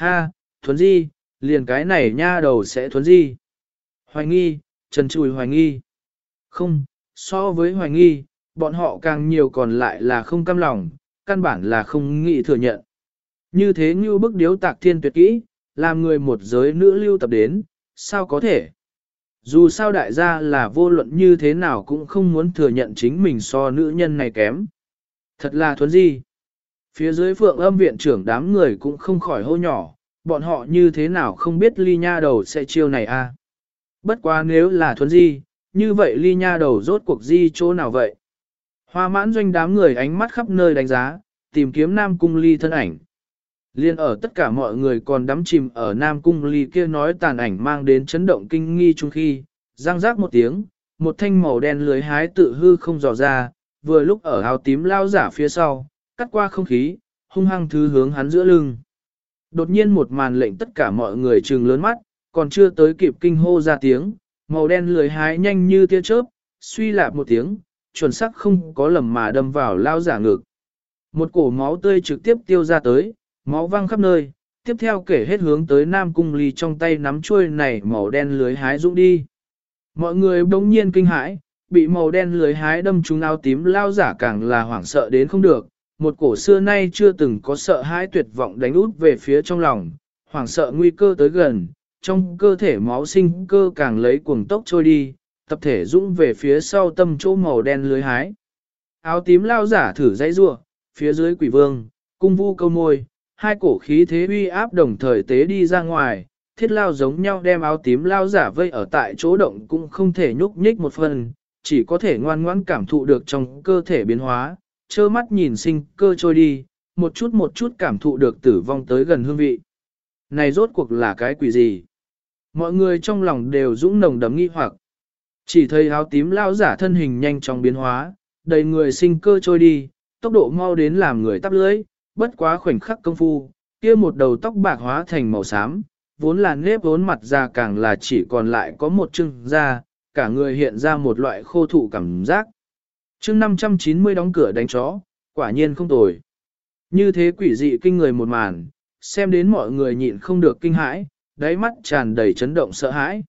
Ha, thuấn di, liền cái này nha đầu sẽ thuấn di. Hoài nghi, trần trùi hoài nghi. Không, so với hoài nghi, bọn họ càng nhiều còn lại là không cam lòng, căn bản là không nghĩ thừa nhận. Như thế như bức điếu tạc thiên tuyệt kỹ, làm người một giới nữ lưu tập đến, sao có thể? Dù sao đại gia là vô luận như thế nào cũng không muốn thừa nhận chính mình so nữ nhân này kém. Thật là thuấn di. Phía dưới phượng âm viện trưởng đám người cũng không khỏi hô nhỏ, bọn họ như thế nào không biết ly nha đầu sẽ chiêu này a? À? Bất quá nếu là thuấn di, như vậy ly nha đầu rốt cuộc di chỗ nào vậy? Hoa mãn doanh đám người ánh mắt khắp nơi đánh giá, tìm kiếm Nam Cung ly thân ảnh. Liên ở tất cả mọi người còn đắm chìm ở Nam Cung ly kia nói tàn ảnh mang đến chấn động kinh nghi chung khi, răng rác một tiếng, một thanh màu đen lưới hái tự hư không dò ra, vừa lúc ở áo tím lao giả phía sau, cắt qua không khí, hung hăng thứ hướng hắn giữa lưng. Đột nhiên một màn lệnh tất cả mọi người trừng lớn mắt, còn chưa tới kịp kinh hô ra tiếng, màu đen lưới hái nhanh như tia chớp, suy lạp một tiếng, chuẩn xác không có lầm mà đâm vào lao giả ngực. Một cổ máu tươi trực tiếp tiêu ra tới, máu văng khắp nơi, tiếp theo kể hết hướng tới Nam Cung Ly trong tay nắm chuôi này màu đen lưới hái dũng đi. Mọi người đống nhiên kinh hãi, bị màu đen lưới hái đâm trúng áo tím lao giả càng là hoảng sợ đến không được, một cổ xưa nay chưa từng có sợ hãi tuyệt vọng đánh út về phía trong lòng, hoảng sợ nguy cơ tới gần, trong cơ thể máu sinh cơ càng lấy cuồng tốc trôi đi, tập thể dũng về phía sau tâm chỗ màu đen lưới hái. Áo tím lao giả thử dãy rua, phía dưới quỷ vương, cung vu câu môi, hai cổ khí thế uy áp đồng thời tế đi ra ngoài, thiết lao giống nhau đem áo tím lao giả vây ở tại chỗ động cũng không thể nhúc nhích một phần, chỉ có thể ngoan ngoãn cảm thụ được trong cơ thể biến hóa, trơ mắt nhìn sinh cơ trôi đi, một chút một chút cảm thụ được tử vong tới gần hương vị. Này rốt cuộc là cái quỷ gì? Mọi người trong lòng đều dũng nồng đấm nghi hoặc. Chỉ thấy áo tím lao giả thân hình nhanh chóng biến hóa, đầy người sinh cơ trôi đi, tốc độ mau đến làm người tắp lưới, bất quá khoảnh khắc công phu, kia một đầu tóc bạc hóa thành màu xám, vốn là nếp vốn mặt ra càng là chỉ còn lại có một chân da, cả người hiện ra một loại khô thụ cảm giác chương 590 đóng cửa đánh chó, quả nhiên không tồi. Như thế quỷ dị kinh người một màn, xem đến mọi người nhịn không được kinh hãi, đáy mắt tràn đầy chấn động sợ hãi.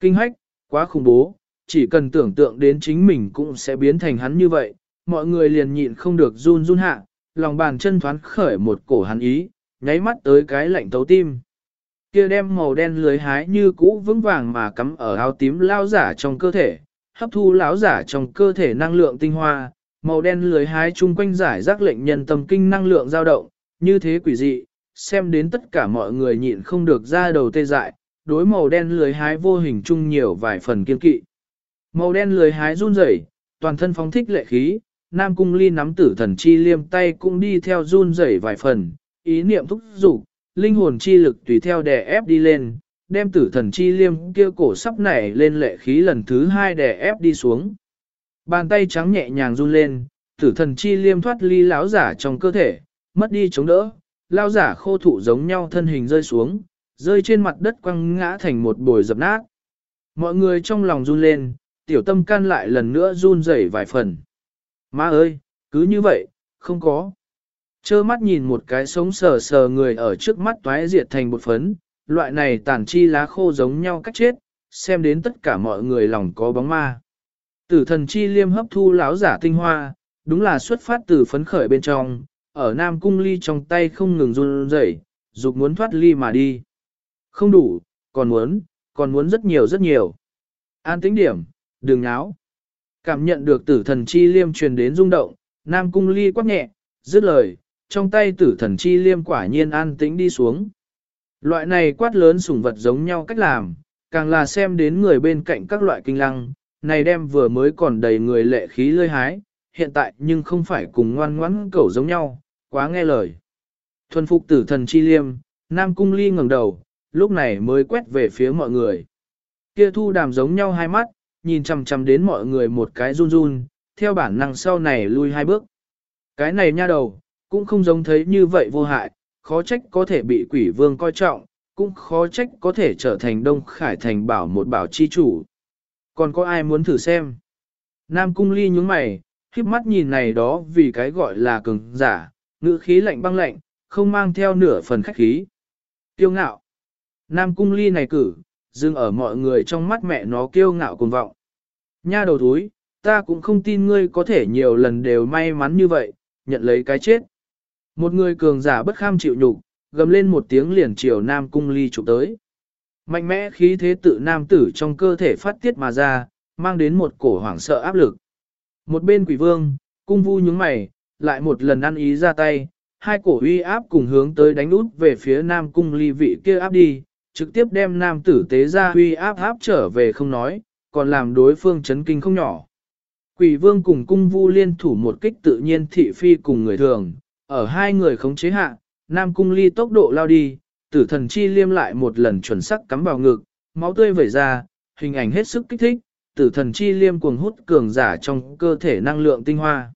Kinh hách, quá khủng bố, chỉ cần tưởng tượng đến chính mình cũng sẽ biến thành hắn như vậy, mọi người liền nhịn không được run run hạ, lòng bàn chân thoáng khởi một cổ hắn ý, nháy mắt tới cái lạnh tấu tim. Kia đem màu đen lưới hái như cũ vững vàng mà cắm ở áo tím lao giả trong cơ thể, hấp thu lão giả trong cơ thể năng lượng tinh hoa, màu đen lưới hái chung quanh giải rác lệnh nhân tâm kinh năng lượng dao động, như thế quỷ dị, xem đến tất cả mọi người nhịn không được ra đầu tê dại, đối màu đen lưới hái vô hình chung nhiều vài phần kiên kỵ. Màu đen lưới hái run rẩy, toàn thân phóng thích lệ khí, Nam Cung Ly nắm tử thần chi liêm tay cũng đi theo run rẩy vài phần, ý niệm thúc dục linh hồn chi lực tùy theo đè ép đi lên, đem tử thần chi liêm kia cổ sắp nảy lên lệ khí lần thứ hai đè ép đi xuống. Bàn tay trắng nhẹ nhàng run lên, tử thần chi liêm thoát ly lão giả trong cơ thể, mất đi chống đỡ, lão giả khô thụ giống nhau thân hình rơi xuống, rơi trên mặt đất quăng ngã thành một bồi dập nát. Mọi người trong lòng run lên, tiểu tâm can lại lần nữa run rẩy vài phần. Má ơi, cứ như vậy, không có. Chơ mắt nhìn một cái sống sờ sờ người ở trước mắt toái diệt thành một phấn, loại này tàn chi lá khô giống nhau cách chết, xem đến tất cả mọi người lòng có bóng ma. Tử thần chi liêm hấp thu lão giả tinh hoa, đúng là xuất phát từ phấn khởi bên trong, ở Nam Cung Ly trong tay không ngừng run rẩy, dục muốn thoát ly mà đi. Không đủ, còn muốn, còn muốn rất nhiều rất nhiều. An tính điểm, đừng náo. Cảm nhận được tử thần chi liêm truyền đến rung động, Nam Cung Ly quát nhẹ, dứt lời, trong tay tử thần chi liêm quả nhiên an tĩnh đi xuống. Loại này quát lớn sủng vật giống nhau cách làm, càng là xem đến người bên cạnh các loại kinh lăng, này đem vừa mới còn đầy người lệ khí lơi hái, hiện tại nhưng không phải cùng ngoan ngoãn cẩu giống nhau, quá nghe lời. Thuần phục tử thần chi liêm, Nam Cung Ly ngẩng đầu, lúc này mới quét về phía mọi người. Kia thu đàm giống nhau hai mắt, nhìn chằm chằm đến mọi người một cái run run, theo bản năng sau này lui hai bước. Cái này nha đầu, cũng không giống thấy như vậy vô hại, khó trách có thể bị quỷ vương coi trọng, cũng khó trách có thể trở thành Đông Khải Thành bảo một bảo chi chủ. Còn có ai muốn thử xem? Nam Cung Ly nhướng mày, khiếp mắt nhìn này đó vì cái gọi là cường giả, ngữ khí lạnh băng lạnh, không mang theo nửa phần khách khí. Kiêu ngạo. Nam cung ly này cử, dừng ở mọi người trong mắt mẹ nó kiêu ngạo cùng vọng. Nha đầu thúi, ta cũng không tin ngươi có thể nhiều lần đều may mắn như vậy, nhận lấy cái chết. Một người cường giả bất kham chịu nhục, gầm lên một tiếng liền chiều Nam cung ly chụp tới. Mạnh mẽ khí thế tự nam tử trong cơ thể phát tiết mà ra, mang đến một cổ hoảng sợ áp lực. Một bên quỷ vương, cung vu nhướng mày, lại một lần ăn ý ra tay, hai cổ uy áp cùng hướng tới đánh út về phía nam cung ly vị kia áp đi, trực tiếp đem nam tử tế ra uy áp áp trở về không nói, còn làm đối phương chấn kinh không nhỏ. Quỷ vương cùng cung vu liên thủ một kích tự nhiên thị phi cùng người thường, ở hai người khống chế hạ, nam cung ly tốc độ lao đi, tử thần chi liêm lại một lần chuẩn sắc cắm vào ngực, máu tươi vẩy ra, hình ảnh hết sức kích thích, tử thần chi liêm cuồng hút cường giả trong cơ thể năng lượng tinh hoa.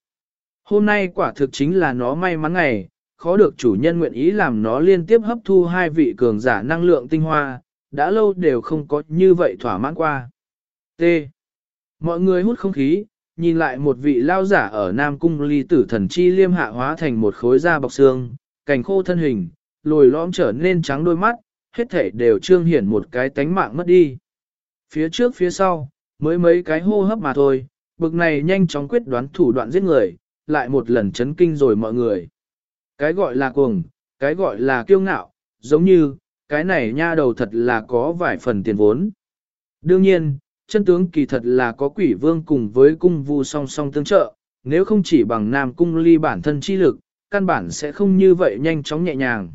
Hôm nay quả thực chính là nó may mắn ngày, khó được chủ nhân nguyện ý làm nó liên tiếp hấp thu hai vị cường giả năng lượng tinh hoa, đã lâu đều không có như vậy thỏa mãn qua. T. Mọi người hút không khí, nhìn lại một vị lao giả ở Nam Cung ly tử thần chi liêm hạ hóa thành một khối da bọc xương, cảnh khô thân hình, lồi lõm trở nên trắng đôi mắt, hết thể đều trương hiển một cái tánh mạng mất đi. Phía trước phía sau, mới mấy cái hô hấp mà thôi, bực này nhanh chóng quyết đoán thủ đoạn giết người, lại một lần chấn kinh rồi mọi người. Cái gọi là cuồng, cái gọi là kiêu ngạo, giống như, cái này nha đầu thật là có vài phần tiền vốn. Đương nhiên, chân tướng kỳ thật là có quỷ vương cùng với cung vu song song tương trợ, nếu không chỉ bằng nam cung ly bản thân chi lực, căn bản sẽ không như vậy nhanh chóng nhẹ nhàng.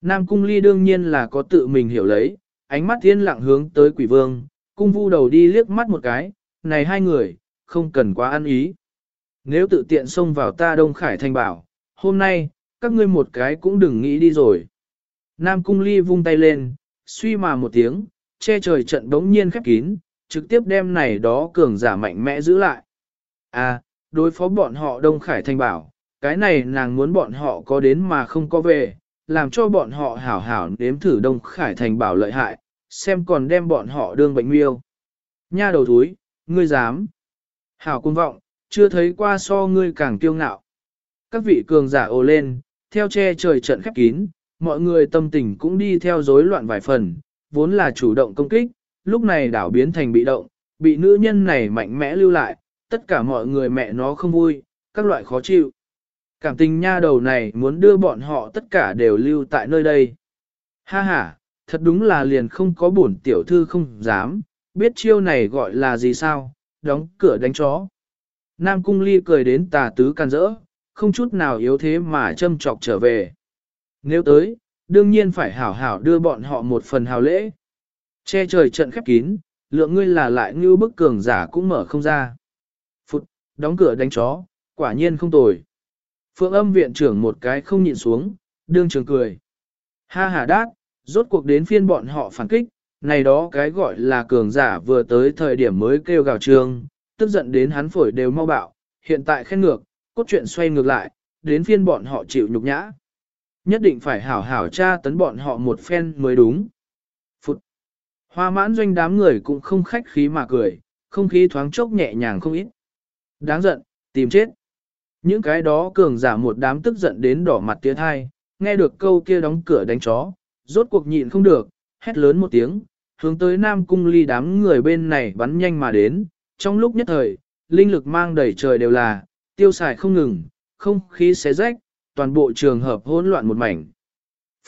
Nam cung ly đương nhiên là có tự mình hiểu lấy, ánh mắt thiên lặng hướng tới quỷ vương, cung vu đầu đi liếc mắt một cái, này hai người, không cần quá ăn ý. Nếu tự tiện xông vào ta Đông Khải Thanh bảo, hôm nay, các ngươi một cái cũng đừng nghĩ đi rồi. Nam cung ly vung tay lên, suy mà một tiếng, che trời trận đống nhiên khép kín, trực tiếp đem này đó cường giả mạnh mẽ giữ lại. À, đối phó bọn họ Đông Khải Thanh bảo, cái này nàng muốn bọn họ có đến mà không có về, làm cho bọn họ hảo hảo nếm thử Đông Khải Thành bảo lợi hại, xem còn đem bọn họ đương bệnh miêu. Nha đầu túi, ngươi dám. Hảo cung vọng, chưa thấy qua so ngươi càng kiêu ngạo. Các vị cường giả ồ lên, theo che trời trận khép kín, mọi người tâm tình cũng đi theo rối loạn vài phần, vốn là chủ động công kích, lúc này đảo biến thành bị động, bị nữ nhân này mạnh mẽ lưu lại, tất cả mọi người mẹ nó không vui, các loại khó chịu. Cảm tình nha đầu này muốn đưa bọn họ tất cả đều lưu tại nơi đây. Ha ha, thật đúng là liền không có bổn tiểu thư không dám, biết chiêu này gọi là gì sao, đóng cửa đánh chó. Nam cung ly cười đến tà tứ can rỡ, không chút nào yếu thế mà châm trọc trở về. Nếu tới, đương nhiên phải hảo hảo đưa bọn họ một phần hào lễ. Che trời trận khép kín, lượng ngươi là lại như bức cường giả cũng mở không ra. Phụt, đóng cửa đánh chó, quả nhiên không tồi. Phượng âm viện trưởng một cái không nhịn xuống, đương trường cười. Ha ha đát, rốt cuộc đến phiên bọn họ phản kích, này đó cái gọi là cường giả vừa tới thời điểm mới kêu gào trường, tức giận đến hắn phổi đều mau bạo, hiện tại khen ngược, cốt truyện xoay ngược lại, đến phiên bọn họ chịu nhục nhã. Nhất định phải hảo hảo tra tấn bọn họ một phen mới đúng. Hoa mãn doanh đám người cũng không khách khí mà cười, không khí thoáng chốc nhẹ nhàng không ít. Đáng giận, tìm chết. Những cái đó cường giả một đám tức giận đến đỏ mặt tiếng hai, nghe được câu kia đóng cửa đánh chó, rốt cuộc nhịn không được, hét lớn một tiếng, hướng tới Nam Cung ly đám người bên này bắn nhanh mà đến, trong lúc nhất thời, linh lực mang đầy trời đều là, tiêu xài không ngừng, không khí xé rách, toàn bộ trường hợp hỗn loạn một mảnh.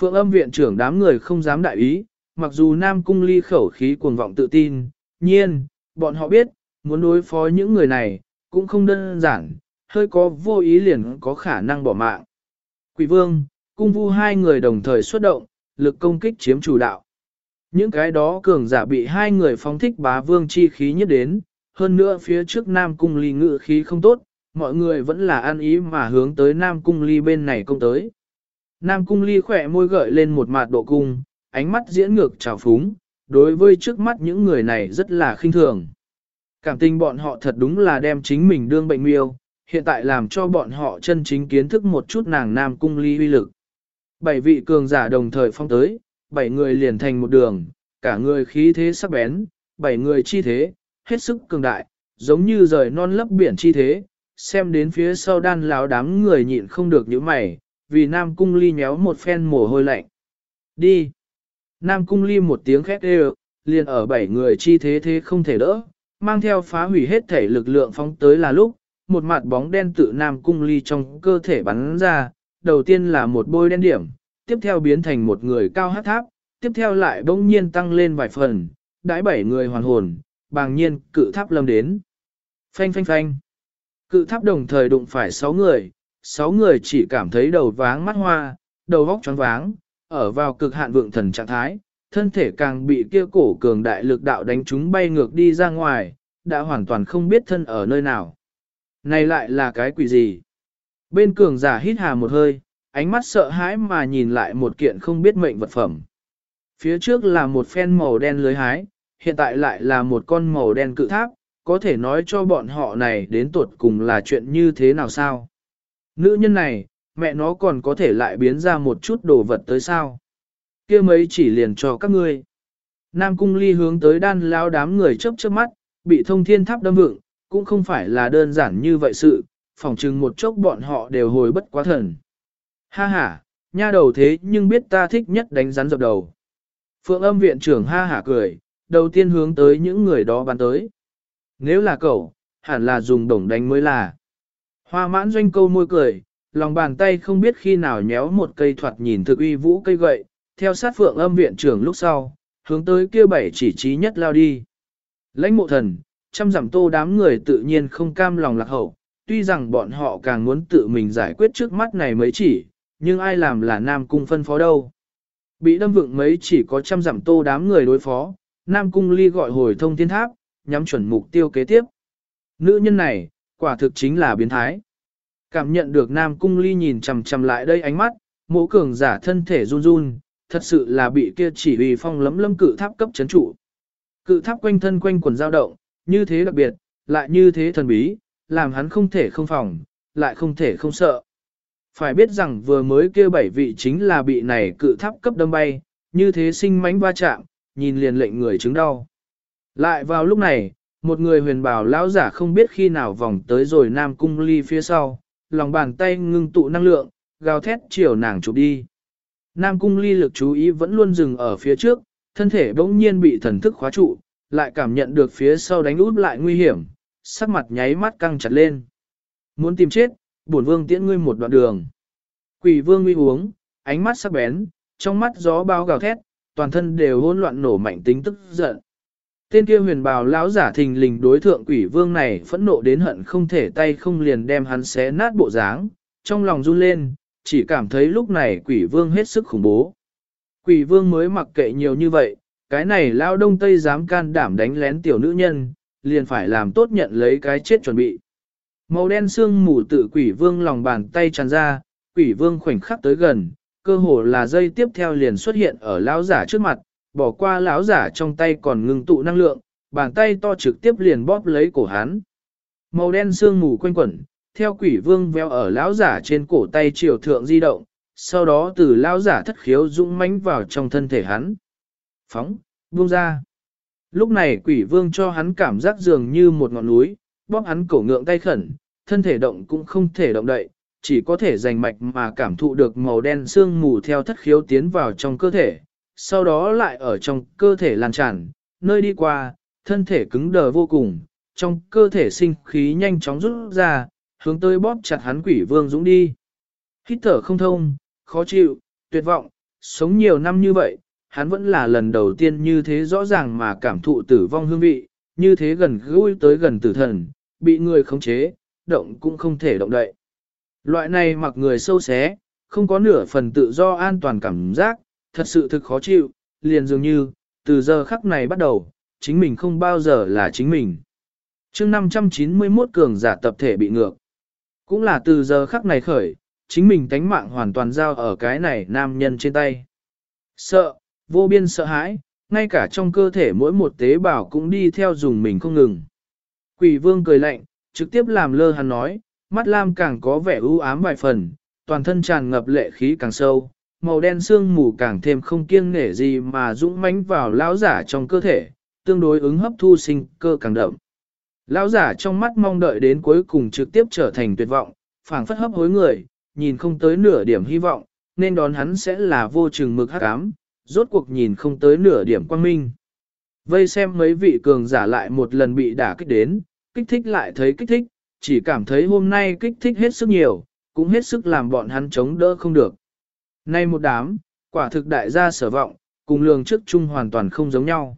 Phượng âm viện trưởng đám người không dám đại ý, mặc dù Nam Cung ly khẩu khí cuồng vọng tự tin, nhiên, bọn họ biết, muốn đối phó những người này, cũng không đơn giản, hơi có vô ý liền có khả năng bỏ mạng. Quỷ vương, cung vu hai người đồng thời xuất động, lực công kích chiếm chủ đạo. Những cái đó cường giả bị hai người phóng thích bá vương chi khí nhất đến, hơn nữa phía trước Nam Cung Ly ngự khí không tốt, mọi người vẫn là an ý mà hướng tới Nam Cung Ly bên này công tới. Nam Cung Ly khỏe môi gợi lên một mặt độ cung, ánh mắt diễn ngược trào phúng, đối với trước mắt những người này rất là khinh thường. Cảm tình bọn họ thật đúng là đem chính mình đương bệnh miêu, hiện tại làm cho bọn họ chân chính kiến thức một chút nàng Nam Cung Ly uy lực. Bảy vị cường giả đồng thời phong tới, bảy người liền thành một đường, cả người khí thế sắc bén, bảy người chi thế, hết sức cường đại, giống như rời non lấp biển chi thế, xem đến phía sau đan láo đám người nhịn không được những mày, vì Nam Cung Ly nhéo một phen mồ hôi lạnh. Đi! Nam cung ly một tiếng khét đều, liền ở bảy người chi thế thế không thể đỡ, mang theo phá hủy hết thể lực lượng phóng tới là lúc, một mặt bóng đen tự Nam cung ly trong cơ thể bắn ra, đầu tiên là một bôi đen điểm, tiếp theo biến thành một người cao hát tháp, tiếp theo lại bỗng nhiên tăng lên vài phần, đãi bảy người hoàn hồn, bàng nhiên cự tháp lâm đến. Phanh phanh phanh. Cự tháp đồng thời đụng phải sáu người, sáu người chỉ cảm thấy đầu váng mắt hoa, đầu góc choáng váng, ở vào cực hạn vượng thần trạng thái, thân thể càng bị kia cổ cường đại lực đạo đánh chúng bay ngược đi ra ngoài, đã hoàn toàn không biết thân ở nơi nào. Này lại là cái quỷ gì? Bên cường giả hít hà một hơi, ánh mắt sợ hãi mà nhìn lại một kiện không biết mệnh vật phẩm. Phía trước là một phen màu đen lưới hái, hiện tại lại là một con màu đen cự tháp, có thể nói cho bọn họ này đến tuột cùng là chuyện như thế nào sao? Nữ nhân này, mẹ nó còn có thể lại biến ra một chút đồ vật tới sao? kia mấy chỉ liền cho các ngươi. Nam cung ly hướng tới đan lao đám người chớp chớp mắt, bị thông thiên tháp đâm vựng, cũng không phải là đơn giản như vậy sự, phỏng chừng một chốc bọn họ đều hồi bất quá thần. Ha ha, nha đầu thế nhưng biết ta thích nhất đánh rắn dập đầu. Phượng âm viện trưởng ha hả cười, đầu tiên hướng tới những người đó bắn tới. Nếu là cậu, hẳn là dùng đồng đánh mới là. Hoa mãn doanh câu môi cười, lòng bàn tay không biết khi nào nhéo một cây thoạt nhìn thực uy vũ cây gậy, theo sát phượng âm viện trưởng lúc sau, hướng tới kia bảy chỉ trí nhất lao đi. Lãnh mộ thần, trăm giảm tô đám người tự nhiên không cam lòng lạc hậu, tuy rằng bọn họ càng muốn tự mình giải quyết trước mắt này mới chỉ, nhưng ai làm là Nam Cung phân phó đâu. Bị đâm vựng mấy chỉ có trăm giảm tô đám người đối phó, Nam Cung ly gọi hồi thông thiên tháp, nhắm chuẩn mục tiêu kế tiếp. Nữ nhân này, quả thực chính là biến thái. Cảm nhận được Nam Cung ly nhìn chầm chầm lại đây ánh mắt, mỗ cường giả thân thể run run, thật sự là bị kia chỉ vì phong lấm lâm cự tháp cấp chấn trụ. Cự tháp quanh thân quanh quần dao động, như thế đặc biệt, lại như thế thần bí, làm hắn không thể không phòng, lại không thể không sợ. Phải biết rằng vừa mới kia bảy vị chính là bị này cự tháp cấp đâm bay, như thế sinh mánh va chạm, nhìn liền lệnh người chứng đau. Lại vào lúc này, một người huyền bảo lão giả không biết khi nào vòng tới rồi Nam Cung Ly phía sau, lòng bàn tay ngưng tụ năng lượng, gào thét chiều nàng chụp đi. Nam Cung Ly lực chú ý vẫn luôn dừng ở phía trước, thân thể bỗng nhiên bị thần thức khóa trụ, lại cảm nhận được phía sau đánh út lại nguy hiểm, sắc mặt nháy mắt căng chặt lên. Muốn tìm chết, bổn vương tiễn ngươi một đoạn đường. Quỷ vương uy uống, ánh mắt sắc bén, trong mắt gió bao gào thét, toàn thân đều hỗn loạn nổ mạnh tính tức giận. Tên kia huyền bào lão giả thình lình đối thượng quỷ vương này phẫn nộ đến hận không thể tay không liền đem hắn xé nát bộ dáng, trong lòng run lên, chỉ cảm thấy lúc này quỷ vương hết sức khủng bố. Quỷ vương mới mặc kệ nhiều như vậy, cái này lao đông tây dám can đảm đánh lén tiểu nữ nhân, liền phải làm tốt nhận lấy cái chết chuẩn bị. Màu đen xương mù tự quỷ vương lòng bàn tay tràn ra, quỷ vương khoảnh khắc tới gần, cơ hồ là dây tiếp theo liền xuất hiện ở lão giả trước mặt, bỏ qua lão giả trong tay còn ngưng tụ năng lượng, bàn tay to trực tiếp liền bóp lấy cổ hắn. Màu đen sương mù quanh quẩn, theo quỷ vương veo ở lão giả trên cổ tay triều thượng di động, sau đó từ lão giả thất khiếu dũng mãnh vào trong thân thể hắn. Phóng, buông ra. Lúc này quỷ vương cho hắn cảm giác dường như một ngọn núi, bóp hắn cổ ngượng tay khẩn, thân thể động cũng không thể động đậy, chỉ có thể dành mạch mà cảm thụ được màu đen sương mù theo thất khiếu tiến vào trong cơ thể, sau đó lại ở trong cơ thể lan tràn, nơi đi qua, thân thể cứng đờ vô cùng, trong cơ thể sinh khí nhanh chóng rút ra, hướng tới bóp chặt hắn quỷ vương dũng đi. Hít thở không thông, khó chịu, tuyệt vọng, sống nhiều năm như vậy, hắn vẫn là lần đầu tiên như thế rõ ràng mà cảm thụ tử vong hương vị, như thế gần gũi tới gần tử thần, bị người khống chế, động cũng không thể động đậy. Loại này mặc người sâu xé, không có nửa phần tự do an toàn cảm giác, thật sự thực khó chịu, liền dường như, từ giờ khắc này bắt đầu, chính mình không bao giờ là chính mình. chương 591 cường giả tập thể bị ngược. Cũng là từ giờ khắc này khởi, chính mình tánh mạng hoàn toàn giao ở cái này nam nhân trên tay. Sợ, vô biên sợ hãi, ngay cả trong cơ thể mỗi một tế bào cũng đi theo dùng mình không ngừng. Quỷ vương cười lạnh, trực tiếp làm lơ hắn nói, mắt lam càng có vẻ u ám vài phần, toàn thân tràn ngập lệ khí càng sâu, màu đen xương mù càng thêm không kiêng nể gì mà dũng mãnh vào lão giả trong cơ thể, tương đối ứng hấp thu sinh cơ càng đậm. Lão giả trong mắt mong đợi đến cuối cùng trực tiếp trở thành tuyệt vọng, phảng phất hấp hối người, nhìn không tới nửa điểm hy vọng, nên đón hắn sẽ là vô chừng mực hắc ám, rốt cuộc nhìn không tới nửa điểm quang minh. Vây xem mấy vị cường giả lại một lần bị đả kích đến, kích thích lại thấy kích thích, chỉ cảm thấy hôm nay kích thích hết sức nhiều, cũng hết sức làm bọn hắn chống đỡ không được. Nay một đám, quả thực đại gia sở vọng, cùng lường trước chung hoàn toàn không giống nhau.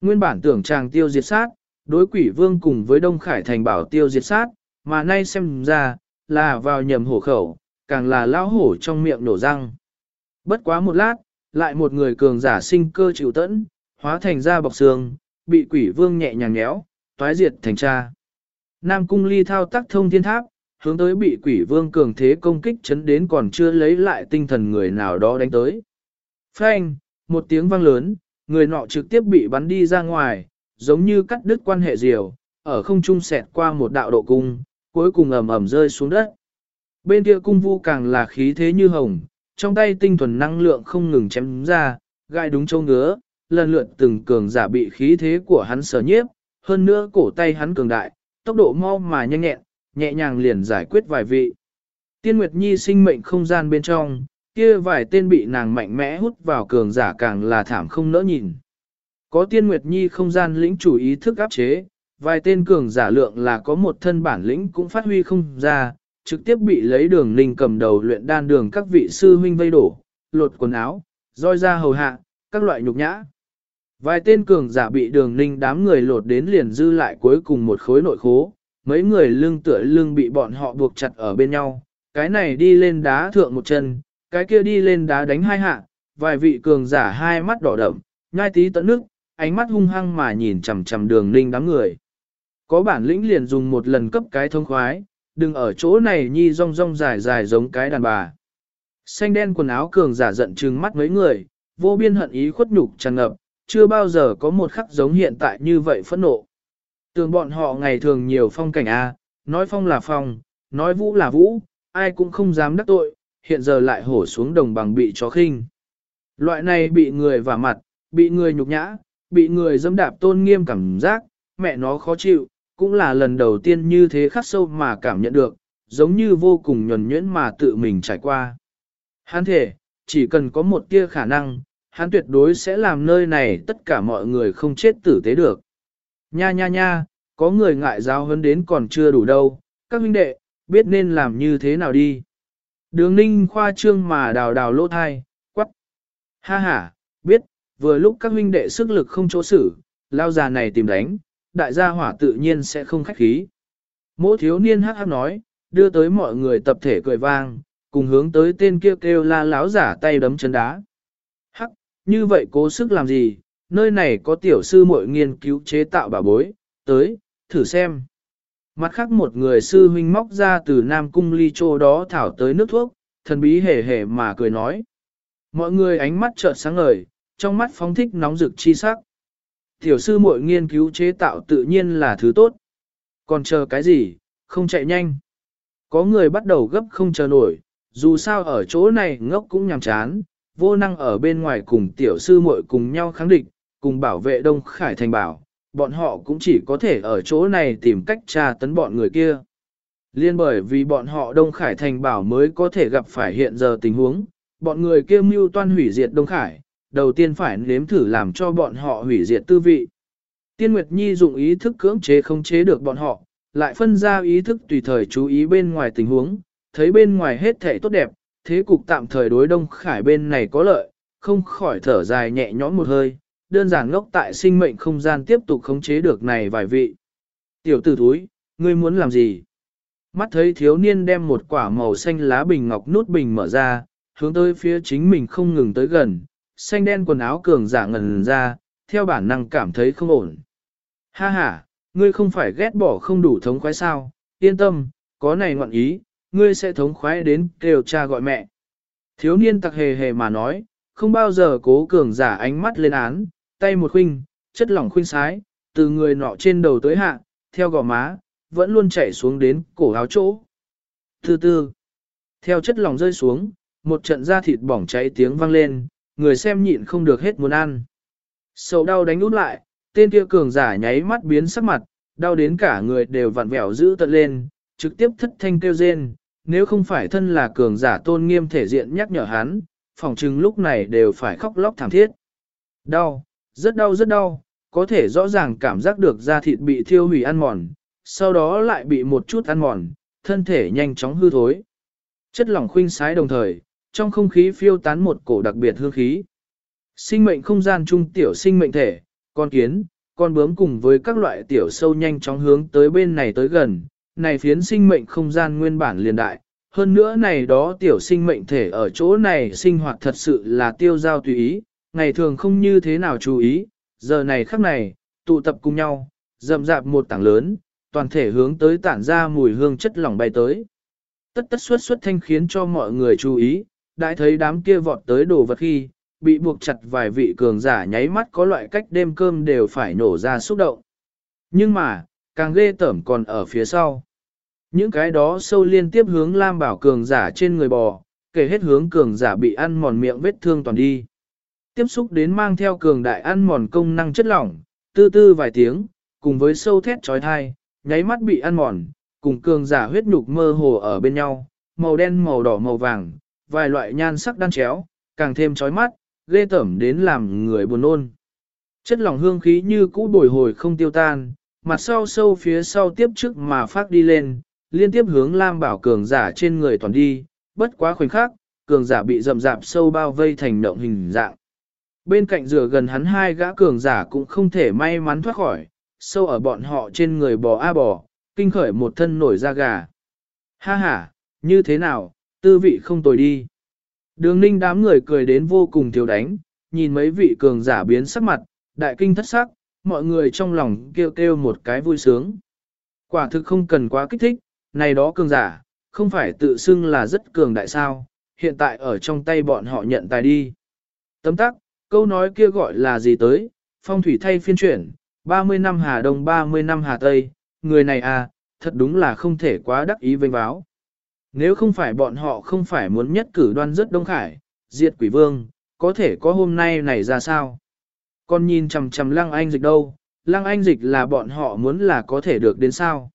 Nguyên bản tưởng chàng tiêu diệt sát, đối quỷ vương cùng với Đông Khải Thành bảo tiêu diệt sát, mà nay xem ra, là vào nhầm hổ khẩu, càng là lao hổ trong miệng nổ răng. Bất quá một lát, lại một người cường giả sinh cơ chịu tẫn, hóa thành ra bọc xương, bị quỷ vương nhẹ nhàng nhéo, toái diệt thành cha. Nam cung ly thao tác thông thiên tháp, hướng tới bị quỷ vương cường thế công kích chấn đến còn chưa lấy lại tinh thần người nào đó đánh tới. Phanh, một tiếng vang lớn, người nọ trực tiếp bị bắn đi ra ngoài, giống như cắt đứt quan hệ diều, ở không trung xẹt qua một đạo độ cung, cuối cùng ầm ầm rơi xuống đất. Bên kia cung vu càng là khí thế như hồng, trong tay tinh thuần năng lượng không ngừng chém ra, gai đúng châu ngứa, lần lượt từng cường giả bị khí thế của hắn sở nhiếp, hơn nữa cổ tay hắn cường đại, tốc độ mau mà nhanh nhẹn, nhẹ nhàng liền giải quyết vài vị. Tiên Nguyệt Nhi sinh mệnh không gian bên trong, kia vài tên bị nàng mạnh mẽ hút vào cường giả càng là thảm không nỡ nhìn. Có Tiên Nguyệt Nhi không gian lĩnh chủ ý thức áp chế, vài tên cường giả lượng là có một thân bản lĩnh cũng phát huy không ra, trực tiếp bị lấy đường ninh cầm đầu luyện đan đường các vị sư huynh vây đổ, lột quần áo, roi ra hầu hạ, các loại nhục nhã. Vài tên cường giả bị đường ninh đám người lột đến liền dư lại cuối cùng một khối nội khố, mấy người lưng tựa lưng bị bọn họ buộc chặt ở bên nhau, cái này đi lên đá thượng một chân, cái kia đi lên đá đánh hai hạ, vài vị cường giả hai mắt đỏ đậm, nhai tí tận nước, ánh mắt hung hăng mà nhìn chằm chằm đường ninh đám người. Có bản lĩnh liền dùng một lần cấp cái thông khoái, đừng ở chỗ này nhi rong rong dài dài giống cái đàn bà. Xanh đen quần áo cường giả giận trừng mắt mấy người, vô biên hận ý khuất nhục tràn ngập, chưa bao giờ có một khắc giống hiện tại như vậy phẫn nộ. Tưởng bọn họ ngày thường nhiều phong cảnh A, nói phong là phong, nói vũ là vũ, ai cũng không dám đắc tội, hiện giờ lại hổ xuống đồng bằng bị chó khinh. Loại này bị người vả mặt, bị người nhục nhã, bị người dâm đạp tôn nghiêm cảm giác, mẹ nó khó chịu, cũng là lần đầu tiên như thế khắc sâu mà cảm nhận được, giống như vô cùng nhuần nhuyễn mà tự mình trải qua. Hắn thể, chỉ cần có một tia khả năng, hắn tuyệt đối sẽ làm nơi này tất cả mọi người không chết tử tế được. Nha nha nha, có người ngại giáo hơn đến còn chưa đủ đâu, các huynh đệ, biết nên làm như thế nào đi. Đường ninh khoa trương mà đào đào lỗ thai, quắc. Ha ha, biết, vừa lúc các huynh đệ sức lực không chỗ xử, lao già này tìm đánh, đại gia hỏa tự nhiên sẽ không khách khí. Mỗ thiếu niên hắc hắc nói, đưa tới mọi người tập thể cười vang, cùng hướng tới tên kia kêu, kêu la láo giả tay đấm chân đá. Hắc, như vậy cố sức làm gì, nơi này có tiểu sư muội nghiên cứu chế tạo bà bối, tới, thử xem. Mặt khác một người sư huynh móc ra từ Nam Cung ly chô đó thảo tới nước thuốc, thần bí hề hề mà cười nói. Mọi người ánh mắt trợn sáng ngời, trong mắt phóng thích nóng rực chi sắc. Tiểu sư muội nghiên cứu chế tạo tự nhiên là thứ tốt. Còn chờ cái gì, không chạy nhanh. Có người bắt đầu gấp không chờ nổi, dù sao ở chỗ này ngốc cũng nhàm chán, vô năng ở bên ngoài cùng tiểu sư muội cùng nhau kháng địch, cùng bảo vệ Đông Khải Thành bảo, bọn họ cũng chỉ có thể ở chỗ này tìm cách tra tấn bọn người kia. Liên bởi vì bọn họ Đông Khải Thành bảo mới có thể gặp phải hiện giờ tình huống, bọn người kia mưu toan hủy diệt Đông Khải, đầu tiên phải nếm thử làm cho bọn họ hủy diệt tư vị. Tiên Nguyệt Nhi dùng ý thức cưỡng chế không chế được bọn họ, lại phân ra ý thức tùy thời chú ý bên ngoài tình huống, thấy bên ngoài hết thể tốt đẹp, thế cục tạm thời đối Đông Khải bên này có lợi, không khỏi thở dài nhẹ nhõm một hơi, đơn giản ngốc tại sinh mệnh không gian tiếp tục khống chế được này vài vị. Tiểu tử thúi, ngươi muốn làm gì? Mắt thấy thiếu niên đem một quả màu xanh lá bình ngọc nút bình mở ra, hướng tới phía chính mình không ngừng tới gần, xanh đen quần áo cường giả ngần ra, theo bản năng cảm thấy không ổn. Ha ha, ngươi không phải ghét bỏ không đủ thống khoái sao, yên tâm, có này ngoạn ý, ngươi sẽ thống khoái đến kêu cha gọi mẹ. Thiếu niên tặc hề hề mà nói, không bao giờ cố cường giả ánh mắt lên án, tay một khuynh, chất lỏng khuynh sái, từ người nọ trên đầu tới hạ, theo gò má, vẫn luôn chảy xuống đến cổ áo chỗ. Từ từ, theo chất lỏng rơi xuống, một trận da thịt bỏng cháy tiếng vang lên, người xem nhịn không được hết muốn ăn. Sầu đau đánh út lại, tên kia cường giả nháy mắt biến sắc mặt, đau đến cả người đều vặn vẹo giữ tận lên, trực tiếp thất thanh kêu rên, nếu không phải thân là cường giả tôn nghiêm thể diện nhắc nhở hắn, phòng chừng lúc này đều phải khóc lóc thảm thiết. Đau, rất đau rất đau, có thể rõ ràng cảm giác được da thịt bị thiêu hủy ăn mòn, sau đó lại bị một chút ăn mòn, thân thể nhanh chóng hư thối. Chất lỏng khuynh sái đồng thời, trong không khí phiêu tán một cổ đặc biệt hương khí. Sinh mệnh không gian trung tiểu sinh mệnh thể, con kiến, con bướm cùng với các loại tiểu sâu nhanh chóng hướng tới bên này tới gần, này phiến sinh mệnh không gian nguyên bản liền đại. Hơn nữa này đó tiểu sinh mệnh thể ở chỗ này sinh hoạt thật sự là tiêu giao tùy ý, ngày thường không như thế nào chú ý, giờ này khắc này, tụ tập cùng nhau, rậm rạp một tảng lớn, toàn thể hướng tới tản ra mùi hương chất lỏng bay tới. Tất tất suốt suốt thanh khiến cho mọi người chú ý, đã thấy đám kia vọt tới đồ vật khi, bị buộc chặt vài vị cường giả nháy mắt có loại cách đêm cơm đều phải nổ ra xúc động. Nhưng mà, càng ghê tởm còn ở phía sau. Những cái đó sâu liên tiếp hướng Lam Bảo cường giả trên người bò, kể hết hướng cường giả bị ăn mòn miệng vết thương toàn đi. Tiếp xúc đến mang theo cường đại ăn mòn công năng chất lỏng, tư tư vài tiếng, cùng với sâu thét trói thai, nháy mắt bị ăn mòn, cùng cường giả huyết nhục mơ hồ ở bên nhau, màu đen màu đỏ màu vàng, vài loại nhan sắc đan chéo, càng thêm chói mắt, ghê tởm đến làm người buồn nôn. Chất lỏng hương khí như cũ bồi hồi không tiêu tan, mặt sau sâu phía sau tiếp trước mà phát đi lên, liên tiếp hướng Lam Bảo cường giả trên người toàn đi, bất quá khoảnh khắc, cường giả bị rậm rạp sâu bao vây thành động hình dạng. Bên cạnh rửa gần hắn hai gã cường giả cũng không thể may mắn thoát khỏi, sâu ở bọn họ trên người bò a bò, kinh khởi một thân nổi da gà. Ha ha, như thế nào, tư vị không tồi đi. Đường ninh đám người cười đến vô cùng thiếu đánh, nhìn mấy vị cường giả biến sắc mặt, đại kinh thất sắc, mọi người trong lòng kêu kêu một cái vui sướng. Quả thực không cần quá kích thích, này đó cường giả, không phải tự xưng là rất cường đại sao, hiện tại ở trong tay bọn họ nhận tài đi. Tấm tắc, câu nói kia gọi là gì tới, phong thủy thay phiên chuyển, 30 năm Hà Đông 30 năm Hà Tây, người này à, thật đúng là không thể quá đắc ý vênh báo. Nếu không phải bọn họ không phải muốn nhất cử đoan rất đông khải, diệt quỷ vương, có thể có hôm nay này ra sao? Con nhìn chằm chằm lăng anh dịch đâu, lăng anh dịch là bọn họ muốn là có thể được đến sao?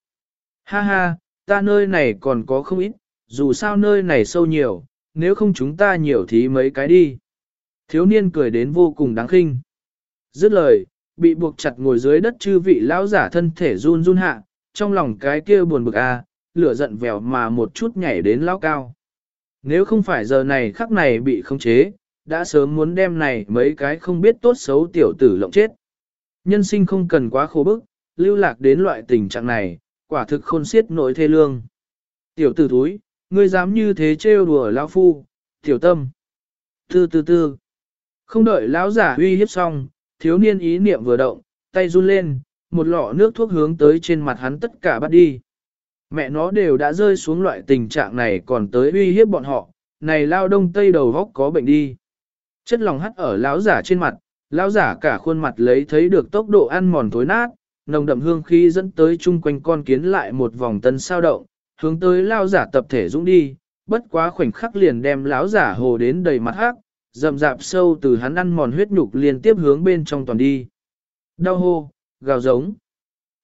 Ha ha, ta nơi này còn có không ít, dù sao nơi này sâu nhiều, nếu không chúng ta nhiều thì mấy cái đi. Thiếu niên cười đến vô cùng đáng khinh. Dứt lời, bị buộc chặt ngồi dưới đất chư vị lão giả thân thể run run hạ, trong lòng cái kia buồn bực a, à, lửa giận vèo mà một chút nhảy đến lão cao. Nếu không phải giờ này khắc này bị khống chế, đã sớm muốn đem này mấy cái không biết tốt xấu tiểu tử lộng chết. Nhân sinh không cần quá khổ bức, lưu lạc đến loại tình trạng này, quả thực khôn xiết nỗi thê lương. Tiểu tử túi, ngươi dám như thế trêu đùa lão phu, tiểu tâm. Tư tư tư. Không đợi lão giả uy hiếp xong, thiếu niên ý niệm vừa động, tay run lên, một lọ nước thuốc hướng tới trên mặt hắn tất cả bắt đi. Mẹ nó đều đã rơi xuống loại tình trạng này còn tới uy hiếp bọn họ, này lao đông tây đầu góc có bệnh đi. Chất lòng hắt ở lão giả trên mặt, lão giả cả khuôn mặt lấy thấy được tốc độ ăn mòn thối nát, nồng đậm hương khí dẫn tới chung quanh con kiến lại một vòng tân sao động, hướng tới lao giả tập thể dũng đi, bất quá khoảnh khắc liền đem lão giả hồ đến đầy mặt hắc, rậm rạp sâu từ hắn ăn mòn huyết nhục liên tiếp hướng bên trong toàn đi. Đau hô, gào giống.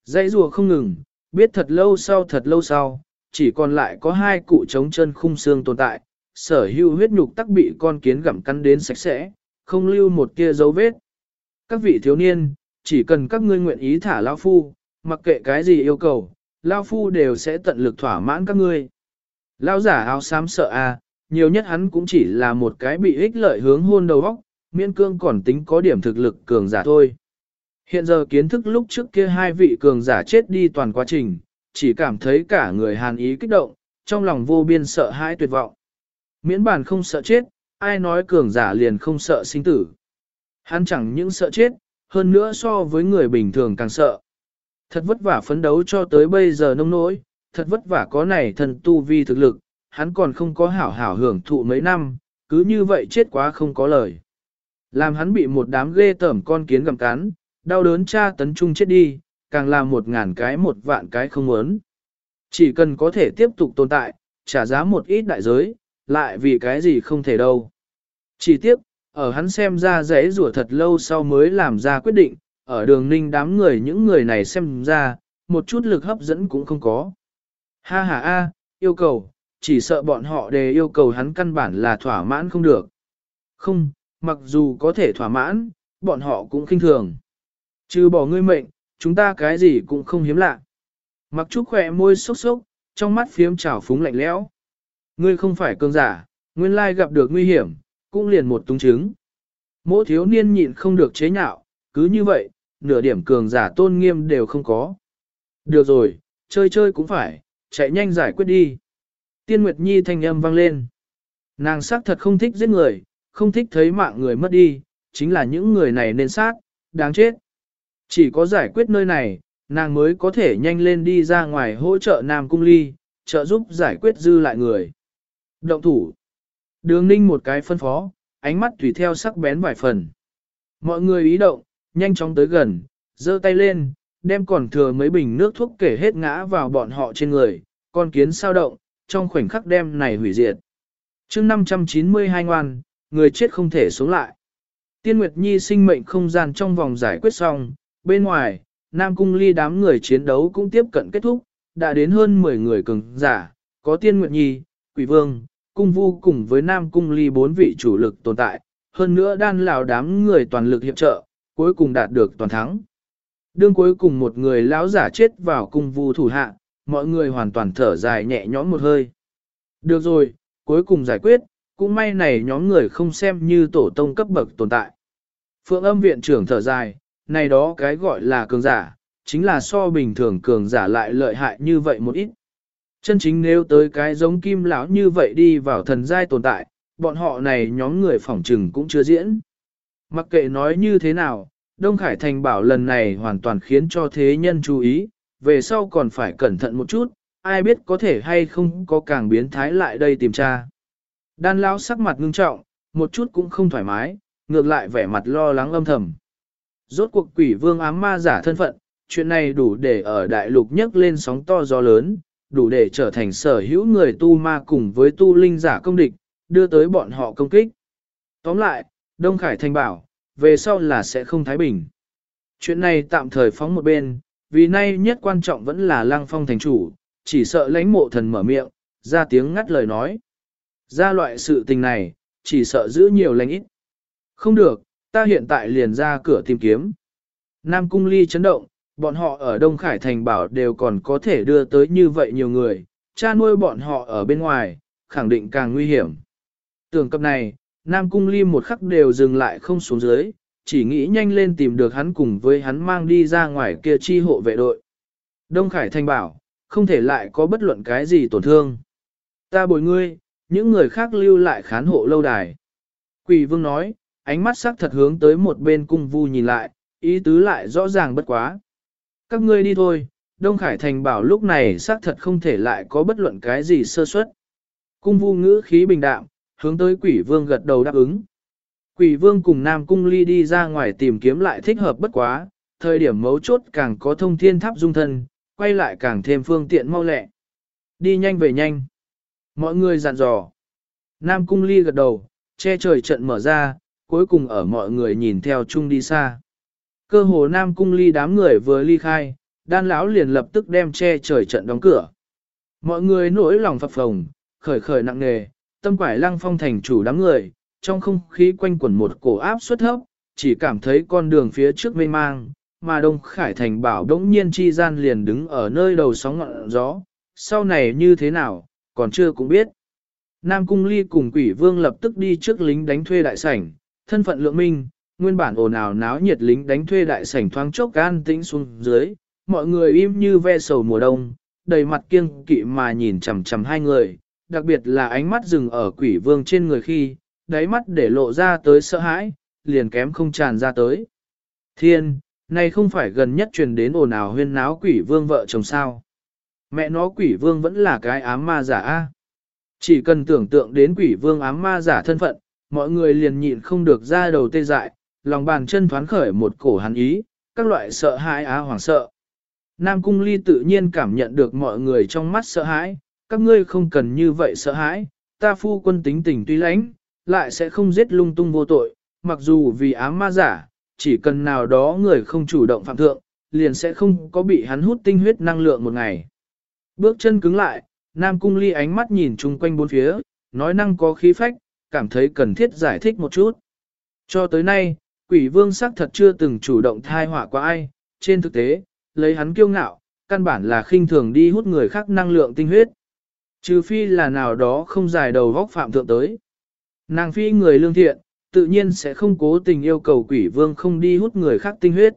Dãy rùa không ngừng, biết thật lâu sau thật lâu sau, chỉ còn lại có hai cụ trống chân khung xương tồn tại, sở hữu huyết nhục tắc bị con kiến gặm cắn đến sạch sẽ, không lưu một tia dấu vết. Các vị thiếu niên, chỉ cần các ngươi nguyện ý thả Lao Phu, mặc kệ cái gì yêu cầu, Lao Phu đều sẽ tận lực thỏa mãn các ngươi. Lao giả áo xám sợ à, nhiều nhất hắn cũng chỉ là một cái bị ích lợi hướng hôn đầu óc, miễn cương còn tính có điểm thực lực cường giả thôi. Hiện giờ kiến thức lúc trước kia hai vị cường giả chết đi toàn quá trình, chỉ cảm thấy cả người hàn ý kích động, trong lòng vô biên sợ hãi tuyệt vọng. Miễn bản không sợ chết, ai nói cường giả liền không sợ sinh tử. Hắn chẳng những sợ chết, hơn nữa so với người bình thường càng sợ. Thật vất vả phấn đấu cho tới bây giờ nông nỗi, thật vất vả có này thần tu vi thực lực, hắn còn không có hảo hảo hưởng thụ mấy năm, cứ như vậy chết quá không có lời. Làm hắn bị một đám ghê tởm con kiến gặm cắn, đau đớn tra tấn trung chết đi, càng là một ngàn cái một vạn cái không muốn. Chỉ cần có thể tiếp tục tồn tại, trả giá một ít đại giới, lại vì cái gì không thể đâu. Chỉ tiếc, ở hắn xem ra rẽ rủa thật lâu sau mới làm ra quyết định, ở đường ninh đám người những người này xem ra, một chút lực hấp dẫn cũng không có. Ha ha a, yêu cầu, chỉ sợ bọn họ đề yêu cầu hắn căn bản là thỏa mãn không được. Không, mặc dù có thể thỏa mãn, bọn họ cũng khinh thường. Trừ bỏ ngươi mệnh, chúng ta cái gì cũng không hiếm lạ. Mặc trúc khỏe môi sốc sốc, trong mắt phiếm trào phúng lạnh lẽo. Ngươi không phải cường giả, nguyên lai gặp được nguy hiểm, cũng liền một túng chứng. Mỗi thiếu niên nhịn không được chế nhạo, cứ như vậy, nửa điểm cường giả tôn nghiêm đều không có. Được rồi, chơi chơi cũng phải, chạy nhanh giải quyết đi. Tiên Nguyệt Nhi thanh âm vang lên. Nàng xác thật không thích giết người, không thích thấy mạng người mất đi, chính là những người này nên sát, đáng chết. Chỉ có giải quyết nơi này, nàng mới có thể nhanh lên đi ra ngoài hỗ trợ Nam Cung Ly, trợ giúp giải quyết dư lại người. Động thủ. Đường ninh một cái phân phó, ánh mắt tùy theo sắc bén vài phần. Mọi người ý động, nhanh chóng tới gần, giơ tay lên, đem còn thừa mấy bình nước thuốc kể hết ngã vào bọn họ trên người, con kiến sao động, trong khoảnh khắc đem này hủy diệt. chương 592 ngoan, người chết không thể sống lại. Tiên Nguyệt Nhi sinh mệnh không gian trong vòng giải quyết xong, bên ngoài, Nam Cung Ly đám người chiến đấu cũng tiếp cận kết thúc, đã đến hơn 10 người cường giả, có Tiên Nguyệt Nhi, Quỷ Vương, Cung Vu cùng với Nam Cung Ly bốn vị chủ lực tồn tại, hơn nữa đan lão đám người toàn lực hiệp trợ, cuối cùng đạt được toàn thắng. Đương cuối cùng một người lão giả chết vào cung vu thủ hạ, mọi người hoàn toàn thở dài nhẹ nhõm một hơi. Được rồi, cuối cùng giải quyết, cũng may này nhóm người không xem như tổ tông cấp bậc tồn tại. Phượng âm viện trưởng thở dài, này đó cái gọi là cường giả, chính là so bình thường cường giả lại lợi hại như vậy một ít. Chân chính nếu tới cái giống kim lão như vậy đi vào thần giai tồn tại, bọn họ này nhóm người phỏng trừng cũng chưa diễn. Mặc kệ nói như thế nào, Đông Khải Thành bảo lần này hoàn toàn khiến cho thế nhân chú ý, về sau còn phải cẩn thận một chút, ai biết có thể hay không có càng biến thái lại đây tìm tra. Đan lão sắc mặt ngưng trọng, một chút cũng không thoải mái, ngược lại vẻ mặt lo lắng âm thầm. Rốt cuộc quỷ vương ám ma giả thân phận, chuyện này đủ để ở đại lục nhấc lên sóng to gió lớn, đủ để trở thành sở hữu người tu ma cùng với tu linh giả công địch, đưa tới bọn họ công kích. Tóm lại, Đông Khải Thành bảo, về sau là sẽ không thái bình. Chuyện này tạm thời phóng một bên, vì nay nhất quan trọng vẫn là lăng phong thành chủ, chỉ sợ lãnh mộ thần mở miệng, ra tiếng ngắt lời nói. Ra loại sự tình này, chỉ sợ giữ nhiều lãnh ít. Không được, ta hiện tại liền ra cửa tìm kiếm. Nam Cung Ly chấn động, bọn họ ở Đông Khải Thành bảo đều còn có thể đưa tới như vậy nhiều người, cha nuôi bọn họ ở bên ngoài, khẳng định càng nguy hiểm. Tưởng cập này, Nam Cung Ly một khắc đều dừng lại không xuống dưới, chỉ nghĩ nhanh lên tìm được hắn cùng với hắn mang đi ra ngoài kia chi hộ vệ đội. Đông Khải Thanh bảo, không thể lại có bất luận cái gì tổn thương. Ta bồi ngươi, những người khác lưu lại khán hộ lâu đài. Quỷ vương nói, ánh mắt sắc thật hướng tới một bên cung vu nhìn lại, ý tứ lại rõ ràng bất quá. Các ngươi đi thôi, Đông Khải Thành bảo lúc này xác thật không thể lại có bất luận cái gì sơ suất. Cung vu ngữ khí bình đạm, hướng tới quỷ vương gật đầu đáp ứng. Quỷ vương cùng Nam Cung Ly đi ra ngoài tìm kiếm lại thích hợp bất quá, thời điểm mấu chốt càng có thông thiên tháp dung thân, quay lại càng thêm phương tiện mau lẹ. Đi nhanh về nhanh. Mọi người dặn dò. Nam Cung Ly gật đầu, che trời trận mở ra, cuối cùng ở mọi người nhìn theo chung đi xa. Cơ hồ Nam Cung Ly đám người vừa ly khai, đan lão liền lập tức đem che trời trận đóng cửa. Mọi người nỗi lòng phập phồng, khởi khởi nặng nề, tâm quải lăng phong thành chủ đám người, trong không khí quanh quẩn một cổ áp suất thấp, chỉ cảm thấy con đường phía trước mê mang, mà Đông Khải Thành bảo đống nhiên chi gian liền đứng ở nơi đầu sóng ngọn gió, sau này như thế nào, còn chưa cũng biết. Nam Cung Ly cùng quỷ vương lập tức đi trước lính đánh thuê đại sảnh, thân phận lượng minh, nguyên bản ồn ào náo nhiệt lính đánh thuê đại sảnh thoáng chốc gan tĩnh xuống dưới, mọi người im như ve sầu mùa đông, đầy mặt kiêng kỵ mà nhìn chằm chằm hai người, đặc biệt là ánh mắt dừng ở quỷ vương trên người khi, đáy mắt để lộ ra tới sợ hãi, liền kém không tràn ra tới. Thiên, này không phải gần nhất truyền đến ồn ào huyên náo quỷ vương vợ chồng sao. Mẹ nó quỷ vương vẫn là cái ám ma giả a. Chỉ cần tưởng tượng đến quỷ vương ám ma giả thân phận, mọi người liền nhịn không được ra đầu tê dại, lòng bàn chân thoáng khởi một cổ hắn ý, các loại sợ hãi á hoảng sợ. Nam Cung Ly tự nhiên cảm nhận được mọi người trong mắt sợ hãi, các ngươi không cần như vậy sợ hãi, ta phu quân tính tình tuy lãnh, lại sẽ không giết lung tung vô tội, mặc dù vì ám ma giả, chỉ cần nào đó người không chủ động phạm thượng, liền sẽ không có bị hắn hút tinh huyết năng lượng một ngày. Bước chân cứng lại, Nam Cung Ly ánh mắt nhìn chung quanh bốn phía, nói năng có khí phách, cảm thấy cần thiết giải thích một chút. Cho tới nay, quỷ vương xác thật chưa từng chủ động thai họa qua ai, trên thực tế, lấy hắn kiêu ngạo, căn bản là khinh thường đi hút người khác năng lượng tinh huyết. Trừ phi là nào đó không dài đầu góc phạm thượng tới. Nàng phi người lương thiện, tự nhiên sẽ không cố tình yêu cầu quỷ vương không đi hút người khác tinh huyết.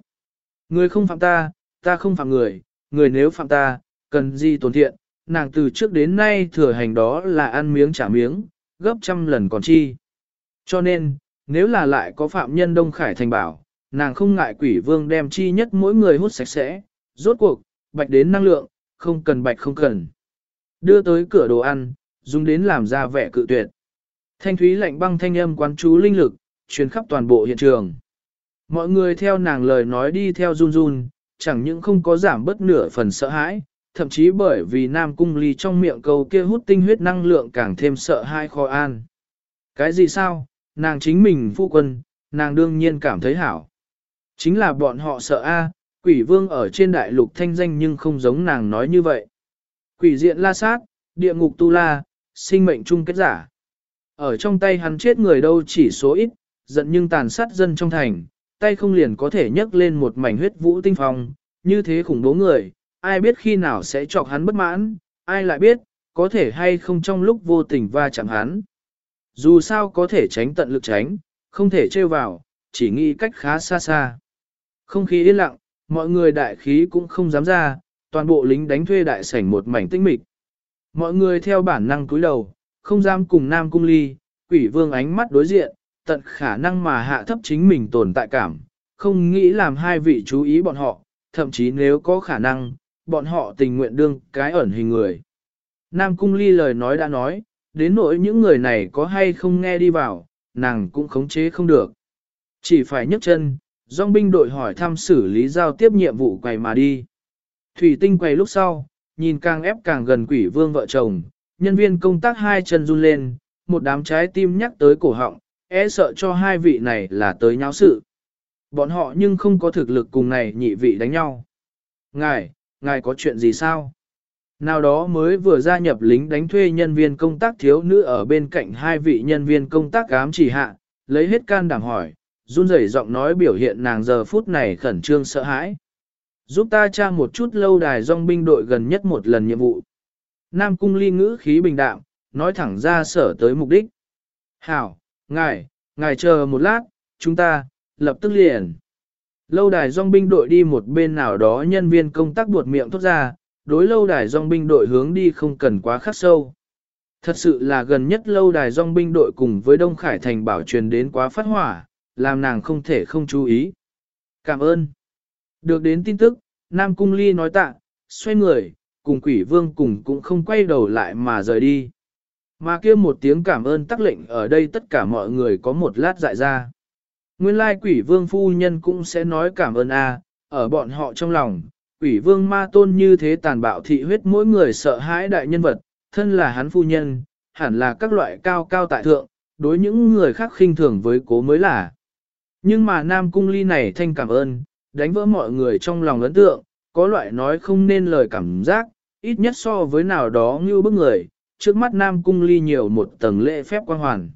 Người không phạm ta, ta không phạm người, người nếu phạm ta, cần gì tổn thiện, nàng từ trước đến nay thừa hành đó là ăn miếng trả miếng, gấp trăm lần còn chi. Cho nên, nếu là lại có phạm nhân Đông Khải thành bảo, nàng không ngại quỷ vương đem chi nhất mỗi người hút sạch sẽ, rốt cuộc, bạch đến năng lượng, không cần bạch không cần. Đưa tới cửa đồ ăn, dùng đến làm ra vẻ cự tuyệt. Thanh thúy lạnh băng thanh âm quán chú linh lực, truyền khắp toàn bộ hiện trường. Mọi người theo nàng lời nói đi theo run run, chẳng những không có giảm bất nửa phần sợ hãi, thậm chí bởi vì Nam Cung Ly trong miệng cầu kia hút tinh huyết năng lượng càng thêm sợ hãi khó an. Cái gì sao, nàng chính mình phu quân, nàng đương nhiên cảm thấy hảo. Chính là bọn họ sợ a, quỷ vương ở trên đại lục thanh danh nhưng không giống nàng nói như vậy. Quỷ diện la sát, địa ngục tu la, sinh mệnh chung kết giả. Ở trong tay hắn chết người đâu chỉ số ít, giận nhưng tàn sát dân trong thành, tay không liền có thể nhấc lên một mảnh huyết vũ tinh phong, như thế khủng bố người, ai biết khi nào sẽ chọc hắn bất mãn, ai lại biết, có thể hay không trong lúc vô tình va chạm hắn. Dù sao có thể tránh tận lực tránh, không thể trêu vào, chỉ nghĩ cách khá xa xa. Không khí yên lặng, mọi người đại khí cũng không dám ra, toàn bộ lính đánh thuê đại sảnh một mảnh tinh mịch. Mọi người theo bản năng cúi đầu, không dám cùng Nam Cung Ly, quỷ vương ánh mắt đối diện, tận khả năng mà hạ thấp chính mình tồn tại cảm, không nghĩ làm hai vị chú ý bọn họ, thậm chí nếu có khả năng, bọn họ tình nguyện đương cái ẩn hình người. Nam Cung Ly lời nói đã nói, đến nỗi những người này có hay không nghe đi vào, nàng cũng khống chế không được. Chỉ phải nhấc chân, dòng binh đội hỏi thăm xử lý giao tiếp nhiệm vụ quầy mà đi. Thủy tinh quầy lúc sau, nhìn càng ép càng gần quỷ vương vợ chồng, nhân viên công tác hai chân run lên, một đám trái tim nhắc tới cổ họng, e sợ cho hai vị này là tới nháo sự. Bọn họ nhưng không có thực lực cùng này nhị vị đánh nhau. Ngài, ngài có chuyện gì sao? Nào đó mới vừa gia nhập lính đánh thuê nhân viên công tác thiếu nữ ở bên cạnh hai vị nhân viên công tác ám chỉ hạ, lấy hết can đảm hỏi, run rẩy giọng nói biểu hiện nàng giờ phút này khẩn trương sợ hãi. Giúp ta tra một chút lâu đài dòng binh đội gần nhất một lần nhiệm vụ. Nam cung ly ngữ khí bình đạm, nói thẳng ra sở tới mục đích. Hảo, ngài, ngài chờ một lát, chúng ta, lập tức liền. Lâu đài dòng binh đội đi một bên nào đó nhân viên công tác buột miệng thốt ra, đối lâu đài dòng binh đội hướng đi không cần quá khắc sâu. Thật sự là gần nhất lâu đài dòng binh đội cùng với Đông Khải Thành bảo truyền đến quá phát hỏa, làm nàng không thể không chú ý. Cảm ơn. Được đến tin tức, Nam Cung Ly nói tạ, xoay người, cùng quỷ vương cùng cũng không quay đầu lại mà rời đi. Mà kia một tiếng cảm ơn tắc lệnh ở đây tất cả mọi người có một lát dại ra. Nguyên lai quỷ vương phu nhân cũng sẽ nói cảm ơn a ở bọn họ trong lòng, quỷ vương ma tôn như thế tàn bạo thị huyết mỗi người sợ hãi đại nhân vật, thân là hắn phu nhân, hẳn là các loại cao cao tại thượng, đối những người khác khinh thường với cố mới là. Nhưng mà Nam Cung Ly này thanh cảm ơn, đánh vỡ mọi người trong lòng ấn tượng, có loại nói không nên lời cảm giác, ít nhất so với nào đó như bức người, trước mắt Nam Cung Ly nhiều một tầng lễ phép quan hoàn.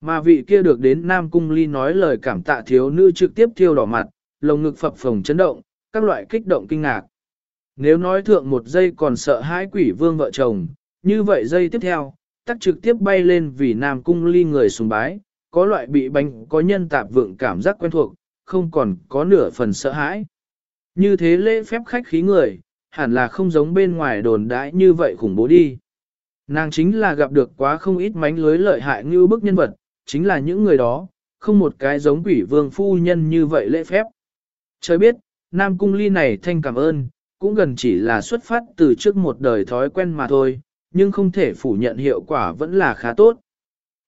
Mà vị kia được đến Nam Cung Ly nói lời cảm tạ thiếu nữ trực tiếp thiêu đỏ mặt, lồng ngực phập phồng chấn động, các loại kích động kinh ngạc. Nếu nói thượng một giây còn sợ hãi quỷ vương vợ chồng, như vậy giây tiếp theo, tắc trực tiếp bay lên vì Nam Cung Ly người sùng bái, có loại bị bánh có nhân tạp vượng cảm giác quen thuộc, không còn có nửa phần sợ hãi. Như thế lễ phép khách khí người, hẳn là không giống bên ngoài đồn đãi như vậy khủng bố đi. Nàng chính là gặp được quá không ít mánh lưới lợi hại như bức nhân vật, chính là những người đó, không một cái giống quỷ vương phu nhân như vậy lễ phép. Trời biết, Nam Cung Ly này thanh cảm ơn, cũng gần chỉ là xuất phát từ trước một đời thói quen mà thôi, nhưng không thể phủ nhận hiệu quả vẫn là khá tốt.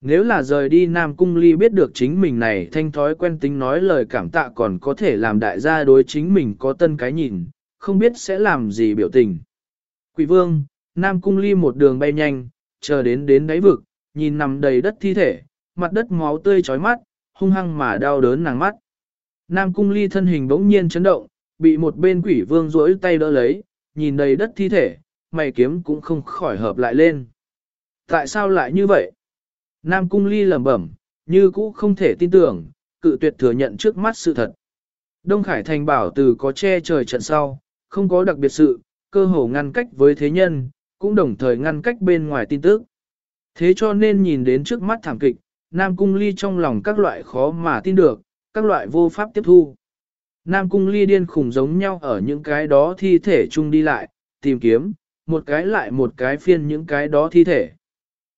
Nếu là rời đi Nam Cung Ly biết được chính mình này thanh thói quen tính nói lời cảm tạ còn có thể làm đại gia đối chính mình có tân cái nhìn, không biết sẽ làm gì biểu tình. Quỷ vương, Nam Cung Ly một đường bay nhanh, chờ đến đến đáy vực, nhìn nằm đầy đất thi thể, mặt đất máu tươi chói mắt, hung hăng mà đau đớn nàng mắt. Nam Cung Ly thân hình bỗng nhiên chấn động, bị một bên quỷ vương rỗi tay đỡ lấy, nhìn đầy đất thi thể, mày kiếm cũng không khỏi hợp lại lên. Tại sao lại như vậy? Nam Cung Ly lẩm bẩm, như cũ không thể tin tưởng, cự tuyệt thừa nhận trước mắt sự thật. Đông Khải Thành bảo từ có che trời trận sau, không có đặc biệt sự, cơ hồ ngăn cách với thế nhân, cũng đồng thời ngăn cách bên ngoài tin tức. Thế cho nên nhìn đến trước mắt thảm kịch, Nam Cung Ly trong lòng các loại khó mà tin được, các loại vô pháp tiếp thu. Nam Cung Ly điên khủng giống nhau ở những cái đó thi thể chung đi lại, tìm kiếm, một cái lại một cái phiên những cái đó thi thể.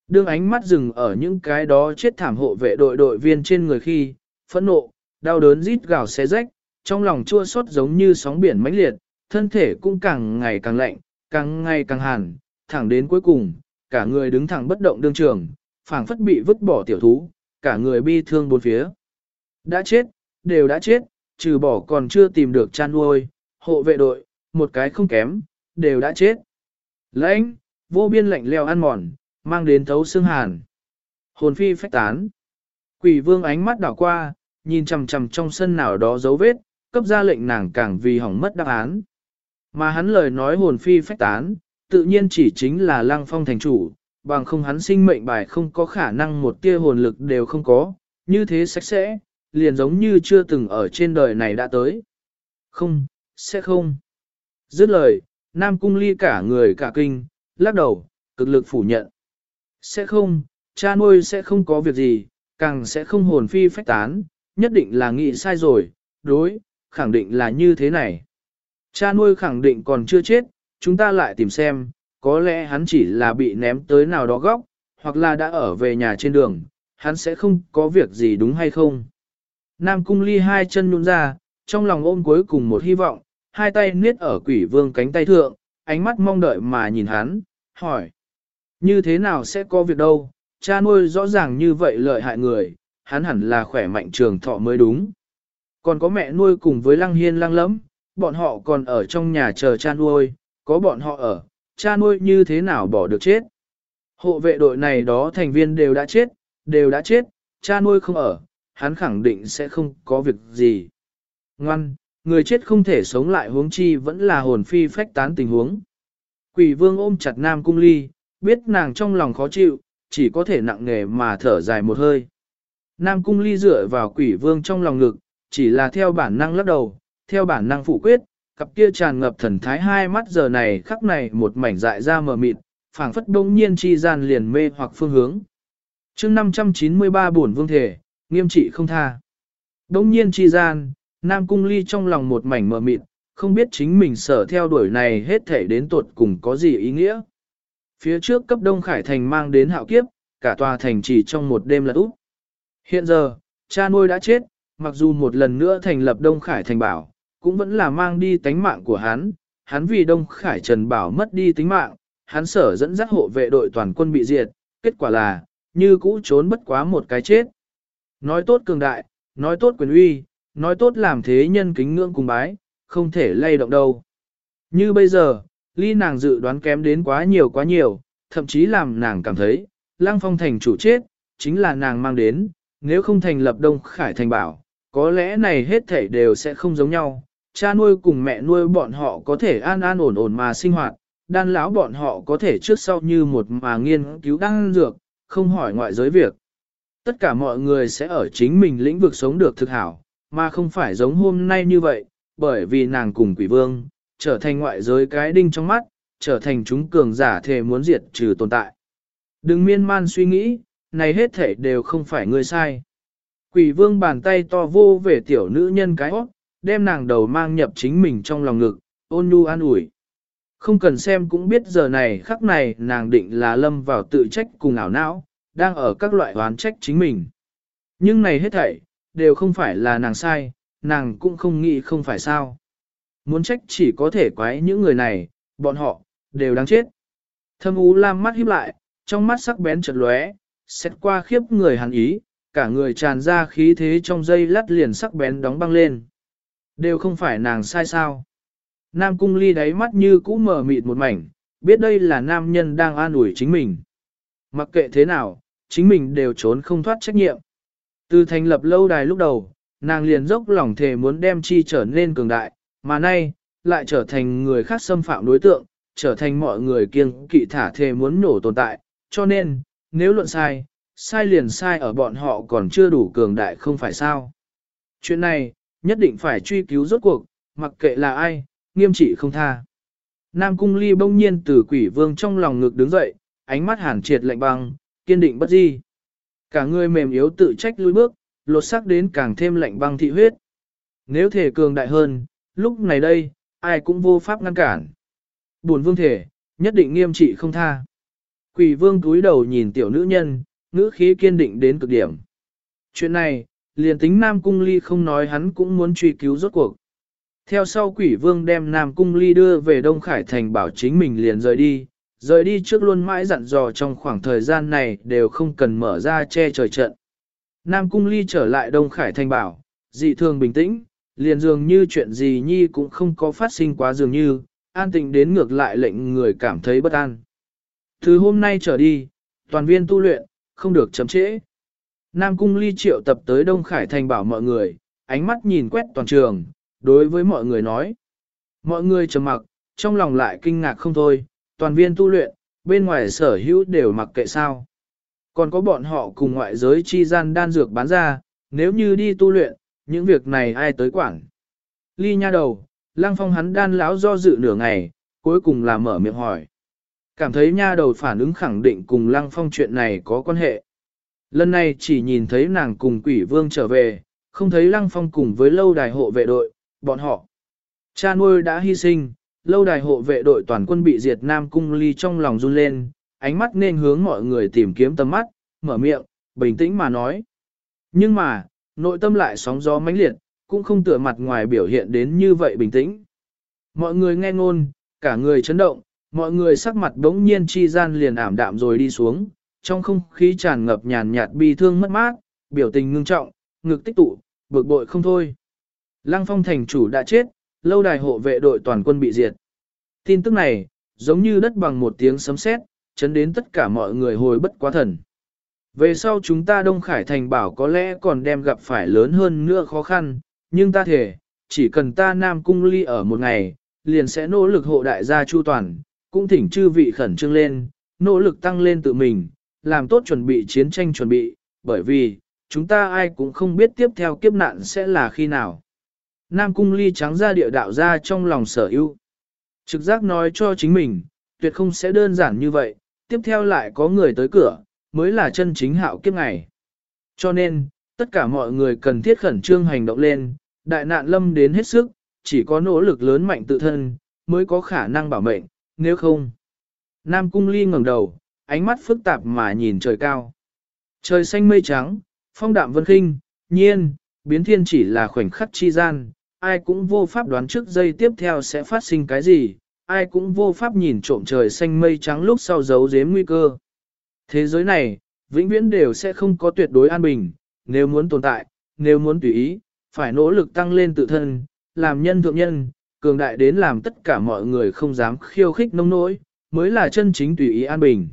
Đương ánh mắt dừng ở những cái đó chết thảm hộ vệ đội đội viên trên người khi, phẫn nộ, đau đớn rít gào xé rách, trong lòng chua xót giống như sóng biển mãnh liệt, thân thể cũng càng ngày càng lạnh, càng ngày càng hàn, thẳng đến cuối cùng, cả người đứng thẳng bất động đương trường, phảng phất bị vứt bỏ tiểu thú, cả người bi thương bốn phía. Đã chết, đều đã chết, trừ bỏ còn chưa tìm được chăn nuôi, hộ vệ đội, một cái không kém, đều đã chết. Lãnh, vô biên lạnh leo ăn mòn, mang đến thấu xương hàn. Hồn phi phách tán. Quỷ vương ánh mắt đảo qua, nhìn chằm chằm trong sân nào đó dấu vết, cấp ra lệnh nàng càng vì hỏng mất đáp án. Mà hắn lời nói hồn phi phách tán, tự nhiên chỉ chính là lăng phong thành chủ, bằng không hắn sinh mệnh bài không có khả năng một tia hồn lực đều không có, như thế sạch sẽ, liền giống như chưa từng ở trên đời này đã tới. Không, sẽ không. Dứt lời, Nam Cung Ly cả người cả kinh, lắc đầu, cực lực phủ nhận. Sẽ không, cha nuôi sẽ không có việc gì, càng sẽ không hồn phi phách tán, nhất định là nghĩ sai rồi, đối, khẳng định là như thế này. Cha nuôi khẳng định còn chưa chết, chúng ta lại tìm xem, có lẽ hắn chỉ là bị ném tới nào đó góc, hoặc là đã ở về nhà trên đường, hắn sẽ không có việc gì đúng hay không. Nam cung ly hai chân nhún ra, trong lòng ôm cuối cùng một hy vọng, hai tay niết ở quỷ vương cánh tay thượng, ánh mắt mong đợi mà nhìn hắn, hỏi. Như thế nào sẽ có việc đâu, cha nuôi rõ ràng như vậy lợi hại người, hắn hẳn là khỏe mạnh trường thọ mới đúng. Còn có mẹ nuôi cùng với lăng hiên lăng lẫm, bọn họ còn ở trong nhà chờ cha nuôi, có bọn họ ở, cha nuôi như thế nào bỏ được chết. Hộ vệ đội này đó thành viên đều đã chết, đều đã chết, cha nuôi không ở, hắn khẳng định sẽ không có việc gì. Ngoan, người chết không thể sống lại huống chi vẫn là hồn phi phách tán tình huống. Quỷ vương ôm chặt Nam Cung Ly, biết nàng trong lòng khó chịu, chỉ có thể nặng nề mà thở dài một hơi. Nam Cung Ly dựa vào quỷ vương trong lòng ngực, chỉ là theo bản năng lắc đầu, theo bản năng phụ quyết, cặp kia tràn ngập thần thái hai mắt giờ này khắc này một mảnh dại ra mờ mịt, phảng phất đông nhiên chi gian liền mê hoặc phương hướng. chương 593 buồn vương thể, nghiêm trị không tha. Đông nhiên chi gian, Nam Cung Ly trong lòng một mảnh mờ mịt, không biết chính mình sở theo đuổi này hết thể đến tuột cùng có gì ý nghĩa. Phía trước cấp Đông Khải Thành mang đến hạo kiếp, cả tòa thành chỉ trong một đêm là úp. Hiện giờ, cha nuôi đã chết, mặc dù một lần nữa thành lập Đông Khải Thành bảo, cũng vẫn là mang đi tánh mạng của hắn. Hắn vì Đông Khải Trần Bảo mất đi tính mạng, hắn sở dẫn dắt hộ vệ đội toàn quân bị diệt, kết quả là, như cũ trốn bất quá một cái chết. Nói tốt cường đại, nói tốt quyền uy, nói tốt làm thế nhân kính ngưỡng cùng bái, không thể lay động đâu. Như bây giờ, ly nàng dự đoán kém đến quá nhiều quá nhiều, thậm chí làm nàng cảm thấy, Lăng Phong thành chủ chết, chính là nàng mang đến, nếu không thành lập Đông Khải thành bảo, có lẽ này hết thảy đều sẽ không giống nhau. Cha nuôi cùng mẹ nuôi bọn họ có thể an an ổn ổn mà sinh hoạt, đan lão bọn họ có thể trước sau như một mà nghiên cứu đan dược, không hỏi ngoại giới việc. Tất cả mọi người sẽ ở chính mình lĩnh vực sống được thực hảo, mà không phải giống hôm nay như vậy, bởi vì nàng cùng quỷ vương, trở thành ngoại giới cái đinh trong mắt, trở thành chúng cường giả thề muốn diệt trừ tồn tại. Đừng miên man suy nghĩ, này hết thể đều không phải ngươi sai. Quỷ vương bàn tay to vô về tiểu nữ nhân cái hót, đem nàng đầu mang nhập chính mình trong lòng ngực, ôn nhu an ủi. Không cần xem cũng biết giờ này khắc này nàng định là lâm vào tự trách cùng ảo não, đang ở các loại oán trách chính mình. Nhưng này hết thảy, đều không phải là nàng sai, nàng cũng không nghĩ không phải sao. Muốn trách chỉ có thể quái những người này, bọn họ, đều đáng chết. Thâm ú lam mắt híp lại, trong mắt sắc bén chật lóe, xét qua khiếp người hàn ý, cả người tràn ra khí thế trong dây lắt liền sắc bén đóng băng lên. Đều không phải nàng sai sao. Nam cung ly đáy mắt như cũ mở mịt một mảnh, biết đây là nam nhân đang an ủi chính mình. Mặc kệ thế nào, chính mình đều trốn không thoát trách nhiệm. Từ thành lập lâu đài lúc đầu, nàng liền dốc lòng thề muốn đem chi trở nên cường đại, mà nay, lại trở thành người khác xâm phạm đối tượng, trở thành mọi người kiêng kỵ thả thề muốn nổ tồn tại, cho nên, nếu luận sai, sai liền sai ở bọn họ còn chưa đủ cường đại không phải sao. Chuyện này, nhất định phải truy cứu rốt cuộc, mặc kệ là ai, nghiêm trị không tha. Nam Cung Ly bỗng nhiên từ quỷ vương trong lòng ngực đứng dậy, ánh mắt hàn triệt lạnh băng, kiên định bất di. Cả người mềm yếu tự trách lùi bước, lột sắc đến càng thêm lạnh băng thị huyết. Nếu thể cường đại hơn, lúc này đây, ai cũng vô pháp ngăn cản. Buồn vương thể, nhất định nghiêm trị không tha. Quỷ vương túi đầu nhìn tiểu nữ nhân, ngữ khí kiên định đến cực điểm. Chuyện này, liền tính Nam Cung Ly không nói hắn cũng muốn truy cứu rốt cuộc. Theo sau quỷ vương đem Nam Cung Ly đưa về Đông Khải Thành bảo chính mình liền rời đi, rời đi trước luôn mãi dặn dò trong khoảng thời gian này đều không cần mở ra che trời trận. Nam Cung Ly trở lại Đông Khải Thành bảo, dị thường bình tĩnh, liền dường như chuyện gì nhi cũng không có phát sinh quá dường như, an tĩnh đến ngược lại lệnh người cảm thấy bất an. Từ hôm nay trở đi, toàn viên tu luyện, không được chấm trễ. Nam Cung Ly triệu tập tới Đông Khải Thành bảo mọi người, ánh mắt nhìn quét toàn trường, đối với mọi người nói. Mọi người trầm mặc, trong lòng lại kinh ngạc không thôi, toàn viên tu luyện, bên ngoài sở hữu đều mặc kệ sao. Còn có bọn họ cùng ngoại giới chi gian đan dược bán ra, nếu như đi tu luyện, những việc này ai tới quản. Ly nha đầu, Lang phong hắn đan lão do dự nửa ngày, cuối cùng là mở miệng hỏi. Cảm thấy nha đầu phản ứng khẳng định cùng Lang phong chuyện này có quan hệ. Lần này chỉ nhìn thấy nàng cùng quỷ vương trở về, không thấy lăng phong cùng với lâu đài hộ vệ đội, bọn họ. Cha nuôi đã hy sinh, lâu đài hộ vệ đội toàn quân bị diệt Nam Cung Ly trong lòng run lên, ánh mắt nên hướng mọi người tìm kiếm tầm mắt, mở miệng, bình tĩnh mà nói. Nhưng mà, nội tâm lại sóng gió mãnh liệt, cũng không tựa mặt ngoài biểu hiện đến như vậy bình tĩnh. Mọi người nghe ngôn, cả người chấn động, mọi người sắc mặt đống nhiên chi gian liền ảm đạm rồi đi xuống, trong không khí tràn ngập nhàn nhạt bi thương mất mát, biểu tình ngưng trọng, ngực tích tụ, bực bội không thôi. Lăng phong thành chủ đã chết, lâu đài hộ vệ đội toàn quân bị diệt. Tin tức này, giống như đất bằng một tiếng sấm sét, chấn đến tất cả mọi người hồi bất quá thần. Về sau chúng ta Đông Khải Thành bảo có lẽ còn đem gặp phải lớn hơn nữa khó khăn, nhưng ta thể, chỉ cần ta Nam Cung Ly ở một ngày, liền sẽ nỗ lực hộ đại gia chu toàn, cũng thỉnh chư vị khẩn trương lên, nỗ lực tăng lên tự mình, làm tốt chuẩn bị chiến tranh chuẩn bị, bởi vì, chúng ta ai cũng không biết tiếp theo kiếp nạn sẽ là khi nào. Nam Cung Ly trắng ra địa đạo ra trong lòng sở ưu. Trực giác nói cho chính mình, tuyệt không sẽ đơn giản như vậy, tiếp theo lại có người tới cửa, mới là chân chính hạo kiếp ngày. Cho nên, tất cả mọi người cần thiết khẩn trương hành động lên, đại nạn lâm đến hết sức, chỉ có nỗ lực lớn mạnh tự thân, mới có khả năng bảo mệnh, nếu không. Nam Cung Ly ngẩng đầu, ánh mắt phức tạp mà nhìn trời cao. Trời xanh mây trắng, phong đạm vân khinh, nhiên, biến thiên chỉ là khoảnh khắc chi gian, ai cũng vô pháp đoán trước giây tiếp theo sẽ phát sinh cái gì, ai cũng vô pháp nhìn trộm trời xanh mây trắng lúc sau giấu giếm nguy cơ. Thế giới này, vĩnh viễn đều sẽ không có tuyệt đối an bình, nếu muốn tồn tại, nếu muốn tùy ý, phải nỗ lực tăng lên tự thân, làm nhân thượng nhân, cường đại đến làm tất cả mọi người không dám khiêu khích nông nỗi, mới là chân chính tùy ý an bình.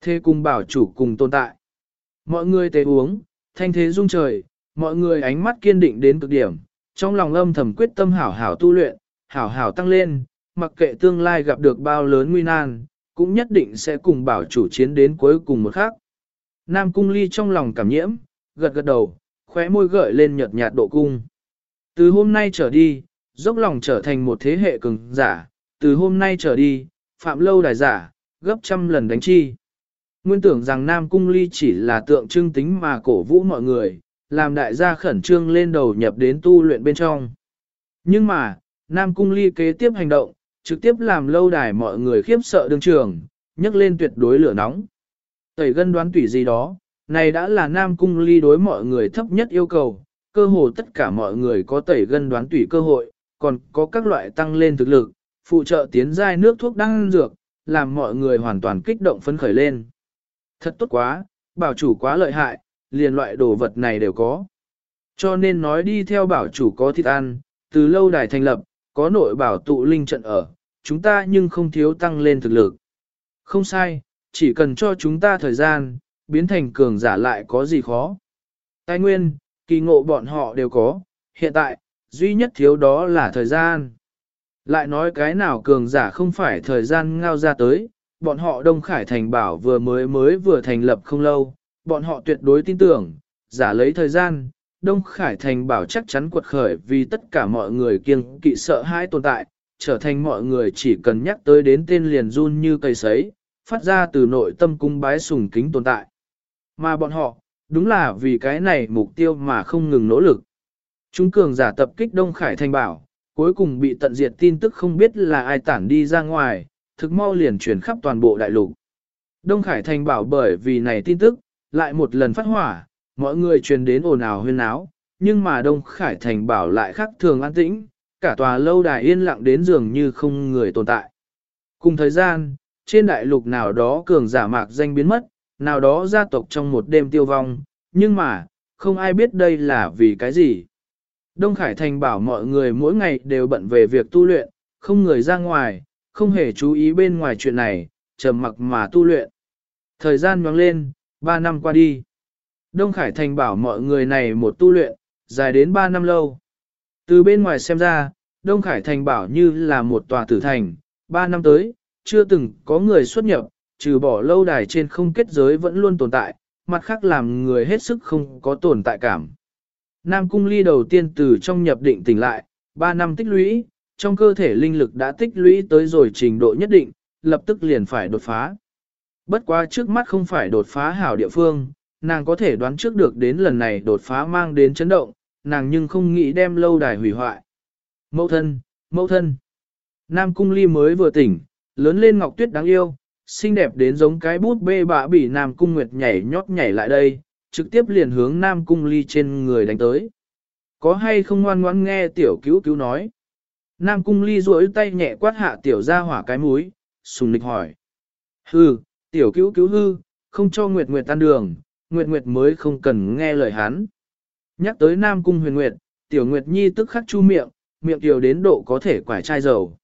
Thế cùng bảo chủ cùng tồn tại. Mọi người tề uống, thanh thế rung trời, mọi người ánh mắt kiên định đến cực điểm, trong lòng âm thầm quyết tâm hảo hảo tu luyện, hảo hảo tăng lên, mặc kệ tương lai gặp được bao lớn nguy nan, cũng nhất định sẽ cùng bảo chủ chiến đến cuối cùng một khắc. Nam cung ly trong lòng cảm nhiễm, gật gật đầu, khóe môi gợi lên nhợt nhạt độ cung. Từ hôm nay trở đi, dốc lòng trở thành một thế hệ cường giả, từ hôm nay trở đi, phạm lâu đài giả, gấp trăm lần đánh chi. Nguyên tưởng rằng Nam Cung Ly chỉ là tượng trưng tính mà cổ vũ mọi người, làm đại gia khẩn trương lên đầu nhập đến tu luyện bên trong. Nhưng mà, Nam Cung Ly kế tiếp hành động, trực tiếp làm lâu đài mọi người khiếp sợ đương trường, nhấc lên tuyệt đối lửa nóng. Tẩy gân đoán tủy gì đó, này đã là Nam Cung Ly đối mọi người thấp nhất yêu cầu, cơ hồ tất cả mọi người có tẩy gân đoán tủy cơ hội, còn có các loại tăng lên thực lực, phụ trợ tiến giai nước thuốc đang dược, làm mọi người hoàn toàn kích động phấn khởi lên. Thật tốt quá, bảo chủ quá lợi hại, liền loại đồ vật này đều có. Cho nên nói đi theo bảo chủ có thịt ăn, từ lâu đài thành lập, có nội bảo tụ linh trận ở, chúng ta nhưng không thiếu tăng lên thực lực. Không sai, chỉ cần cho chúng ta thời gian, biến thành cường giả lại có gì khó. Tài nguyên, kỳ ngộ bọn họ đều có, hiện tại, duy nhất thiếu đó là thời gian. Lại nói cái nào cường giả không phải thời gian ngao ra tới, bọn họ Đông Khải Thành bảo vừa mới mới vừa thành lập không lâu, bọn họ tuyệt đối tin tưởng, giả lấy thời gian, Đông Khải Thành bảo chắc chắn quật khởi vì tất cả mọi người kiêng kỵ sợ hãi tồn tại, trở thành mọi người chỉ cần nhắc tới đến tên liền run như cây sấy, phát ra từ nội tâm cung bái sùng kính tồn tại. Mà bọn họ, đúng là vì cái này mục tiêu mà không ngừng nỗ lực. Chúng cường giả tập kích Đông Khải Thành bảo, cuối cùng bị tận diệt tin tức không biết là ai tản đi ra ngoài, thực mau liền truyền khắp toàn bộ đại lục. Đông Khải Thành bảo bởi vì này tin tức, lại một lần phát hỏa, mọi người truyền đến ồn ào huyên náo, nhưng mà Đông Khải Thành bảo lại khác thường an tĩnh, cả tòa lâu đài yên lặng đến dường như không người tồn tại. Cùng thời gian, trên đại lục nào đó cường giả mạc danh biến mất, nào đó gia tộc trong một đêm tiêu vong, nhưng mà, không ai biết đây là vì cái gì. Đông Khải Thành bảo mọi người mỗi ngày đều bận về việc tu luyện, không người ra ngoài, không hề chú ý bên ngoài chuyện này, trầm mặc mà tu luyện. Thời gian nhoáng lên, 3 năm qua đi. Đông Khải Thành bảo mọi người này một tu luyện, dài đến 3 năm lâu. Từ bên ngoài xem ra, Đông Khải Thành bảo như là một tòa tử thành, 3 năm tới, chưa từng có người xuất nhập, trừ bỏ lâu đài trên không kết giới vẫn luôn tồn tại, mặt khác làm người hết sức không có tồn tại cảm. Nam Cung Ly đầu tiên từ trong nhập định tỉnh lại, 3 năm tích lũy, trong cơ thể linh lực đã tích lũy tới rồi trình độ nhất định, lập tức liền phải đột phá. Bất quá trước mắt không phải đột phá hảo địa phương, nàng có thể đoán trước được đến lần này đột phá mang đến chấn động, nàng nhưng không nghĩ đem lâu đài hủy hoại. Mẫu thân, mẫu thân. Nam Cung Ly mới vừa tỉnh, lớn lên ngọc tuyết đáng yêu, xinh đẹp đến giống cái bút bê bạ bỉ Nam Cung Nguyệt nhảy nhót nhảy lại đây, trực tiếp liền hướng Nam Cung Ly trên người đánh tới. Có hay không ngoan ngoãn nghe tiểu cứu cứu nói. Nam Cung Ly duỗi tay nhẹ quát hạ tiểu ra hỏa cái mũi, sùng nịch hỏi. Hư, tiểu cứu cứu hư, không cho Nguyệt Nguyệt tan đường, Nguyệt Nguyệt mới không cần nghe lời hắn. Nhắc tới Nam Cung huyền Nguyệt, tiểu Nguyệt Nhi tức khắc chu miệng, miệng tiểu đến độ có thể quải chai dầu.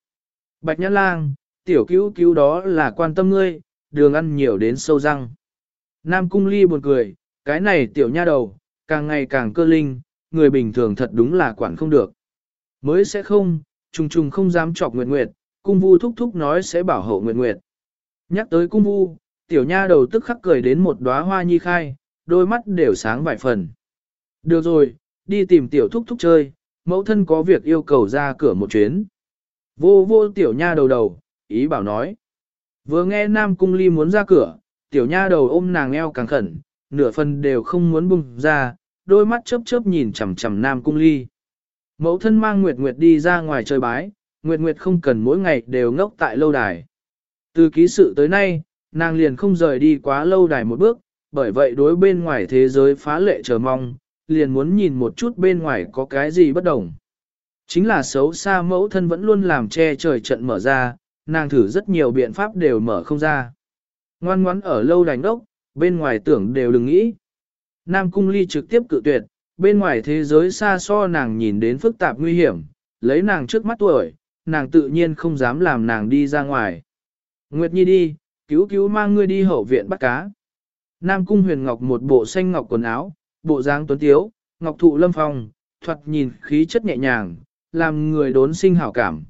Bạch Nhã Lang, tiểu cứu cứu đó là quan tâm ngươi, đường ăn nhiều đến sâu răng. Nam Cung Ly buồn cười, cái này tiểu nha đầu, càng ngày càng cơ linh, người bình thường thật đúng là quản không được. Mới sẽ không, trùng trùng không dám chọc Nguyệt Nguyệt, cung vu thúc thúc nói sẽ bảo hộ Nguyệt Nguyệt. Nhắc tới cung vu, tiểu nha đầu tức khắc cười đến một đóa hoa nhi khai, đôi mắt đều sáng vài phần. Được rồi, đi tìm tiểu thúc thúc chơi, mẫu thân có việc yêu cầu ra cửa một chuyến. Vô vô tiểu nha đầu đầu, ý bảo nói. Vừa nghe Nam Cung Ly muốn ra cửa, tiểu nha đầu ôm nàng eo càng khẩn, nửa phần đều không muốn bùng ra, đôi mắt chớp chớp nhìn chằm chằm Nam Cung Ly. Mẫu thân mang Nguyệt Nguyệt đi ra ngoài chơi bái, Nguyệt Nguyệt không cần mỗi ngày đều ngốc tại lâu đài. Từ ký sự tới nay, nàng liền không rời đi quá lâu đài một bước, bởi vậy đối bên ngoài thế giới phá lệ chờ mong, liền muốn nhìn một chút bên ngoài có cái gì bất đồng. Chính là xấu xa mẫu thân vẫn luôn làm che trời trận mở ra, nàng thử rất nhiều biện pháp đều mở không ra. Ngoan ngoãn ở lâu đài ngốc, bên ngoài tưởng đều đừng nghĩ. Nam Cung Ly trực tiếp cự tuyệt, bên ngoài thế giới xa so nàng nhìn đến phức tạp nguy hiểm, lấy nàng trước mắt tuổi, nàng tự nhiên không dám làm nàng đi ra ngoài. Nguyệt Nhi đi, cứu cứu mang ngươi đi hậu viện bắt cá. Nam Cung Huyền Ngọc một bộ xanh ngọc quần áo, bộ dáng tuấn tiếu, ngọc thụ lâm phong, thoạt nhìn khí chất nhẹ nhàng, làm người đốn sinh hảo cảm.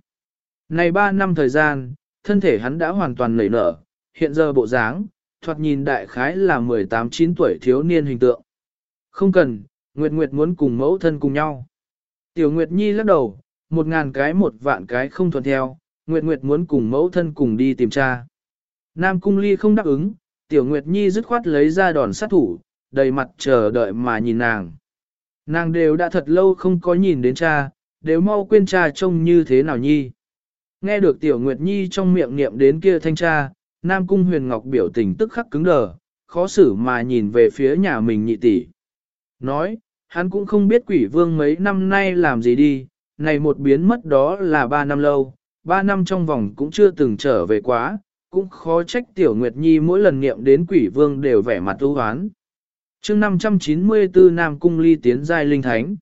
Này ba năm thời gian, thân thể hắn đã hoàn toàn nảy nở, hiện giờ bộ dáng, thoạt nhìn đại khái là 18-9 tuổi thiếu niên hình tượng. Không cần, Nguyệt Nguyệt muốn cùng mẫu thân cùng nhau. Tiểu Nguyệt Nhi lắc đầu, một ngàn cái một vạn cái không thuận theo, Nguyệt Nguyệt muốn cùng mẫu thân cùng đi tìm cha. Nam Cung Ly không đáp ứng, Tiểu Nguyệt Nhi dứt khoát lấy ra đòn sát thủ, đầy mặt chờ đợi mà nhìn nàng. Nàng đều đã thật lâu không có nhìn đến cha, đều mau quên cha trông như thế nào nhi. Nghe được Tiểu Nguyệt Nhi trong miệng niệm đến kia thanh cha, Nam Cung Huyền Ngọc biểu tình tức khắc cứng đờ, khó xử mà nhìn về phía nhà mình nhị tỷ. Nói, hắn cũng không biết quỷ vương mấy năm nay làm gì đi, này một biến mất đó là ba năm lâu, ba năm trong vòng cũng chưa từng trở về quá, cũng khó trách Tiểu Nguyệt Nhi mỗi lần niệm đến quỷ vương đều vẻ mặt ưu hoán. chương 594 Nam Cung ly tiến giai linh thánh.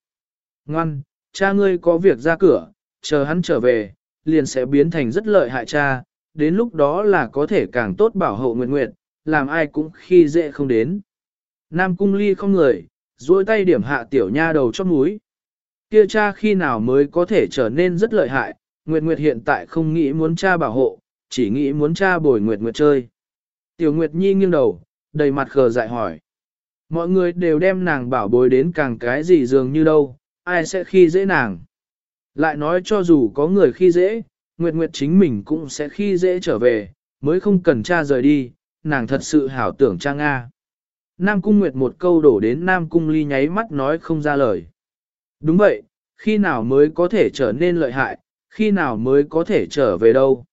Ngoan, cha ngươi có việc ra cửa, chờ hắn trở về, liền sẽ biến thành rất lợi hại cha, đến lúc đó là có thể càng tốt bảo hộ Nguyệt Nguyệt, làm ai cũng khi dễ không đến. Nam Cung ly không người, duỗi tay điểm hạ tiểu nha đầu chót núi. Kia cha khi nào mới có thể trở nên rất lợi hại, Nguyệt Nguyệt hiện tại không nghĩ muốn cha bảo hộ, chỉ nghĩ muốn cha bồi Nguyệt Nguyệt chơi. Tiểu Nguyệt Nhi nghiêng đầu, đầy mặt khờ dại hỏi. Mọi người đều đem nàng bảo bối đến càng cái gì dường như đâu, ai sẽ khi dễ nàng. Lại nói cho dù có người khi dễ, Nguyệt Nguyệt chính mình cũng sẽ khi dễ trở về, mới không cần cha rời đi, nàng thật sự hảo tưởng cha Nga. Nam Cung Nguyệt một câu đổ đến Nam Cung Ly nháy mắt nói không ra lời. Đúng vậy, khi nào mới có thể trở nên lợi hại, khi nào mới có thể trở về đâu.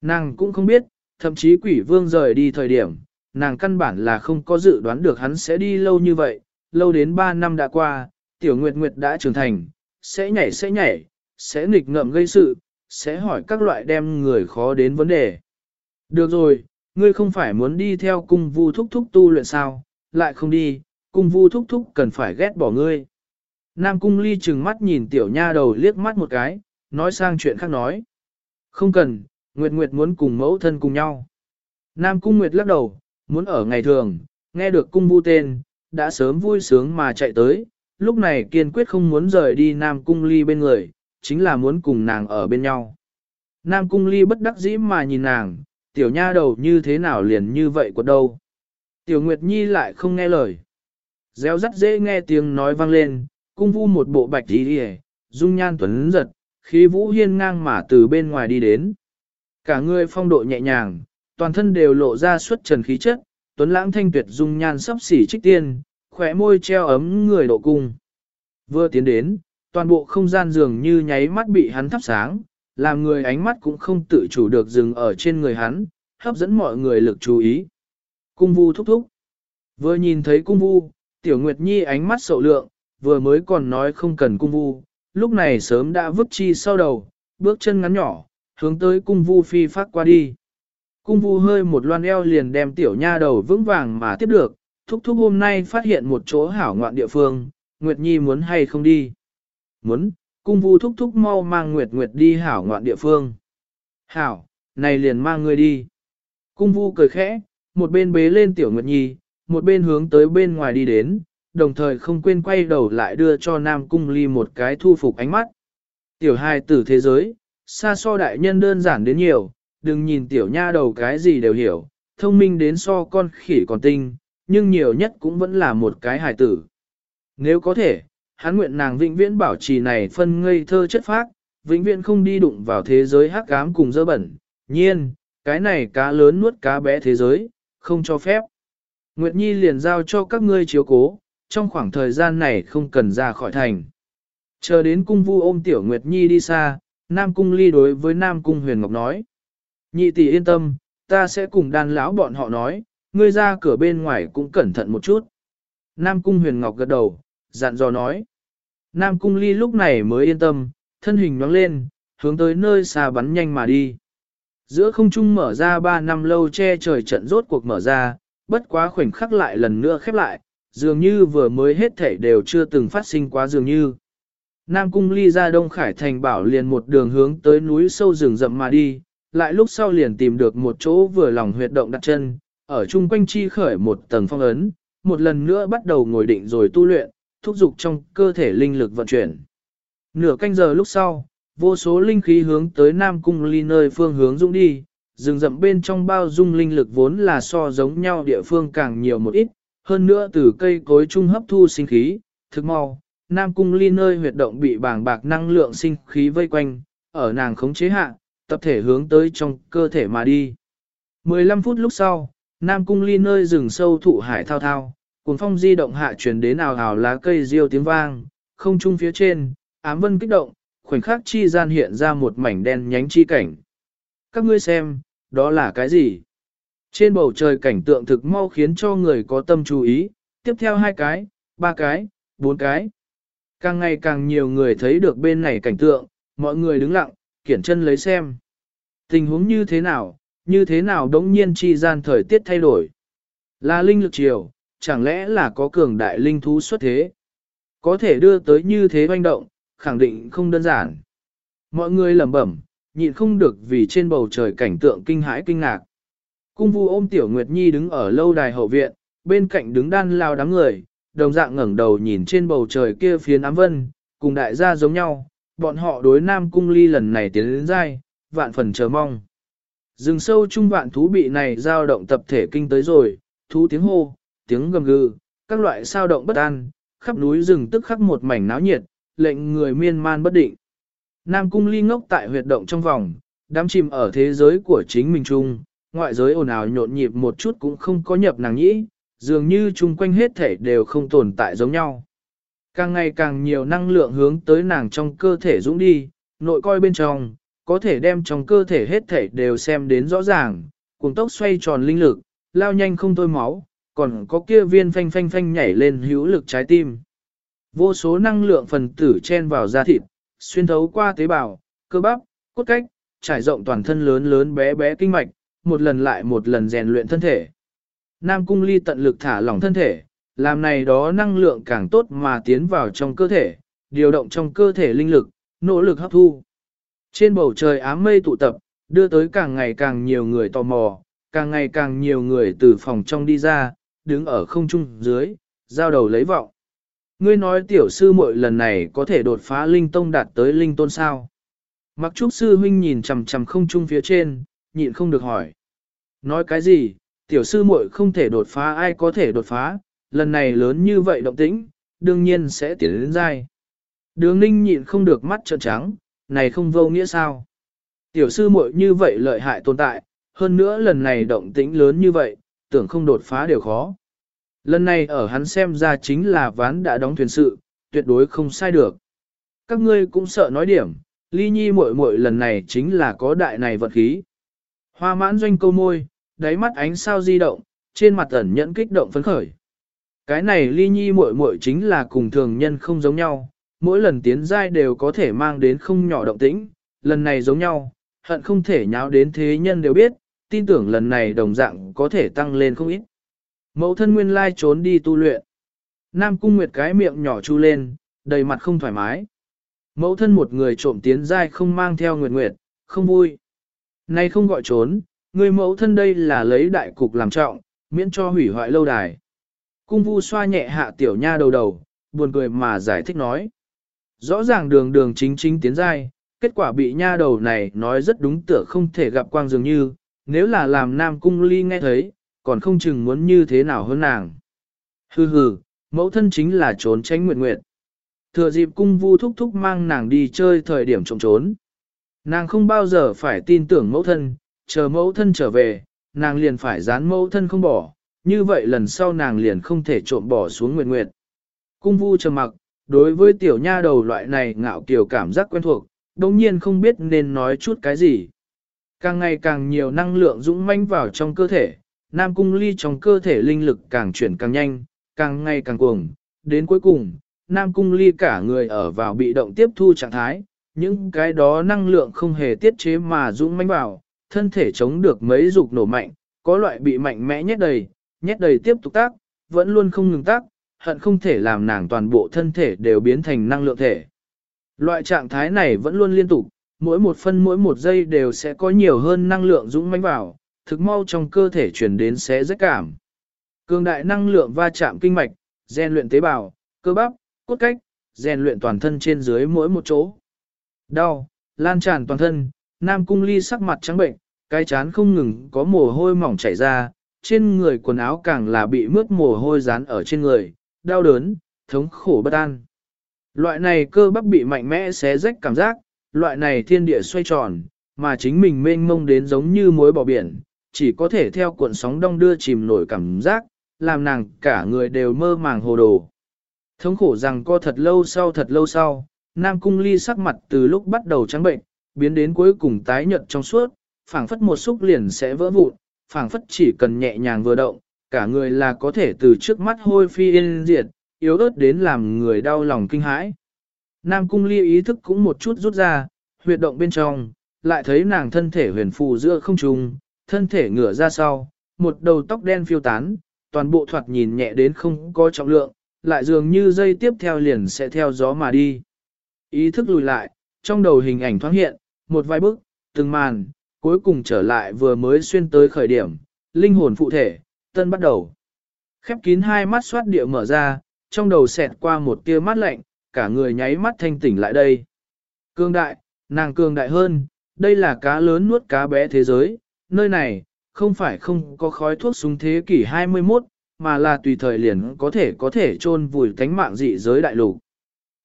Nàng cũng không biết, thậm chí quỷ vương rời đi thời điểm, nàng căn bản là không có dự đoán được hắn sẽ đi lâu như vậy, lâu đến 3 năm đã qua, tiểu nguyệt nguyệt đã trưởng thành, sẽ nhảy sẽ nhảy, sẽ nghịch ngợm gây sự, sẽ hỏi các loại đem người khó đến vấn đề. Được rồi, ngươi không phải muốn đi theo cung vu thúc thúc tu luyện sao, lại không đi, cung vu thúc thúc cần phải ghét bỏ ngươi. Nam cung ly chừng mắt nhìn tiểu nha đầu liếc mắt một cái, nói sang chuyện khác nói. Không cần, Nguyệt Nguyệt muốn cùng mẫu thân cùng nhau. Nam cung Nguyệt lắc đầu, muốn ở ngày thường, nghe được cung vu tên, đã sớm vui sướng mà chạy tới, lúc này kiên quyết không muốn rời đi Nam cung ly bên người, chính là muốn cùng nàng ở bên nhau. Nam cung ly bất đắc dĩ mà nhìn nàng, tiểu nha đầu như thế nào liền như vậy của đâu. Tiểu Nguyệt Nhi lại không nghe lời. Réo rắt dễ nghe tiếng nói vang lên, cung vu một bộ bạch đi đi dung nhan tuấn giật, khí vũ hiên ngang mà từ bên ngoài đi đến. Cả người phong độ nhẹ nhàng, toàn thân đều lộ ra xuất trần khí chất, tuấn lãng thanh tuyệt dung nhan sắp xỉ trích tiên, khỏe môi treo ấm người độ cung. Vừa tiến đến, toàn bộ không gian dường như nháy mắt bị hắn thắp sáng, làm người ánh mắt cũng không tự chủ được dừng ở trên người hắn, hấp dẫn mọi người lực chú ý. Cung vu thúc thúc. Vừa nhìn thấy cung vu, tiểu nguyệt nhi ánh mắt sầu lượng, vừa mới còn nói không cần cung vu, lúc này sớm đã vứt chi sau đầu, bước chân ngắn nhỏ, hướng tới cung vu phi phát qua đi. Cung vu hơi một loan eo liền đem tiểu nha đầu vững vàng mà tiếp được, thúc thúc hôm nay phát hiện một chỗ hảo ngoạn địa phương, Nguyệt Nhi muốn hay không đi? Muốn, cung vu thúc thúc mau mang Nguyệt Nguyệt đi hảo ngoạn địa phương. Hảo, này liền mang người đi. Cung vu cười khẽ, một bên bế lên tiểu Nguyệt Nhi, một bên hướng tới bên ngoài đi đến, đồng thời không quên quay đầu lại đưa cho Nam Cung Ly một cái thu phục ánh mắt. Tiểu hài tử thế giới, xa so đại nhân đơn giản đến nhiều, đừng nhìn tiểu nha đầu cái gì đều hiểu, thông minh đến so con khỉ còn tinh, nhưng nhiều nhất cũng vẫn là một cái hài tử. Nếu có thể, hắn nguyện nàng vĩnh viễn bảo trì này phân ngây thơ chất phác, vĩnh viễn không đi đụng vào thế giới hắc ám cùng dơ bẩn, nhiên, cái này cá lớn nuốt cá bé thế giới, không cho phép. Nguyệt Nhi liền giao cho các ngươi chiếu cố, trong khoảng thời gian này không cần ra khỏi thành. Chờ đến cung vu ôm tiểu Nguyệt Nhi đi xa, Nam Cung ly đối với Nam Cung huyền ngọc nói. Nhị tỷ yên tâm, ta sẽ cùng đàn lão bọn họ nói, ngươi ra cửa bên ngoài cũng cẩn thận một chút. Nam Cung huyền ngọc gật đầu, dặn dò nói. Nam Cung ly lúc này mới yên tâm, thân hình nhoáng lên, hướng tới nơi xa bắn nhanh mà đi. Giữa không trung mở ra 3 năm lâu che trời trận rốt cuộc mở ra, bất quá khoảnh khắc lại lần nữa khép lại, dường như vừa mới hết thể đều chưa từng phát sinh quá dường như. Nam cung ly ra Đông Khải Thành bảo liền một đường hướng tới núi sâu rừng rậm mà đi, lại lúc sau liền tìm được một chỗ vừa lòng huyệt động đặt chân, ở chung quanh chi khởi một tầng phong ấn, một lần nữa bắt đầu ngồi định rồi tu luyện, thúc dục trong cơ thể linh lực vận chuyển. Nửa canh giờ lúc sau, vô số linh khí hướng tới Nam cung ly nơi phương hướng dũng đi, rừng rậm bên trong bao dung linh lực vốn là so giống nhau địa phương càng nhiều một ít, hơn nữa từ cây cối trung hấp thu sinh khí, thực mau, Nam Cung Ly nơi huyệt động bị bàng bạc năng lượng sinh khí vây quanh, ở nàng khống chế hạ, tập thể hướng tới trong cơ thể mà đi. 15 phút lúc sau, Nam Cung Ly nơi rừng sâu thụ hải thao thao, cuốn phong di động hạ chuyển đến ào ào lá cây riêu tiếng vang, không trung phía trên, ám vân kích động, khoảnh khắc chi gian hiện ra một mảnh đen nhánh chi cảnh. Các ngươi xem, đó là cái gì? Trên bầu trời cảnh tượng thực mau khiến cho người có tâm chú ý, tiếp theo hai cái, ba cái, bốn cái. Càng ngày càng nhiều người thấy được bên này cảnh tượng, mọi người đứng lặng, kiển chân lấy xem. Tình huống như thế nào, như thế nào đống nhiên chi gian thời tiết thay đổi. Là linh lực chiều, chẳng lẽ là có cường đại linh thú xuất thế. Có thể đưa tới như thế hoành động, khẳng định không đơn giản. Mọi người lẩm bẩm, nhịn không được vì trên bầu trời cảnh tượng kinh hãi kinh ngạc. Cung vu ôm Tiểu Nguyệt Nhi đứng ở lâu đài hậu viện, bên cạnh đứng đan lao đám người, đồng dạng ngẩng đầu nhìn trên bầu trời kia phía ám vân, cùng đại gia giống nhau, bọn họ đối Nam Cung Ly lần này tiến đến dai, vạn phần chờ mong. Rừng sâu trung vạn thú bị này giao động tập thể kinh tới rồi, thú tiếng hô, tiếng gầm gừ, các loại sao động bất an, khắp núi rừng tức khắc một mảnh náo nhiệt, lệnh người miên man bất định. Nam cung ly ngốc tại huyệt động trong vòng, đắm chìm ở thế giới của chính mình chung, ngoại giới ồn ào nhộn nhịp một chút cũng không có nhập nàng nhĩ, dường như chung quanh hết thể đều không tồn tại giống nhau. Càng ngày càng nhiều năng lượng hướng tới nàng trong cơ thể dũng đi, nội coi bên trong, có thể đem trong cơ thể hết thể đều xem đến rõ ràng, cuồng tốc xoay tròn linh lực, lao nhanh không thôi máu, còn có kia viên phanh phanh phanh nhảy lên hữu lực trái tim. Vô số năng lượng phần tử chen vào da thịt, xuyên thấu qua tế bào, cơ bắp, cốt cách, trải rộng toàn thân lớn lớn bé bé kinh mạch, một lần lại một lần rèn luyện thân thể. Nam cung ly tận lực thả lỏng thân thể, làm này đó năng lượng càng tốt mà tiến vào trong cơ thể, điều động trong cơ thể linh lực, nỗ lực hấp thu. Trên bầu trời ám mây tụ tập, đưa tới càng ngày càng nhiều người tò mò, càng ngày càng nhiều người từ phòng trong đi ra, đứng ở không trung dưới, giao đầu lấy vọng. Ngươi nói tiểu sư muội lần này có thể đột phá linh tông đạt tới linh tôn sao? Mặc trúc sư huynh nhìn chằm chằm không trung phía trên, nhịn không được hỏi. Nói cái gì, tiểu sư muội không thể đột phá ai có thể đột phá, lần này lớn như vậy động tĩnh, đương nhiên sẽ tiến đến dai. Đường ninh nhịn không được mắt trợn trắng, này không vô nghĩa sao. Tiểu sư muội như vậy lợi hại tồn tại, hơn nữa lần này động tĩnh lớn như vậy, tưởng không đột phá đều khó. Lần này ở hắn xem ra chính là ván đã đóng thuyền sự, tuyệt đối không sai được. Các ngươi cũng sợ nói điểm, ly nhi muội muội lần này chính là có đại này vật khí. Hoa mãn doanh câu môi, đáy mắt ánh sao di động, trên mặt ẩn nhẫn kích động phấn khởi. Cái này ly nhi muội muội chính là cùng thường nhân không giống nhau, mỗi lần tiến giai đều có thể mang đến không nhỏ động tĩnh, lần này giống nhau, hận không thể nháo đến thế nhân đều biết, tin tưởng lần này đồng dạng có thể tăng lên không ít. Mẫu thân nguyên lai trốn đi tu luyện. Nam cung nguyệt cái miệng nhỏ chu lên, đầy mặt không thoải mái. Mẫu thân một người trộm tiến giai không mang theo nguyệt nguyệt, không vui. Nay không gọi trốn, người mẫu thân đây là lấy đại cục làm trọng, miễn cho hủy hoại lâu đài. Cung vu xoa nhẹ hạ tiểu nha đầu đầu, buồn cười mà giải thích nói. Rõ ràng đường đường chính chính tiến giai, kết quả bị nha đầu này nói rất đúng tựa không thể gặp quang dường như, nếu là làm nam cung ly nghe thấy, còn không chừng muốn như thế nào hơn nàng. Hừ hừ, mẫu thân chính là trốn tránh nguyện nguyện. Thừa dịp cung vu thúc thúc mang nàng đi chơi thời điểm trộm trốn. Nàng không bao giờ phải tin tưởng mẫu thân, chờ mẫu thân trở về, nàng liền phải dán mẫu thân không bỏ, như vậy lần sau nàng liền không thể trộm bỏ xuống nguyện nguyện. Cung vu trầm mặc, đối với tiểu nha đầu loại này ngạo kiều cảm giác quen thuộc, đồng nhiên không biết nên nói chút cái gì. Càng ngày càng nhiều năng lượng dũng manh vào trong cơ thể, Nam Cung Ly trong cơ thể linh lực càng chuyển càng nhanh, càng ngày càng cuồng. Đến cuối cùng, Nam Cung Ly cả người ở vào bị động tiếp thu trạng thái, những cái đó năng lượng không hề tiết chế mà dũng mãnh vào, thân thể chống được mấy dục nổ mạnh, có loại bị mạnh mẽ nhét đầy, nhét đầy tiếp tục tác, vẫn luôn không ngừng tác, hận không thể làm nàng toàn bộ thân thể đều biến thành năng lượng thể. Loại trạng thái này vẫn luôn liên tục, mỗi một phân mỗi một giây đều sẽ có nhiều hơn năng lượng dũng mãnh vào, thực mau trong cơ thể chuyển đến xé rách cảm. Cường đại năng lượng va chạm kinh mạch, rèn luyện tế bào, cơ bắp, cốt cách, rèn luyện toàn thân trên dưới mỗi một chỗ. Đau, lan tràn toàn thân, Nam Cung Ly sắc mặt trắng bệnh, cái chán không ngừng có mồ hôi mỏng chảy ra, trên người quần áo càng là bị mướt mồ hôi dán ở trên người, đau đớn, thống khổ bất an. Loại này cơ bắp bị mạnh mẽ xé rách cảm giác, loại này thiên địa xoay tròn, mà chính mình mênh mông đến giống như mối bỏ biển, chỉ có thể theo cuộn sóng đông đưa chìm nổi cảm giác, làm nàng cả người đều mơ màng hồ đồ. Thống khổ rằng co thật lâu sau thật lâu sau, Nam Cung Ly sắc mặt từ lúc bắt đầu trắng bệnh, biến đến cuối cùng tái nhợt trong suốt, phảng phất một xúc liền sẽ vỡ vụn, phảng phất chỉ cần nhẹ nhàng vừa động, cả người là có thể từ trước mắt hôi phi yên diệt, yếu ớt đến làm người đau lòng kinh hãi. Nam cung ly ý thức cũng một chút rút ra, huyệt động bên trong, lại thấy nàng thân thể huyền phù giữa không trung, thân thể ngửa ra sau, một đầu tóc đen phiêu tán, toàn bộ thoạt nhìn nhẹ đến không có trọng lượng, lại dường như dây tiếp theo liền sẽ theo gió mà đi. Ý thức lùi lại, trong đầu hình ảnh thoáng hiện, một vài bước, từng màn, cuối cùng trở lại vừa mới xuyên tới khởi điểm, linh hồn phụ thể, tân bắt đầu. Khép kín hai mắt xoát địa mở ra, trong đầu xẹt qua một tia mắt lạnh, cả người nháy mắt thanh tỉnh lại đây. Cương đại, nàng cường đại hơn, đây là cá lớn nuốt cá bé thế giới, nơi này, không phải không có khói thuốc súng thế kỷ 21, mà là tùy thời liền có thể có thể chôn vùi cánh mạng dị giới đại lục.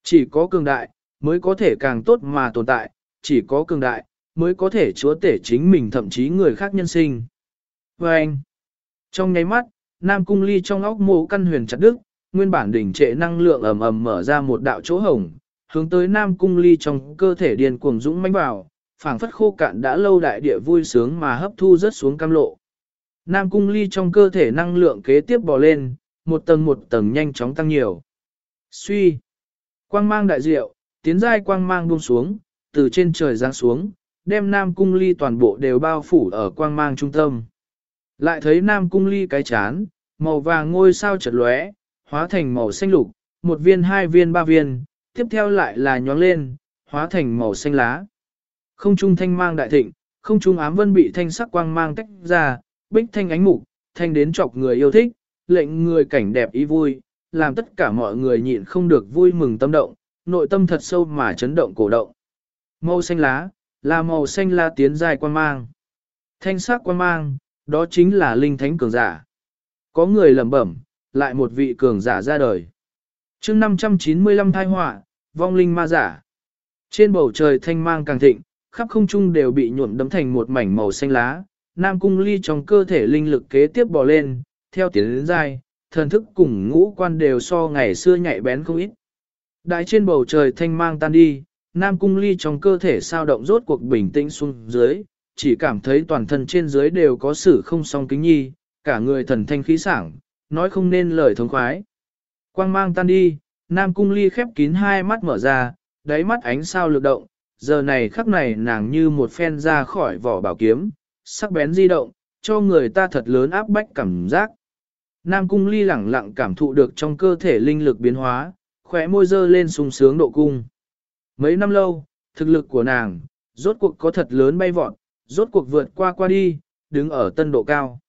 Chỉ có cường đại, mới có thể càng tốt mà tồn tại, chỉ có cường đại, mới có thể chúa tể chính mình thậm chí người khác nhân sinh. Và anh, trong nháy mắt, Nam Cung Ly trong óc mô căn huyền chặt đức, nguyên bản đỉnh trệ năng lượng ầm ầm mở ra một đạo chỗ hổng, hướng tới Nam Cung Ly trong cơ thể điền cuồng dũng mãnh vào, phảng phất khô cạn đã lâu đại địa vui sướng mà hấp thu rất xuống cam lộ. Nam Cung Ly trong cơ thể năng lượng kế tiếp bò lên, một tầng một tầng nhanh chóng tăng nhiều. Suy, quang mang đại diệu, tiến giai quang mang buông xuống, từ trên trời giáng xuống, đem Nam Cung Ly toàn bộ đều bao phủ ở quang mang trung tâm. Lại thấy Nam Cung Ly cái chán, màu vàng ngôi sao chợt lóe, hóa thành màu xanh lục, một viên hai viên ba viên, tiếp theo lại là nhóng lên, hóa thành màu xanh lá. Không trung thanh mang đại thịnh, không trung ám vân bị thanh sắc quang mang tách ra, bích thanh ánh mục, thanh đến chọc người yêu thích, lệnh người cảnh đẹp ý vui, làm tất cả mọi người nhịn không được vui mừng tâm động, nội tâm thật sâu mà chấn động cổ động. Màu xanh lá, là màu xanh lá tiến dài quang mang. Thanh sắc quang mang, đó chính là linh thánh cường giả. Có người lẩm bẩm, lại một vị cường giả ra đời. chương 595 thai họa vong linh ma giả. Trên bầu trời thanh mang càng thịnh, khắp không trung đều bị nhuộm đấm thành một mảnh màu xanh lá. Nam cung ly trong cơ thể linh lực kế tiếp bò lên, theo tiến đến dai, thần thức cùng ngũ quan đều so ngày xưa nhạy bén không ít. Đại trên bầu trời thanh mang tan đi, Nam cung ly trong cơ thể sao động rốt cuộc bình tĩnh xuống dưới, chỉ cảm thấy toàn thân trên dưới đều có sự không song kính nhi, cả người thần thanh khí sảng, nói không nên lời thống khoái. Quang mang tan đi, Nam Cung Ly khép kín hai mắt mở ra, đáy mắt ánh sao lực động, giờ này khắc này nàng như một phen ra khỏi vỏ bảo kiếm, sắc bén di động, cho người ta thật lớn áp bách cảm giác. Nam Cung Ly lẳng lặng cảm thụ được trong cơ thể linh lực biến hóa, khỏe môi dơ lên sung sướng độ cung. Mấy năm lâu, thực lực của nàng, rốt cuộc có thật lớn bay vọt, rốt cuộc vượt qua qua đi, đứng ở tân độ cao.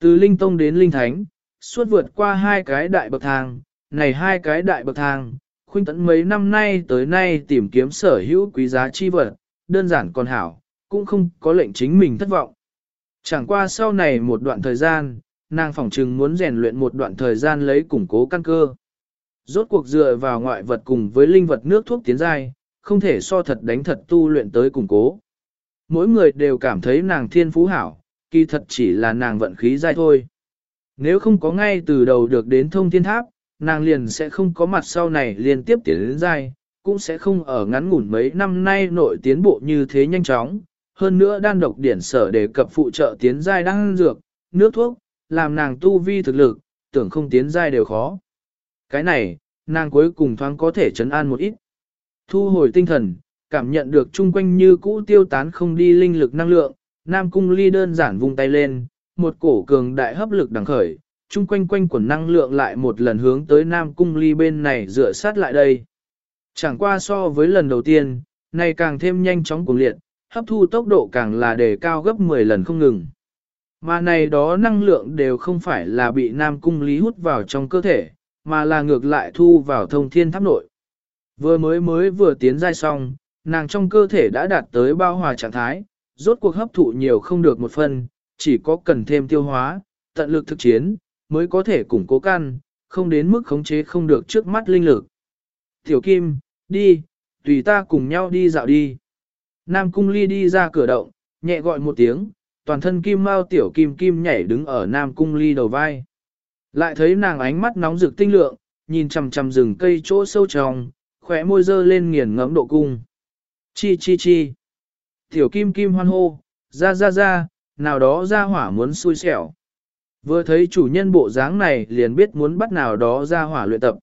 Từ Linh Tông đến Linh Thánh, suốt vượt qua hai cái đại bậc thang, này hai cái đại bậc thang, khuynh tận mấy năm nay tới nay tìm kiếm sở hữu quý giá chi vật, đơn giản còn hảo, cũng không có lệnh chính mình thất vọng. Chẳng qua sau này một đoạn thời gian, nàng phỏng trừng muốn rèn luyện một đoạn thời gian lấy củng cố căn cơ. Rốt cuộc dựa vào ngoại vật cùng với linh vật nước thuốc tiến giai, không thể so thật đánh thật tu luyện tới củng cố. Mỗi người đều cảm thấy nàng thiên phú hảo, kỳ thật chỉ là nàng vận khí giai thôi. Nếu không có ngay từ đầu được đến thông thiên tháp, nàng liền sẽ không có mặt sau này liên tiếp tiến đến dai, cũng sẽ không ở ngắn ngủn mấy năm nay nội tiến bộ như thế nhanh chóng. Hơn nữa đan độc điển sở đề cập phụ trợ tiến giai đang dược, nước thuốc, làm nàng tu vi thực lực, tưởng không tiến giai đều khó. Cái này, nàng cuối cùng thoáng có thể chấn an một ít. Thu hồi tinh thần, cảm nhận được chung quanh như cũ tiêu tán không đi linh lực năng lượng, Nam Cung Ly đơn giản vung tay lên, một cổ cường đại hấp lực đằng khởi, chung quanh quanh quần năng lượng lại một lần hướng tới Nam Cung Ly bên này dựa sát lại đây. Chẳng qua so với lần đầu tiên, này càng thêm nhanh chóng cuồng liệt, hấp thu tốc độ càng là đề cao gấp 10 lần không ngừng. Mà này đó năng lượng đều không phải là bị Nam Cung Lý hút vào trong cơ thể, mà là ngược lại thu vào thông thiên tháp nội. Vừa mới mới vừa tiến giai xong, nàng trong cơ thể đã đạt tới bao hòa trạng thái, rốt cuộc hấp thụ nhiều không được một phần, chỉ có cần thêm tiêu hóa, tận lực thực chiến, mới có thể củng cố căn, không đến mức khống chế không được trước mắt linh lực. Tiểu Kim, đi, tùy ta cùng nhau đi dạo đi. Nam Cung Ly đi ra cửa động, nhẹ gọi một tiếng, toàn thân Kim Mao Tiểu Kim Kim nhảy đứng ở Nam Cung Ly đầu vai. Lại thấy nàng ánh mắt nóng rực tinh lượng, nhìn chằm chằm rừng cây chỗ sâu trong, khỏe môi dơ lên nghiền ngẫm độ cung. Chi chi chi. Tiểu kim kim hoan hô, ra ra ra, nào đó ra hỏa muốn xui xẻo. Vừa thấy chủ nhân bộ dáng này liền biết muốn bắt nào đó ra hỏa luyện tập.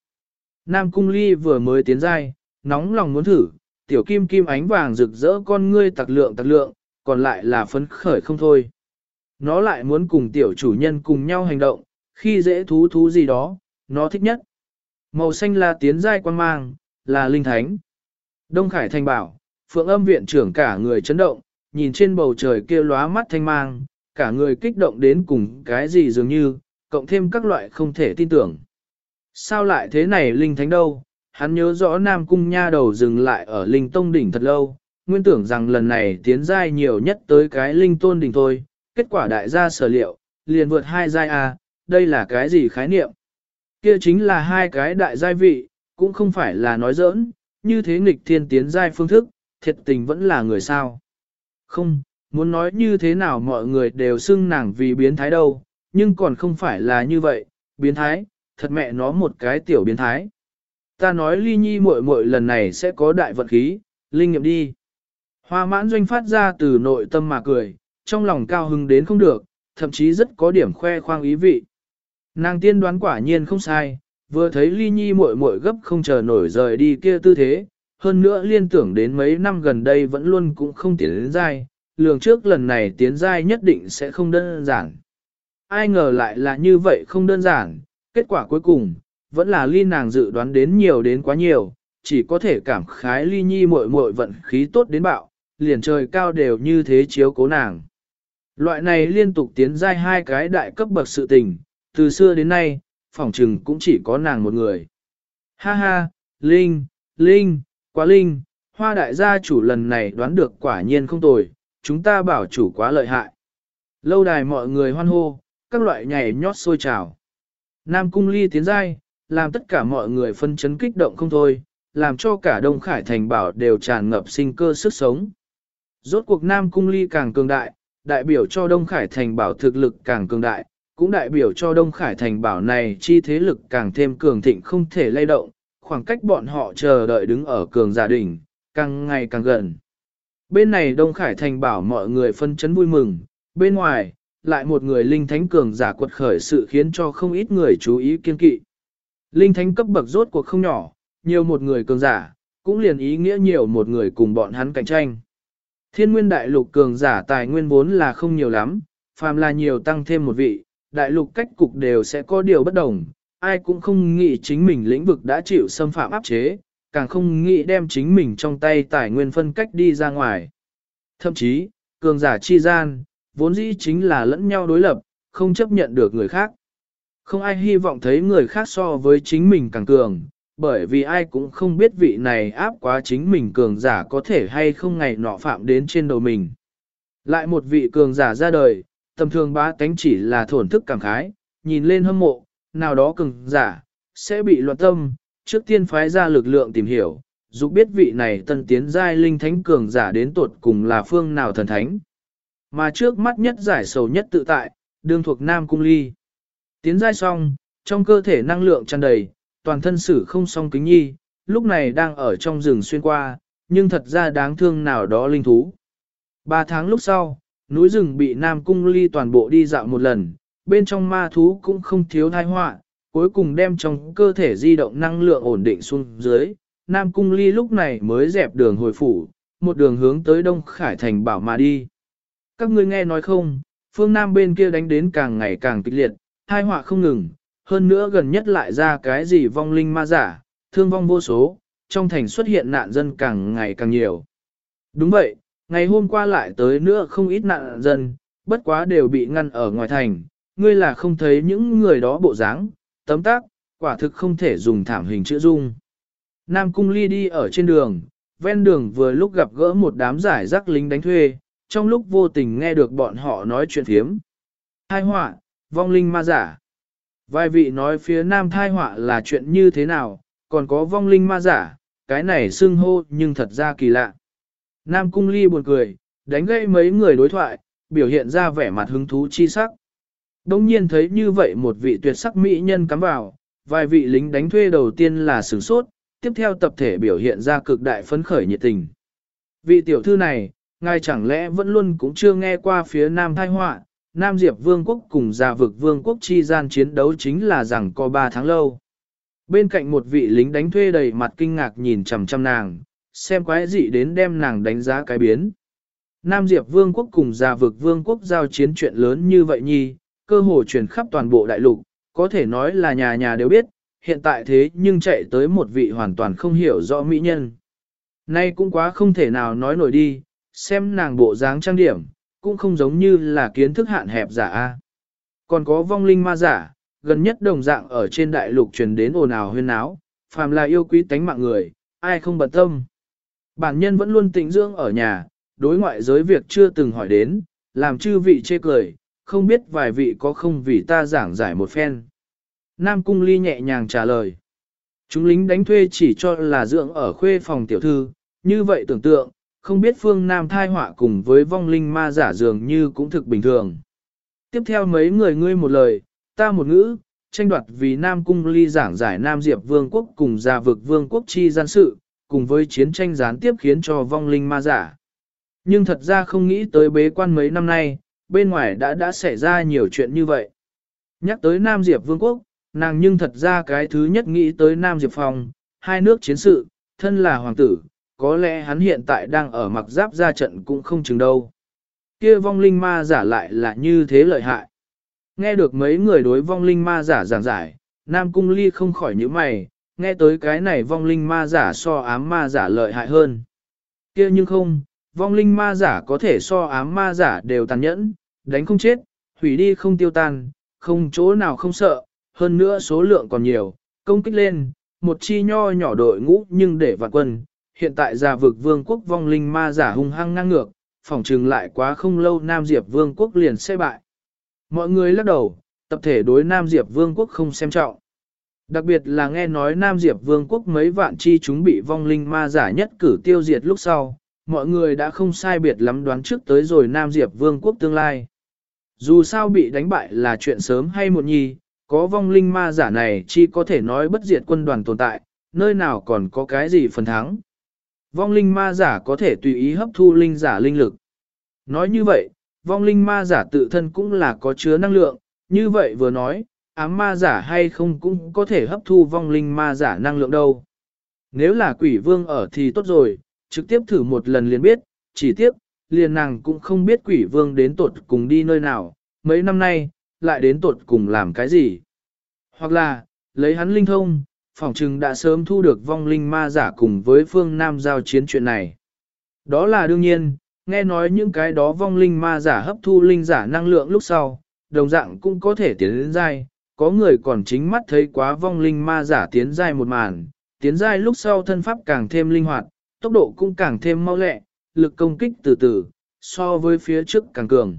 Nam cung ly vừa mới tiến giai, nóng lòng muốn thử, tiểu kim kim ánh vàng rực rỡ con ngươi tặc lượng tặc lượng, còn lại là phấn khởi không thôi. Nó lại muốn cùng tiểu chủ nhân cùng nhau hành động, khi dễ thú thú gì đó, nó thích nhất. Màu xanh là tiến giai quan mang, là linh thánh. Đông Khải Thành bảo, phượng âm viện trưởng cả người chấn động, nhìn trên bầu trời kia lóa mắt thanh mang, cả người kích động đến cùng cái gì dường như, cộng thêm các loại không thể tin tưởng. Sao lại thế này linh thánh đâu? Hắn nhớ rõ Nam Cung Nha đầu dừng lại ở linh tông đỉnh thật lâu, nguyên tưởng rằng lần này tiến giai nhiều nhất tới cái linh tôn đỉnh thôi, kết quả đại gia sở liệu, liền vượt hai giai A, đây là cái gì khái niệm? Kia chính là hai cái đại giai vị, cũng không phải là nói giỡn, như thế nghịch thiên tiến giai phương thức, thiệt tình vẫn là người sao. Không, muốn nói như thế nào mọi người đều xưng nàng vì biến thái đâu, nhưng còn không phải là như vậy, biến thái, thật mẹ nó một cái tiểu biến thái. Ta nói ly nhi muội muội lần này sẽ có đại vận khí, linh nghiệm đi. Hoa mãn doanh phát ra từ nội tâm mà cười, trong lòng cao hứng đến không được, thậm chí rất có điểm khoe khoang ý vị. Nàng tiên đoán quả nhiên không sai, vừa thấy ly nhi muội muội gấp không chờ nổi rời đi kia tư thế, hơn nữa liên tưởng đến mấy năm gần đây vẫn luôn cũng không tiến đến dai, lường trước lần này tiến giai nhất định sẽ không đơn giản. Ai ngờ lại là như vậy không đơn giản, kết quả cuối cùng, vẫn là ly nàng dự đoán đến nhiều đến quá nhiều, chỉ có thể cảm khái ly nhi muội muội vận khí tốt đến bạo, liền trời cao đều như thế chiếu cố nàng. Loại này liên tục tiến giai hai cái đại cấp bậc sự tình, từ xưa đến nay, phỏng trừng cũng chỉ có nàng một người. Ha ha, Linh, Linh, quá Linh, hoa đại gia chủ lần này đoán được quả nhiên không tồi, chúng ta bảo chủ quá lợi hại. Lâu đài mọi người hoan hô, các loại nhảy nhót sôi trào. Nam cung ly tiến giai, làm tất cả mọi người phân chấn kích động không thôi, làm cho cả Đông Khải Thành bảo đều tràn ngập sinh cơ sức sống. Rốt cuộc Nam cung ly càng cường đại, đại biểu cho Đông Khải Thành bảo thực lực càng cường đại, cũng đại biểu cho Đông Khải Thành bảo này chi thế lực càng thêm cường thịnh không thể lay động, khoảng cách bọn họ chờ đợi đứng ở cường giả đỉnh, càng ngày càng gần. Bên này Đông Khải Thành bảo mọi người phân chấn vui mừng, bên ngoài, lại một người linh thánh cường giả quật khởi sự khiến cho không ít người chú ý kiên kỵ. Linh thánh cấp bậc rốt cuộc không nhỏ, nhiều một người cường giả, cũng liền ý nghĩa nhiều một người cùng bọn hắn cạnh tranh. Thiên nguyên đại lục cường giả tài nguyên vốn là không nhiều lắm, phàm là nhiều tăng thêm một vị, đại lục cách cục đều sẽ có điều bất đồng, ai cũng không nghĩ chính mình lĩnh vực đã chịu xâm phạm áp chế, càng không nghĩ đem chính mình trong tay tài nguyên phân cách đi ra ngoài. Thậm chí, cường giả chi gian, vốn dĩ chính là lẫn nhau đối lập, không chấp nhận được người khác. Không ai hy vọng thấy người khác so với chính mình càng cường, bởi vì ai cũng không biết vị này áp quá chính mình cường giả có thể hay không ngày nọ phạm đến trên đầu mình. Lại một vị cường giả ra đời, tầm thường bá tánh chỉ là thổn thức cảm khái, nhìn lên hâm mộ, nào đó cường giả, sẽ bị loạn tâm, trước tiên phái ra lực lượng tìm hiểu, dục biết vị này tân tiến giai linh thánh cường giả đến tột cùng là phương nào thần thánh. Mà trước mắt nhất giải sầu nhất tự tại, đương thuộc Nam Cung Ly. Tiến giai xong, trong cơ thể năng lượng tràn đầy, toàn thân sử không song kính nhi, lúc này đang ở trong rừng xuyên qua, nhưng thật ra đáng thương nào đó linh thú. Ba tháng lúc sau, núi rừng bị Nam Cung Ly toàn bộ đi dạo một lần, bên trong ma thú cũng không thiếu thai họa, cuối cùng đem trong cơ thể di động năng lượng ổn định xuống dưới. Nam Cung Ly lúc này mới dẹp đường hồi phủ, một đường hướng tới Đông Khải Thành bảo mà đi. Các ngươi nghe nói không, phương Nam bên kia đánh đến càng ngày càng kịch liệt, hai họa không ngừng, hơn nữa gần nhất lại ra cái gì vong linh ma giả, thương vong vô số, trong thành xuất hiện nạn dân càng ngày càng nhiều. Đúng vậy, ngày hôm qua lại tới nữa không ít nạn dân, bất quá đều bị ngăn ở ngoài thành, ngươi là không thấy những người đó bộ dáng, tấm tác, quả thực không thể dùng thảm hình chữ dung. Nam Cung Ly đi ở trên đường, ven đường vừa lúc gặp gỡ một đám giải rác lính đánh thuê, trong lúc vô tình nghe được bọn họ nói chuyện thiếm. thai họa, vong linh ma giả. Vài vị nói phía nam thai họa là chuyện như thế nào, còn có vong linh ma giả, cái này xưng hô nhưng thật ra kỳ lạ. Nam cung ly buồn cười, đánh gây mấy người đối thoại, biểu hiện ra vẻ mặt hứng thú chi sắc. Đông nhiên thấy như vậy một vị tuyệt sắc mỹ nhân cắm vào, vài vị lính đánh thuê đầu tiên là sửng sốt, tiếp theo tập thể biểu hiện ra cực đại phấn khởi nhiệt tình. Vị tiểu thư này, ngài chẳng lẽ vẫn luôn cũng chưa nghe qua phía Nam thái họa, Nam Diệp Vương quốc cùng Già vực Vương quốc chi gian chiến đấu chính là rằng có 3 tháng lâu. Bên cạnh một vị lính đánh thuê đầy mặt kinh ngạc nhìn chằm chằm nàng, xem quái dị đến đem nàng đánh giá cái biến. Nam Diệp Vương quốc cùng Già vực Vương quốc giao chiến chuyện lớn như vậy nhi, cơ hồ truyền khắp toàn bộ đại lục, có thể nói là nhà nhà đều biết, hiện tại thế nhưng chạy tới một vị hoàn toàn không hiểu rõ mỹ nhân. Nay cũng quá không thể nào nói nổi đi, xem nàng bộ dáng trang điểm, cũng không giống như là kiến thức hạn hẹp giả a. Còn có vong linh ma giả, gần nhất đồng dạng ở trên đại lục truyền đến ồn ào huyên náo, phàm là yêu quý tánh mạng người, ai không bận tâm. Bản nhân vẫn luôn tĩnh dưỡng ở nhà, đối ngoại giới việc chưa từng hỏi đến, làm chư vị chê cười, không biết vài vị có không vì ta giảng giải một phen. Nam Cung Ly nhẹ nhàng trả lời. Chúng lính đánh thuê chỉ cho là dưỡng ở khuê phòng tiểu thư, như vậy tưởng tượng, không biết phương Nam thai họa cùng với vong linh ma giả dường như cũng thực bình thường. Tiếp theo mấy người ngươi một lời, ta một ngữ, tranh đoạt vì Nam Cung Ly giảng giải Nam Diệp Vương quốc cùng gia vực Vương quốc chi gian sự, cùng với chiến tranh gián tiếp khiến cho vong linh ma giả. Nhưng thật ra không nghĩ tới bế quan mấy năm nay, bên ngoài đã đã xảy ra nhiều chuyện như vậy. Nhắc tới Nam Diệp Vương quốc, nàng nhưng thật ra cái thứ nhất nghĩ tới Nam Diệp Phong, hai nước chiến sự, thân là hoàng tử, có lẽ hắn hiện tại đang ở mặc giáp ra trận cũng không chừng đâu. Kia vong linh ma giả lại là như thế lợi hại. Nghe được mấy người đối vong linh ma giả giảng giải, Nam Cung Ly không khỏi những mày, nghe tới cái này vong linh ma giả so ám ma giả lợi hại hơn. kia nhưng không, vong linh ma giả có thể so ám ma giả đều tàn nhẫn, đánh không chết, hủy đi không tiêu tan, không chỗ nào không sợ, hơn nữa số lượng còn nhiều, công kích lên, một chi nho nhỏ đội ngũ nhưng để vạn quân, hiện tại già vực vương quốc vong linh ma giả hung hăng ngang ngược, phỏng trừng lại quá không lâu Nam Diệp vương quốc liền sẽ bại. Mọi người lắc đầu, tập thể đối Nam Diệp vương quốc không xem trọng. Đặc biệt là nghe nói Nam Diệp vương quốc mấy vạn chi chúng bị vong linh ma giả nhất cử tiêu diệt lúc sau, mọi người đã không sai biệt lắm đoán trước tới rồi Nam Diệp vương quốc tương lai. Dù sao bị đánh bại là chuyện sớm hay muộn nhi, có vong linh ma giả này chỉ có thể nói bất diệt quân đoàn tồn tại, nơi nào còn có cái gì phần thắng. Vong linh ma giả có thể tùy ý hấp thu linh giả linh lực. Nói như vậy, vong linh ma giả tự thân cũng là có chứa năng lượng, như vậy vừa nói, ám ma giả hay không cũng có thể hấp thu vong linh ma giả năng lượng đâu. Nếu là quỷ vương ở thì tốt rồi, trực tiếp thử một lần liền biết, chỉ tiếp, liền nàng cũng không biết quỷ vương đến tột cùng đi nơi nào, mấy năm nay, lại đến tột cùng làm cái gì. Hoặc là, lấy hắn linh thông, phỏng chừng đã sớm thu được vong linh ma giả cùng với phương Nam giao chiến chuyện này. Đó là đương nhiên, nghe nói những cái đó vong linh ma giả hấp thu linh giả năng lượng lúc sau, đồng dạng cũng có thể tiến đến dai, có người còn chính mắt thấy quá vong linh ma giả tiến dai một màn, tiến dai lúc sau thân pháp càng thêm linh hoạt, tốc độ cũng càng thêm mau lẹ, lực công kích từ từ, so với phía trước càng cường.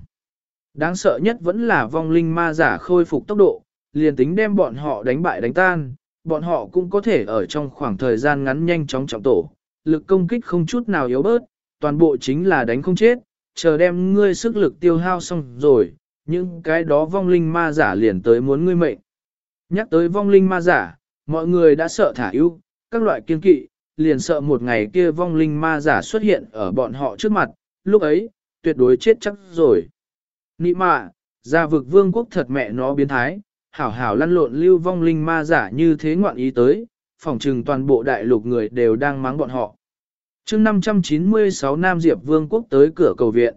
Đáng sợ nhất vẫn là vong linh ma giả khôi phục tốc độ, liền tính đem bọn họ đánh bại đánh tan, bọn họ cũng có thể ở trong khoảng thời gian ngắn nhanh chóng trọng tổ, lực công kích không chút nào yếu bớt, toàn bộ chính là đánh không chết, chờ đem ngươi sức lực tiêu hao xong rồi, những cái đó vong linh ma giả liền tới muốn ngươi mệnh. Nhắc tới vong linh ma giả, mọi người đã sợ thả ưu, các loại kiên kỵ, liền sợ một ngày kia vong linh ma giả xuất hiện ở bọn họ trước mặt, lúc ấy, tuyệt đối chết chắc rồi. Nị mạ, gia vực vương quốc thật mẹ nó biến thái, hảo hảo lăn lộn lưu vong linh ma giả như thế ngoạn ý tới, phỏng trừng toàn bộ đại lục người đều đang mắng bọn họ. chương 596 Nam Diệp Vương quốc tới cửa cầu viện.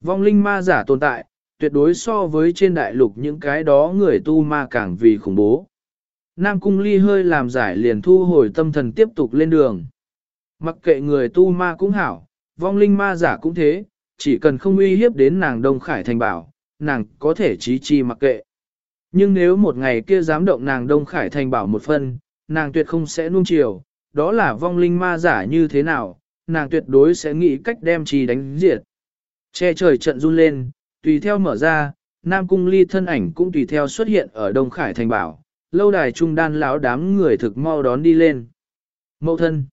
Vong linh ma giả tồn tại, tuyệt đối so với trên đại lục những cái đó người tu ma càng vì khủng bố. Nam Cung Ly hơi làm giải liền thu hồi tâm thần tiếp tục lên đường. Mặc kệ người tu ma cũng hảo, vong linh ma giả cũng thế, chỉ cần không uy hiếp đến nàng Đông Khải Thành bảo, nàng có thể trí chi mặc kệ. Nhưng nếu một ngày kia dám động nàng Đông Khải Thành bảo một phân, nàng tuyệt không sẽ nuông chiều, đó là vong linh ma giả như thế nào, nàng tuyệt đối sẽ nghĩ cách đem chi đánh diệt. Che trời trận run lên, tùy theo mở ra, Nam Cung Ly thân ảnh cũng tùy theo xuất hiện ở Đông Khải Thành bảo, lâu đài trung đan lão đám người thực mau đón đi lên. Mậu thân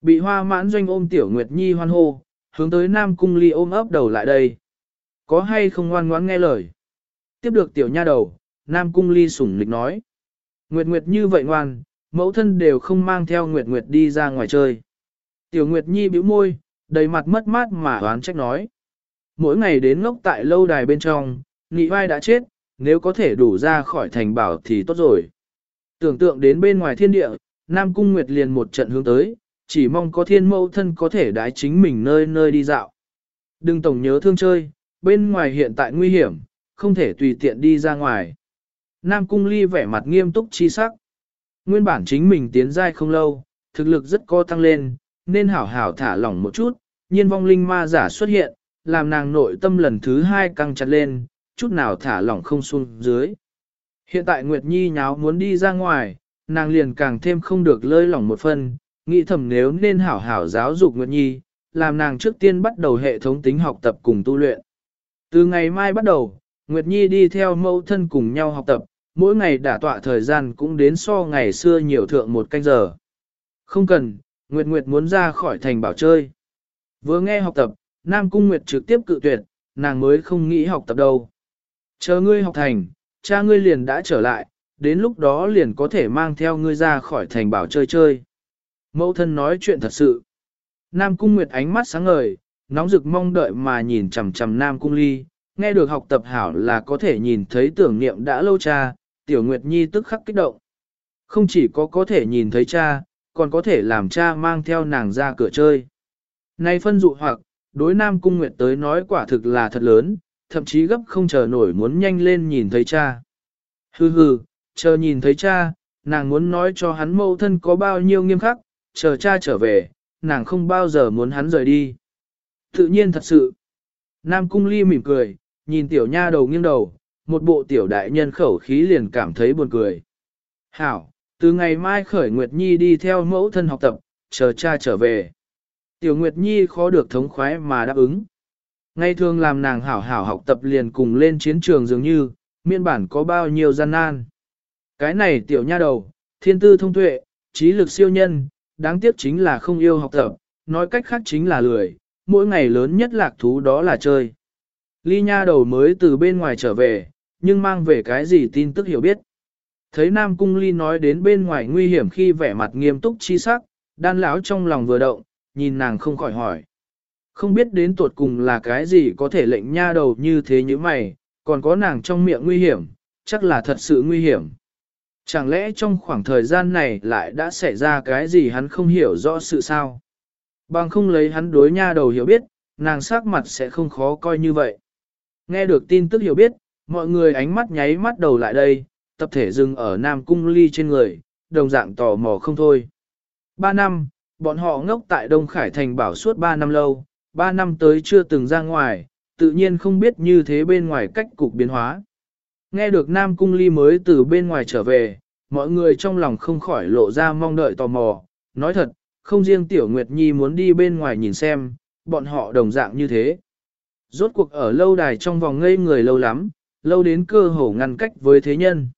Bị hoa mãn doanh ôm tiểu Nguyệt Nhi hoan hô, hướng tới Nam Cung Ly ôm ấp đầu lại đây. Có hay không ngoan ngoãn nghe lời? Tiếp được tiểu nha đầu, Nam Cung Ly sủng lịch nói. Nguyệt Nguyệt như vậy ngoan, mẫu thân đều không mang theo Nguyệt Nguyệt đi ra ngoài chơi. Tiểu Nguyệt Nhi bĩu môi, đầy mặt mất mát mà oán trách nói. Mỗi ngày đến ngốc tại lâu đài bên trong, nị vai đã chết, nếu có thể đủ ra khỏi thành bảo thì tốt rồi. Tưởng tượng đến bên ngoài thiên địa, Nam Cung Nguyệt liền một trận hướng tới, chỉ mong có thiên mẫu thân có thể đái chính mình nơi nơi đi dạo. Đừng tổng nhớ thương chơi, bên ngoài hiện tại nguy hiểm, không thể tùy tiện đi ra ngoài. Nam Cung Ly vẻ mặt nghiêm túc chi sắc. Nguyên bản chính mình tiến giai không lâu, thực lực rất co tăng lên, nên hảo hảo thả lỏng một chút, nhiên vong linh ma giả xuất hiện, làm nàng nội tâm lần thứ hai căng chặt lên, chút nào thả lỏng không xuống dưới. Hiện tại Nguyệt Nhi nháo muốn đi ra ngoài, nàng liền càng thêm không được lơi lỏng một phần, nghĩ thầm nếu nên hảo hảo giáo dục Nguyệt Nhi, làm nàng trước tiên bắt đầu hệ thống tính học tập cùng tu luyện. Từ ngày mai bắt đầu, Nguyệt Nhi đi theo mẫu thân cùng nhau học tập, mỗi ngày đả tọa thời gian cũng đến so ngày xưa nhiều thượng một canh giờ. Không cần, Nguyệt Nguyệt muốn ra khỏi thành bảo chơi. Vừa nghe học tập, Nam Cung Nguyệt trực tiếp cự tuyệt, nàng mới không nghĩ học tập đâu. Chờ ngươi học thành, cha ngươi liền đã trở lại, đến lúc đó liền có thể mang theo ngươi ra khỏi thành bảo chơi chơi. Mẫu thân nói chuyện thật sự. Nam Cung Nguyệt ánh mắt sáng ngời, nóng rực mong đợi mà nhìn chằm chằm Nam Cung Ly, nghe được học tập hảo là có thể nhìn thấy tưởng niệm đã lâu cha, Tiểu Nguyệt Nhi tức khắc kích động. Không chỉ có có thể nhìn thấy cha, còn có thể làm cha mang theo nàng ra cửa chơi. Nay phân dụ hoặc, đối Nam Cung Nguyệt tới nói quả thực là thật lớn, thậm chí gấp không chờ nổi muốn nhanh lên nhìn thấy cha. Hừ hừ, chờ nhìn thấy cha, nàng muốn nói cho hắn mâu thân có bao nhiêu nghiêm khắc, chờ cha trở về, nàng không bao giờ muốn hắn rời đi. Tự nhiên thật sự. Nam Cung Ly mỉm cười, nhìn tiểu nha đầu nghiêng đầu, một bộ tiểu đại nhân khẩu khí liền cảm thấy buồn cười. Hảo, từ ngày mai khởi Nguyệt Nhi đi theo mẫu thân học tập, chờ cha trở về. Tiểu Nguyệt Nhi khó được thống khoái mà đáp ứng. Ngày thường làm nàng hảo hảo học tập liền cùng lên chiến trường dường như, miên bản có bao nhiêu gian nan. Cái này tiểu nha đầu, thiên tư thông tuệ, trí lực siêu nhân, đáng tiếc chính là không yêu học tập, nói cách khác chính là lười, mỗi ngày lớn nhất lạc thú đó là chơi. Ly nha đầu mới từ bên ngoài trở về, nhưng mang về cái gì tin tức hiểu biết. Thấy Nam Cung Ly nói đến bên ngoài nguy hiểm khi vẻ mặt nghiêm túc chi sắc, đan lão trong lòng vừa động, nhìn nàng không khỏi hỏi. Không biết đến tuột cùng là cái gì có thể lệnh nha đầu như thế như mày, còn có nàng trong miệng nguy hiểm, chắc là thật sự nguy hiểm. Chẳng lẽ trong khoảng thời gian này lại đã xảy ra cái gì hắn không hiểu rõ sự sao? Bằng không lấy hắn đối nha đầu hiểu biết, nàng sắc mặt sẽ không khó coi như vậy. Nghe được tin tức hiểu biết, mọi người ánh mắt nháy mắt đầu lại đây, tập thể dừng ở Nam Cung Ly trên người, đồng dạng tò mò không thôi. Ba năm, bọn họ ngốc tại Đông Khải Thành bảo suốt ba năm lâu, ba năm tới chưa từng ra ngoài, tự nhiên không biết như thế bên ngoài cách cục biến hóa. Nghe được Nam Cung Ly mới từ bên ngoài trở về, mọi người trong lòng không khỏi lộ ra mong đợi tò mò. Nói thật, không riêng Tiểu Nguyệt Nhi muốn đi bên ngoài nhìn xem, bọn họ đồng dạng như thế. Rốt cuộc ở lâu đài trong vòng ngây người lâu lắm, lâu đến cơ hồ ngăn cách với thế nhân.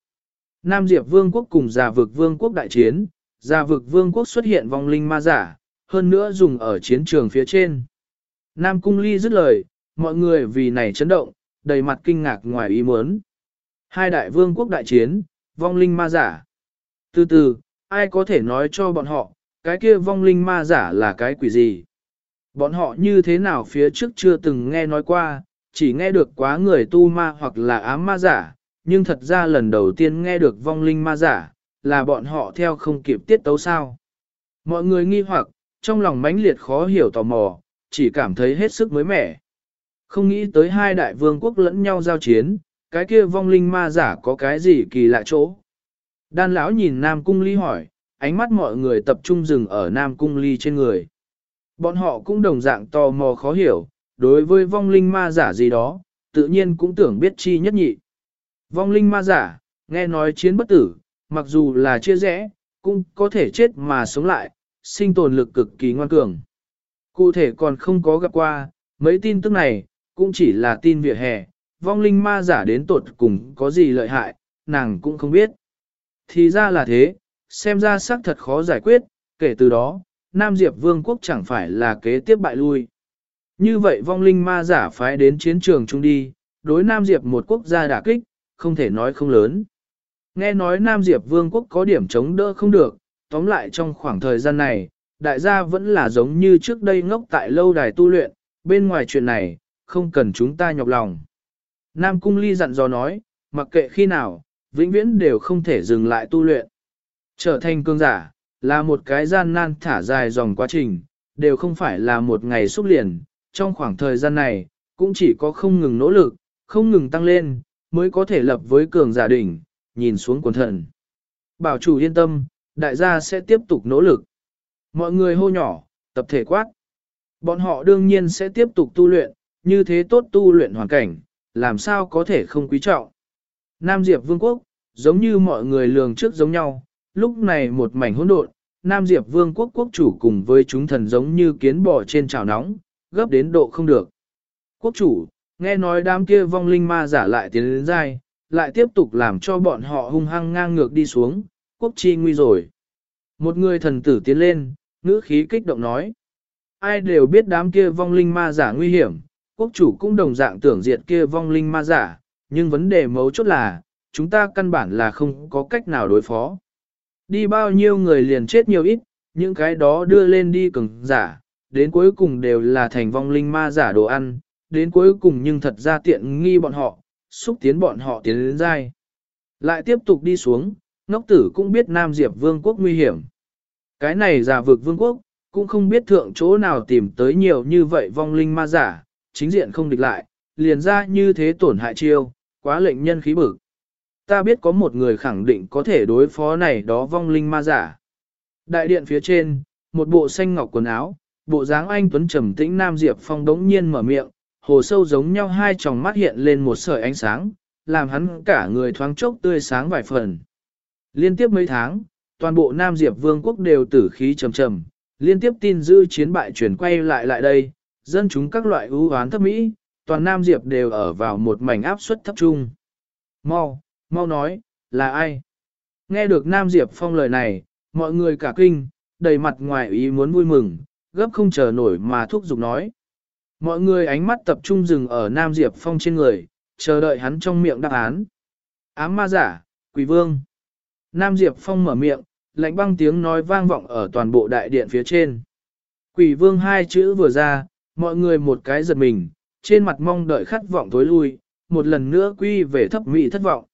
Nam Diệp Vương quốc cùng Già vực Vương quốc đại chiến, Già vực Vương quốc xuất hiện vong linh ma giả, hơn nữa dùng ở chiến trường phía trên. Nam Cung Ly dứt lời, mọi người vì này chấn động, đầy mặt kinh ngạc ngoài ý muốn. Hai đại vương quốc đại chiến, vong linh ma giả. Từ từ, ai có thể nói cho bọn họ, cái kia vong linh ma giả là cái quỷ gì? Bọn họ như thế nào phía trước chưa từng nghe nói qua, chỉ nghe được quá người tu ma hoặc là ám ma giả, nhưng thật ra lần đầu tiên nghe được vong linh ma giả, là bọn họ theo không kịp tiết tấu sao. Mọi người nghi hoặc, trong lòng mãnh liệt khó hiểu tò mò, chỉ cảm thấy hết sức mới mẻ. Không nghĩ tới hai đại vương quốc lẫn nhau giao chiến, cái kia vong linh ma giả có cái gì kỳ lạ chỗ. Đan lão nhìn Nam Cung Ly hỏi, ánh mắt mọi người tập trung dừng ở Nam Cung Ly trên người. Bọn họ cũng đồng dạng tò mò khó hiểu, đối với vong linh ma giả gì đó, tự nhiên cũng tưởng biết chi nhất nhị. Vong linh ma giả, nghe nói chiến bất tử, mặc dù là chia rẽ, cũng có thể chết mà sống lại, sinh tồn lực cực kỳ ngoan cường. Cụ thể còn không có gặp qua, mấy tin tức này, cũng chỉ là tin vỉa hè, vong linh ma giả đến tột cùng có gì lợi hại, nàng cũng không biết. Thì ra là thế, xem ra xác thật khó giải quyết, kể từ đó, Nam Diệp Vương quốc chẳng phải là kế tiếp bại lui. Như vậy vong linh ma giả phái đến chiến trường chung đi, đối Nam Diệp một quốc gia đả kích, không thể nói không lớn. Nghe nói Nam Diệp Vương quốc có điểm chống đỡ không được, tóm lại trong khoảng thời gian này, đại gia vẫn là giống như trước đây ngốc tại lâu đài tu luyện, bên ngoài chuyện này, không cần chúng ta nhọc lòng. Nam Cung Ly dặn dò nói, mặc kệ khi nào, vĩnh viễn đều không thể dừng lại tu luyện. Trở thành cương giả, là một cái gian nan thả dài dòng quá trình, đều không phải là một ngày xúc liền, trong khoảng thời gian này, cũng chỉ có không ngừng nỗ lực, không ngừng tăng lên, mới có thể lập với cường giả đỉnh, nhìn xuống quần thần. Bảo chủ yên tâm, đại gia sẽ tiếp tục nỗ lực. Mọi người hô nhỏ, tập thể quát. Bọn họ đương nhiên sẽ tiếp tục tu luyện, như thế tốt tu luyện hoàn cảnh, làm sao có thể không quý trọng. Nam Diệp Vương quốc, giống như mọi người lường trước giống nhau, lúc này một mảnh hỗn độn, Nam Diệp Vương quốc quốc chủ cùng với chúng thần giống như kiến bò trên chảo nóng, gấp đến độ không được. Quốc chủ, nghe nói đám kia vong linh ma giả lại tiến đến dai, lại tiếp tục làm cho bọn họ hung hăng ngang ngược đi xuống, quốc chi nguy rồi. Một người thần tử tiến lên, ngữ khí kích động nói. Ai đều biết đám kia vong linh ma giả nguy hiểm, quốc chủ cũng đồng dạng tưởng diệt kia vong linh ma giả, nhưng vấn đề mấu chốt là, chúng ta căn bản là không có cách nào đối phó. Đi bao nhiêu người liền chết nhiều ít, những cái đó đưa lên đi cứng giả, đến cuối cùng đều là thành vong linh ma giả đồ ăn, đến cuối cùng nhưng thật ra tiện nghi bọn họ, xúc tiến bọn họ tiến đến dai. Lại tiếp tục đi xuống, ngốc tử cũng biết Nam Diệp Vương quốc nguy hiểm. Cái này giả vực Vương quốc, cũng không biết thượng chỗ nào tìm tới nhiều như vậy vong linh ma giả, chính diện không địch lại, liền ra như thế tổn hại chiêu, quá lệnh nhân khí bực. Ta biết có một người khẳng định có thể đối phó này đó vong linh ma giả. Đại điện phía trên, một bộ xanh ngọc quần áo, bộ dáng anh tuấn trầm tĩnh Nam Diệp Phong đống nhiên mở miệng, hồ sâu giống nhau hai tròng mắt hiện lên một sợi ánh sáng, làm hắn cả người thoáng chốc tươi sáng vài phần. Liên tiếp mấy tháng, toàn bộ Nam Diệp Vương quốc đều tử khí trầm trầm, liên tiếp tin dư chiến bại chuyển quay lại lại đây, dân chúng các loại ưu oán thấp mỹ, toàn Nam Diệp đều ở vào một mảnh áp suất thấp trung. Mau, mau nói, là ai? Nghe được Nam Diệp Phong lời này, mọi người cả kinh, đầy mặt ngoài ý muốn vui mừng, gấp không chờ nổi mà thúc giục nói. Mọi người ánh mắt tập trung dừng ở Nam Diệp Phong trên người, chờ đợi hắn trong miệng đáp án. Ám ma giả, quỷ vương. Nam Diệp Phong mở miệng, lạnh băng tiếng nói vang vọng ở toàn bộ đại điện phía trên. Quỷ vương hai chữ vừa ra, mọi người một cái giật mình, trên mặt mong đợi khát vọng tối lui, một lần nữa quy về thấp mỹ thất vọng.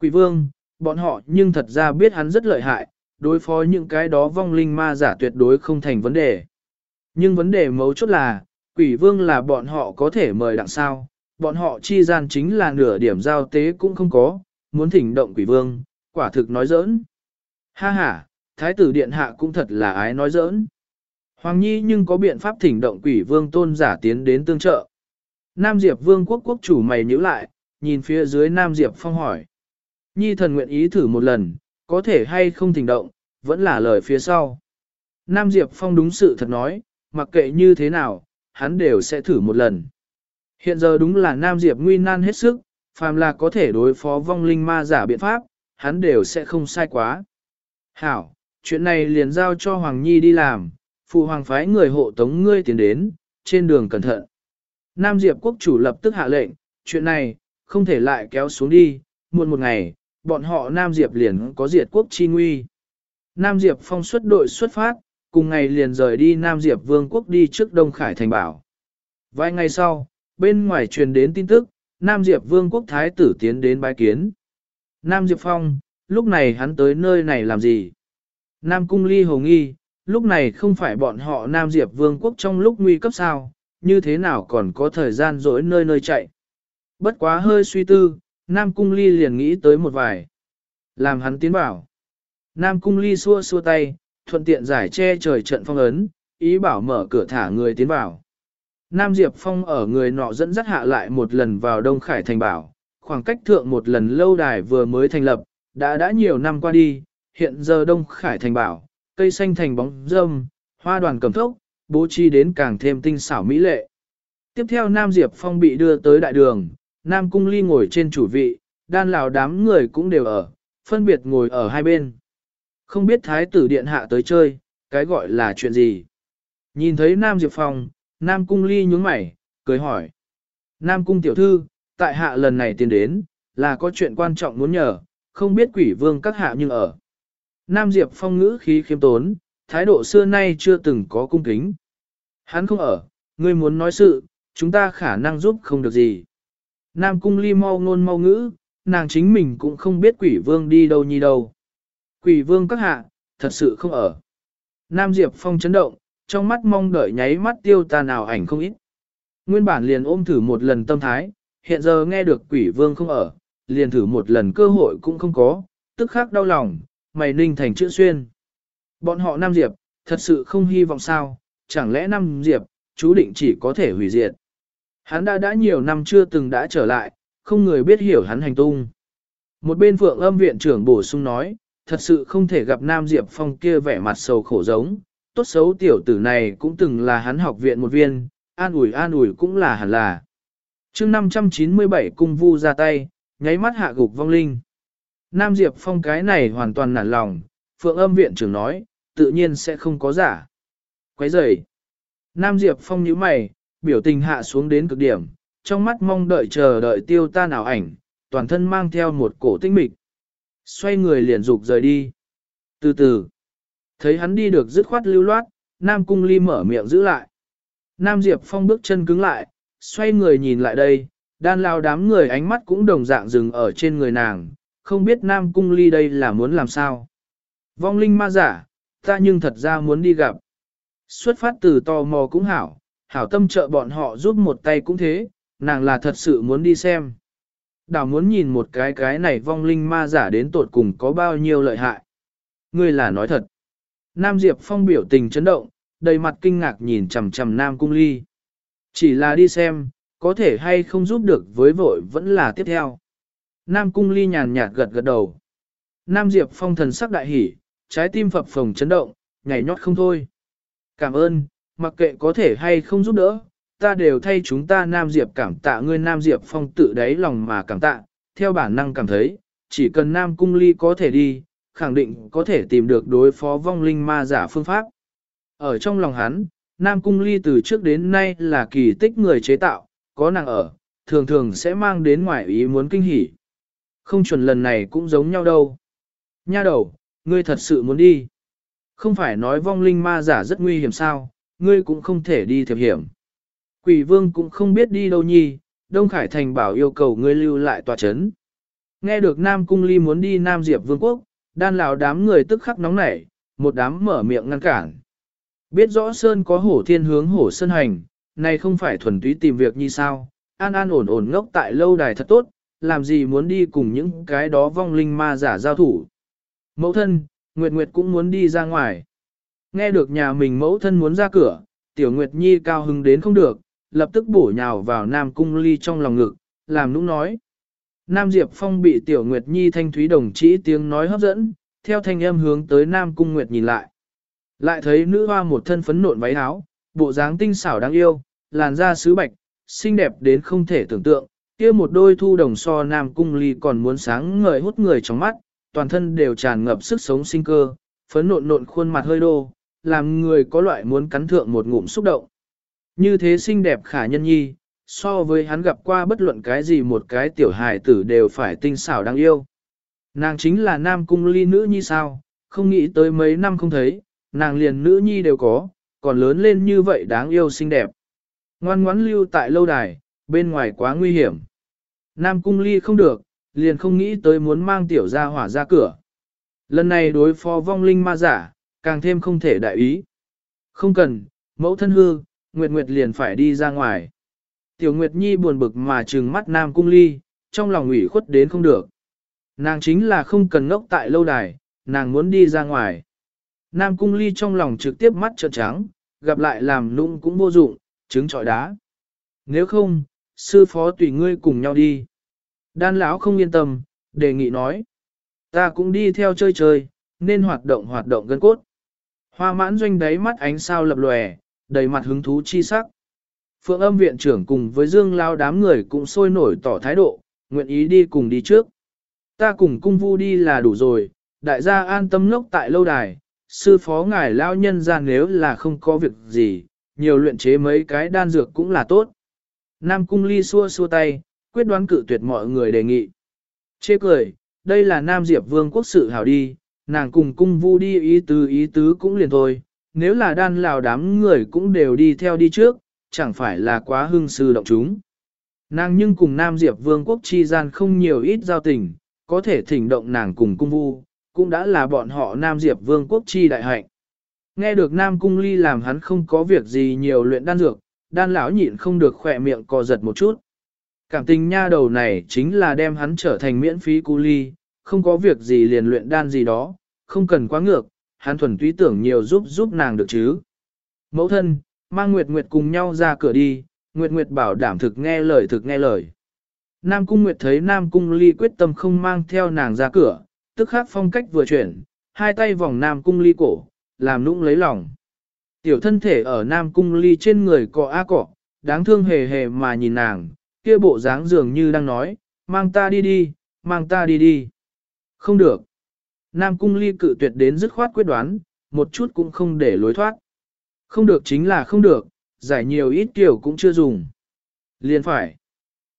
Quỷ vương, bọn họ nhưng thật ra biết hắn rất lợi hại, đối phó những cái đó vong linh ma giả tuyệt đối không thành vấn đề. Nhưng vấn đề mấu chốt là, quỷ vương là bọn họ có thể mời đặng sao, bọn họ chi gian chính là nửa điểm giao tế cũng không có, muốn thỉnh động quỷ vương, quả thực nói giỡn. Ha ha, thái tử điện hạ cũng thật là ái nói giỡn. Hoàng Nhi nhưng có biện pháp thỉnh động quỷ vương tôn giả tiến đến tương trợ. Nam Diệp vương quốc quốc chủ mày nhíu lại, nhìn phía dưới Nam Diệp phong hỏi. Nhi thần nguyện ý thử một lần, có thể hay không thỉnh động, vẫn là lời phía sau. Nam Diệp phong đúng sự thật nói, mặc kệ như thế nào, hắn đều sẽ thử một lần. Hiện giờ đúng là Nam Diệp nguy nan hết sức, phàm là có thể đối phó vong linh ma giả biện pháp, hắn đều sẽ không sai quá. Hảo, chuyện này liền giao cho Hoàng Nhi đi làm, phụ hoàng phái người hộ tống ngươi tiến đến, trên đường cẩn thận. Nam Diệp quốc chủ lập tức hạ lệnh, chuyện này, không thể lại kéo xuống đi, muộn một ngày, bọn họ Nam Diệp liền có diệt quốc chi nguy. Nam Diệp phong xuất đội xuất phát, cùng ngày liền rời đi Nam Diệp Vương quốc đi trước Đông Khải Thành Bảo. Vài ngày sau, bên ngoài truyền đến tin tức, Nam Diệp Vương quốc Thái tử tiến đến bái kiến. Nam Diệp Phong, lúc này hắn tới nơi này làm gì? Nam Cung Ly Hồ Nghi, lúc này không phải bọn họ Nam Diệp Vương quốc trong lúc nguy cấp sao, như thế nào còn có thời gian dỗi nơi nơi chạy. Bất quá hơi suy tư, Nam Cung Ly liền nghĩ tới một vài. Làm hắn tiến bảo. Nam Cung Ly xua xua tay, thuận tiện giải che trời trận phong ấn, ý bảo mở cửa thả người tiến bảo Nam Diệp Phong ở người nọ dẫn dắt hạ lại một lần vào Đông Khải Thành bảo, khoảng cách thượng một lần lâu đài vừa mới thành lập, đã đã nhiều năm qua đi, hiện giờ Đông Khải Thành bảo, cây xanh thành bóng râm, hoa đoàn cầm thốc, bố trí đến càng thêm tinh xảo mỹ lệ. Tiếp theo Nam Diệp Phong bị đưa tới đại đường, Nam Cung Ly ngồi trên chủ vị, đan lào đám người cũng đều ở, phân biệt ngồi ở hai bên. Không biết Thái tử Điện Hạ tới chơi, cái gọi là chuyện gì. Nhìn thấy Nam Diệp Phong, Nam Cung Ly nhướng mày, cười hỏi. Nam Cung Tiểu Thư, tại hạ lần này tiến đến, là có chuyện quan trọng muốn nhờ, không biết quỷ vương các hạ nhưng ở. Nam Diệp Phong ngữ khí khiêm tốn, thái độ xưa nay chưa từng có cung kính. Hắn không ở, ngươi muốn nói sự, chúng ta khả năng giúp không được gì. Nam cung ly mau ngôn mau ngữ, nàng chính mình cũng không biết quỷ vương đi đâu nhi đâu. Quỷ vương các hạ, thật sự không ở. Nam Diệp Phong chấn động, trong mắt mong đợi nháy mắt tiêu ta nào ảnh không ít. Nguyên bản liền ôm thử một lần tâm thái, hiện giờ nghe được quỷ vương không ở, liền thử một lần cơ hội cũng không có, tức khắc đau lòng, mày ninh thành chữ xuyên. Bọn họ Nam Diệp, thật sự không hy vọng sao, chẳng lẽ Nam Diệp, chú định chỉ có thể hủy diệt. Hắn đã đã nhiều năm chưa từng đã trở lại, không người biết hiểu hắn hành tung. Một bên phượng âm viện trưởng bổ sung nói, thật sự không thể gặp Nam Diệp Phong kia vẻ mặt sầu khổ giống, tốt xấu tiểu tử này cũng từng là hắn học viện một viên, an ủi an ủi cũng là hẳn là. chương 597 cung vu ra tay, nháy mắt hạ gục vong linh. Nam Diệp Phong cái này hoàn toàn nản lòng, phượng âm viện trưởng nói, tự nhiên sẽ không có giả. Quấy rời. Nam Diệp Phong nhíu mày, biểu tình hạ xuống đến cực điểm, trong mắt mong đợi chờ đợi tiêu ta nào ảnh, toàn thân mang theo một cổ tinh mịch. Xoay người liền dục rời đi. Từ từ, thấy hắn đi được dứt khoát lưu loát, Nam Cung Ly mở miệng giữ lại. Nam Diệp Phong bước chân cứng lại, xoay người nhìn lại đây, đan lao đám người ánh mắt cũng đồng dạng dừng ở trên người nàng, không biết Nam Cung Ly đây là muốn làm sao. Vong linh ma giả, ta nhưng thật ra muốn đi gặp. Xuất phát từ tò mò cũng hảo, hảo tâm trợ bọn họ giúp một tay cũng thế, nàng là thật sự muốn đi xem. Đảo muốn nhìn một cái cái này vong linh ma giả đến tột cùng có bao nhiêu lợi hại. Ngươi là nói thật. Nam Diệp Phong biểu tình chấn động, đầy mặt kinh ngạc nhìn chằm chằm Nam Cung Ly. Chỉ là đi xem, có thể hay không giúp được với vội vẫn là tiếp theo. Nam Cung Ly nhàn nhạt gật gật đầu. Nam Diệp Phong thần sắc đại hỉ, trái tim phập phồng chấn động, nhảy nhót không thôi. Cảm ơn, mặc kệ có thể hay không giúp đỡ, ta đều thay chúng ta Nam Diệp cảm tạ ngươi Nam Diệp Phong tự đáy lòng mà cảm tạ, theo bản năng cảm thấy, chỉ cần Nam Cung Ly có thể đi, khẳng định có thể tìm được đối phó vong linh ma giả phương pháp. Ở trong lòng hắn, Nam Cung Ly từ trước đến nay là kỳ tích người chế tạo, có nàng ở, thường thường sẽ mang đến ngoại ý muốn kinh hỉ. Không chuẩn lần này cũng giống nhau đâu. Nha đầu, ngươi thật sự muốn đi. Không phải nói vong linh ma giả rất nguy hiểm sao, ngươi cũng không thể đi thiệp hiểm. Quỷ vương cũng không biết đi đâu nhi, Đông Khải Thành bảo yêu cầu ngươi lưu lại tòa chấn. Nghe được Nam Cung Ly muốn đi Nam Diệp Vương quốc, đan Lào đám người tức khắc nóng nảy, một đám mở miệng ngăn cản. Biết rõ Sơn có hổ thiên hướng hổ sơn hành, này không phải thuần túy tìm việc như sao, an an ổn ổn ngốc tại lâu đài thật tốt, làm gì muốn đi cùng những cái đó vong linh ma giả giao thủ. Mẫu thân, Nguyệt Nguyệt cũng muốn đi ra ngoài. Nghe được nhà mình mẫu thân muốn ra cửa, Tiểu Nguyệt Nhi cao hứng đến không được, lập tức bổ nhào vào Nam Cung Ly trong lòng ngực, làm nũng nói. Nam Diệp Phong bị Tiểu Nguyệt Nhi thanh thúy đồng chỉ tiếng nói hấp dẫn, theo thanh âm hướng tới Nam Cung Nguyệt nhìn lại. Lại thấy nữ hoa một thân phấn nộn váy áo, bộ dáng tinh xảo đáng yêu, làn da sứ bạch, xinh đẹp đến không thể tưởng tượng, kia một đôi thu đồng so Nam Cung Ly còn muốn sáng ngời hút người trong mắt, toàn thân đều tràn ngập sức sống sinh cơ, phấn nộn nộn khuôn mặt hơi đô, làm người có loại muốn cắn thượng một ngụm xúc động. Như thế xinh đẹp khả nhân nhi, so với hắn gặp qua bất luận cái gì một cái tiểu hài tử đều phải tinh xảo đáng yêu. Nàng chính là nam cung ly nữ nhi sao, không nghĩ tới mấy năm không thấy, nàng liền nữ nhi đều có, còn lớn lên như vậy đáng yêu xinh đẹp. Ngoan ngoãn lưu tại lâu đài, bên ngoài quá nguy hiểm. Nam cung ly không được, liền không nghĩ tới muốn mang tiểu gia hỏa ra cửa. Lần này đối phó vong linh ma giả, càng thêm không thể đại ý. Không cần, mẫu thân hư, Nguyệt Nguyệt liền phải đi ra ngoài. Tiểu Nguyệt Nhi buồn bực mà trừng mắt Nam Cung Ly, trong lòng ủy khuất đến không được. Nàng chính là không cần ngốc tại lâu đài, nàng muốn đi ra ngoài. Nam Cung Ly trong lòng trực tiếp mắt trợn trắng, gặp lại làm nũng cũng vô dụng, trứng trọi đá. Nếu không, sư phó tùy ngươi cùng nhau đi. Đan lão không yên tâm, đề nghị nói. Ta cũng đi theo chơi chơi, nên hoạt động hoạt động gân cốt. Hoa mãn doanh đáy mắt ánh sao lập lòe, đầy mặt hứng thú chi sắc. Phượng âm viện trưởng cùng với Dương Lao đám người cũng sôi nổi tỏ thái độ, nguyện ý đi cùng đi trước. Ta cùng cung vu đi là đủ rồi, đại gia an tâm lốc tại lâu đài, sư phó ngài lao nhân ra nếu là không có việc gì, nhiều luyện chế mấy cái đan dược cũng là tốt. Nam cung ly xua xua tay, quyết đoán cự tuyệt mọi người đề nghị. Chê cười, đây là Nam Diệp Vương quốc sự hảo đi, nàng cùng cung vu đi ý tứ ý tứ cũng liền thôi, nếu là đan lào đám người cũng đều đi theo đi trước, chẳng phải là quá hưng sư động chúng. Nàng nhưng cùng Nam Diệp Vương quốc chi gian không nhiều ít giao tình, có thể thỉnh động nàng cùng cung vu, cũng đã là bọn họ Nam Diệp Vương quốc chi đại hạnh. Nghe được Nam Cung Ly làm hắn không có việc gì nhiều luyện đan dược, đan lão nhịn không được khỏe miệng co giật một chút. Cảm tình nha đầu này chính là đem hắn trở thành miễn phí cu ly, không có việc gì liền luyện đan gì đó, không cần quá ngược, hắn thuần túy tưởng nhiều giúp giúp nàng được chứ. Mẫu thân, mang Nguyệt Nguyệt cùng nhau ra cửa đi, Nguyệt Nguyệt bảo đảm thực nghe lời thực nghe lời. Nam Cung Nguyệt thấy Nam Cung Ly quyết tâm không mang theo nàng ra cửa, tức khắc phong cách vừa chuyển, hai tay vòng Nam Cung Ly cổ, làm nũng lấy lòng. Tiểu thân thể ở Nam Cung Ly trên người cọ a cọ, đáng thương hề hề mà nhìn nàng, kia bộ dáng dường như đang nói, mang ta đi đi, mang ta đi đi. Không được. Nam cung ly cự tuyệt đến dứt khoát quyết đoán, một chút cũng không để lối thoát. Không được chính là không được, giải nhiều ít kiểu cũng chưa dùng. Liền phải.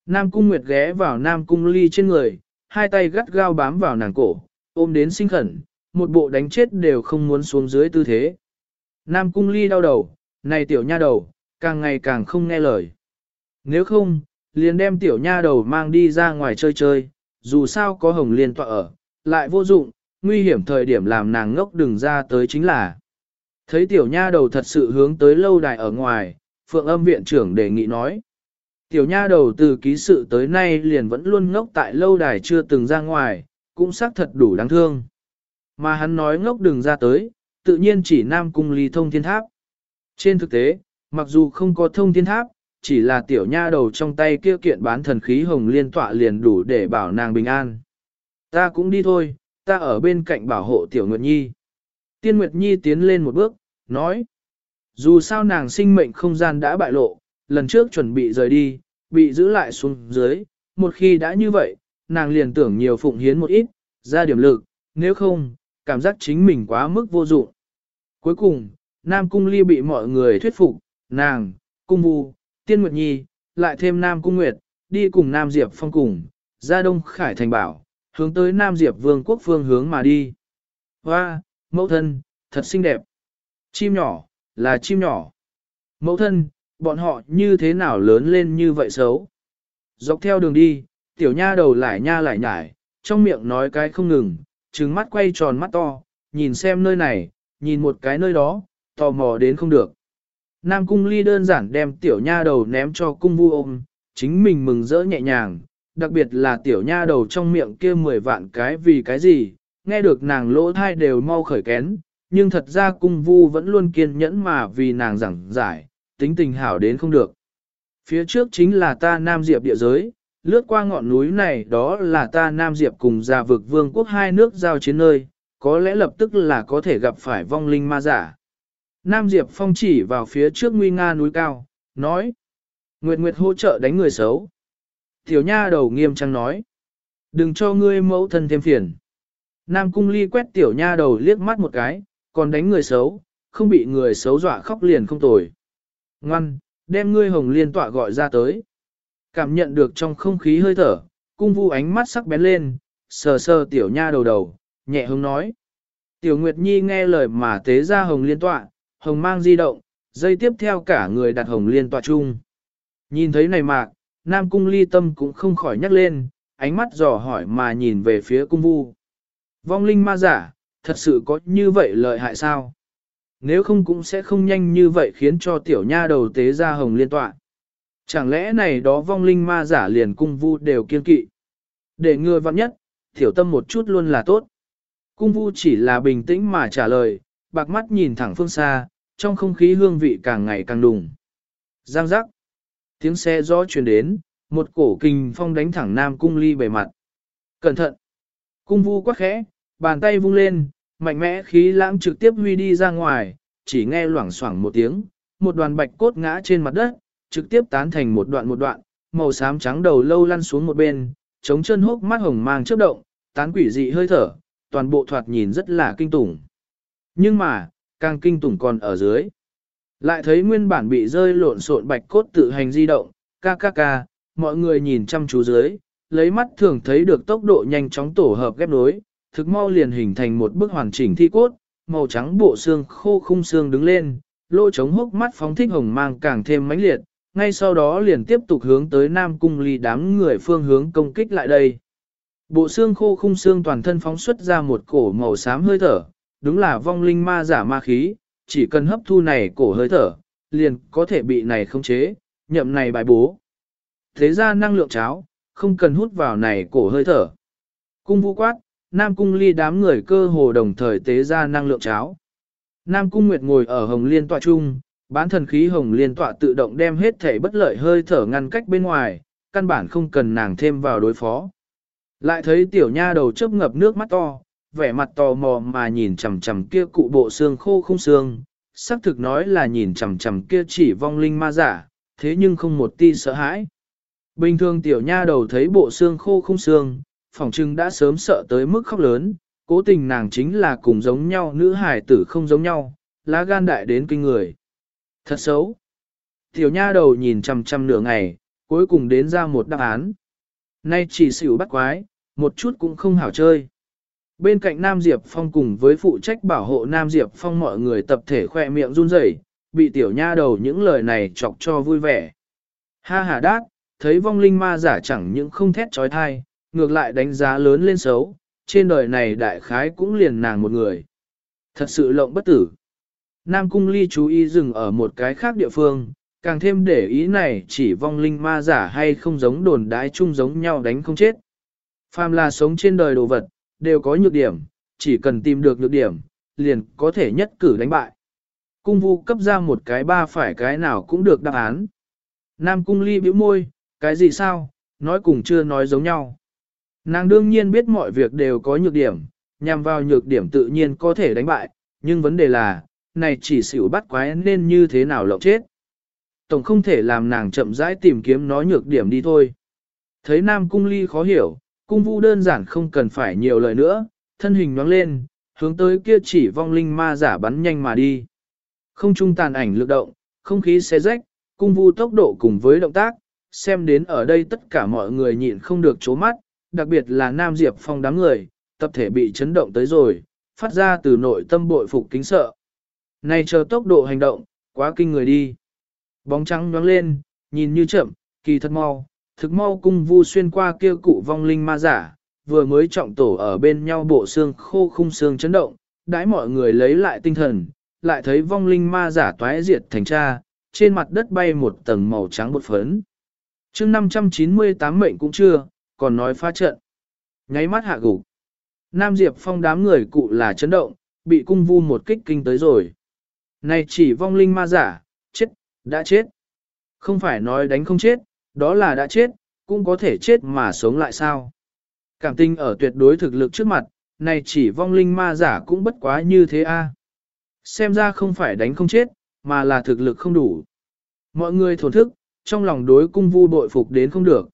Nam cung nguyệt ghé vào Nam cung ly trên người, hai tay gắt gao bám vào nàng cổ, ôm đến sinh khẩn, một bộ đánh chết đều không muốn xuống dưới tư thế. Nam cung ly đau đầu, này tiểu nha đầu, càng ngày càng không nghe lời. Nếu không, liền đem tiểu nha đầu mang đi ra ngoài chơi chơi, dù sao có hồng liên tọa ở, lại vô dụng, nguy hiểm thời điểm làm nàng ngốc đừng ra tới chính là. Thấy tiểu nha đầu thật sự hướng tới lâu đài ở ngoài, phượng âm viện trưởng đề nghị nói. Tiểu nha đầu từ ký sự tới nay liền vẫn luôn ngốc tại lâu đài chưa từng ra ngoài, cũng xác thật đủ đáng thương. Mà hắn nói ngốc đừng ra tới, tự nhiên chỉ nam cung ly thông thiên tháp. Trên thực tế, mặc dù không có thông thiên tháp, chỉ là tiểu nha đầu trong tay kia kiện bán thần khí hồng liên tọa liền đủ để bảo nàng bình an. Ta cũng đi thôi, ta ở bên cạnh bảo hộ tiểu Nguyệt Nhi. Tiên Nguyệt Nhi tiến lên một bước, nói. Dù sao nàng sinh mệnh không gian đã bại lộ, lần trước chuẩn bị rời đi, bị giữ lại xuống dưới, một khi đã như vậy, nàng liền tưởng nhiều phụng hiến một ít, ra điểm lực, nếu không, cảm giác chính mình quá mức vô dụng. Cuối cùng, Nam Cung Ly bị mọi người thuyết phục, nàng, Cung Vu, Tiên Nguyệt Nhi, lại thêm Nam Cung Nguyệt, đi cùng Nam Diệp Phong cùng, ra Đông Khải Thành Bảo, hướng tới Nam Diệp Vương quốc phương hướng mà đi. Hoa, mẫu thân, thật xinh đẹp. Chim nhỏ, là chim nhỏ. Mẫu thân, bọn họ như thế nào lớn lên như vậy xấu. Dọc theo đường đi, tiểu nha đầu lại nha lại nhải, trong miệng nói cái không ngừng, trừng mắt quay tròn mắt to, nhìn xem nơi này, nhìn một cái nơi đó, tò mò đến không được. Nam cung ly đơn giản đem tiểu nha đầu ném cho cung vu ôm, chính mình mừng rỡ nhẹ nhàng, đặc biệt là tiểu nha đầu trong miệng kia mười vạn cái vì cái gì, nghe được nàng lỗ thai đều mau khởi kén, nhưng thật ra cung vu vẫn luôn kiên nhẫn mà vì nàng giảng giải, tính tình hảo đến không được. Phía trước chính là ta Nam Diệp địa giới, lướt qua ngọn núi này đó là ta Nam Diệp cùng gia vực vương quốc hai nước giao chiến nơi, có lẽ lập tức là có thể gặp phải vong linh ma giả. Nam Diệp phong chỉ vào phía trước nguy nga núi cao, nói. Nguyệt Nguyệt hỗ trợ đánh người xấu. Tiểu nha đầu nghiêm trang nói. Đừng cho ngươi mẫu thân thêm phiền. Nam cung ly quét tiểu nha đầu liếc mắt một cái, còn đánh người xấu, không bị người xấu dọa khóc liền không tồi. Ngoan, đem ngươi hồng liên tọa gọi ra tới. Cảm nhận được trong không khí hơi thở, cung vu ánh mắt sắc bén lên, sờ sờ tiểu nha đầu đầu, nhẹ hứng nói. Tiểu Nguyệt Nhi nghe lời mà tế ra hồng liên tọa, hồng mang di động, dây tiếp theo cả người đặt hồng liên tọa chung. Nhìn thấy này mạc, Nam Cung ly tâm cũng không khỏi nhắc lên, ánh mắt dò hỏi mà nhìn về phía cung vu. Vong linh ma giả, thật sự có như vậy lợi hại sao? Nếu không cũng sẽ không nhanh như vậy khiến cho tiểu nha đầu tế ra hồng liên tọa. Chẳng lẽ này đó vong linh ma giả liền cung vu đều kiên kỵ. Để ngừa vặn nhất, tiểu tâm một chút luôn là tốt. Cung vu chỉ là bình tĩnh mà trả lời, bạc mắt nhìn thẳng phương xa, trong không khí hương vị càng ngày càng đùng. Giang giác. Tiếng xe gió truyền đến, một cổ kình phong đánh thẳng Nam Cung Ly bề mặt. Cẩn thận! Cung vu quắc khẽ, bàn tay vung lên, mạnh mẽ khí lãng trực tiếp huy đi ra ngoài, chỉ nghe loảng xoảng một tiếng, một đoàn bạch cốt ngã trên mặt đất, trực tiếp tán thành một đoạn một đoạn, màu xám trắng đầu lâu lăn xuống một bên, chống chân hốc mắt hồng mang chớp động, tán quỷ dị hơi thở, toàn bộ thoạt nhìn rất là kinh tủng. Nhưng mà, càng kinh tủng còn ở dưới. Lại thấy nguyên bản bị rơi lộn xộn bạch cốt tự hành di động, ca ca ca, mọi người nhìn chăm chú dưới, lấy mắt thường thấy được tốc độ nhanh chóng tổ hợp ghép nối, thực mau liền hình thành một bức hoàn chỉnh thi cốt, màu trắng bộ xương khô khung xương đứng lên, lỗ trống hốc mắt phóng thích hồng mang càng thêm mãnh liệt, ngay sau đó liền tiếp tục hướng tới Nam Cung Ly đám người phương hướng công kích lại đây. Bộ xương khô khung xương toàn thân phóng xuất ra một cổ màu xám hơi thở, đúng là vong linh ma giả ma khí, chỉ cần hấp thu này cổ hơi thở, liền có thể bị này khống chế, nhậm này bài bố. Thế ra năng lượng cháo, không cần hút vào này cổ hơi thở. Cung vũ quát, Nam Cung ly đám người cơ hồ đồng thời tế ra năng lượng cháo. Nam Cung Nguyệt ngồi ở hồng liên tọa trung, bán thần khí hồng liên tọa tự động đem hết thể bất lợi hơi thở ngăn cách bên ngoài, căn bản không cần nàng thêm vào đối phó. Lại thấy tiểu nha đầu chớp ngập nước mắt to, vẻ mặt tò mò mà nhìn chằm chằm kia cụ bộ xương khô không xương, xác thực nói là nhìn chằm chằm kia chỉ vong linh ma giả, thế nhưng không một ti sợ hãi. Bình thường tiểu nha đầu thấy bộ xương khô không xương, phỏng trưng đã sớm sợ tới mức khóc lớn, cố tình nàng chính là cùng giống nhau nữ hải tử không giống nhau, lá gan đại đến kinh người. Thật xấu. Tiểu nha đầu nhìn chằm chằm nửa ngày, cuối cùng đến ra một đáp án. Nay chỉ xỉu bắt quái, một chút cũng không hảo chơi. Bên cạnh Nam Diệp Phong cùng với phụ trách bảo hộ Nam Diệp Phong mọi người tập thể khoe miệng run rẩy, bị tiểu nha đầu những lời này chọc cho vui vẻ. Ha ha đát, thấy vong linh ma giả chẳng những không thét trói thai, ngược lại đánh giá lớn lên xấu, trên đời này đại khái cũng liền nàng một người. Thật sự lộng bất tử. Nam Cung Ly chú ý dừng ở một cái khác địa phương, càng thêm để ý này chỉ vong linh ma giả hay không giống đồn đái chung giống nhau đánh không chết. Phàm là sống trên đời đồ vật, đều có nhược điểm, chỉ cần tìm được nhược điểm, liền có thể nhất cử đánh bại. Cung vu cấp ra một cái ba phải cái nào cũng được đáp án. Nam cung ly bĩu môi, cái gì sao, nói cùng chưa nói giống nhau. Nàng đương nhiên biết mọi việc đều có nhược điểm, nhằm vào nhược điểm tự nhiên có thể đánh bại, nhưng vấn đề là, này chỉ xỉu bắt quái nên như thế nào lộng chết. Tổng không thể làm nàng chậm rãi tìm kiếm nó nhược điểm đi thôi. Thấy Nam Cung Ly khó hiểu, cung vu đơn giản không cần phải nhiều lời nữa, thân hình nhoáng lên, hướng tới kia chỉ vong linh ma giả bắn nhanh mà đi. Không trung tàn ảnh lực động, không khí xé rách, cung vu tốc độ cùng với động tác, xem đến ở đây tất cả mọi người nhịn không được chố mắt, đặc biệt là Nam Diệp Phong đám người, tập thể bị chấn động tới rồi, phát ra từ nội tâm bội phục kính sợ. Này chờ tốc độ hành động, quá kinh người đi. Bóng trắng nhoáng lên, nhìn như chậm, kỳ thật mau, thực mau cung vu xuyên qua kia cụ vong linh ma giả, vừa mới trọng tổ ở bên nhau bộ xương khô khung xương chấn động, đãi mọi người lấy lại tinh thần, lại thấy vong linh ma giả toái diệt thành cha, trên mặt đất bay một tầng màu trắng bột phấn. chương 598 mệnh cũng chưa, còn nói phá trận. Nháy mắt hạ gục. Nam Diệp Phong đám người cụ là chấn động, bị cung vu một kích kinh tới rồi. Này chỉ vong linh ma giả, chết, đã chết. Không phải nói đánh không chết, đó là đã chết, cũng có thể chết mà sống lại sao. Cảm tình ở tuyệt đối thực lực trước mặt, này chỉ vong linh ma giả cũng bất quá như thế a. Xem ra không phải đánh không chết, mà là thực lực không đủ. Mọi người thổn thức, trong lòng đối cung vu bội phục đến không được.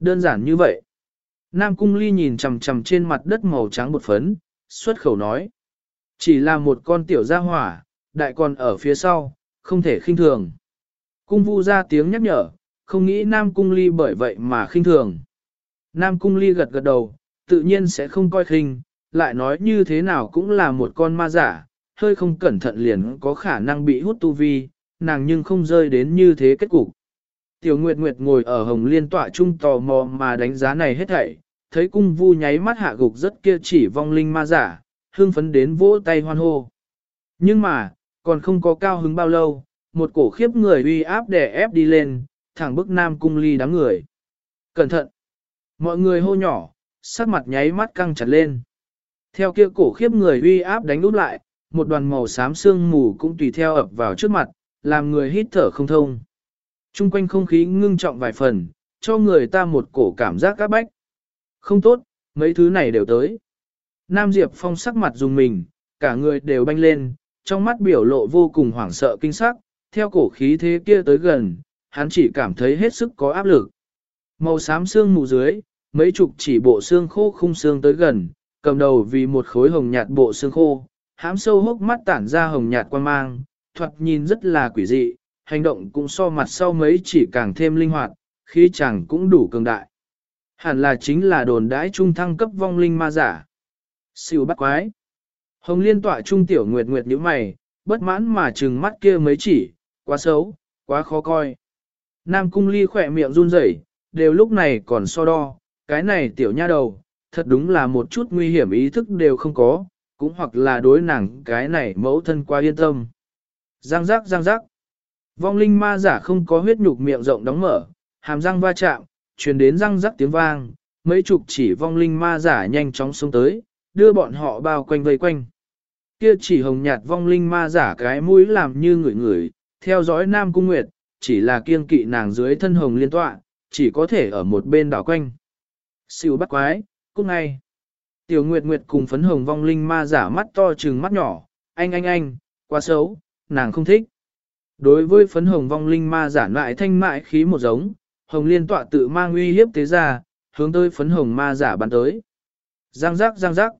Đơn giản như vậy. Nam cung ly nhìn chầm chầm trên mặt đất màu trắng bột phấn, xuất khẩu nói. Chỉ là một con tiểu gia hỏa, đại còn ở phía sau, không thể khinh thường. Cung vu ra tiếng nhắc nhở, không nghĩ Nam Cung Ly bởi vậy mà khinh thường. Nam Cung Ly gật gật đầu, tự nhiên sẽ không coi khinh, lại nói như thế nào cũng là một con ma giả, hơi không cẩn thận liền có khả năng bị hút tu vi, nàng nhưng không rơi đến như thế kết cục. Tiểu Nguyệt Nguyệt ngồi ở hồng liên tọa trung tò mò mà đánh giá này hết thảy, thấy cung vu nháy mắt hạ gục rất kia chỉ vong linh ma giả, hương phấn đến vỗ tay hoan hô. Nhưng mà, còn không có cao hứng bao lâu, một cổ khiếp người uy áp đè ép đi lên, thẳng bức nam cung ly đám người. Cẩn thận! Mọi người hô nhỏ, sắc mặt nháy mắt căng chặt lên. Theo kia cổ khiếp người uy áp đánh úp lại, một đoàn màu xám sương mù cũng tùy theo ập vào trước mặt, làm người hít thở không thông. Trung quanh không khí ngưng trọng vài phần, cho người ta một cổ cảm giác các bách. Không tốt, mấy thứ này đều tới. Nam Diệp Phong sắc mặt dùng mình, cả người đều banh lên, trong mắt biểu lộ vô cùng hoảng sợ kinh sắc, theo cổ khí thế kia tới gần, hắn chỉ cảm thấy hết sức có áp lực. Màu xám xương mù dưới, mấy chục chỉ bộ xương khô khung xương tới gần, cầm đầu vì một khối hồng nhạt bộ xương khô, hám sâu hốc mắt tản ra hồng nhạt quan mang, thoạt nhìn rất là quỷ dị, hành động cũng so mặt sau mấy chỉ càng thêm linh hoạt, khí chẳng cũng đủ cường đại. Hẳn là chính là đồn đãi trung thăng cấp vong linh ma giả. Siêu bắt quái. Hồng liên tọa trung tiểu nguyệt nguyệt như mày, bất mãn mà trừng mắt kia mấy chỉ, quá xấu, quá khó coi. Nam cung ly khỏe miệng run rẩy, đều lúc này còn so đo, cái này tiểu nha đầu, thật đúng là một chút nguy hiểm ý thức đều không có, cũng hoặc là đối nàng cái này mẫu thân quá yên tâm. Giang giác giang giác. Vong linh ma giả không có huyết nhục miệng rộng đóng mở, hàm răng va chạm, truyền đến răng rắc tiếng vang, mấy chục chỉ vong linh ma giả nhanh chóng xuống tới, đưa bọn họ bao quanh vây quanh. Kia chỉ hồng nhạt vong linh ma giả cái mũi làm như người người, theo dõi Nam Cung Nguyệt, chỉ là kiêng kỵ nàng dưới thân hồng liên tọa, chỉ có thể ở một bên đảo quanh. Siêu bắt quái, cút ngay. Tiểu Nguyệt Nguyệt cùng phấn hồng vong linh ma giả mắt to trừng mắt nhỏ, anh anh anh, quá xấu, nàng không thích. Đối với phấn hồng vong linh ma giả lại thanh mại khí một giống, hồng liên tọa tự mang uy hiếp thế ra, hướng tới phấn hồng ma giả bắn tới. Giang giác giang giác.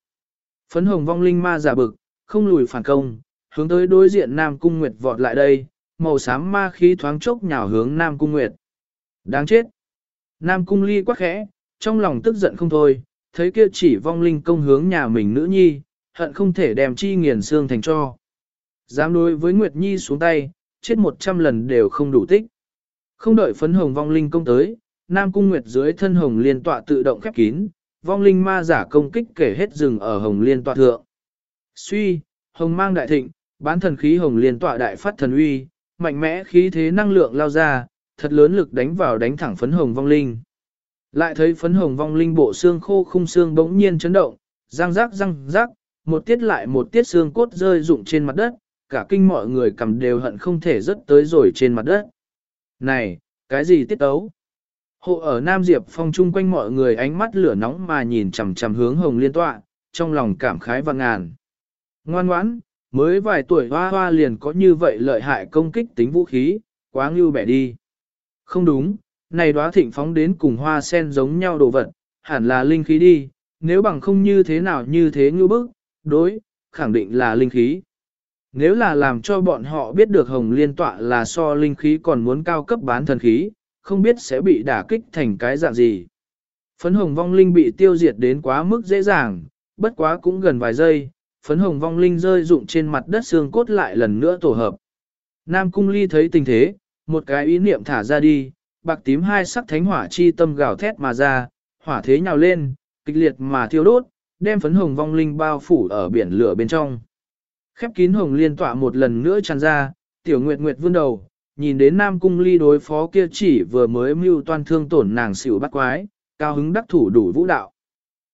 Phấn hồng vong linh ma giả bực, không lùi phản công, hướng tới đối diện Nam Cung Nguyệt vọt lại đây, màu xám ma khí thoáng chốc nhào hướng Nam Cung Nguyệt. Đáng chết. Nam Cung Ly quá khẽ, trong lòng tức giận không thôi, thấy kia chỉ vong linh công hướng nhà mình nữ nhi, hận không thể đem chi nghiền xương thành cho. Dám đối với Nguyệt Nhi xuống tay, chết một trăm lần đều không đủ tích. Không đợi phấn hồng vong linh công tới, Nam Cung Nguyệt dưới thân hồng liên tọa tự động khép kín, vong linh ma giả công kích kể hết rừng ở hồng liên tọa thượng. Suy, hồng mang đại thịnh, bán thần khí hồng liên tọa đại phát thần uy, mạnh mẽ khí thế năng lượng lao ra, thật lớn lực đánh vào đánh thẳng phấn hồng vong linh. Lại thấy phấn hồng vong linh bộ xương khô khung xương bỗng nhiên chấn động, răng rác răng rác, một tiết lại một tiết xương cốt rơi rụng trên mặt đất, cả kinh mọi người cầm đều hận không thể rớt tới rồi trên mặt đất. Này, cái gì tiết tấu? Hộ ở Nam Diệp phong chung quanh mọi người ánh mắt lửa nóng mà nhìn chằm chằm hướng hồng liên tọa, trong lòng cảm khái và ngàn. Ngoan ngoãn, mới vài tuổi hoa hoa liền có như vậy lợi hại công kích tính vũ khí, quá ngưu bẻ đi. Không đúng, này đóa thịnh phóng đến cùng hoa sen giống nhau đồ vật, hẳn là linh khí đi, nếu bằng không như thế nào như thế ngưu bức, đối, khẳng định là linh khí. Nếu là làm cho bọn họ biết được hồng liên tọa là so linh khí còn muốn cao cấp bán thần khí, không biết sẽ bị đả kích thành cái dạng gì. Phấn hồng vong linh bị tiêu diệt đến quá mức dễ dàng, bất quá cũng gần vài giây, phấn hồng vong linh rơi rụng trên mặt đất xương cốt lại lần nữa tổ hợp. Nam cung ly thấy tình thế, một cái ý niệm thả ra đi, bạc tím hai sắc thánh hỏa chi tâm gào thét mà ra, hỏa thế nhào lên, kịch liệt mà thiêu đốt, đem phấn hồng vong linh bao phủ ở biển lửa bên trong. Khép kín hồng liên tỏa một lần nữa tràn ra, tiểu nguyệt nguyệt vươn đầu, nhìn đến nam cung ly đối phó kia chỉ vừa mới mưu toan thương tổn nàng xỉu bắt quái, cao hứng đắc thủ đủ vũ đạo.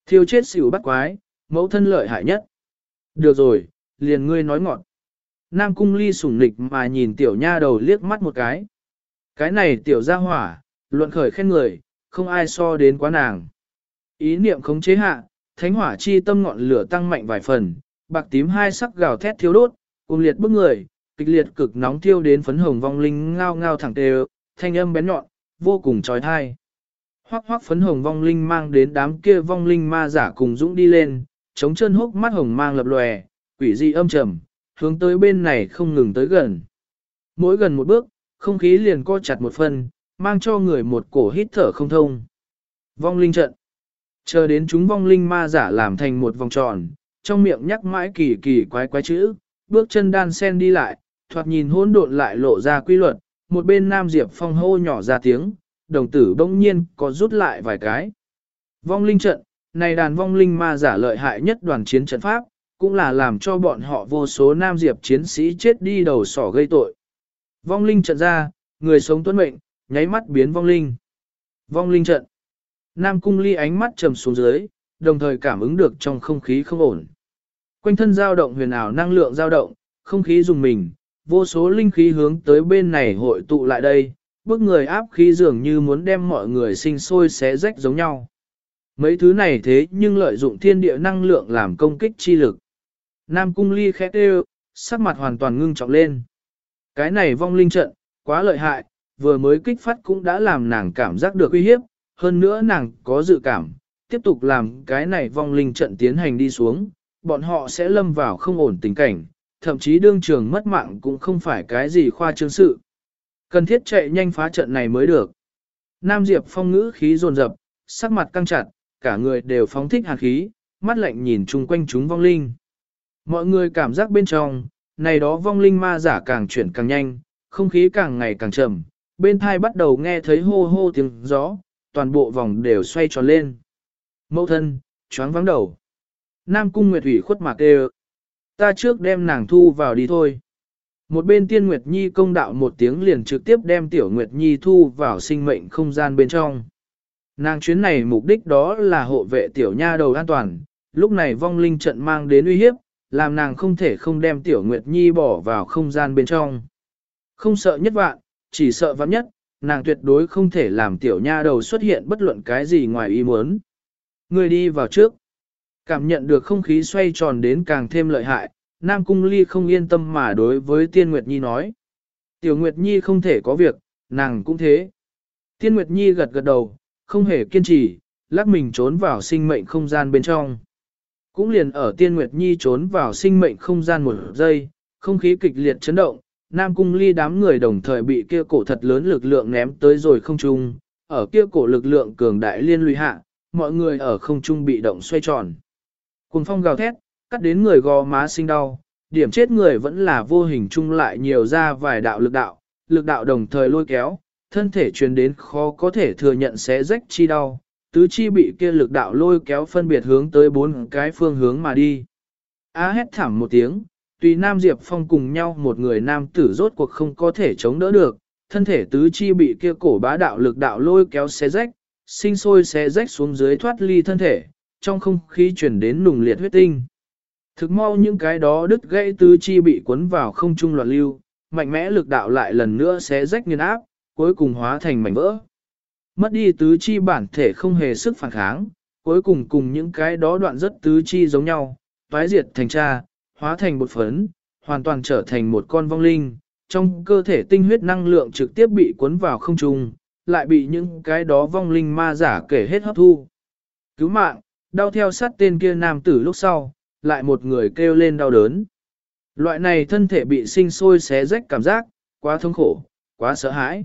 Thiêu chết xỉu bắt quái, mẫu thân lợi hại nhất. Được rồi, liền ngươi nói ngọn. Nam cung ly sủng nịch mà nhìn tiểu nha đầu liếc mắt một cái. Cái này tiểu gia hỏa, luận khởi khen người, không ai so đến quá nàng. Ý niệm khống chế hạ, thánh hỏa chi tâm ngọn lửa tăng mạnh vài phần, bạc tím hai sắc gào thét thiếu đốt, cùng liệt bức người, kịch liệt cực nóng thiêu đến phấn hồng vong linh ngao ngao thẳng tề, thanh âm bén nhọn, vô cùng trói thai. Hoắc hoắc phấn hồng vong linh mang đến đám kia vong linh ma giả cùng dũng đi lên, chống chân hốc mắt hồng mang lập lòe, quỷ dị âm trầm, hướng tới bên này không ngừng tới gần. Mỗi gần một bước, không khí liền co chặt một phần, mang cho người một cổ hít thở không thông. Vong linh trận. Chờ đến chúng vong linh ma giả làm thành một vòng tròn, trong miệng nhắc mãi kỳ kỳ quái quái chữ, bước chân đan sen đi lại, thoạt nhìn hỗn độn lại lộ ra quy luật, một bên Nam Diệp Phong hô nhỏ ra tiếng, đồng tử bỗng nhiên có rút lại vài cái. Vong linh trận, này đàn vong linh ma giả lợi hại nhất đoàn chiến trận pháp, cũng là làm cho bọn họ vô số Nam Diệp chiến sĩ chết đi đầu sỏ gây tội. Vong linh trận ra, người sống tuấn mệnh, nháy mắt biến vong linh. Vong linh trận. Nam cung ly ánh mắt trầm xuống dưới, đồng thời cảm ứng được trong không khí không ổn. Quanh thân dao động huyền ảo năng lượng dao động, không khí dùng mình, vô số linh khí hướng tới bên này hội tụ lại đây, bức người áp khí dường như muốn đem mọi người sinh sôi xé rách giống nhau. Mấy thứ này thế nhưng lợi dụng thiên địa năng lượng làm công kích chi lực. Nam cung ly khẽ tê sắc mặt hoàn toàn ngưng trọng lên. Cái này vong linh trận, quá lợi hại, vừa mới kích phát cũng đã làm nàng cảm giác được uy hiếp, hơn nữa nàng có dự cảm, tiếp tục làm cái này vong linh trận tiến hành đi xuống, bọn họ sẽ lâm vào không ổn tình cảnh, thậm chí đương trường mất mạng cũng không phải cái gì khoa trương sự. Cần thiết chạy nhanh phá trận này mới được. Nam Diệp phong ngữ khí dồn dập, sắc mặt căng chặt, cả người đều phóng thích hàn khí, mắt lạnh nhìn chung quanh chúng vong linh. Mọi người cảm giác bên trong, này đó vong linh ma giả càng chuyển càng nhanh, không khí càng ngày càng chậm, bên thai bắt đầu nghe thấy hô hô tiếng gió, toàn bộ vòng đều xoay tròn lên. Mẫu thân, choáng vắng đầu. Nam cung Nguyệt ủy khuất mạc đều. Ta trước đem nàng thu vào đi thôi. Một bên tiên Nguyệt Nhi công đạo một tiếng liền trực tiếp đem tiểu Nguyệt Nhi thu vào sinh mệnh không gian bên trong. Nàng chuyến này mục đích đó là hộ vệ tiểu nha đầu an toàn, lúc này vong linh trận mang đến uy hiếp, làm nàng không thể không đem tiểu Nguyệt Nhi bỏ vào không gian bên trong. Không sợ nhất vạn, chỉ sợ vạn nhất, nàng tuyệt đối không thể làm tiểu nha đầu xuất hiện bất luận cái gì ngoài ý muốn. Người đi vào trước. Cảm nhận được không khí xoay tròn đến càng thêm lợi hại, Nam Cung Ly không yên tâm mà đối với Tiên Nguyệt Nhi nói. Tiểu Nguyệt Nhi không thể có việc, nàng cũng thế. Tiên Nguyệt Nhi gật gật đầu, không hề kiên trì, lắc mình trốn vào sinh mệnh không gian bên trong. Cũng liền ở Tiên Nguyệt Nhi trốn vào sinh mệnh không gian một giây, không khí kịch liệt chấn động, Nam Cung Ly đám người đồng thời bị kia cổ thật lớn lực lượng ném tới rồi không trung, ở kia cổ lực lượng cường đại liên lụy hạ, mọi người ở không trung bị động xoay tròn. Cùng phong gào thét, cắt đến người gò má sinh đau, điểm chết người vẫn là vô hình chung lại nhiều ra vài đạo lực đạo, lực đạo đồng thời lôi kéo, thân thể truyền đến khó có thể thừa nhận sẽ rách chi đau, tứ chi bị kia lực đạo lôi kéo phân biệt hướng tới bốn cái phương hướng mà đi. Á hét thảm một tiếng, tùy Nam Diệp Phong cùng nhau một người nam tử rốt cuộc không có thể chống đỡ được, thân thể tứ chi bị kia cổ bá đạo lực đạo lôi kéo xé rách, sinh sôi xé rách xuống dưới thoát ly thân thể, trong không khí chuyển đến nùng liệt huyết tinh. Thực mau những cái đó đứt gãy tứ chi bị cuốn vào không trung loạn lưu, mạnh mẽ lực đạo lại lần nữa sẽ rách nghiền áp, cuối cùng hóa thành mảnh vỡ. Mất đi tứ chi bản thể không hề sức phản kháng, cuối cùng cùng những cái đó đoạn rất tứ chi giống nhau, toái diệt thành cha, hóa thành bột phấn, hoàn toàn trở thành một con vong linh, trong cơ thể tinh huyết năng lượng trực tiếp bị cuốn vào không trung, lại bị những cái đó vong linh ma giả kể hết hấp thu. Cứu mạng, đau theo sát tên kia nam tử lúc sau, lại một người kêu lên đau đớn. Loại này thân thể bị sinh sôi xé rách cảm giác, quá thống khổ, quá sợ hãi.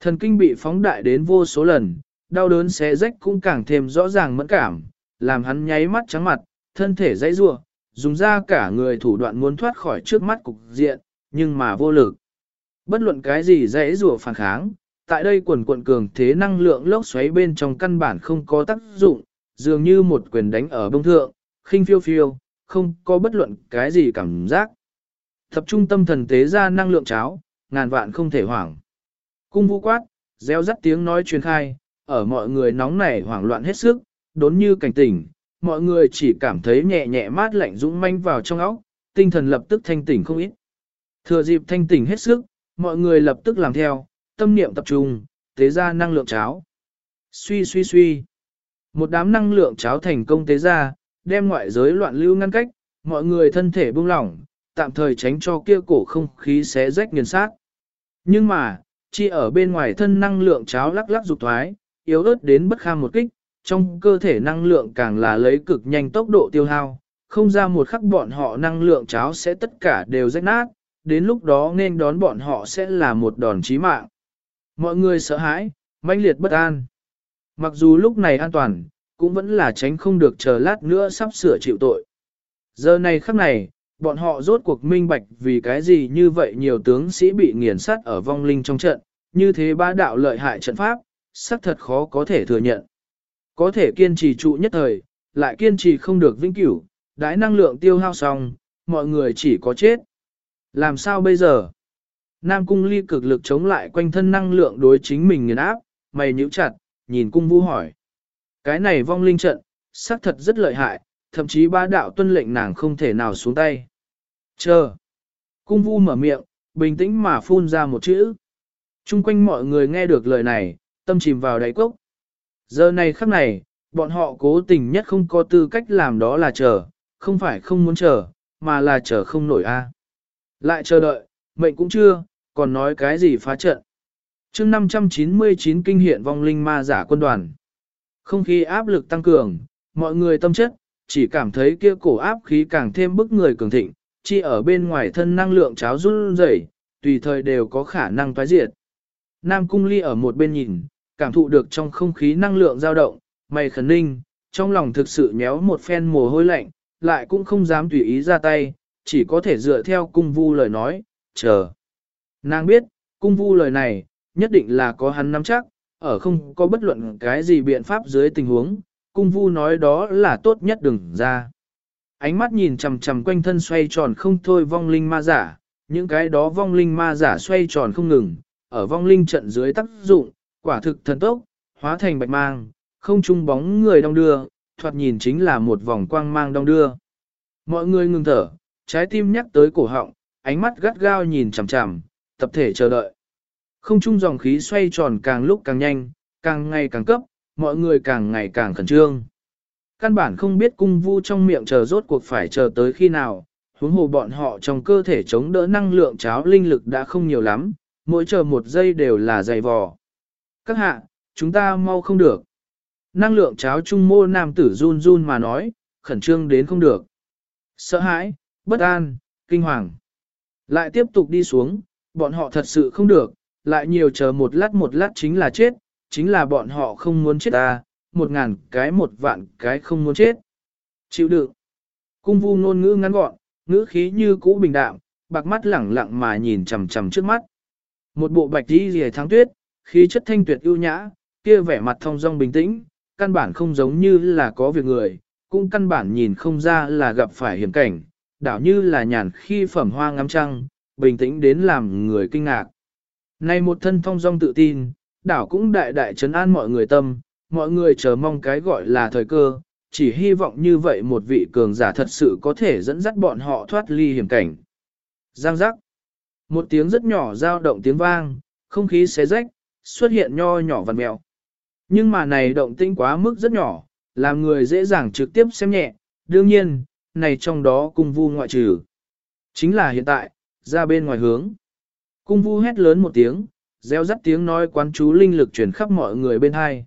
Thần kinh bị phóng đại đến vô số lần, đau đớn xé rách cũng càng thêm rõ ràng mẫn cảm, làm hắn nháy mắt trắng mặt, thân thể dãy rua, dùng ra cả người thủ đoạn muốn thoát khỏi trước mắt cục diện, nhưng mà vô lực. Bất luận cái gì dãy rủa phản kháng, tại đây quần quận cường thế năng lượng lốc xoáy bên trong căn bản không có tác dụng, dường như một quyền đánh ở bông thượng, khinh phiêu phiêu, không có bất luận cái gì cảm giác. Tập trung tâm thần tế ra năng lượng cháo, ngàn vạn không thể hoảng. Cung vũ quát, gieo rắt tiếng nói truyền khai, ở mọi người nóng nảy hoảng loạn hết sức, đốn như cảnh tỉnh, mọi người chỉ cảm thấy nhẹ nhẹ mát lạnh dũng manh vào trong óc, tinh thần lập tức thanh tỉnh không ít. Thừa dịp thanh tỉnh hết sức, mọi người lập tức làm theo, tâm niệm tập trung, tế ra năng lượng cháo. Suy suy suy. Một đám năng lượng cháo thành công tế ra, đem ngoại giới loạn lưu ngăn cách, mọi người thân thể buông lỏng, tạm thời tránh cho kia cổ không khí xé rách nghiền sát. Nhưng mà, chi ở bên ngoài thân năng lượng cháo lắc lắc dục thoái, yếu ớt đến bất kham một kích, trong cơ thể năng lượng càng là lấy cực nhanh tốc độ tiêu hao, không ra một khắc bọn họ năng lượng cháo sẽ tất cả đều rách nát, đến lúc đó nên đón bọn họ sẽ là một đòn chí mạng. Mọi người sợ hãi, mãnh liệt bất an. Mặc dù lúc này an toàn, cũng vẫn là tránh không được chờ lát nữa sắp sửa chịu tội. Giờ này khắc này, bọn họ rốt cuộc minh bạch vì cái gì như vậy nhiều tướng sĩ bị nghiền sát ở vong linh trong trận, như thế ba đạo lợi hại trận pháp, xác thật khó có thể thừa nhận. Có thể kiên trì trụ nhất thời, lại kiên trì không được vĩnh cửu, đãi năng lượng tiêu hao xong, mọi người chỉ có chết. Làm sao bây giờ? Nam cung ly cực lực chống lại quanh thân năng lượng đối chính mình nghiền áp, mày nhíu chặt, nhìn cung vũ hỏi. Cái này vong linh trận, xác thật rất lợi hại, thậm chí ba đạo tuân lệnh nàng không thể nào xuống tay. Chờ. Cung vu mở miệng, bình tĩnh mà phun ra một chữ. Trung quanh mọi người nghe được lời này, tâm chìm vào đáy cốc. Giờ này khắc này, bọn họ cố tình nhất không có tư cách làm đó là chờ, không phải không muốn chờ, mà là chờ không nổi a. Lại chờ đợi, mệnh cũng chưa, còn nói cái gì phá trận chương 599 kinh hiện vong linh ma giả quân đoàn. Không khí áp lực tăng cường, mọi người tâm chất, chỉ cảm thấy kia cổ áp khí càng thêm bức người cường thịnh, chỉ ở bên ngoài thân năng lượng cháo run rẩy, tùy thời đều có khả năng phá diệt. Nam Cung Ly ở một bên nhìn, cảm thụ được trong không khí năng lượng dao động, mày khẩn ninh, trong lòng thực sự nhéo một phen mồ hôi lạnh, lại cũng không dám tùy ý ra tay, chỉ có thể dựa theo cung vu lời nói, chờ. Nàng biết, cung vu lời này, nhất định là có hắn nắm chắc, ở không có bất luận cái gì biện pháp dưới tình huống, cung vu nói đó là tốt nhất đừng ra. Ánh mắt nhìn chằm chằm quanh thân xoay tròn không thôi vong linh ma giả, những cái đó vong linh ma giả xoay tròn không ngừng, ở vong linh trận dưới tác dụng, quả thực thần tốc, hóa thành bạch mang, không trung bóng người đong đưa, thoạt nhìn chính là một vòng quang mang đong đưa. Mọi người ngừng thở, trái tim nhắc tới cổ họng, ánh mắt gắt gao nhìn chằm chằm, tập thể chờ đợi. Không trung dòng khí xoay tròn càng lúc càng nhanh, càng ngày càng cấp, mọi người càng ngày càng khẩn trương. Căn bản không biết cung vu trong miệng chờ rốt cuộc phải chờ tới khi nào, huống hồ bọn họ trong cơ thể chống đỡ năng lượng cháo linh lực đã không nhiều lắm, mỗi chờ một giây đều là dày vò. Các hạ, chúng ta mau không được. Năng lượng cháo trung mô nam tử run run mà nói, khẩn trương đến không được. Sợ hãi, bất an, kinh hoàng. Lại tiếp tục đi xuống, bọn họ thật sự không được, lại nhiều chờ một lát một lát chính là chết, chính là bọn họ không muốn chết ta, một ngàn cái một vạn cái không muốn chết. Chịu đựng. Cung vu ngôn ngữ ngắn gọn, ngữ khí như cũ bình đạm, bạc mắt lẳng lặng mà nhìn chằm chằm trước mắt. Một bộ bạch đi rìa tháng tuyết, khí chất thanh tuyệt ưu nhã, kia vẻ mặt thông dong bình tĩnh, căn bản không giống như là có việc người, cũng căn bản nhìn không ra là gặp phải hiểm cảnh, đảo như là nhàn khi phẩm hoa ngắm trăng, bình tĩnh đến làm người kinh ngạc. Này một thân thông dong tự tin, đảo cũng đại đại trấn an mọi người tâm, mọi người chờ mong cái gọi là thời cơ, chỉ hy vọng như vậy một vị cường giả thật sự có thể dẫn dắt bọn họ thoát ly hiểm cảnh. Giang giác. Một tiếng rất nhỏ dao động tiếng vang, không khí xé rách, xuất hiện nho nhỏ vằn mèo. Nhưng mà này động tinh quá mức rất nhỏ, làm người dễ dàng trực tiếp xem nhẹ, đương nhiên, này trong đó cung vu ngoại trừ. Chính là hiện tại, ra bên ngoài hướng. Cung vu hét lớn một tiếng, gieo rắt tiếng nói quán chú linh lực truyền khắp mọi người bên hai.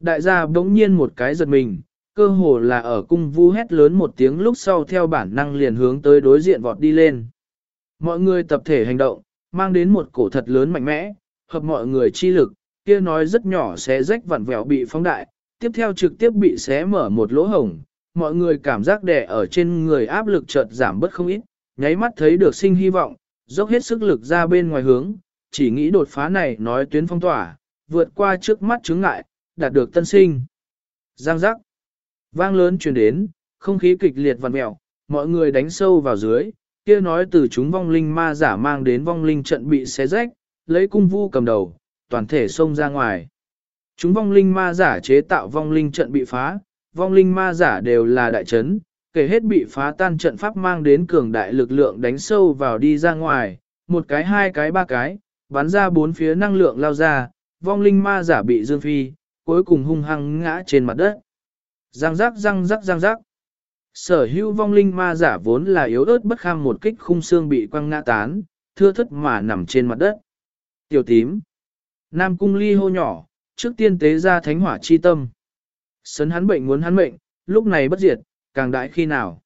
Đại gia bỗng nhiên một cái giật mình, cơ hồ là ở cung vu hét lớn một tiếng lúc sau theo bản năng liền hướng tới đối diện vọt đi lên. Mọi người tập thể hành động, mang đến một cổ thật lớn mạnh mẽ, hợp mọi người chi lực, kia nói rất nhỏ sẽ rách vặn vẹo bị phóng đại, tiếp theo trực tiếp bị xé mở một lỗ hổng, mọi người cảm giác đè ở trên người áp lực chợt giảm bất không ít, nháy mắt thấy được sinh hy vọng, dốc hết sức lực ra bên ngoài hướng, chỉ nghĩ đột phá này nói tuyến phong tỏa, vượt qua trước mắt chướng ngại, đạt được tân sinh. Giang giác. Vang lớn truyền đến, không khí kịch liệt vặn mẹo, mọi người đánh sâu vào dưới, kia nói từ chúng vong linh ma giả mang đến vong linh trận bị xé rách, lấy cung vu cầm đầu, toàn thể xông ra ngoài. Chúng vong linh ma giả chế tạo vong linh trận bị phá, vong linh ma giả đều là đại chấn, kể hết bị phá tan trận pháp mang đến cường đại lực lượng đánh sâu vào đi ra ngoài, một cái hai cái ba cái, bắn ra bốn phía năng lượng lao ra, vong linh ma giả bị dương phi, cuối cùng hung hăng ngã trên mặt đất. Giang rắc răng rắc răng rắc. Sở hữu vong linh ma giả vốn là yếu ớt bất kham một kích khung xương bị quăng ngã tán, thưa thất mà nằm trên mặt đất. Tiểu tím. Nam cung ly hô nhỏ, trước tiên tế ra thánh hỏa chi tâm. Sấn hắn bệnh muốn hắn mệnh, lúc này bất diệt, càng đại khi nào.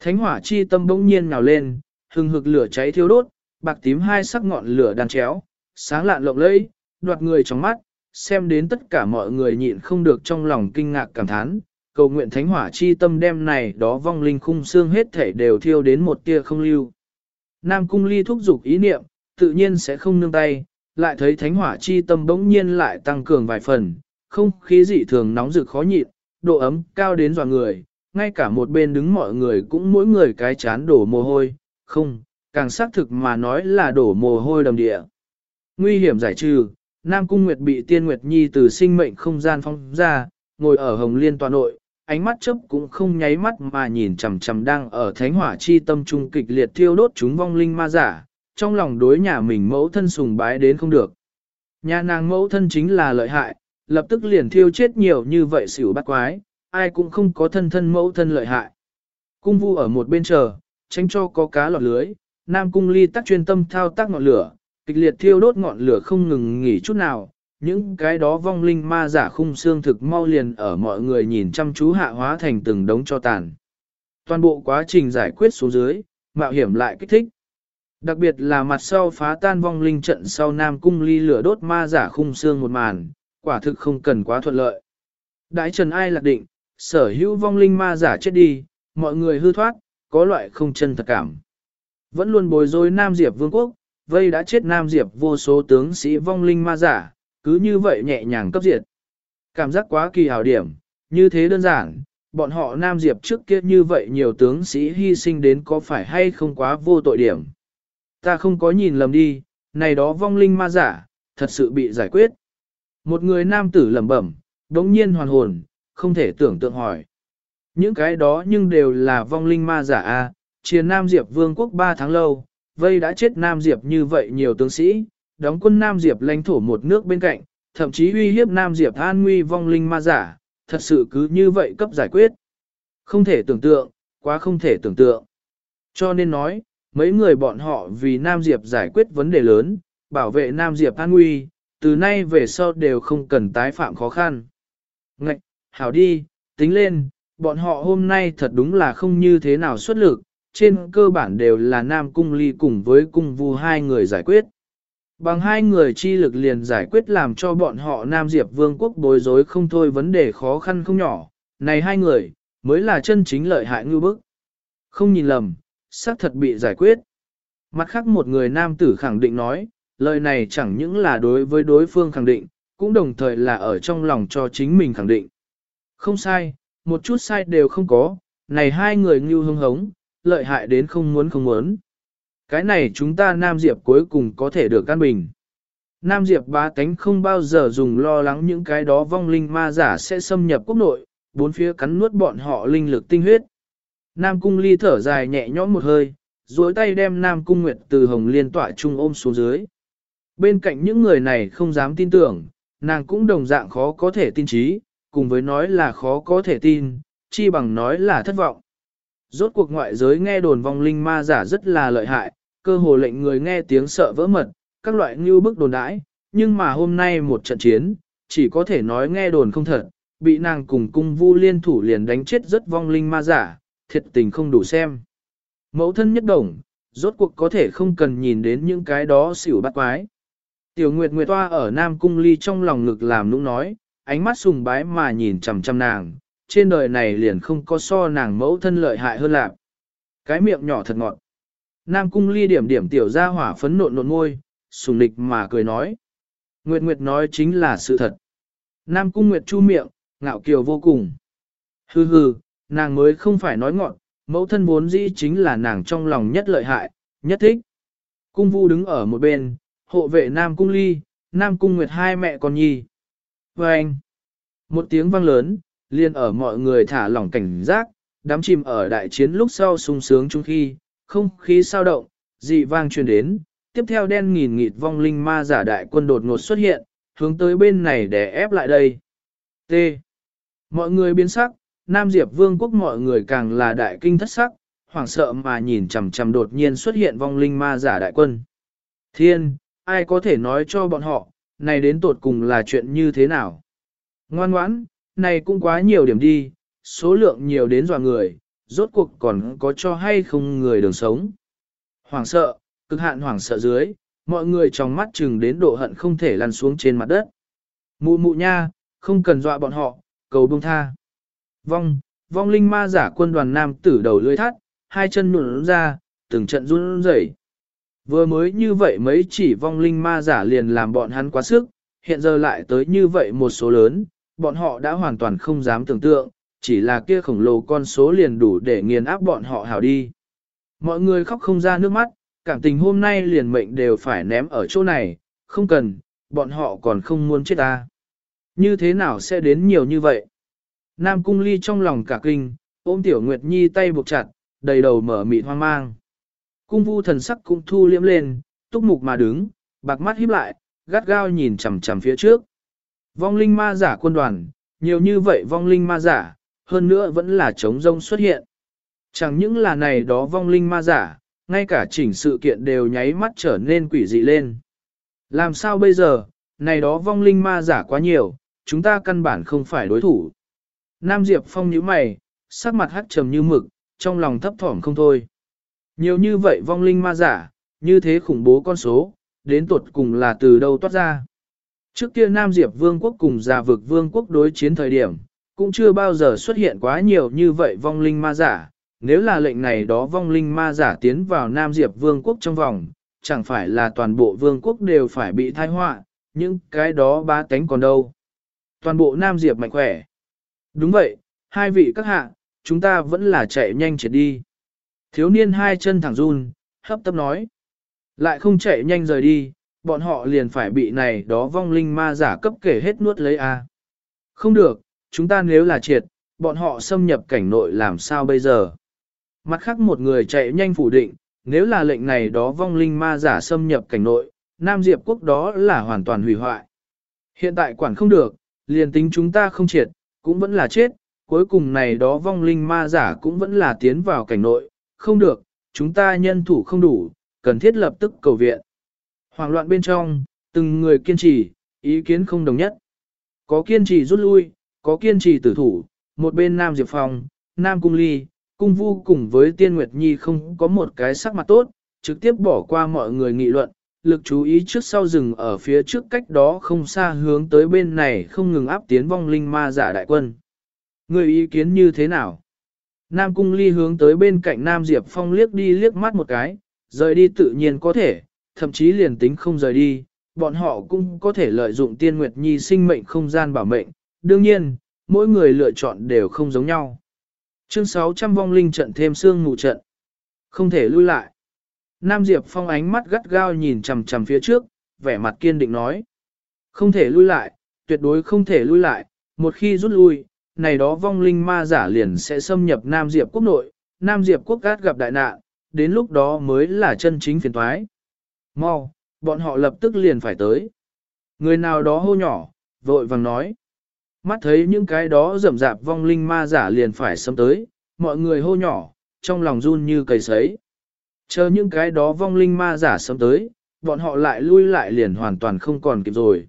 Thánh hỏa chi tâm bỗng nhiên nào lên, hừng hực lửa cháy thiêu đốt, bạc tím hai sắc ngọn lửa đan chéo, sáng lạn lộng lẫy, đoạt người trong mắt, xem đến tất cả mọi người nhịn không được trong lòng kinh ngạc cảm thán, cầu nguyện thánh hỏa chi tâm đem này đó vong linh khung xương hết thể đều thiêu đến một tia không lưu. Nam cung ly thúc dục ý niệm, tự nhiên sẽ không nương tay, lại thấy thánh hỏa chi tâm bỗng nhiên lại tăng cường vài phần, không khí dị thường nóng rực khó nhịn, độ ấm cao đến dò người, ngay cả một bên đứng mọi người cũng mỗi người cái chán đổ mồ hôi, không, càng xác thực mà nói là đổ mồ hôi đầm địa. Nguy hiểm giải trừ, Nam Cung Nguyệt bị Tiên Nguyệt Nhi từ sinh mệnh không gian phong ra, ngồi ở Hồng Liên tòa nội, ánh mắt chớp cũng không nháy mắt mà nhìn chằm chằm đang ở thánh hỏa chi tâm trung kịch liệt thiêu đốt chúng vong linh ma giả, trong lòng đối nhà mình mẫu thân sùng bái đến không được. Nhà nàng mẫu thân chính là lợi hại, lập tức liền thiêu chết nhiều như vậy xỉu bắt quái, ai cũng không có thân thân mẫu thân lợi hại. Cung vu ở một bên chờ, tránh cho có cá lọt lưới, Nam Cung ly tắc chuyên tâm thao tác ngọn lửa, kịch liệt thiêu đốt ngọn lửa không ngừng nghỉ chút nào, những cái đó vong linh ma giả khung xương thực mau liền ở mọi người nhìn chăm chú hạ hóa thành từng đống cho tàn. Toàn bộ quá trình giải quyết xuống dưới, mạo hiểm lại kích thích. Đặc biệt là mặt sau phá tan vong linh trận sau Nam Cung ly lửa đốt ma giả khung xương một màn, quả thực không cần quá thuận lợi. Đại trần ai lạc định, sở hữu vong linh ma giả chết đi, mọi người hư thoát, có loại không chân thật cảm. Vẫn luôn bồi dối Nam Diệp Vương quốc, vây đã chết Nam Diệp vô số tướng sĩ vong linh ma giả, cứ như vậy nhẹ nhàng cấp diệt. Cảm giác quá kỳ hảo điểm, như thế đơn giản, bọn họ Nam Diệp trước kia như vậy nhiều tướng sĩ hy sinh đến có phải hay không quá vô tội điểm. Ta không có nhìn lầm đi, này đó vong linh ma giả, thật sự bị giải quyết. Một người nam tử lẩm bẩm, đống nhiên hoàn hồn, không thể tưởng tượng hỏi. Những cái đó nhưng đều là vong linh ma giả a, chiến Nam Diệp vương quốc 3 tháng lâu, vây đã chết Nam Diệp như vậy nhiều tướng sĩ, đóng quân Nam Diệp lãnh thổ một nước bên cạnh, thậm chí uy hiếp Nam Diệp an nguy vong linh ma giả, thật sự cứ như vậy cấp giải quyết. Không thể tưởng tượng, quá không thể tưởng tượng. Cho nên nói, mấy người bọn họ vì Nam Diệp giải quyết vấn đề lớn, bảo vệ Nam Diệp an nguy, từ nay về sau đều không cần tái phạm khó khăn. Ngạch, hảo đi, tính lên, bọn họ hôm nay thật đúng là không như thế nào xuất lực, trên cơ bản đều là Nam Cung Ly cùng với Cung Vu hai người giải quyết. Bằng hai người chi lực liền giải quyết làm cho bọn họ Nam Diệp Vương quốc bối rối không thôi vấn đề khó khăn không nhỏ, này hai người, mới là chân chính lợi hại ngư bức. Không nhìn lầm, xác thật bị giải quyết. Mặt khác một người nam tử khẳng định nói, lời này chẳng những là đối với đối phương khẳng định, cũng đồng thời là ở trong lòng cho chính mình khẳng định. Không sai, một chút sai đều không có, này hai người ngưu hưng hống, lợi hại đến không muốn không muốn. Cái này chúng ta Nam Diệp cuối cùng có thể được căn bình. Nam Diệp bá tánh không bao giờ dùng lo lắng những cái đó vong linh ma giả sẽ xâm nhập quốc nội, bốn phía cắn nuốt bọn họ linh lực tinh huyết. Nam Cung Ly thở dài nhẹ nhõm một hơi, duỗi tay đem Nam Cung Nguyệt từ Hồng Liên tỏa trung ôm xuống dưới. Bên cạnh những người này không dám tin tưởng, nàng cũng đồng dạng khó có thể tin trí, cùng với nói là khó có thể tin, chi bằng nói là thất vọng. Rốt cuộc ngoại giới nghe đồn vong linh ma giả rất là lợi hại, cơ hồ lệnh người nghe tiếng sợ vỡ mật, các loại như bức đồn đãi, nhưng mà hôm nay một trận chiến, chỉ có thể nói nghe đồn không thật, bị nàng cùng cung vu liên thủ liền đánh chết rất vong linh ma giả, thiệt tình không đủ xem. Mẫu thân nhất đồng, rốt cuộc có thể không cần nhìn đến những cái đó xỉu bắt quái. Tiểu Nguyệt Nguyệt toa ở Nam Cung Ly trong lòng ngực làm nũng nói, ánh mắt sùng bái mà nhìn chằm chằm nàng, trên đời này liền không có so nàng mẫu thân lợi hại hơn lạc. Cái miệng nhỏ thật ngọt. Nam Cung Ly điểm điểm tiểu ra hỏa phấn nộn nộn ngôi, sùng nịch mà cười nói. Nguyệt Nguyệt nói chính là sự thật. Nam Cung Nguyệt chu miệng, ngạo kiều vô cùng. Hừ hừ, nàng mới không phải nói ngọn, mẫu thân vốn dĩ chính là nàng trong lòng nhất lợi hại, nhất thích. Cung vu đứng ở một bên, hộ vệ Nam Cung Ly, Nam Cung Nguyệt hai mẹ con nhi. Và anh, một tiếng vang lớn, liền ở mọi người thả lỏng cảnh giác, đám chìm ở đại chiến lúc sau sung sướng chung khi, không khí sao động, dị vang truyền đến, tiếp theo đen nghìn nghịt vong linh ma giả đại quân đột ngột xuất hiện, hướng tới bên này để ép lại đây. T. Mọi người biến sắc, Nam Diệp Vương quốc mọi người càng là đại kinh thất sắc, hoảng sợ mà nhìn chằm chằm đột nhiên xuất hiện vong linh ma giả đại quân. Thiên, ai có thể nói cho bọn họ, này đến tột cùng là chuyện như thế nào? Ngoan ngoãn, này cũng quá nhiều điểm đi, số lượng nhiều đến dọa người, rốt cuộc còn có cho hay không người đường sống. Hoảng sợ, cực hạn hoảng sợ dưới, mọi người trong mắt chừng đến độ hận không thể lăn xuống trên mặt đất. Mụ mụ nha, không cần dọa bọn họ, cầu buông tha. Vong, vong linh ma giả quân đoàn nam tử đầu lưỡi thắt, hai chân nụn ra, từng trận run rẩy. Vừa mới như vậy mấy chỉ vong linh ma giả liền làm bọn hắn quá sức, hiện giờ lại tới như vậy một số lớn, bọn họ đã hoàn toàn không dám tưởng tượng, chỉ là kia khổng lồ con số liền đủ để nghiền áp bọn họ hảo đi. Mọi người khóc không ra nước mắt, cảm tình hôm nay liền mệnh đều phải ném ở chỗ này, không cần, bọn họ còn không muốn chết ta. Như thế nào sẽ đến nhiều như vậy? Nam Cung Ly trong lòng cả kinh, ôm Tiểu Nguyệt Nhi tay buộc chặt, đầy đầu mở mịt hoang mang. Cung vu thần sắc cũng thu liễm lên, túc mục mà đứng, bạc mắt híp lại, gắt gao nhìn chằm chằm phía trước. Vong linh ma giả quân đoàn, nhiều như vậy vong linh ma giả, hơn nữa vẫn là trống rông xuất hiện. Chẳng những là này đó vong linh ma giả, ngay cả chỉnh sự kiện đều nháy mắt trở nên quỷ dị lên. Làm sao bây giờ, này đó vong linh ma giả quá nhiều, chúng ta căn bản không phải đối thủ. Nam Diệp Phong nhíu mày, sắc mặt hắt trầm như mực, trong lòng thấp thỏm không thôi. Nhiều như vậy vong linh ma giả, như thế khủng bố con số, đến tuột cùng là từ đâu toát ra. Trước kia Nam Diệp Vương quốc cùng giả vực Vương quốc đối chiến thời điểm, cũng chưa bao giờ xuất hiện quá nhiều như vậy vong linh ma giả. Nếu là lệnh này đó vong linh ma giả tiến vào Nam Diệp Vương quốc trong vòng, chẳng phải là toàn bộ vương quốc đều phải bị thai họa, những cái đó ba tánh còn đâu. Toàn bộ Nam Diệp mạnh khỏe. Đúng vậy, hai vị các hạ, chúng ta vẫn là chạy nhanh chết đi. Thiếu niên hai chân thẳng run, hấp tấp nói. Lại không chạy nhanh rời đi, bọn họ liền phải bị này đó vong linh ma giả cấp kể hết nuốt lấy a. Không được, chúng ta nếu là triệt, bọn họ xâm nhập cảnh nội làm sao bây giờ? Mặt khác một người chạy nhanh phủ định, nếu là lệnh này đó vong linh ma giả xâm nhập cảnh nội, Nam Diệp quốc đó là hoàn toàn hủy hoại. Hiện tại quản không được, liền tính chúng ta không triệt, cũng vẫn là chết, cuối cùng này đó vong linh ma giả cũng vẫn là tiến vào cảnh nội, không được, chúng ta nhân thủ không đủ, cần thiết lập tức cầu viện. Hoàng loạn bên trong, từng người kiên trì, ý kiến không đồng nhất. Có kiên trì rút lui, có kiên trì tử thủ, một bên Nam Diệp Phong, Nam Cung Ly, Cung Vu cùng với Tiên Nguyệt Nhi không có một cái sắc mặt tốt, trực tiếp bỏ qua mọi người nghị luận, lực chú ý trước sau rừng ở phía trước cách đó không xa hướng tới bên này không ngừng áp tiến vong linh ma giả đại quân. Người ý kiến như thế nào? Nam Cung Ly hướng tới bên cạnh Nam Diệp Phong liếc đi liếc mắt một cái, rời đi tự nhiên có thể, thậm chí liền tính không rời đi, bọn họ cũng có thể lợi dụng tiên nguyệt nhi sinh mệnh không gian bảo mệnh. Đương nhiên, mỗi người lựa chọn đều không giống nhau. Chương 600 vong linh trận thêm xương ngủ trận. Không thể lui lại. Nam Diệp Phong ánh mắt gắt gao nhìn chằm chằm phía trước, vẻ mặt kiên định nói. Không thể lui lại, tuyệt đối không thể lui lại, một khi rút lui, này đó vong linh ma giả liền sẽ xâm nhập Nam Diệp quốc nội, Nam Diệp quốc gát gặp đại nạn, đến lúc đó mới là chân chính phiền toái. Mau, bọn họ lập tức liền phải tới. Người nào đó hô nhỏ, vội vàng nói. Mắt thấy những cái đó rầm rạp vong linh ma giả liền phải xâm tới, mọi người hô nhỏ, trong lòng run như cầy sấy. Chờ những cái đó vong linh ma giả xâm tới, bọn họ lại lui lại liền hoàn toàn không còn kịp rồi.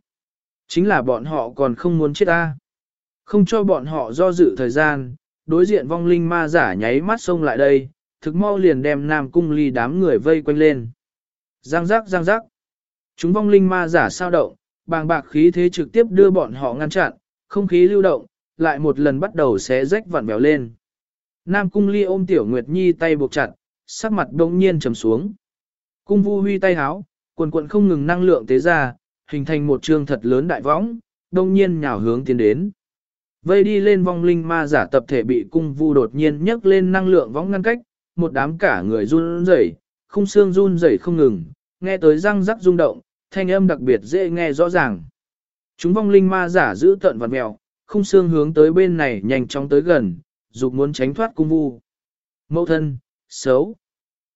Chính là bọn họ còn không muốn chết ta. Không cho bọn họ do dự thời gian, đối diện vong linh ma giả nháy mắt xông lại đây, thực mau liền đem Nam Cung Ly đám người vây quanh lên. Giang giác giang giác. Chúng vong linh ma giả sao động, bàng bạc khí thế trực tiếp đưa bọn họ ngăn chặn, không khí lưu động, lại một lần bắt đầu xé rách vặn béo lên. Nam Cung Ly ôm Tiểu Nguyệt Nhi tay buộc chặt, sắc mặt đông nhiên trầm xuống. Cung Vu huy tay háo, quần quần không ngừng năng lượng tế ra, hình thành một trường thật lớn đại võng, đông nhiên nhào hướng tiến đến. Vây đi lên vong linh ma giả tập thể bị cung vu đột nhiên nhấc lên năng lượng võng ngăn cách, một đám cả người run rẩy, khung xương run rẩy không ngừng, nghe tới răng rắc rung động, thanh âm đặc biệt dễ nghe rõ ràng. Chúng vong linh ma giả giữ tận vật mèo, khung xương hướng tới bên này nhanh chóng tới gần, dục muốn tránh thoát cung vu. Mẫu thân, xấu.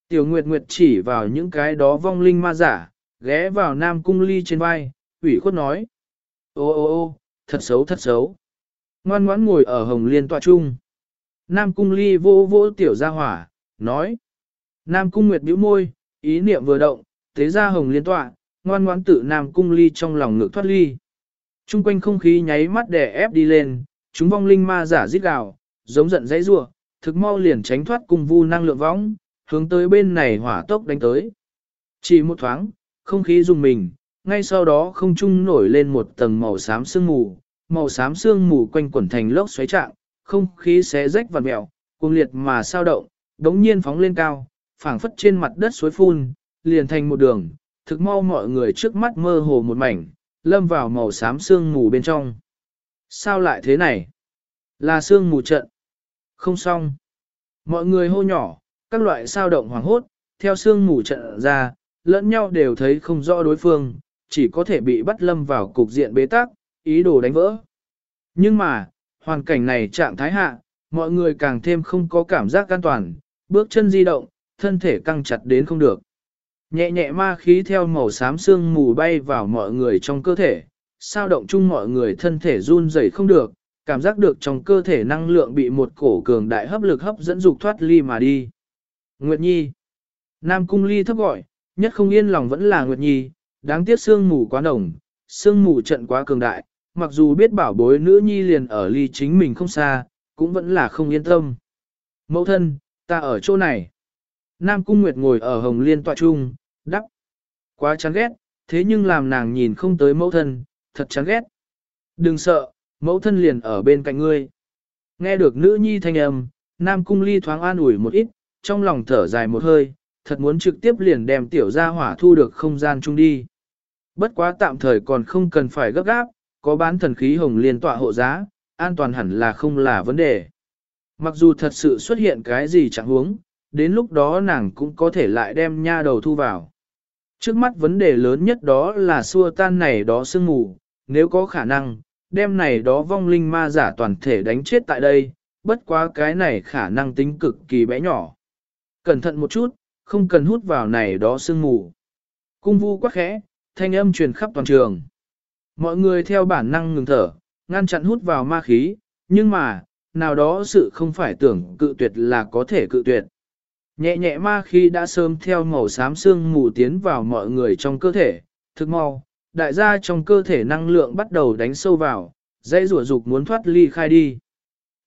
Tiểu Nguyệt Nguyệt chỉ vào những cái đó vong linh ma giả, ghé vào nam cung ly trên vai, ủy khuất nói. Ô ô ô, thật xấu thật xấu. Ngoan ngoãn ngồi ở hồng liên tọa trung. Nam cung ly vô vô tiểu gia hỏa, nói. Nam cung nguyệt bĩu môi, ý niệm vừa động, thế ra hồng liên tọa, ngoan ngoãn tự Nam cung ly trong lòng ngực thoát ly. Trung quanh không khí nháy mắt đè ép đi lên, chúng vong linh ma giả giết gào, giống giận dãy rủa, thực mau liền tránh thoát cung vu năng lượng võng, hướng tới bên này hỏa tốc đánh tới. Chỉ một thoáng, không khí rung mình, ngay sau đó không trung nổi lên một tầng màu xám sương mù, màu xám sương mù quanh quẩn thành lốc xoáy trạng, không khí xé rách vằn mèo, cuồng liệt mà sao động, đống nhiên phóng lên cao, phảng phất trên mặt đất suối phun, liền thành một đường, thực mau mọi người trước mắt mơ hồ một mảnh, lâm vào màu xám sương mù bên trong. Sao lại thế này? Là sương mù trận. Không xong. Mọi người hô nhỏ, các loại sao động hoàng hốt, theo sương mù trận ra, lẫn nhau đều thấy không rõ đối phương, chỉ có thể bị bắt lâm vào cục diện bế tắc, ý đồ đánh vỡ. Nhưng mà, hoàn cảnh này trạng thái hạ, mọi người càng thêm không có cảm giác an toàn, bước chân di động, thân thể căng chặt đến không được. Nhẹ nhẹ ma khí theo màu xám sương mù bay vào mọi người trong cơ thể, sao động chung mọi người thân thể run rẩy không được, cảm giác được trong cơ thể năng lượng bị một cổ cường đại hấp lực hấp dẫn dục thoát ly mà đi. Nguyệt Nhi Nam Cung Ly thấp gọi, nhất không yên lòng vẫn là Nguyệt Nhi, đáng tiếc sương mù quá nồng, sương mù trận quá cường đại, mặc dù biết bảo bối nữ nhi liền ở ly chính mình không xa, cũng vẫn là không yên tâm. Mẫu thân, ta ở chỗ này. Nam Cung Nguyệt ngồi ở hồng liên tọa trung, đắp. Quá chán ghét, thế nhưng làm nàng nhìn không tới mẫu thân, thật chán ghét. Đừng sợ, mẫu thân liền ở bên cạnh ngươi. Nghe được nữ nhi thanh âm, Nam Cung Ly thoáng an ủi một ít, trong lòng thở dài một hơi, thật muốn trực tiếp liền đem tiểu gia hỏa thu được không gian chung đi. Bất quá tạm thời còn không cần phải gấp gáp, có bán thần khí hồng liên tọa hộ giá, an toàn hẳn là không là vấn đề. Mặc dù thật sự xuất hiện cái gì chẳng huống, đến lúc đó nàng cũng có thể lại đem nha đầu thu vào. Trước mắt vấn đề lớn nhất đó là xua tan này đó sương mù, nếu có khả năng, đem này đó vong linh ma giả toàn thể đánh chết tại đây, bất quá cái này khả năng tính cực kỳ bé nhỏ. Cẩn thận một chút, không cần hút vào này đó sương mù. Cung vu quá khẽ, thanh âm truyền khắp toàn trường. Mọi người theo bản năng ngừng thở, ngăn chặn hút vào ma khí, nhưng mà, nào đó sự không phải tưởng cự tuyệt là có thể cự tuyệt. Nhẹ nhẹ ma khí đã sớm theo màu xám xương mù tiến vào mọi người trong cơ thể, thực mau, đại gia trong cơ thể năng lượng bắt đầu đánh sâu vào, dãy rủa dục muốn thoát ly khai đi.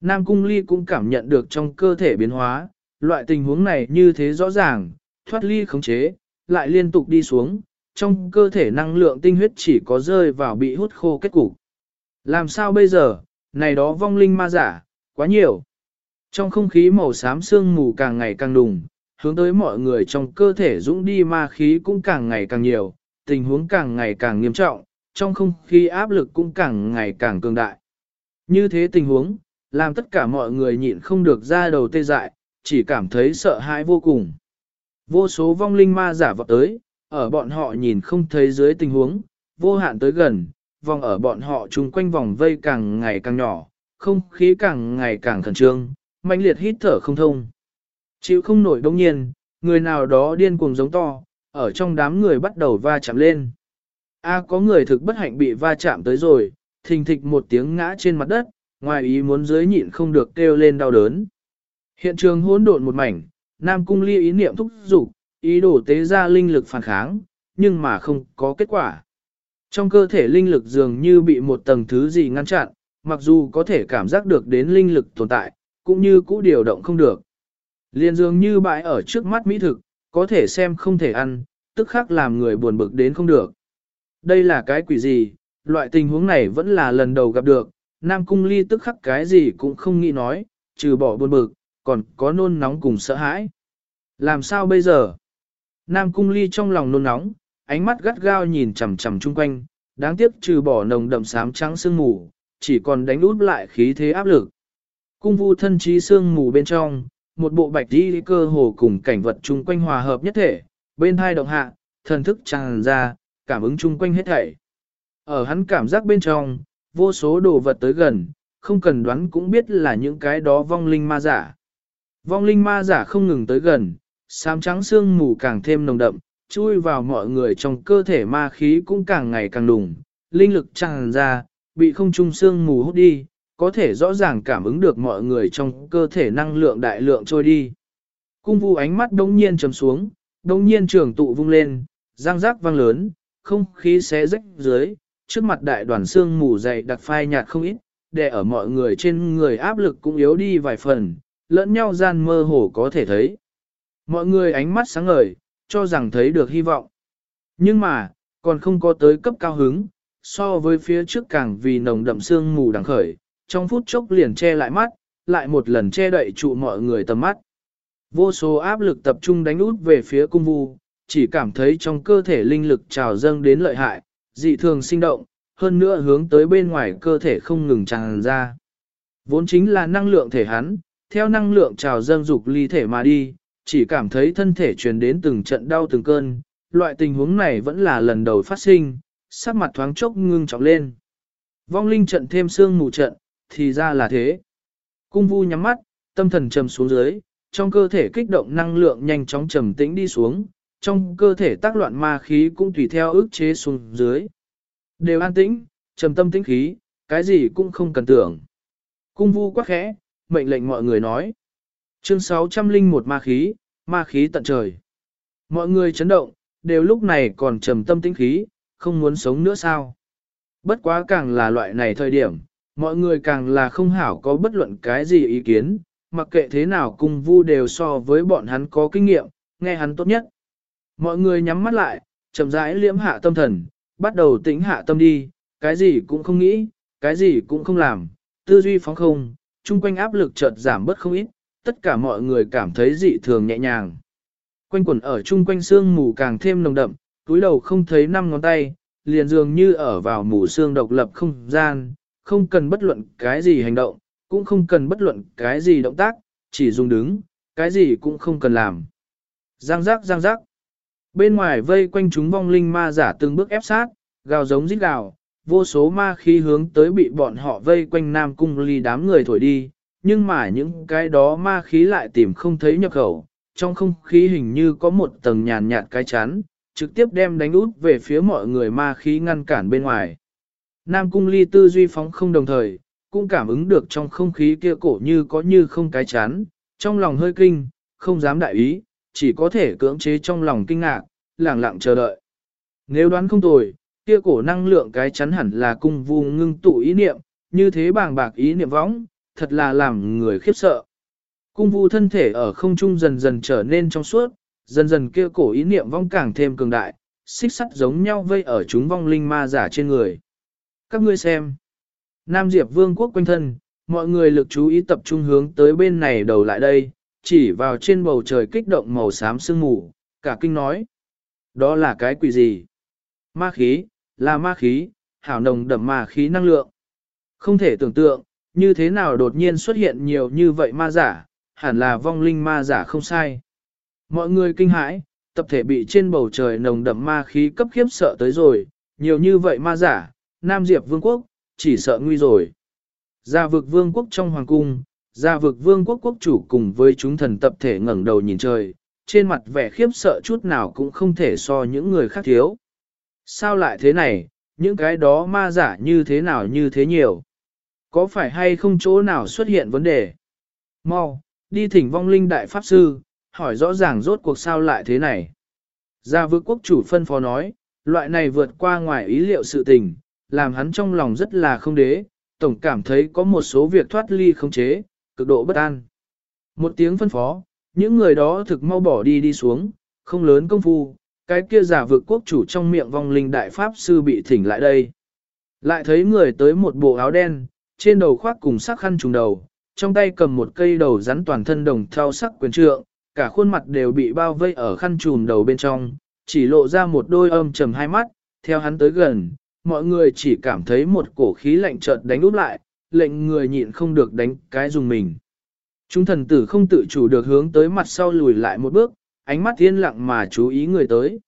Nam Cung Ly cũng cảm nhận được trong cơ thể biến hóa, loại tình huống này như thế rõ ràng, thoát ly khống chế, lại liên tục đi xuống, trong cơ thể năng lượng tinh huyết chỉ có rơi vào bị hút khô kết cục. Làm sao bây giờ, này đó vong linh ma giả, quá nhiều. Trong không khí màu xám sương mù càng ngày càng đùng, hướng tới mọi người trong cơ thể dũng đi ma khí cũng càng ngày càng nhiều, tình huống càng ngày càng nghiêm trọng, trong không khí áp lực cũng càng ngày càng cường đại. Như thế tình huống, làm tất cả mọi người nhịn không được ra đầu tê dại, chỉ cảm thấy sợ hãi vô cùng. Vô số vong linh ma giả vọt tới, ở bọn họ nhìn không thấy dưới tình huống, vô hạn tới gần, vòng ở bọn họ chung quanh vòng vây càng ngày càng nhỏ, không khí càng ngày càng khẩn trương, mạnh liệt hít thở không thông. Chịu không nổi đông nhiên, người nào đó điên cuồng giống to, ở trong đám người bắt đầu va chạm lên. A có người thực bất hạnh bị va chạm tới rồi, thình thịch một tiếng ngã trên mặt đất, ngoài ý muốn dưới nhịn không được kêu lên đau đớn. Hiện trường hỗn độn một mảnh, Nam Cung Ly ý niệm thúc dục, ý đồ tế ra linh lực phản kháng, nhưng mà không có kết quả. Trong cơ thể linh lực dường như bị một tầng thứ gì ngăn chặn, mặc dù có thể cảm giác được đến linh lực tồn tại, cũng như cũ điều động không được. Liên dường như bãi ở trước mắt mỹ thực, có thể xem không thể ăn, tức khắc làm người buồn bực đến không được. Đây là cái quỷ gì, loại tình huống này vẫn là lần đầu gặp được, Nam Cung Ly tức khắc cái gì cũng không nghĩ nói, trừ bỏ buồn bực, còn có nôn nóng cùng sợ hãi. Làm sao bây giờ? Nam Cung Ly trong lòng nôn nóng, ánh mắt gắt gao nhìn chằm chằm chung quanh, đáng tiếc trừ bỏ nồng đậm sám trắng sương mù, chỉ còn đánh út lại khí thế áp lực. Cung vu thân trí sương mù bên trong, một bộ bạch đi cơ hồ cùng cảnh vật chung quanh hòa hợp nhất thể, bên hai động hạ, thần thức tràn ra, cảm ứng chung quanh hết thảy. Ở hắn cảm giác bên trong, vô số đồ vật tới gần, không cần đoán cũng biết là những cái đó vong linh ma giả. Vong linh ma giả không ngừng tới gần, xám trắng xương mù càng thêm nồng đậm, chui vào mọi người trong cơ thể ma khí cũng càng ngày càng đùng, linh lực tràn ra, bị không trung xương mù hút đi, có thể rõ ràng cảm ứng được mọi người trong cơ thể năng lượng đại lượng trôi đi. Cung vu ánh mắt đông nhiên trầm xuống, đông nhiên trường tụ vung lên, giang giác vang lớn, không khí xé rách dưới, trước mặt đại đoàn xương mù dày đặc phai nhạt không ít, để ở mọi người trên người áp lực cũng yếu đi vài phần, lẫn nhau gian mơ hồ có thể thấy. Mọi người ánh mắt sáng ngời, cho rằng thấy được hy vọng. Nhưng mà, còn không có tới cấp cao hứng, so với phía trước càng vì nồng đậm sương mù đằng khởi, trong phút chốc liền che lại mắt, lại một lần che đậy trụ mọi người tầm mắt. Vô số áp lực tập trung đánh út về phía cung vu, chỉ cảm thấy trong cơ thể linh lực trào dâng đến lợi hại, dị thường sinh động, hơn nữa hướng tới bên ngoài cơ thể không ngừng tràn ra. Vốn chính là năng lượng thể hắn, theo năng lượng trào dâng dục ly thể mà đi, chỉ cảm thấy thân thể truyền đến từng trận đau từng cơn, loại tình huống này vẫn là lần đầu phát sinh, sắc mặt thoáng chốc ngưng trọng lên. Vong linh trận thêm xương mù trận, thì ra là thế. Cung vu nhắm mắt, tâm thần trầm xuống dưới, trong cơ thể kích động năng lượng nhanh chóng trầm tĩnh đi xuống, trong cơ thể tác loạn ma khí cũng tùy theo ức chế xuống dưới. Đều an tĩnh, trầm tâm tĩnh khí, cái gì cũng không cần tưởng. Cung vu quá khẽ, mệnh lệnh mọi người nói. Chương 601 ma khí, ma khí tận trời. Mọi người chấn động, đều lúc này còn trầm tâm tĩnh khí, không muốn sống nữa sao. Bất quá càng là loại này thời điểm, mọi người càng là không hảo có bất luận cái gì ý kiến, mặc kệ thế nào cung vu đều so với bọn hắn có kinh nghiệm, nghe hắn tốt nhất. Mọi người nhắm mắt lại, chậm rãi liễm hạ tâm thần, bắt đầu tĩnh hạ tâm đi, cái gì cũng không nghĩ, cái gì cũng không làm, tư duy phóng không, chung quanh áp lực chợt giảm bớt không ít, tất cả mọi người cảm thấy dị thường nhẹ nhàng. Quanh quẩn ở chung quanh xương mù càng thêm nồng đậm, túi đầu không thấy năm ngón tay, liền dường như ở vào mù xương độc lập không gian, không cần bất luận cái gì hành động, cũng không cần bất luận cái gì động tác, chỉ dùng đứng, cái gì cũng không cần làm. Giang giác giang giác. Bên ngoài vây quanh chúng vong linh ma giả từng bước ép sát, gào giống rít gào, vô số ma khí hướng tới bị bọn họ vây quanh Nam Cung Ly đám người thổi đi, nhưng mà những cái đó ma khí lại tìm không thấy nhập khẩu, trong không khí hình như có một tầng nhàn nhạt cái chắn, trực tiếp đem đánh út về phía mọi người ma khí ngăn cản bên ngoài. Nam Cung Ly tư duy phóng không đồng thời, cũng cảm ứng được trong không khí kia cổ như có như không cái chắn, trong lòng hơi kinh, không dám đại ý, chỉ có thể cưỡng chế trong lòng kinh ngạc, lẳng lặng chờ đợi. Nếu đoán không tồi, Kia cổ năng lượng cái chắn hẳn là cung vu ngưng tụ ý niệm, như thế bàng bạc ý niệm võng, thật là làm người khiếp sợ. Cung vu thân thể ở không trung dần dần trở nên trong suốt, dần dần kia cổ ý niệm vong càng thêm cường đại, xích sắt giống nhau vây ở chúng vong linh ma giả trên người. Các ngươi xem. Nam Diệp Vương quốc quanh thân, mọi người lực chú ý tập trung hướng tới bên này đầu lại đây, chỉ vào trên bầu trời kích động màu xám sương mù, cả kinh nói. Đó là cái quỷ gì? Ma khí, là ma khí, hảo nồng đậm ma khí năng lượng. Không thể tưởng tượng, như thế nào đột nhiên xuất hiện nhiều như vậy ma giả, hẳn là vong linh ma giả không sai. Mọi người kinh hãi, tập thể bị trên bầu trời nồng đậm ma khí cấp khiếp sợ tới rồi, nhiều như vậy ma giả, Nam Diệp Vương quốc, chỉ sợ nguy rồi. Gia vực Vương quốc trong hoàng cung, gia vực Vương quốc quốc chủ cùng với chúng thần tập thể ngẩng đầu nhìn trời, trên mặt vẻ khiếp sợ chút nào cũng không thể so những người khác thiếu. Sao lại thế này, những cái đó ma giả như thế nào như thế nhiều? Có phải hay không chỗ nào xuất hiện vấn đề? Mau, đi thỉnh vong linh đại pháp sư, hỏi rõ ràng rốt cuộc sao lại thế này. Gia vực quốc chủ phân phó nói, loại này vượt qua ngoài ý liệu sự tình, làm hắn trong lòng rất là không đế, tổng cảm thấy có một số việc thoát ly không chế, cực độ bất an. Một tiếng phân phó, những người đó thực mau bỏ đi đi xuống, không lớn công phu, cái kia giả vực quốc chủ trong miệng vong linh đại pháp sư bị thỉnh lại đây. Lại thấy người tới một bộ áo đen, trên đầu khoác cùng sắc khăn trùng đầu, trong tay cầm một cây đầu rắn toàn thân đồng theo sắc quyền trượng, cả khuôn mặt đều bị bao vây ở khăn trùm đầu bên trong, chỉ lộ ra một đôi âm trầm hai mắt, theo hắn tới gần, mọi người chỉ cảm thấy một cổ khí lạnh chợt đánh úp lại, lệnh người nhịn không được đánh cái dùng mình. Chúng thần tử không tự chủ được hướng tới mặt sau lùi lại một bước, ánh mắt yên lặng mà chú ý người tới.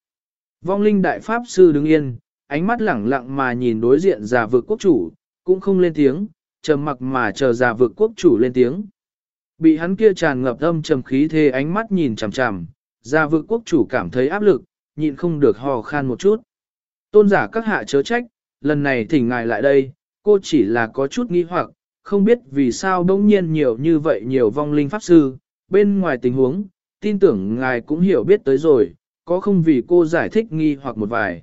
Vong linh đại pháp sư đứng yên, ánh mắt lẳng lặng mà nhìn đối diện già vực quốc chủ, cũng không lên tiếng, trầm mặc mà chờ già vực quốc chủ lên tiếng. Bị hắn kia tràn ngập âm trầm khí thế ánh mắt nhìn chằm chằm, già vực quốc chủ cảm thấy áp lực, nhịn không được hò khan một chút. Tôn giả các hạ chớ trách, lần này thỉnh ngài lại đây, cô chỉ là có chút nghi hoặc, không biết vì sao bỗng nhiên nhiều như vậy nhiều vong linh pháp sư, bên ngoài tình huống, tin tưởng ngài cũng hiểu biết tới rồi, có không vì cô giải thích nghi hoặc một vài.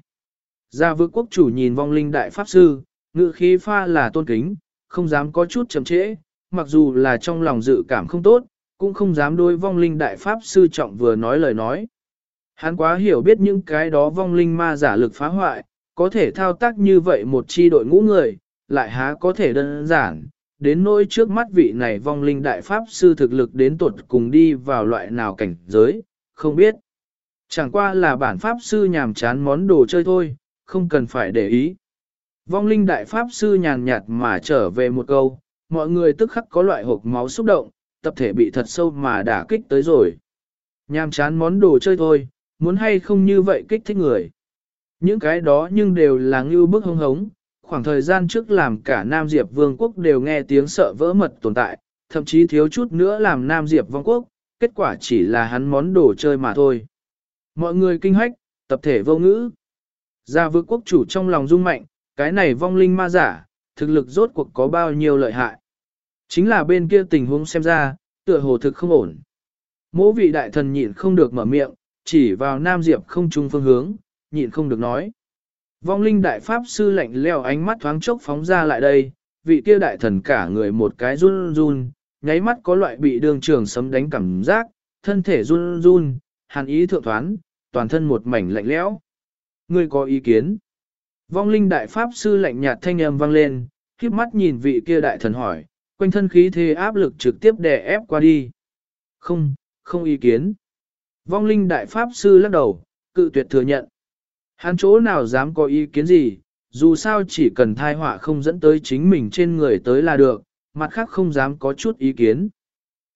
Gia vực quốc chủ nhìn vong linh đại pháp sư, ngự khí pha là tôn kính, không dám có chút chậm trễ, mặc dù là trong lòng dự cảm không tốt, cũng không dám đối vong linh đại pháp sư trọng vừa nói lời nói. Hắn quá hiểu biết những cái đó vong linh ma giả lực phá hoại, có thể thao tác như vậy một chi đội ngũ người, lại há có thể đơn giản, đến nỗi trước mắt vị này vong linh đại pháp sư thực lực đến tuột cùng đi vào loại nào cảnh giới, không biết. Chẳng qua là bản pháp sư nhàm chán món đồ chơi thôi, không cần phải để ý. Vong linh đại pháp sư nhàn nhạt mà trở về một câu, mọi người tức khắc có loại hộp máu xúc động, tập thể bị thật sâu mà đả kích tới rồi. Nhàm chán món đồ chơi thôi, muốn hay không như vậy kích thích người. Những cái đó nhưng đều là ngưu bức hông hống, khoảng thời gian trước làm cả Nam Diệp Vương quốc đều nghe tiếng sợ vỡ mật tồn tại, thậm chí thiếu chút nữa làm Nam Diệp Vương quốc, kết quả chỉ là hắn món đồ chơi mà thôi. Mọi người kinh hách, tập thể vô ngữ. Gia vương quốc chủ trong lòng rung mạnh, cái này vong linh ma giả, thực lực rốt cuộc có bao nhiêu lợi hại. Chính là bên kia tình huống xem ra, tựa hồ thực không ổn. mỗ vị đại thần nhịn không được mở miệng, chỉ vào Nam Diệp không trung phương hướng, nhịn không được nói. Vong linh đại pháp sư lạnh leo ánh mắt thoáng chốc phóng ra lại đây, vị kia đại thần cả người một cái run run, nháy mắt có loại bị đường trường sấm đánh cảm giác, thân thể run run, hàn ý thượng thoán, toàn thân một mảnh lạnh lẽo. Ngươi có ý kiến? Vong linh đại pháp sư lạnh nhạt thanh âm vang lên, khiếp mắt nhìn vị kia đại thần hỏi, quanh thân khí thế áp lực trực tiếp đè ép qua đi. Không, không ý kiến. Vong linh đại pháp sư lắc đầu, cự tuyệt thừa nhận. Hắn chỗ nào dám có ý kiến gì, dù sao chỉ cần thai họa không dẫn tới chính mình trên người tới là được, mặt khác không dám có chút ý kiến.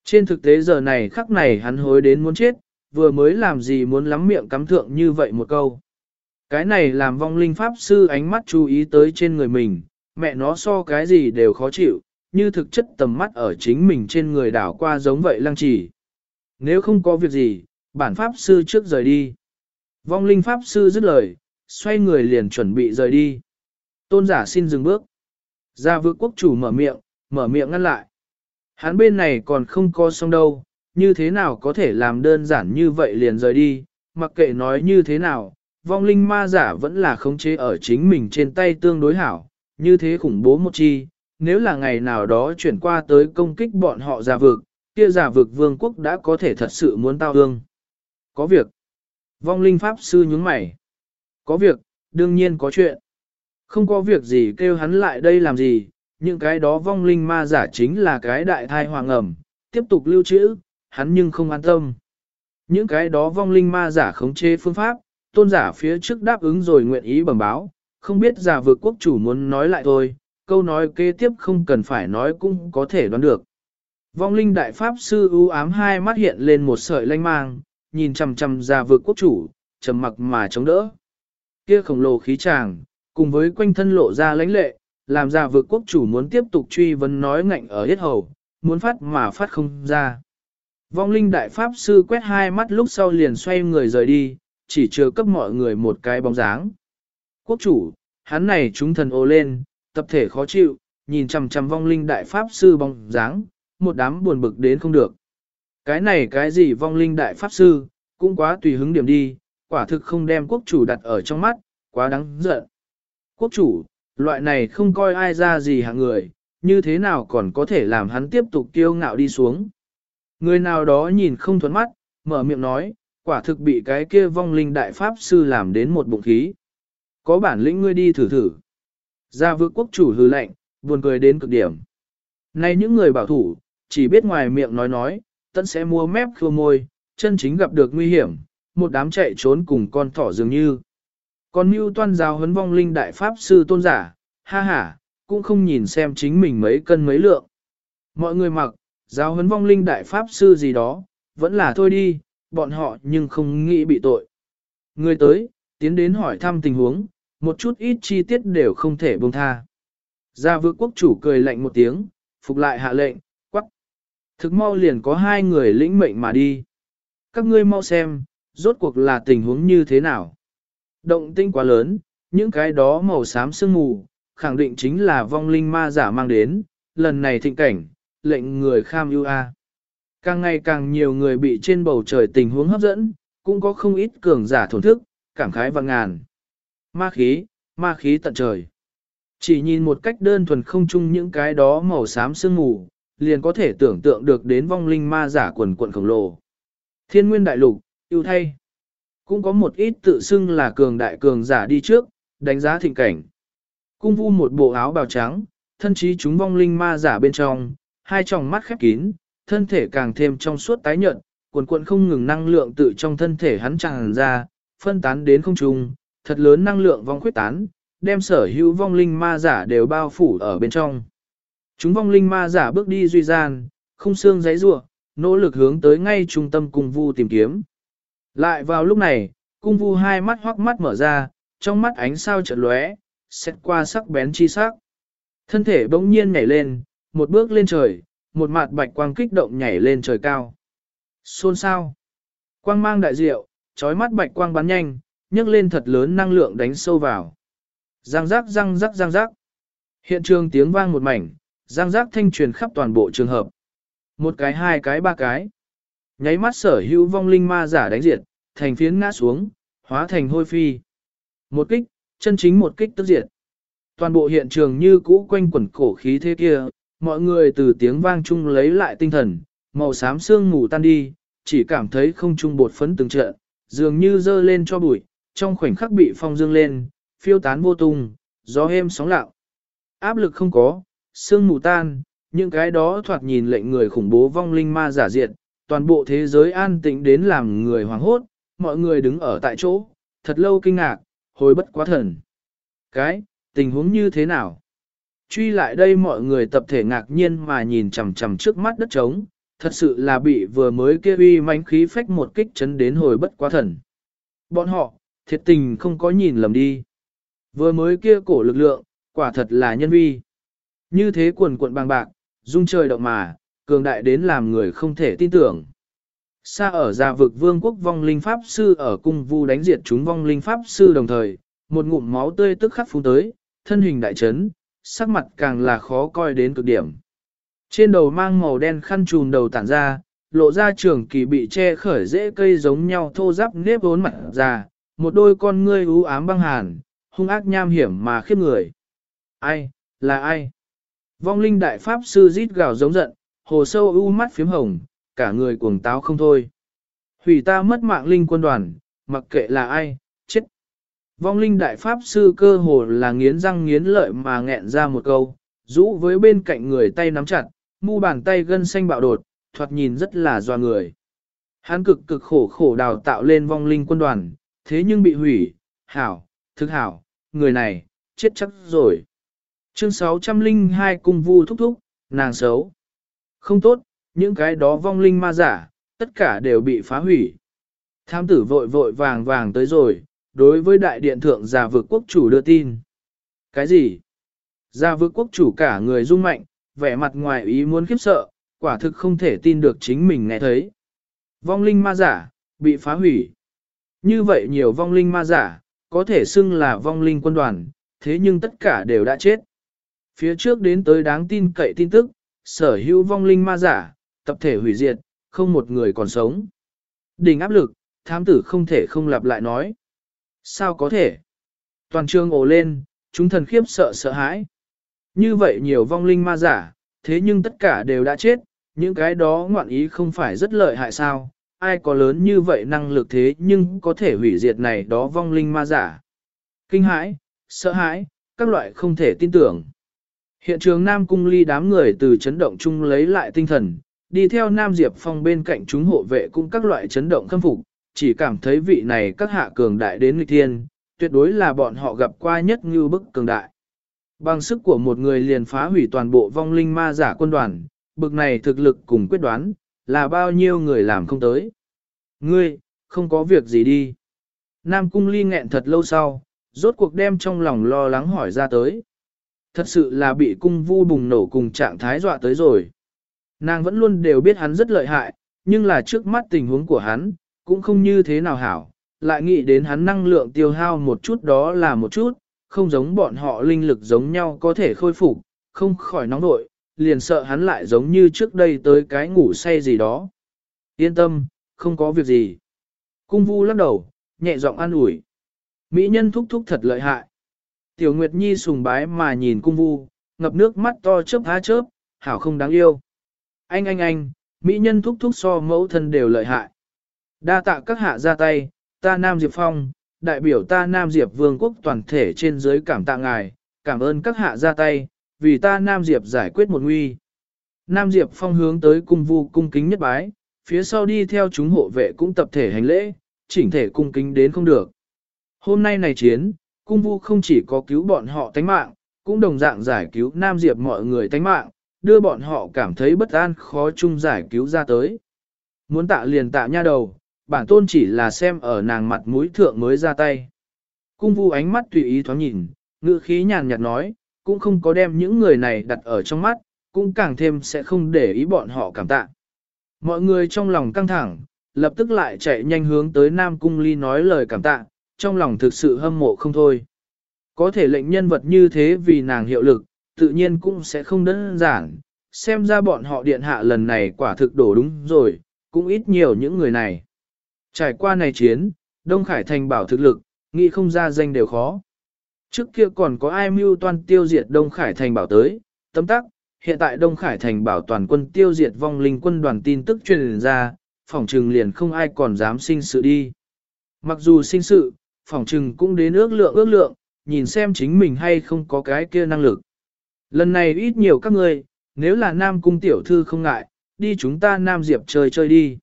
Trên thực tế giờ này khắc này hắn hối đến muốn chết, vừa mới làm gì muốn lắm miệng cắm thượng như vậy một câu. Cái này làm vong linh pháp sư ánh mắt chú ý tới trên người mình, mẹ nó so cái gì đều khó chịu, như thực chất tầm mắt ở chính mình trên người đảo qua giống vậy lăng trì. Nếu không có việc gì, bản pháp sư trước rời đi. Vong linh pháp sư dứt lời, xoay người liền chuẩn bị rời đi. Tôn giả xin dừng bước. Gia vượt quốc chủ mở miệng, mở miệng ngăn lại. Hắn bên này còn không có xong đâu, như thế nào có thể làm đơn giản như vậy liền rời đi, mặc kệ nói như thế nào, vong linh ma giả vẫn là khống chế ở chính mình trên tay tương đối hảo, như thế khủng bố một chi, nếu là ngày nào đó chuyển qua tới công kích bọn họ giả vực, kia giả vực vương quốc đã có thể thật sự muốn tao ương. Có việc. Vong linh pháp sư nhướng mày. Có việc, đương nhiên có chuyện. Không có việc gì kêu hắn lại đây làm gì, những cái đó vong linh ma giả chính là cái đại thai hoàng ẩm, tiếp tục lưu trữ, hắn nhưng không an tâm. Những cái đó vong linh ma giả khống chế phương pháp, tôn giả phía trước đáp ứng rồi nguyện ý bẩm báo, không biết giả vực quốc chủ muốn nói lại thôi, câu nói kế tiếp không cần phải nói cũng có thể đoán được. Vong linh đại pháp sư ưu ám hai mắt hiện lên một sợi lanh mang, nhìn chằm chằm giả vực quốc chủ, trầm mặc mà chống đỡ. Kia khổng lồ khí tràng, cùng với quanh thân lộ ra lãnh lệ, làm giả vực quốc chủ muốn tiếp tục truy vấn nói ngạnh ở hết hầu, muốn phát mà phát không ra. Vong linh đại pháp sư quét hai mắt lúc sau liền xoay người rời đi, chỉ chưa cấp mọi người một cái bóng dáng. Quốc chủ, hắn này chúng thần ô lên, tập thể khó chịu, nhìn chằm chằm vong linh đại pháp sư bóng dáng, một đám buồn bực đến không được. Cái này cái gì vong linh đại pháp sư, cũng quá tùy hứng điểm đi, quả thực không đem quốc chủ đặt ở trong mắt, quá đáng giận. Quốc chủ, loại này không coi ai ra gì hạng người, như thế nào còn có thể làm hắn tiếp tục kiêu ngạo đi xuống. Người nào đó nhìn không thuận mắt, mở miệng nói, quả thực bị cái kia vong linh đại pháp sư làm đến một bụng khí. Có bản lĩnh ngươi đi thử thử. Gia vượt quốc chủ hư lệnh, buồn cười đến cực điểm. Này những người bảo thủ, chỉ biết ngoài miệng nói nói, tận sẽ mua mép khô môi, chân chính gặp được nguy hiểm, một đám chạy trốn cùng con thỏ dường như. Còn mưu toan giáo huấn vong linh đại pháp sư tôn giả, ha ha, cũng không nhìn xem chính mình mấy cân mấy lượng. Mọi người mặc, giáo huấn vong linh đại pháp sư gì đó, vẫn là thôi đi, bọn họ nhưng không nghĩ bị tội. Người tới, tiến đến hỏi thăm tình huống, một chút ít chi tiết đều không thể buông tha. Gia vượt quốc chủ cười lạnh một tiếng, phục lại hạ lệnh, quắc. Thực mau liền có hai người lĩnh mệnh mà đi. Các ngươi mau xem, rốt cuộc là tình huống như thế nào. Động tinh quá lớn, những cái đó màu xám sương mù, khẳng định chính là vong linh ma giả mang đến, lần này thịnh cảnh, lệnh người kham ưu a. Càng ngày càng nhiều người bị trên bầu trời tình huống hấp dẫn, cũng có không ít cường giả thổn thức, cảm khái và ngàn. Ma khí, ma khí tận trời. Chỉ nhìn một cách đơn thuần không chung những cái đó màu xám sương mù, liền có thể tưởng tượng được đến vong linh ma giả quần quận khổng lồ. Thiên nguyên đại lục, yêu thay. Cũng có một ít tự xưng là cường đại cường giả đi trước, đánh giá thịnh cảnh. Cung vu một bộ áo bào trắng, thân chí chúng vong linh ma giả bên trong, hai tròng mắt khép kín, thân thể càng thêm trong suốt tái nhợt, cuồn cuộn không ngừng năng lượng tự trong thân thể hắn tràn ra, phân tán đến không trung, thật lớn năng lượng vong khuyết tán, đem sở hữu vong linh ma giả đều bao phủ ở bên trong. Chúng vong linh ma giả bước đi duy gian, không xương giấy rủa, nỗ lực hướng tới ngay trung tâm cung vu tìm kiếm. Lại vào lúc này, cung vu hai mắt hoắc mắt mở ra, trong mắt ánh sao chợt lóe, xét qua sắc bén chi sắc. Thân thể bỗng nhiên nhảy lên, một bước lên trời, một mặt bạch quang kích động nhảy lên trời cao. Xôn sao? Quang mang đại diệu, trói mắt bạch quang bắn nhanh, nhấc lên thật lớn năng lượng đánh sâu vào. Giang giác răng rắc răng rắc. Hiện trường tiếng vang một mảnh, giang giác thanh truyền khắp toàn bộ trường hợp. Một cái hai cái ba cái. Nháy mắt sở hữu vong linh ma giả đánh diệt, thành phiến ngã xuống, hóa thành hôi phi. Một kích, chân chính một kích tức diệt. Toàn bộ hiện trường như cũ quanh quẩn cổ khí thế kia, mọi người từ tiếng vang chung lấy lại tinh thần, màu xám sương mù tan đi, chỉ cảm thấy không trung bột phấn từng trận, dường như dơ lên cho bụi, trong khoảnh khắc bị phong dương lên, phiêu tán vô tung, gió êm sóng lạo, Áp lực không có, sương mù tan, những cái đó thoạt nhìn lệnh người khủng bố vong linh ma giả diệt, toàn bộ thế giới an tĩnh đến làm người hoảng hốt, mọi người đứng ở tại chỗ, thật lâu kinh ngạc, hồi bất quá thần. Cái, tình huống như thế nào? Truy lại đây mọi người tập thể ngạc nhiên mà nhìn chằm chằm trước mắt đất trống, thật sự là bị vừa mới kia uy mãnh khí phách một kích chấn đến hồi bất quá thần. Bọn họ, thiệt tình không có nhìn lầm đi. Vừa mới kia cổ lực lượng, quả thật là nhân vi. Như thế quần cuộn bằng bạc, dung trời động mà, cường đại đến làm người không thể tin tưởng. Xa ở gia vực vương quốc vong linh pháp sư ở cung vu đánh diệt chúng vong linh pháp sư đồng thời, một ngụm máu tươi tức khắc phun tới, thân hình đại chấn, sắc mặt càng là khó coi đến cực điểm. Trên đầu mang màu đen khăn trùn đầu tản ra, lộ ra trường kỳ bị che khởi dễ cây giống nhau thô ráp nếp vốn mặt ra, một đôi con ngươi u ám băng hàn, hung ác nham hiểm mà khiếp người. Ai, là ai? Vong linh đại pháp sư rít gào giống giận, hồ sâu u mắt phím hồng, cả người cuồng táo không thôi. Hủy ta mất mạng linh quân đoàn, mặc kệ là ai. Vong linh đại pháp sư cơ hồ là nghiến răng nghiến lợi mà nghẹn ra một câu, rũ với bên cạnh người tay nắm chặt, mu bàn tay gân xanh bạo đột, thoạt nhìn rất là doa người. Hắn cực cực khổ khổ đào tạo lên vong linh quân đoàn, thế nhưng bị hủy, hảo, thực hảo, người này, chết chắc rồi. Chương 602 cung vu thúc thúc, nàng xấu. Không tốt, những cái đó vong linh ma giả, tất cả đều bị phá hủy. Tham tử vội vội vàng vàng tới rồi, đối với đại điện thượng già vực quốc chủ đưa tin. Cái gì? Già vực quốc chủ cả người rung mạnh, vẻ mặt ngoài ý muốn khiếp sợ, quả thực không thể tin được chính mình nghe thấy. Vong linh ma giả, bị phá hủy. Như vậy nhiều vong linh ma giả, có thể xưng là vong linh quân đoàn, thế nhưng tất cả đều đã chết. Phía trước đến tới đáng tin cậy tin tức, sở hữu vong linh ma giả, tập thể hủy diệt, không một người còn sống. Đỉnh áp lực, thám tử không thể không lặp lại nói. Sao có thể? Toàn trường ồ lên, chúng thần khiếp sợ sợ hãi. Như vậy nhiều vong linh ma giả, thế nhưng tất cả đều đã chết, những cái đó ngoạn ý không phải rất lợi hại sao, ai có lớn như vậy năng lực thế nhưng có thể hủy diệt này đó vong linh ma giả. Kinh hãi, sợ hãi, các loại không thể tin tưởng. Hiện trường Nam Cung Ly đám người từ chấn động chung lấy lại tinh thần, đi theo Nam Diệp Phong bên cạnh chúng hộ vệ cũng các loại chấn động khâm phục, chỉ cảm thấy vị này các hạ cường đại đến nghịch thiên, tuyệt đối là bọn họ gặp qua nhất như bức cường đại. Bằng sức của một người liền phá hủy toàn bộ vong linh ma giả quân đoàn, bực này thực lực cùng quyết đoán, là bao nhiêu người làm không tới. Ngươi, không có việc gì đi. Nam Cung Ly nghẹn thật lâu sau, rốt cuộc đem trong lòng lo lắng hỏi ra tới. Thật sự là bị cung vu bùng nổ cùng trạng thái dọa tới rồi. Nàng vẫn luôn đều biết hắn rất lợi hại, nhưng là trước mắt tình huống của hắn, cũng không như thế nào hảo, lại nghĩ đến hắn năng lượng tiêu hao một chút đó là một chút, không giống bọn họ linh lực giống nhau có thể khôi phục, không khỏi nóng nội, liền sợ hắn lại giống như trước đây tới cái ngủ say gì đó. Yên tâm, không có việc gì. Cung vu lắc đầu, nhẹ giọng an ủi. Mỹ nhân thúc thúc thật lợi hại. Tiểu Nguyệt Nhi sùng bái mà nhìn cung vu, ngập nước mắt to chớp há chớp, hảo không đáng yêu. Anh anh anh, Mỹ nhân thúc thúc so mẫu thân đều lợi hại. Đa tạ các hạ ra tay, ta Nam Diệp Phong, đại biểu ta Nam Diệp Vương quốc toàn thể trên dưới cảm tạ ngài, cảm ơn các hạ ra tay, vì ta Nam Diệp giải quyết một nguy. Nam Diệp Phong hướng tới cung vu cung kính nhất bái, phía sau đi theo chúng hộ vệ cũng tập thể hành lễ, chỉnh thể cung kính đến không được. Hôm nay này chiến, cung vu không chỉ có cứu bọn họ tánh mạng, cũng đồng dạng giải cứu Nam Diệp mọi người tánh mạng, đưa bọn họ cảm thấy bất an khó chung giải cứu ra tới. Muốn tạ liền tạ nha đầu, bản tôn chỉ là xem ở nàng mặt mũi thượng mới ra tay. Cung vu ánh mắt tùy ý thoáng nhìn, ngữ khí nhàn nhạt nói, cũng không có đem những người này đặt ở trong mắt, cũng càng thêm sẽ không để ý bọn họ cảm tạ. Mọi người trong lòng căng thẳng, lập tức lại chạy nhanh hướng tới Nam Cung Ly nói lời cảm tạ, trong lòng thực sự hâm mộ không thôi. Có thể lệnh nhân vật như thế vì nàng hiệu lực, tự nhiên cũng sẽ không đơn giản, xem ra bọn họ điện hạ lần này quả thực đổ đúng rồi, cũng ít nhiều những người này. Trải qua này chiến, Đông Khải Thành bảo thực lực, nghĩ không ra danh đều khó. Trước kia còn có ai mưu toan tiêu diệt Đông Khải Thành bảo tới, tấm tắc, hiện tại Đông Khải Thành bảo toàn quân tiêu diệt vong linh quân đoàn tin tức truyền ra, phỏng trừng liền không ai còn dám sinh sự đi. Mặc dù sinh sự, phỏng trừng cũng đến ước lượng ước lượng, nhìn xem chính mình hay không có cái kia năng lực. Lần này ít nhiều các người, nếu là Nam Cung tiểu thư không ngại, đi chúng ta Nam Diệp chơi chơi đi.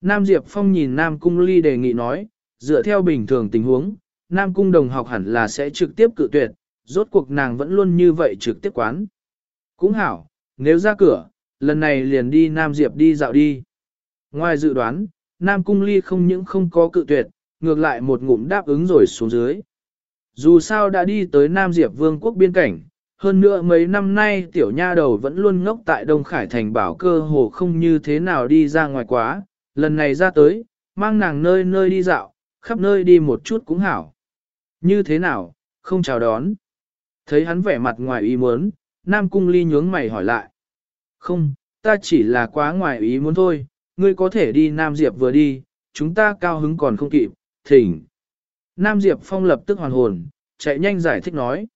Nam Diệp Phong nhìn Nam Cung Ly đề nghị nói, dựa theo bình thường tình huống, Nam Cung đồng học hẳn là sẽ trực tiếp cự tuyệt, rốt cuộc nàng vẫn luôn như vậy trực tiếp quán. Cũng hảo, nếu ra cửa, lần này liền đi Nam Diệp đi dạo đi. Ngoài dự đoán, Nam Cung Ly không những không có cự tuyệt, ngược lại một ngụm đáp ứng rồi xuống dưới. Dù sao đã đi tới Nam Diệp Vương quốc biên cảnh, hơn nữa mấy năm nay tiểu nha đầu vẫn luôn ngốc tại Đông Khải Thành bảo cơ hồ không như thế nào đi ra ngoài quá, lần này ra tới, mang nàng nơi nơi đi dạo, khắp nơi đi một chút cũng hảo. Như thế nào, không chào đón. Thấy hắn vẻ mặt ngoài ý muốn, Nam Cung Ly nhướng mày hỏi lại. Không, ta chỉ là quá ngoài ý muốn thôi, ngươi có thể đi Nam Diệp vừa đi, chúng ta cao hứng còn không kịp, thỉnh. Nam Diệp Phong lập tức hoàn hồn, chạy nhanh giải thích nói.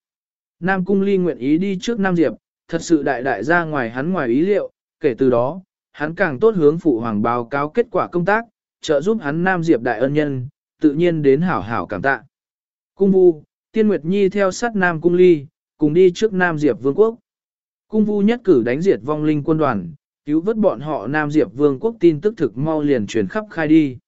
Nam Cung Ly nguyện ý đi trước Nam Diệp, thật sự đại đại ra ngoài hắn ngoài ý liệu, kể từ đó, hắn càng tốt hướng phụ hoàng báo cáo kết quả công tác, trợ giúp hắn Nam Diệp đại ân nhân, tự nhiên đến hảo hảo cảm tạ. Cung Vu, Tiên Nguyệt Nhi theo sát Nam Cung Ly, cùng đi trước Nam Diệp Vương quốc. Cung Vu nhất cử đánh diệt vong linh quân đoàn, cứu vớt bọn họ Nam Diệp Vương quốc tin tức thực mau liền truyền khắp khai đi.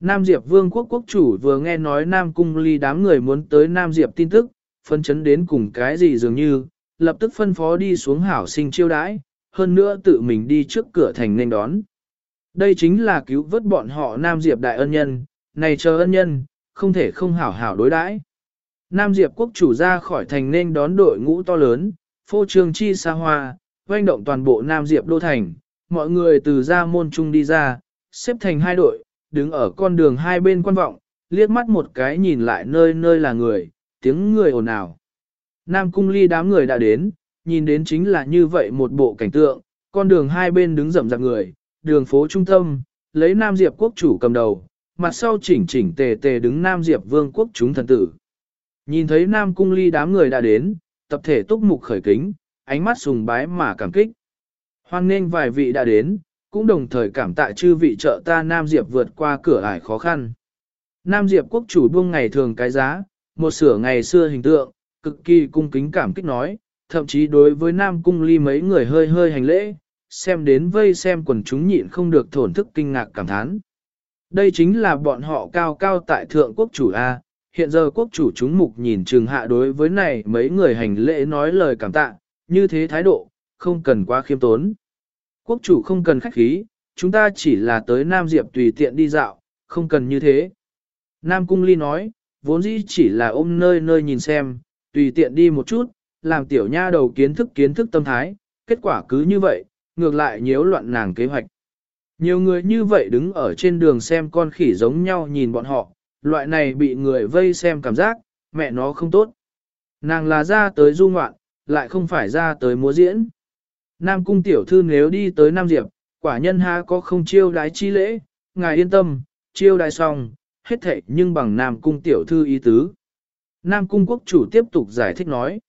Nam Diệp Vương quốc quốc chủ vừa nghe nói Nam Cung Ly đám người muốn tới Nam Diệp tin tức, phân chấn đến cùng cái gì dường như, lập tức phân phó đi xuống hảo sinh chiêu đãi, hơn nữa tự mình đi trước cửa thành nên đón. Đây chính là cứu vớt bọn họ Nam Diệp đại ân nhân, này chờ ân nhân, không thể không hảo hảo đối đãi. Nam Diệp quốc chủ ra khỏi thành nên đón đội ngũ to lớn, phô trương chi xa hoa, doanh động toàn bộ Nam Diệp đô thành, mọi người từ ra môn trung đi ra, xếp thành hai đội, đứng ở con đường hai bên quan vọng, liếc mắt một cái nhìn lại nơi nơi là người, tiếng người ồn ào. Nam cung ly đám người đã đến, nhìn đến chính là như vậy một bộ cảnh tượng, con đường hai bên đứng rậm rạp người, đường phố trung tâm, lấy Nam Diệp quốc chủ cầm đầu, mặt sau chỉnh chỉnh tề tề đứng Nam Diệp vương quốc chúng thần tử. Nhìn thấy Nam cung ly đám người đã đến, tập thể túc mục khởi kính, ánh mắt sùng bái mà cảm kích. Hoan nên vài vị đã đến, cũng đồng thời cảm tạ chư vị trợ ta Nam Diệp vượt qua cửa ải khó khăn. Nam Diệp quốc chủ buông ngày thường cái giá, một sửa ngày xưa hình tượng, cực kỳ cung kính cảm kích nói, thậm chí đối với Nam Cung Ly mấy người hơi hơi hành lễ, xem đến vây xem quần chúng nhịn không được thổn thức kinh ngạc cảm thán. Đây chính là bọn họ cao cao tại thượng quốc chủ A, hiện giờ quốc chủ chúng mục nhìn trường hạ đối với này mấy người hành lễ nói lời cảm tạ, như thế thái độ, không cần quá khiêm tốn. Quốc chủ không cần khách khí, chúng ta chỉ là tới Nam Diệp tùy tiện đi dạo, không cần như thế. Nam Cung Ly nói, vốn dĩ chỉ là ôm nơi nơi nhìn xem, tùy tiện đi một chút, làm tiểu nha đầu kiến thức kiến thức tâm thái, kết quả cứ như vậy, ngược lại nhiễu loạn nàng kế hoạch. Nhiều người như vậy đứng ở trên đường xem con khỉ giống nhau nhìn bọn họ, loại này bị người vây xem cảm giác, mẹ nó không tốt. Nàng là ra tới du ngoạn, lại không phải ra tới múa diễn. Nam cung tiểu thư nếu đi tới Nam Diệp, quả nhân ha có không chiêu đái chi lễ, ngài yên tâm, chiêu đái xong, hết thệ nhưng bằng Nam cung tiểu thư ý tứ. Nam cung quốc chủ tiếp tục giải thích nói.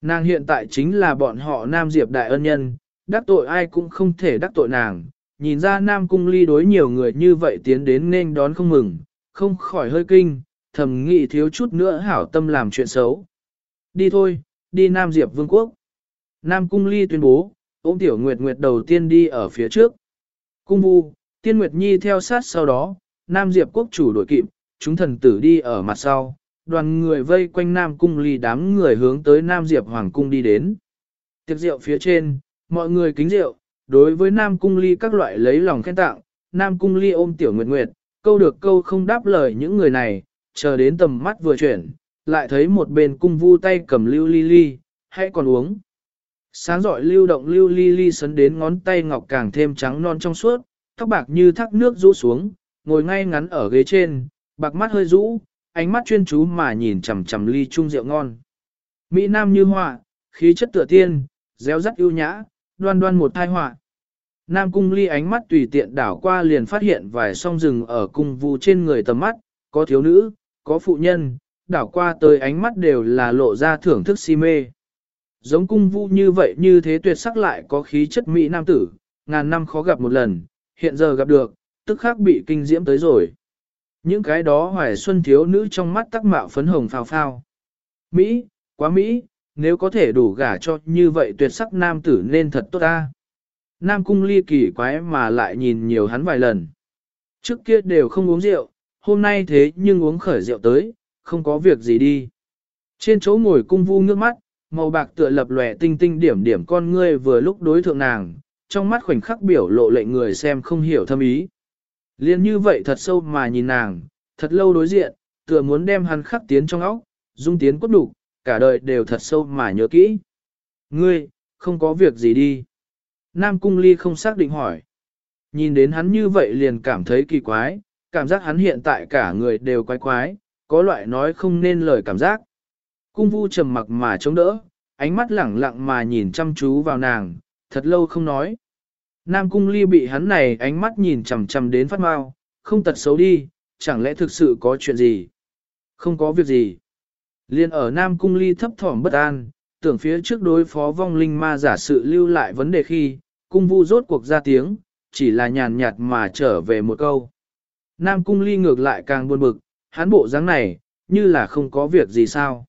Nàng hiện tại chính là bọn họ Nam Diệp đại ân nhân, đắc tội ai cũng không thể đắc tội nàng. Nhìn ra Nam cung ly đối nhiều người như vậy tiến đến nên đón không mừng, không khỏi hơi kinh, thầm nghĩ thiếu chút nữa hảo tâm làm chuyện xấu. Đi thôi, đi Nam Diệp Vương quốc. Nam cung ly tuyên bố, ôm tiểu nguyệt nguyệt đầu tiên đi ở phía trước. Cung vu, tiên nguyệt nhi theo sát sau đó, Nam Diệp quốc chủ đội kịp, chúng thần tử đi ở mặt sau, đoàn người vây quanh Nam Cung Ly đám người hướng tới Nam Diệp Hoàng Cung đi đến. Tiệc rượu phía trên, mọi người kính rượu, đối với Nam Cung Ly các loại lấy lòng khen tặng, Nam Cung Ly ôm Tiểu Nguyệt Nguyệt, câu được câu không đáp lời những người này, chờ đến tầm mắt vừa chuyển, lại thấy một bên cung vu tay cầm lưu ly ly, hãy còn uống. Sáng giỏi lưu động lưu ly ly sấn đến ngón tay ngọc càng thêm trắng non trong suốt, tóc bạc như thác nước rũ xuống, ngồi ngay ngắn ở ghế trên, bạc mắt hơi rũ, ánh mắt chuyên chú mà nhìn chằm chằm ly chung rượu ngon. Mỹ Nam như họa, khí chất tựa tiên, réo rắt ưu nhã, đoan đoan một thai họa. Nam cung ly ánh mắt tùy tiện đảo qua liền phát hiện vài song rừng ở cung vu trên người tầm mắt, có thiếu nữ, có phụ nhân, đảo qua tới ánh mắt đều là lộ ra thưởng thức si mê. Giống cung vu như vậy như thế tuyệt sắc lại có khí chất Mỹ Nam tử, ngàn năm khó gặp một lần, hiện giờ gặp được, tức khắc bị kinh diễm tới rồi. Những cái đó hoài xuân thiếu nữ trong mắt tắc mạo phấn hồng phao phao. Mỹ, quá Mỹ, nếu có thể đủ gả cho như vậy tuyệt sắc nam tử nên thật tốt ta. Nam cung ly kỳ quái mà lại nhìn nhiều hắn vài lần. Trước kia đều không uống rượu, hôm nay thế nhưng uống khởi rượu tới, không có việc gì đi. Trên chỗ ngồi cung vu nước mắt, màu bạc tựa lập lòe tinh tinh điểm điểm con ngươi vừa lúc đối thượng nàng, trong mắt khoảnh khắc biểu lộ lệnh người xem không hiểu thâm ý. Liên như vậy thật sâu mà nhìn nàng, thật lâu đối diện, tựa muốn đem hắn khắc tiến trong óc, dung tiến cốt đủ, cả đời đều thật sâu mà nhớ kỹ. Ngươi, không có việc gì đi. Nam Cung Ly không xác định hỏi. Nhìn đến hắn như vậy liền cảm thấy kỳ quái, cảm giác hắn hiện tại cả người đều quái quái, có loại nói không nên lời cảm giác. Cung vu trầm mặc mà chống đỡ, ánh mắt lẳng lặng mà nhìn chăm chú vào nàng, thật lâu không nói. Nam cung ly bị hắn này ánh mắt nhìn chằm chằm đến phát mau, không tật xấu đi, chẳng lẽ thực sự có chuyện gì. Không có việc gì. Liên ở Nam Cung Ly thấp thỏm bất an, tưởng phía trước đối phó vong linh ma giả sự lưu lại vấn đề khi, cung vu rốt cuộc ra tiếng, chỉ là nhàn nhạt mà trở về một câu. Nam Cung Ly ngược lại càng buồn bực, hắn bộ dáng này, như là không có việc gì sao.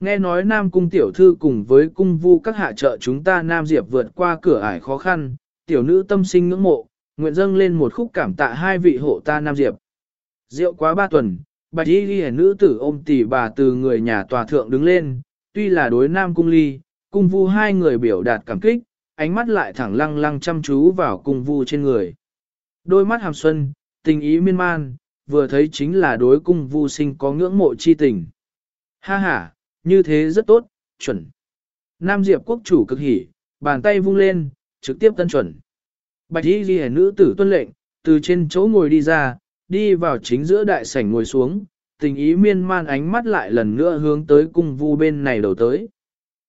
Nghe nói Nam Cung tiểu thư cùng với cung vu các hạ trợ chúng ta Nam Diệp vượt qua cửa ải khó khăn, tiểu nữ tâm sinh ngưỡng mộ, nguyện dâng lên một khúc cảm tạ hai vị hộ ta Nam Diệp. Rượu quá ba tuần, bạch y ghi nữ tử ôm tỷ bà từ người nhà tòa thượng đứng lên, tuy là đối Nam Cung ly, cung vu hai người biểu đạt cảm kích, ánh mắt lại thẳng lăng lăng chăm chú vào cung vu trên người. Đôi mắt hàm xuân, tình ý miên man, vừa thấy chính là đối cung vu sinh có ngưỡng mộ chi tình. Ha ha, như thế rất tốt, chuẩn. Nam Diệp quốc chủ cực hỉ, bàn tay vung lên, trực tiếp tân chuẩn. Bạch y ghi nữ tử tuân lệnh, từ trên chỗ ngồi đi ra, đi vào chính giữa đại sảnh ngồi xuống, tình ý miên man ánh mắt lại lần nữa hướng tới cung vu bên này đầu tới.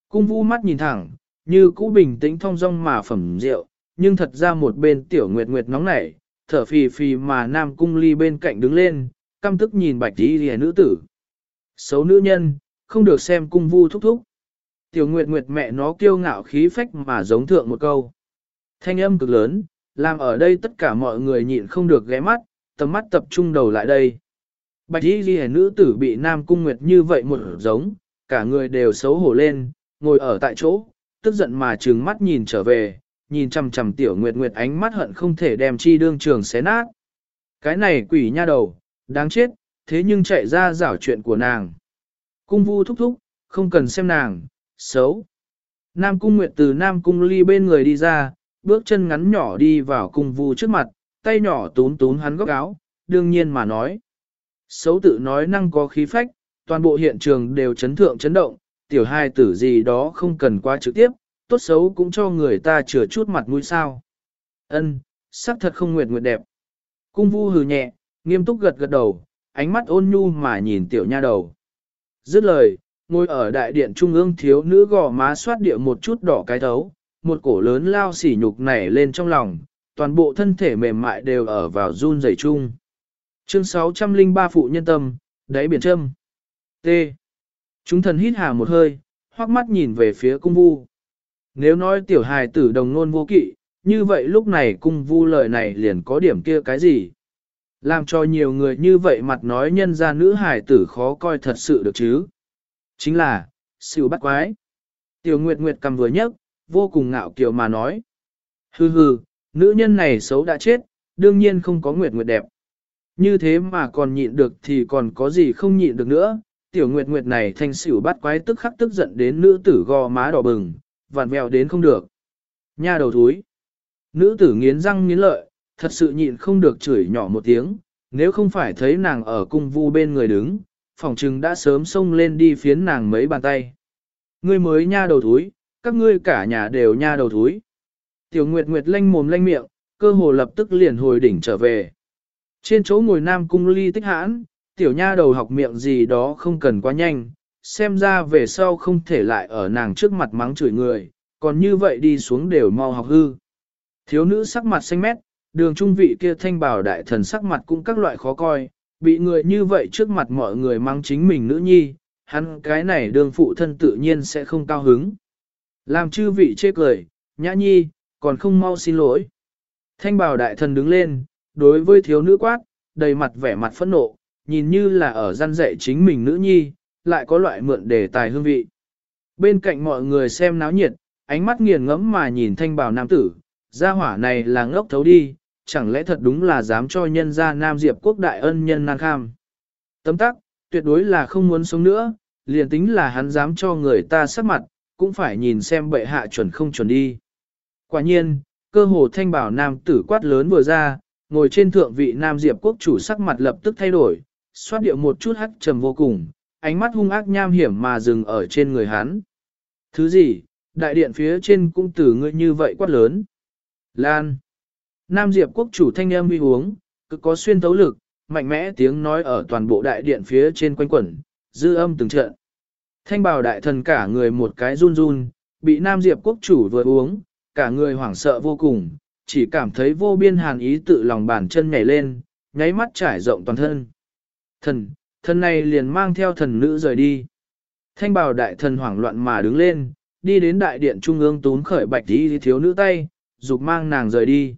Cung vu mắt nhìn thẳng, như cũ bình tĩnh thong dong mà phẩm rượu, nhưng thật ra một bên tiểu nguyệt nguyệt nóng nảy, thở phì phì mà nam cung ly bên cạnh đứng lên, căm tức nhìn bạch y ghi nữ tử. Xấu nữ nhân, không được xem cung vu thúc thúc. Tiểu nguyệt nguyệt mẹ nó kiêu ngạo khí phách mà giống thượng một câu. Thanh âm cực lớn, làm ở đây tất cả mọi người nhịn không được ghé mắt, tầm mắt tập trung đầu lại đây. Bạch y ghi nữ tử bị nam cung nguyệt như vậy một giống, cả người đều xấu hổ lên, ngồi ở tại chỗ, tức giận mà trừng mắt nhìn trở về, nhìn chằm chằm tiểu nguyệt nguyệt ánh mắt hận không thể đem chi đương trường xé nát. Cái này quỷ nha đầu, đáng chết, thế nhưng chạy ra rảo chuyện của nàng. Cung vu thúc thúc, không cần xem nàng, xấu. Nam cung nguyệt từ Nam cung ly bên người đi ra, bước chân ngắn nhỏ đi vào cung vu trước mặt, tay nhỏ tún tún hắn góc áo, đương nhiên mà nói. Xấu tự nói năng có khí phách, toàn bộ hiện trường đều chấn thượng chấn động, tiểu hai tử gì đó không cần qua trực tiếp, tốt xấu cũng cho người ta chừa chút mặt mũi sao. Ân, sắc thật không nguyệt nguyệt đẹp. Cung vu hừ nhẹ, nghiêm túc gật gật đầu, ánh mắt ôn nhu mà nhìn tiểu nha đầu. Dứt lời, ngồi ở đại điện trung ương thiếu nữ gò má xoát địa một chút đỏ cái thấu, một cổ lớn lao sỉ nhục nảy lên trong lòng, toàn bộ thân thể mềm mại đều ở vào run rẩy chung. Chương 603 Phụ Nhân Tâm, đáy biển trâm T. Chúng thần hít hà một hơi, hoắc mắt nhìn về phía cung vu. Nếu nói tiểu hài tử đồng nôn vô kỵ, như vậy lúc này cung vu lời này liền có điểm kia cái gì? Làm cho nhiều người như vậy mặt nói nhân ra nữ hài tử khó coi thật sự được chứ? Chính là, siêu bắt quái. Tiểu Nguyệt Nguyệt cầm vừa nhấc, vô cùng ngạo kiều mà nói. Hừ hừ, nữ nhân này xấu đã chết, đương nhiên không có Nguyệt Nguyệt đẹp. Như thế mà còn nhịn được thì còn có gì không nhịn được nữa, tiểu Nguyệt Nguyệt này thanh xỉu bắt quái tức khắc tức giận đến nữ tử gò má đỏ bừng, vặn vẹo đến không được. Nha đầu thúi. Nữ tử nghiến răng nghiến lợi, thật sự nhịn không được chửi nhỏ một tiếng, nếu không phải thấy nàng ở cung vu bên người đứng, phòng trừng đã sớm xông lên đi phiến nàng mấy bàn tay. Ngươi mới nha đầu thúi, các ngươi cả nhà đều nha đầu thúi. Tiểu Nguyệt Nguyệt lanh mồm lanh miệng, cơ hồ lập tức liền hồi đỉnh trở về. Trên chỗ ngồi nam cung ly tích hãn, tiểu nha đầu học miệng gì đó không cần quá nhanh, xem ra về sau không thể lại ở nàng trước mặt mắng chửi người, còn như vậy đi xuống đều mau học hư. Thiếu nữ sắc mặt xanh mét, đường trung vị kia thanh bảo đại thần sắc mặt cũng các loại khó coi, bị người như vậy trước mặt mọi người mắng chính mình nữ nhi, hắn cái này đường phụ thân tự nhiên sẽ không cao hứng. Làm chư vị chê cười, nhã nhi, còn không mau xin lỗi. Thanh bảo đại thần đứng lên, đối với thiếu nữ quát, đầy mặt vẻ mặt phẫn nộ, nhìn như là ở gian dạy chính mình nữ nhi, lại có loại mượn đề tài hương vị. Bên cạnh mọi người xem náo nhiệt, ánh mắt nghiền ngẫm mà nhìn thanh bảo nam tử, gia hỏa này là ngốc thấu đi, chẳng lẽ thật đúng là dám cho nhân gia nam diệp quốc đại ân nhân nan kham. Tấm tắc, tuyệt đối là không muốn sống nữa, liền tính là hắn dám cho người ta sắc mặt, cũng phải nhìn xem bệ hạ chuẩn không chuẩn đi. Quả nhiên, cơ hồ thanh bảo nam tử quát lớn vừa ra, ngồi trên thượng vị nam diệp quốc chủ sắc mặt lập tức thay đổi, xoát điệu một chút hắc trầm vô cùng, ánh mắt hung ác nham hiểm mà dừng ở trên người hắn. Thứ gì, đại điện phía trên cũng tử ngươi như vậy quát lớn. Lan. Nam diệp quốc chủ thanh âm uy uống, cực có xuyên thấu lực, mạnh mẽ tiếng nói ở toàn bộ đại điện phía trên quanh quẩn, dư âm từng trận. Thanh bào đại thần cả người một cái run run, bị Nam Diệp quốc chủ vừa uống, cả người hoảng sợ vô cùng, chỉ cảm thấy vô biên hàn ý tự lòng bàn chân nhảy lên, nháy mắt trải rộng toàn thân. Thần, thần này liền mang theo thần nữ rời đi. Thanh bào đại thần hoảng loạn mà đứng lên, đi đến đại điện trung ương tún khởi bạch đi thiếu nữ tay, dục mang nàng rời đi.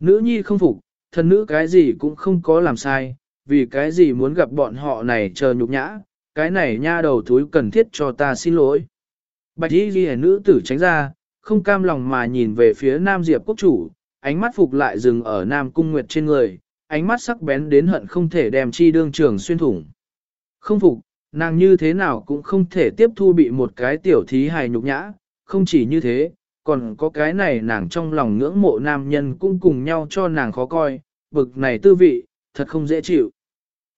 Nữ nhi không phục, thần nữ cái gì cũng không có làm sai, vì cái gì muốn gặp bọn họ này chờ nhục nhã, cái này nha đầu thúi cần thiết cho ta xin lỗi. Bạch y ghi nữ tử tránh ra, không cam lòng mà nhìn về phía Nam Diệp quốc chủ, ánh mắt phục lại dừng ở Nam Cung Nguyệt trên người, ánh mắt sắc bén đến hận không thể đem chi đương trường xuyên thủng. Không phục, nàng như thế nào cũng không thể tiếp thu bị một cái tiểu thí hài nhục nhã, không chỉ như thế, còn có cái này nàng trong lòng ngưỡng mộ nam nhân cũng cùng nhau cho nàng khó coi, bực này tư vị, thật không dễ chịu.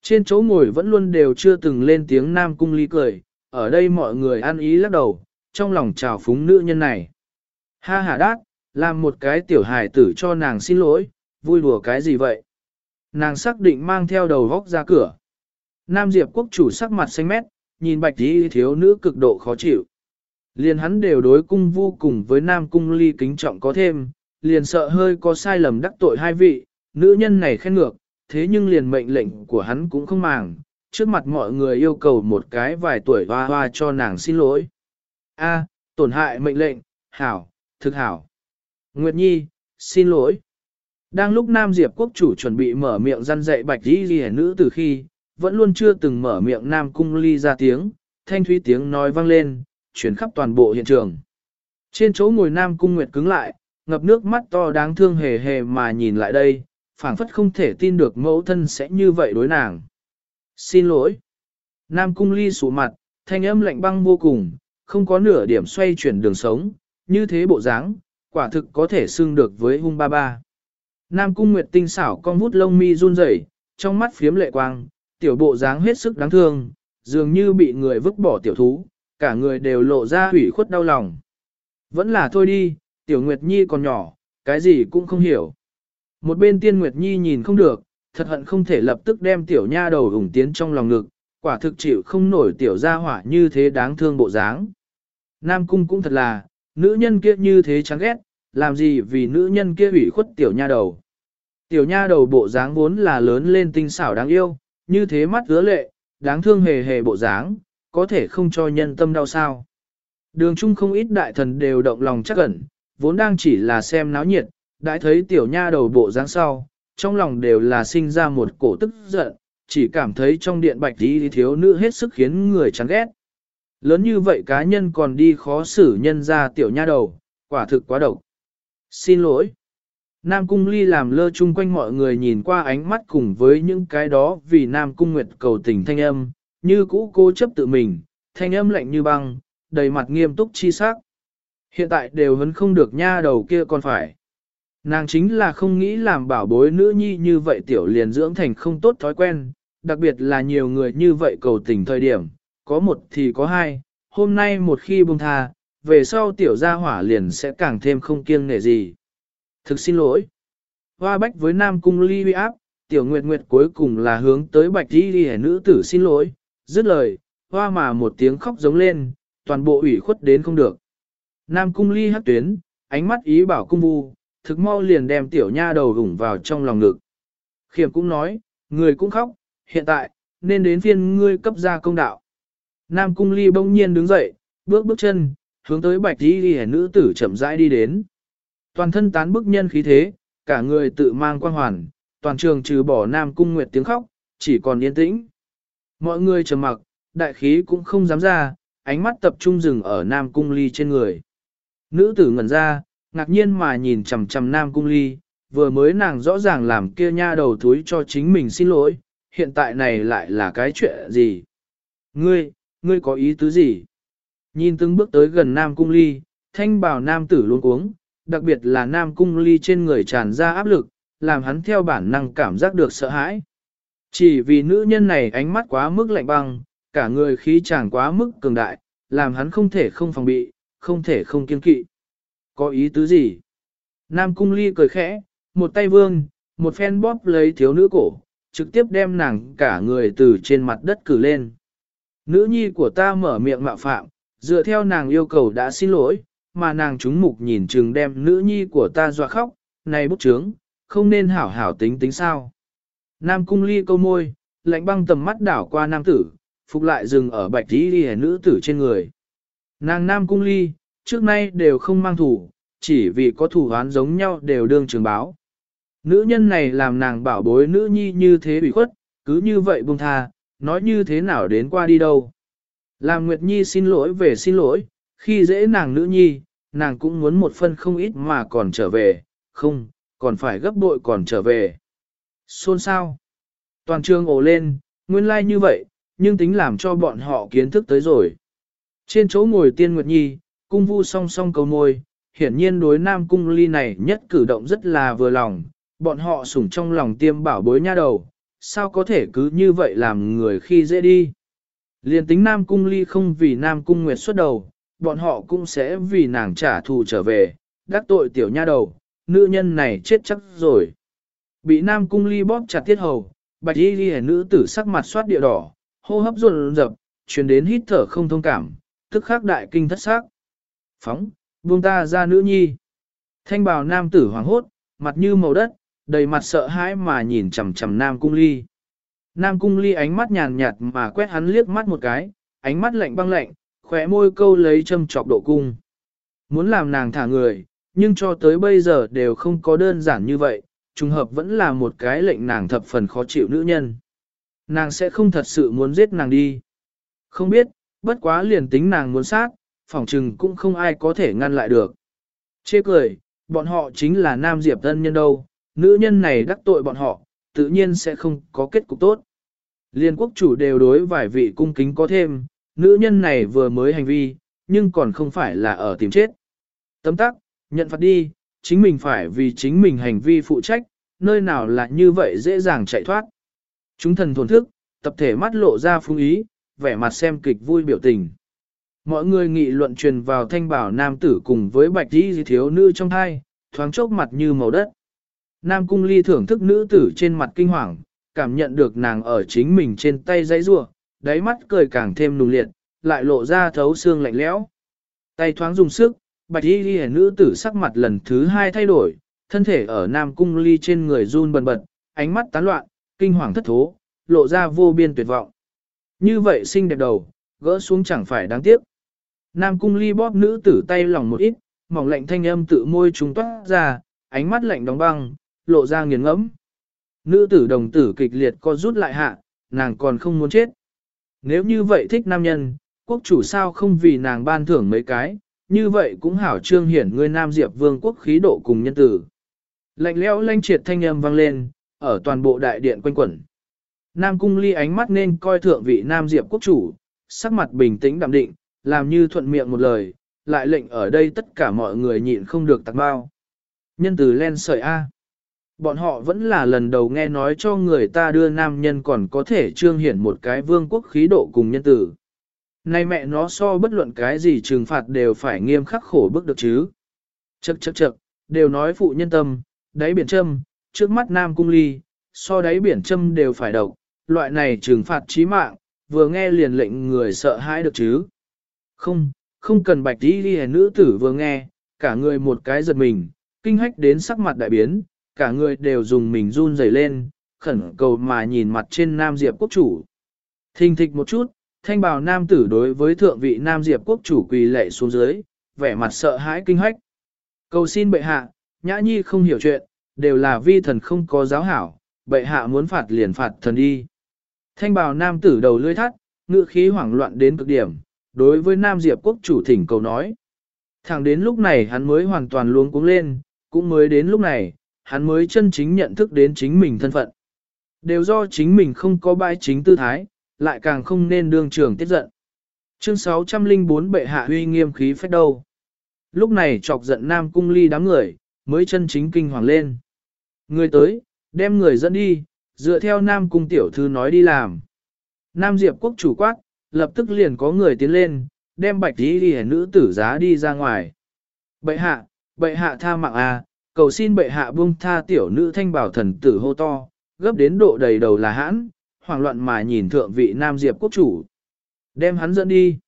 Trên chỗ ngồi vẫn luôn đều chưa từng lên tiếng nam cung ly cười, ở đây mọi người ăn ý lắc đầu, trong lòng trào phúng nữ nhân này. Ha ha đát, làm một cái tiểu hài tử cho nàng xin lỗi, vui đùa cái gì vậy? Nàng xác định mang theo đầu góc ra cửa. Nam Diệp quốc chủ sắc mặt xanh mét, nhìn bạch tí thiếu nữ cực độ khó chịu. Liền hắn đều đối cung vô cùng với Nam cung ly kính trọng có thêm, liền sợ hơi có sai lầm đắc tội hai vị, nữ nhân này khen ngược, thế nhưng liền mệnh lệnh của hắn cũng không màng, trước mặt mọi người yêu cầu một cái vài tuổi hoa hoa cho nàng xin lỗi. A, tổn hại mệnh lệnh, hảo, thực hảo. Nguyệt Nhi, xin lỗi. Đang lúc Nam Diệp quốc chủ chuẩn bị mở miệng răn dạy bạch đi ghi nữ từ khi, vẫn luôn chưa từng mở miệng Nam Cung Ly ra tiếng, thanh thúy tiếng nói vang lên, chuyển khắp toàn bộ hiện trường. Trên chỗ ngồi Nam Cung Nguyệt cứng lại, ngập nước mắt to đáng thương hề hề mà nhìn lại đây, phảng phất không thể tin được mẫu thân sẽ như vậy đối nàng. Xin lỗi. Nam Cung Ly sủ mặt, thanh âm lạnh băng vô cùng, không có nửa điểm xoay chuyển đường sống, như thế bộ dáng, quả thực có thể xưng được với hung ba ba. Nam Cung Nguyệt tinh xảo con vút lông mi run rẩy, trong mắt phiếm lệ quang, tiểu bộ dáng hết sức đáng thương, dường như bị người vứt bỏ tiểu thú, cả người đều lộ ra hủy khuất đau lòng. Vẫn là thôi đi, tiểu Nguyệt Nhi còn nhỏ, cái gì cũng không hiểu. Một bên tiên Nguyệt Nhi nhìn không được, thật hận không thể lập tức đem tiểu nha đầu ủng tiến trong lòng ngực, quả thực chịu không nổi tiểu gia hỏa như thế đáng thương bộ dáng. Nam cung cũng thật là, nữ nhân kia như thế chán ghét, làm gì vì nữ nhân kia ủy khuất tiểu nha đầu. Tiểu nha đầu bộ dáng vốn là lớn lên tinh xảo đáng yêu, như thế mắt hứa lệ, đáng thương hề hề bộ dáng, có thể không cho nhân tâm đau sao. Đường chung không ít đại thần đều động lòng chắc ẩn, vốn đang chỉ là xem náo nhiệt, đã thấy tiểu nha đầu bộ dáng sau, trong lòng đều là sinh ra một cổ tức giận, chỉ cảm thấy trong điện bạch đi thiếu nữ hết sức khiến người chán ghét. Lớn như vậy cá nhân còn đi khó xử nhân ra tiểu nha đầu, quả thực quá độc. Xin lỗi. Nam Cung Ly làm lơ chung quanh mọi người nhìn qua ánh mắt cùng với những cái đó vì Nam Cung Nguyệt cầu tình thanh âm, như cũ cố chấp tự mình, thanh âm lạnh như băng, đầy mặt nghiêm túc chi sắc. Hiện tại đều vẫn không được nha đầu kia còn phải. Nàng chính là không nghĩ làm bảo bối nữ nhi như vậy tiểu liền dưỡng thành không tốt thói quen, đặc biệt là nhiều người như vậy cầu tình thời điểm, có một thì có hai, hôm nay một khi buông tha, về sau tiểu gia hỏa liền sẽ càng thêm không kiêng nể gì. Thực xin lỗi. Hoa bách với Nam Cung ly uy áp, tiểu nguyệt nguyệt cuối cùng là hướng tới bạch đi đi nữ tử xin lỗi, dứt lời, hoa mà một tiếng khóc giống lên, toàn bộ ủy khuất đến không được. Nam Cung ly hát tuyến, ánh mắt ý bảo cung vu, thực mau liền đem tiểu nha đầu gủng vào trong lòng ngực. Khiểm cũng nói, người cũng khóc, hiện tại, nên đến phiên ngươi cấp ra công đạo. Nam Cung ly bỗng nhiên đứng dậy, bước bước chân, hướng tới bạch đi đi nữ tử chậm rãi đi đến. Toàn thân tán bức nhân khí thế, cả người tự mang quan hoàn, toàn trường trừ bỏ Nam Cung Nguyệt tiếng khóc, chỉ còn yên tĩnh. Mọi người trầm mặc, đại khí cũng không dám ra, ánh mắt tập trung dừng ở Nam Cung Ly trên người. Nữ tử ngẩn ra, ngạc nhiên mà nhìn chằm chằm Nam Cung Ly, vừa mới nàng rõ ràng làm kia nha đầu thúi cho chính mình xin lỗi, hiện tại này lại là cái chuyện gì? Ngươi, ngươi có ý tứ gì? Nhìn từng bước tới gần Nam Cung Ly, thanh bảo Nam tử luôn uống, đặc biệt là Nam Cung Ly trên người tràn ra áp lực, làm hắn theo bản năng cảm giác được sợ hãi. Chỉ vì nữ nhân này ánh mắt quá mức lạnh băng, cả người khí chàng quá mức cường đại, làm hắn không thể không phòng bị, không thể không kiên kỵ. Có ý tứ gì? Nam Cung Ly cười khẽ, một tay vương, một phen bóp lấy thiếu nữ cổ, trực tiếp đem nàng cả người từ trên mặt đất cử lên. Nữ nhi của ta mở miệng mạo phạm, dựa theo nàng yêu cầu đã xin lỗi, mà nàng chúng mục nhìn chừng đem nữ nhi của ta dọa khóc, này bút trướng, không nên hảo hảo tính tính sao. Nam cung ly câu môi, lạnh băng tầm mắt đảo qua nam tử, phục lại dừng ở bạch tí ly nữ tử trên người. Nàng nam cung ly, trước nay đều không mang thủ, chỉ vì có thủ hoán giống nhau đều đương trường báo. Nữ nhân này làm nàng bảo bối nữ nhi như thế bị khuất, cứ như vậy buông tha, nói như thế nào đến qua đi đâu. Làm Nguyệt Nhi xin lỗi về xin lỗi, khi dễ nàng nữ nhi, nàng cũng muốn một phân không ít mà còn trở về, không, còn phải gấp bội còn trở về. Xôn sao? Toàn trường ồ lên, nguyên lai like như vậy, nhưng tính làm cho bọn họ kiến thức tới rồi. Trên chỗ ngồi tiên Nguyệt Nhi, cung vu song song cầu môi, hiển nhiên đối nam cung ly này nhất cử động rất là vừa lòng, bọn họ sủng trong lòng tiêm bảo bối nha đầu, sao có thể cứ như vậy làm người khi dễ đi. Liên tính nam cung ly không vì nam cung nguyệt xuất đầu, bọn họ cũng sẽ vì nàng trả thù trở về, đắc tội tiểu nha đầu, nữ nhân này chết chắc rồi. Bị nam cung ly bóp chặt tiết hầu, bạch y ghi nữ tử sắc mặt soát địa đỏ, hô hấp ruột rập, truyền đến hít thở không thông cảm, tức khắc đại kinh thất xác. Phóng, buông ta ra nữ nhi. Thanh bào nam tử hoàng hốt, mặt như màu đất, đầy mặt sợ hãi mà nhìn chằm chằm nam cung ly. Nam cung ly ánh mắt nhàn nhạt mà quét hắn liếc mắt một cái, ánh mắt lạnh băng lạnh, khỏe môi câu lấy châm chọc độ cung. Muốn làm nàng thả người, nhưng cho tới bây giờ đều không có đơn giản như vậy, trùng hợp vẫn là một cái lệnh nàng thập phần khó chịu nữ nhân. Nàng sẽ không thật sự muốn giết nàng đi. Không biết, bất quá liền tính nàng muốn sát, phỏng trừng cũng không ai có thể ngăn lại được. Chê cười, bọn họ chính là nam diệp thân nhân đâu, nữ nhân này đắc tội bọn họ, tự nhiên sẽ không có kết cục tốt. Liên quốc chủ đều đối vài vị cung kính có thêm, nữ nhân này vừa mới hành vi, nhưng còn không phải là ở tìm chết. Tấm tắc, nhận phạt đi, chính mình phải vì chính mình hành vi phụ trách, nơi nào là như vậy dễ dàng chạy thoát. Chúng thần thổn thức, tập thể mắt lộ ra phung ý, vẻ mặt xem kịch vui biểu tình. Mọi người nghị luận truyền vào thanh bảo nam tử cùng với bạch đi thiếu nữ trong thai thoáng chốc mặt như màu đất. Nam cung ly thưởng thức nữ tử trên mặt kinh hoàng, cảm nhận được nàng ở chính mình trên tay giấy rua, đáy mắt cười càng thêm nùng liệt, lại lộ ra thấu xương lạnh lẽo. Tay thoáng dùng sức, bạch y ghi nữ tử sắc mặt lần thứ hai thay đổi, thân thể ở nam cung ly trên người run bần bật, ánh mắt tán loạn, kinh hoàng thất thố, lộ ra vô biên tuyệt vọng. Như vậy xinh đẹp đầu, gỡ xuống chẳng phải đáng tiếc. Nam cung ly bóp nữ tử tay lỏng một ít, mỏng lạnh thanh âm tự môi trúng toát ra, ánh mắt lạnh đóng băng, lộ ra nghiền ngẫm. Nữ tử đồng tử kịch liệt co rút lại hạ, nàng còn không muốn chết. Nếu như vậy thích nam nhân, quốc chủ sao không vì nàng ban thưởng mấy cái, như vậy cũng hảo trương hiển người nam diệp vương quốc khí độ cùng nhân tử. Lạnh lẽo lanh triệt thanh âm vang lên, ở toàn bộ đại điện quanh quẩn. Nam cung ly ánh mắt nên coi thượng vị nam diệp quốc chủ, sắc mặt bình tĩnh đạm định, làm như thuận miệng một lời, lại lệnh ở đây tất cả mọi người nhịn không được tạc bao. Nhân từ len sợi A. Bọn họ vẫn là lần đầu nghe nói cho người ta đưa nam nhân còn có thể trương hiển một cái vương quốc khí độ cùng nhân tử. Nay mẹ nó so bất luận cái gì trừng phạt đều phải nghiêm khắc khổ bức được chứ. Chậc chậc chậc, đều nói phụ nhân tâm, đáy biển châm, trước mắt nam cung ly, so đáy biển châm đều phải độc, loại này trừng phạt chí mạng, vừa nghe liền lệnh người sợ hãi được chứ. Không, không cần bạch đi đi nữ tử vừa nghe, cả người một cái giật mình, kinh hách đến sắc mặt đại biến, cả người đều dùng mình run rẩy lên, khẩn cầu mà nhìn mặt trên Nam Diệp quốc chủ. Thình thịch một chút, thanh bào nam tử đối với thượng vị Nam Diệp quốc chủ quỳ lệ xuống dưới, vẻ mặt sợ hãi kinh hách. Cầu xin bệ hạ, nhã nhi không hiểu chuyện, đều là vi thần không có giáo hảo, bệ hạ muốn phạt liền phạt thần đi. Thanh bào nam tử đầu lưỡi thắt, ngựa khí hoảng loạn đến cực điểm, đối với Nam Diệp quốc chủ thỉnh cầu nói. Thẳng đến lúc này hắn mới hoàn toàn luống cuống lên, cũng mới đến lúc này, hắn mới chân chính nhận thức đến chính mình thân phận. Đều do chính mình không có bãi chính tư thái, lại càng không nên đương trường tiết giận. Chương 604 bệ hạ huy nghiêm khí phách đâu. Lúc này chọc giận Nam Cung Ly đám người, mới chân chính kinh hoàng lên. Người tới, đem người dẫn đi, dựa theo Nam Cung Tiểu Thư nói đi làm. Nam Diệp quốc chủ quát, lập tức liền có người tiến lên, đem bạch đi đi nữ tử giá đi ra ngoài. Bệ hạ, bệ hạ tha mạng à, cầu xin bệ hạ buông tha tiểu nữ thanh bảo thần tử hô to, gấp đến độ đầy đầu là hãn, hoảng loạn mà nhìn thượng vị Nam Diệp quốc chủ. Đem hắn dẫn đi.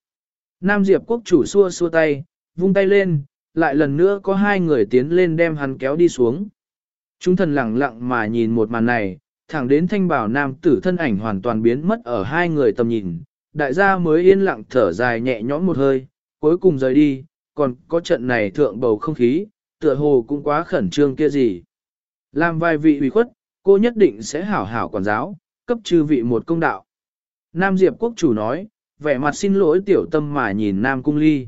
Nam Diệp quốc chủ xua xua tay, vung tay lên, lại lần nữa có hai người tiến lên đem hắn kéo đi xuống. Chúng thần lặng lặng mà nhìn một màn này, thẳng đến thanh bảo nam tử thân ảnh hoàn toàn biến mất ở hai người tầm nhìn, đại gia mới yên lặng thở dài nhẹ nhõm một hơi, cuối cùng rời đi, còn có trận này thượng bầu không khí, tựa hồ cũng quá khẩn trương kia gì. Làm vài vị ủy khuất, cô nhất định sẽ hảo hảo quản giáo, cấp chư vị một công đạo. Nam Diệp quốc chủ nói, vẻ mặt xin lỗi tiểu tâm mà nhìn Nam Cung Ly.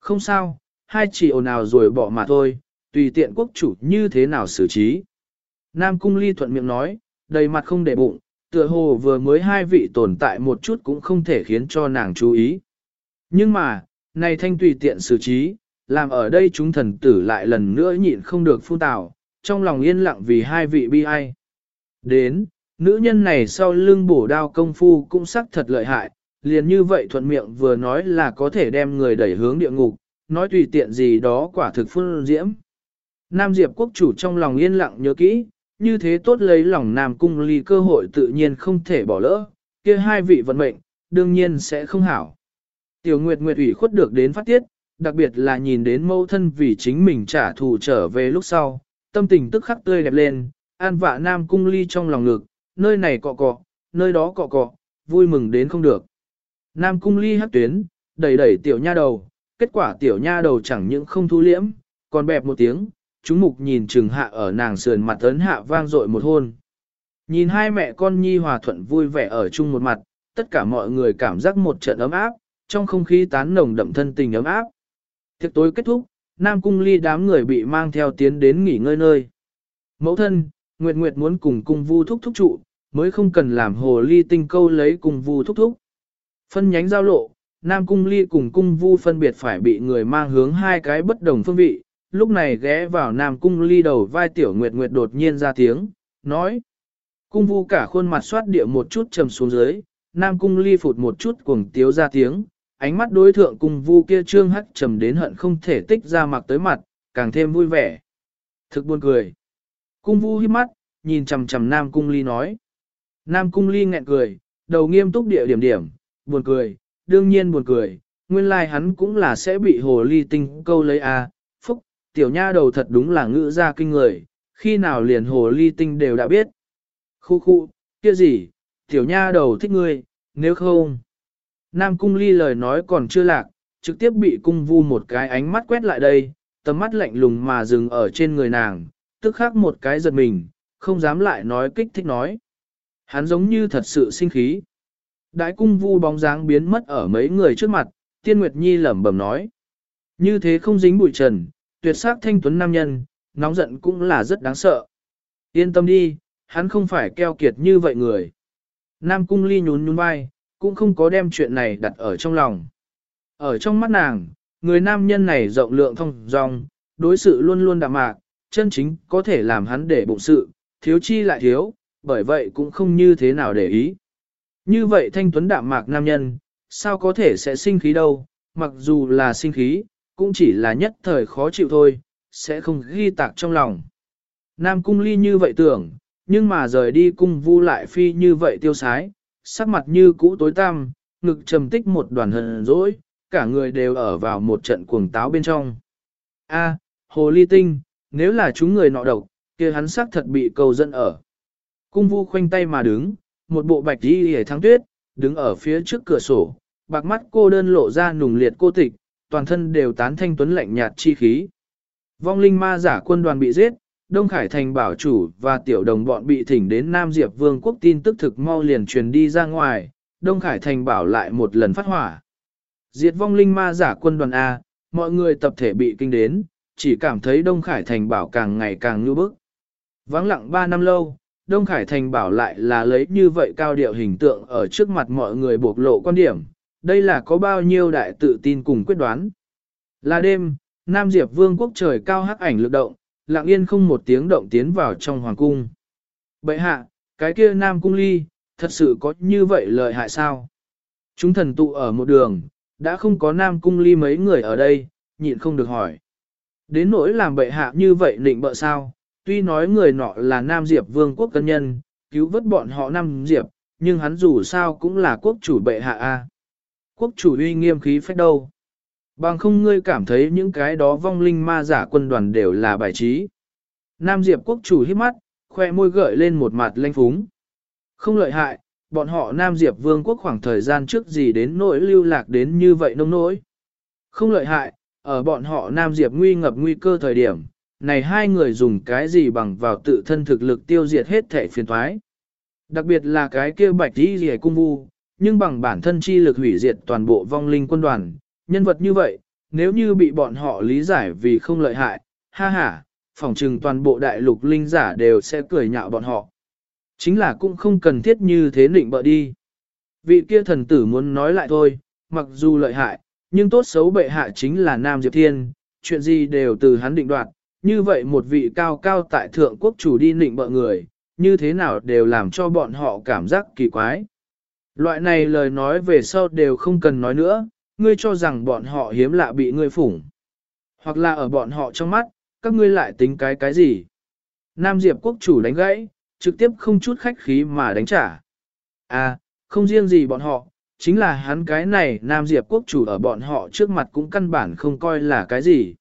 Không sao, hai chị ồn ào rồi bỏ mà thôi, tùy tiện quốc chủ như thế nào xử trí. Nam Cung Ly thuận miệng nói, đầy mặt không để bụng, tựa hồ vừa mới hai vị tồn tại một chút cũng không thể khiến cho nàng chú ý. Nhưng mà, này thanh tùy tiện xử trí, làm ở đây chúng thần tử lại lần nữa nhịn không được phun tào, trong lòng yên lặng vì hai vị bi ai. Đến, nữ nhân này sau lưng bổ đao công phu cũng sắc thật lợi hại, liền như vậy thuận miệng vừa nói là có thể đem người đẩy hướng địa ngục, nói tùy tiện gì đó quả thực phương diễm. Nam Diệp quốc chủ trong lòng yên lặng nhớ kỹ, như thế tốt lấy lòng Nam Cung Ly cơ hội tự nhiên không thể bỏ lỡ, kia hai vị vận mệnh, đương nhiên sẽ không hảo. Tiểu Nguyệt Nguyệt ủy khuất được đến phát tiết, đặc biệt là nhìn đến mâu thân vì chính mình trả thù trở về lúc sau, tâm tình tức khắc tươi đẹp lên, an vạ Nam Cung Ly trong lòng ngực, nơi này cọ cọ, nơi đó cọ cọ, vui mừng đến không được. Nam Cung Ly hắc tuyến, đẩy đẩy tiểu nha đầu, kết quả tiểu nha đầu chẳng những không thu liễm, còn bẹp một tiếng, chúng mục nhìn trừng hạ ở nàng sườn mặt ấn hạ vang dội một hôn. Nhìn hai mẹ con nhi hòa thuận vui vẻ ở chung một mặt, tất cả mọi người cảm giác một trận ấm áp, trong không khí tán nồng đậm thân tình ấm áp. Tiệc tối kết thúc, Nam Cung Ly đám người bị mang theo tiến đến nghỉ ngơi nơi. Mẫu thân, Nguyệt Nguyệt muốn cùng cung vu thúc thúc trụ, mới không cần làm hồ ly tinh câu lấy cung vu thúc thúc. Phân nhánh giao lộ, Nam Cung Ly cùng cung vu phân biệt phải bị người mang hướng hai cái bất đồng phương vị, lúc này ghé vào Nam Cung Ly đầu vai Tiểu Nguyệt Nguyệt đột nhiên ra tiếng, nói. Cung vu cả khuôn mặt xoát địa một chút trầm xuống dưới, Nam Cung Ly phụt một chút cuồng tiếu ra tiếng, ánh mắt đối thượng cung vu kia trương hắc trầm đến hận không thể tích ra mặt tới mặt, càng thêm vui vẻ. Thực buồn cười. Cung vu hít mắt, nhìn chầm chầm Nam Cung Ly nói. Nam Cung Ly nghẹn cười, đầu nghiêm túc địa điểm điểm, buồn cười, đương nhiên buồn cười, nguyên lai like hắn cũng là sẽ bị hồ ly tinh câu lấy a à tiểu nha đầu thật đúng là ngữ ra kinh người, khi nào liền hồ ly tinh đều đã biết. Khu khu, kia gì, tiểu nha đầu thích ngươi, nếu không. Nam cung ly lời nói còn chưa lạc, trực tiếp bị cung vu một cái ánh mắt quét lại đây, tầm mắt lạnh lùng mà dừng ở trên người nàng, tức khắc một cái giật mình, không dám lại nói kích thích nói. Hắn giống như thật sự sinh khí. Đại cung vu bóng dáng biến mất ở mấy người trước mặt, tiên nguyệt nhi lẩm bẩm nói. Như thế không dính bụi trần, tuyệt sắc thanh tuấn nam nhân, nóng giận cũng là rất đáng sợ. Yên tâm đi, hắn không phải keo kiệt như vậy người. Nam cung ly nhún nhún vai, cũng không có đem chuyện này đặt ở trong lòng. Ở trong mắt nàng, người nam nhân này rộng lượng thông dong, đối sự luôn luôn đạm mạc, chân chính có thể làm hắn để bụng sự, thiếu chi lại thiếu, bởi vậy cũng không như thế nào để ý. Như vậy thanh tuấn đạm mạc nam nhân, sao có thể sẽ sinh khí đâu, mặc dù là sinh khí, cũng chỉ là nhất thời khó chịu thôi, sẽ không ghi tạc trong lòng. Nam cung ly như vậy tưởng, nhưng mà rời đi cung vu lại phi như vậy tiêu sái, sắc mặt như cũ tối tăm, ngực trầm tích một đoàn hờn dỗi, cả người đều ở vào một trận cuồng táo bên trong. A, hồ ly tinh, nếu là chúng người nọ độc, kia hắn xác thật bị cầu dẫn ở. Cung vu khoanh tay mà đứng, một bộ bạch đi hề thắng tuyết, đứng ở phía trước cửa sổ, bạc mắt cô đơn lộ ra nùng liệt cô tịch, toàn thân đều tán thanh tuấn lạnh nhạt chi khí. Vong linh ma giả quân đoàn bị giết, Đông Khải Thành bảo chủ và tiểu đồng bọn bị thỉnh đến Nam Diệp Vương quốc tin tức thực mau liền truyền đi ra ngoài, Đông Khải Thành bảo lại một lần phát hỏa. Diệt vong linh ma giả quân đoàn A, mọi người tập thể bị kinh đến, chỉ cảm thấy Đông Khải Thành bảo càng ngày càng như bức. Vắng lặng 3 năm lâu, Đông Khải Thành bảo lại là lấy như vậy cao điệu hình tượng ở trước mặt mọi người bộc lộ quan điểm, đây là có bao nhiêu đại tự tin cùng quyết đoán. Là đêm, Nam Diệp Vương quốc trời cao hắc ảnh lực động, lặng yên không một tiếng động tiến vào trong hoàng cung. Bệ hạ, cái kia Nam Cung Ly, thật sự có như vậy lợi hại sao? Chúng thần tụ ở một đường, đã không có Nam Cung Ly mấy người ở đây, nhịn không được hỏi. Đến nỗi làm bệ hạ như vậy định bợ sao, tuy nói người nọ là Nam Diệp Vương quốc cân nhân, cứu vớt bọn họ Nam Diệp, nhưng hắn dù sao cũng là quốc chủ bệ hạ a. Quốc chủ uy nghiêm khí phách đâu. Bằng không ngươi cảm thấy những cái đó vong linh ma giả quân đoàn đều là bài trí. Nam Diệp quốc chủ hít mắt, khoe môi gợi lên một mặt lanh phúng. Không lợi hại, bọn họ Nam Diệp Vương quốc khoảng thời gian trước gì đến nỗi lưu lạc đến như vậy nông nỗi. Không lợi hại, ở bọn họ Nam Diệp nguy ngập nguy cơ thời điểm, này hai người dùng cái gì bằng vào tự thân thực lực tiêu diệt hết thể phiền thoái. Đặc biệt là cái kia bạch đi rìa cung vu, nhưng bằng bản thân chi lực hủy diệt toàn bộ vong linh quân đoàn, nhân vật như vậy, nếu như bị bọn họ lý giải vì không lợi hại, ha ha, phỏng trừng toàn bộ đại lục linh giả đều sẽ cười nhạo bọn họ. Chính là cũng không cần thiết như thế định bợ đi. Vị kia thần tử muốn nói lại thôi, mặc dù lợi hại, nhưng tốt xấu bệ hạ chính là Nam Diệp Thiên, chuyện gì đều từ hắn định đoạt, như vậy một vị cao cao tại thượng quốc chủ đi định bợ người, như thế nào đều làm cho bọn họ cảm giác kỳ quái. Loại này lời nói về sau đều không cần nói nữa, ngươi cho rằng bọn họ hiếm lạ bị ngươi phủng. Hoặc là ở bọn họ trong mắt, các ngươi lại tính cái cái gì. Nam Diệp quốc chủ đánh gãy, trực tiếp không chút khách khí mà đánh trả. À, không riêng gì bọn họ, chính là hắn cái này Nam Diệp quốc chủ ở bọn họ trước mặt cũng căn bản không coi là cái gì.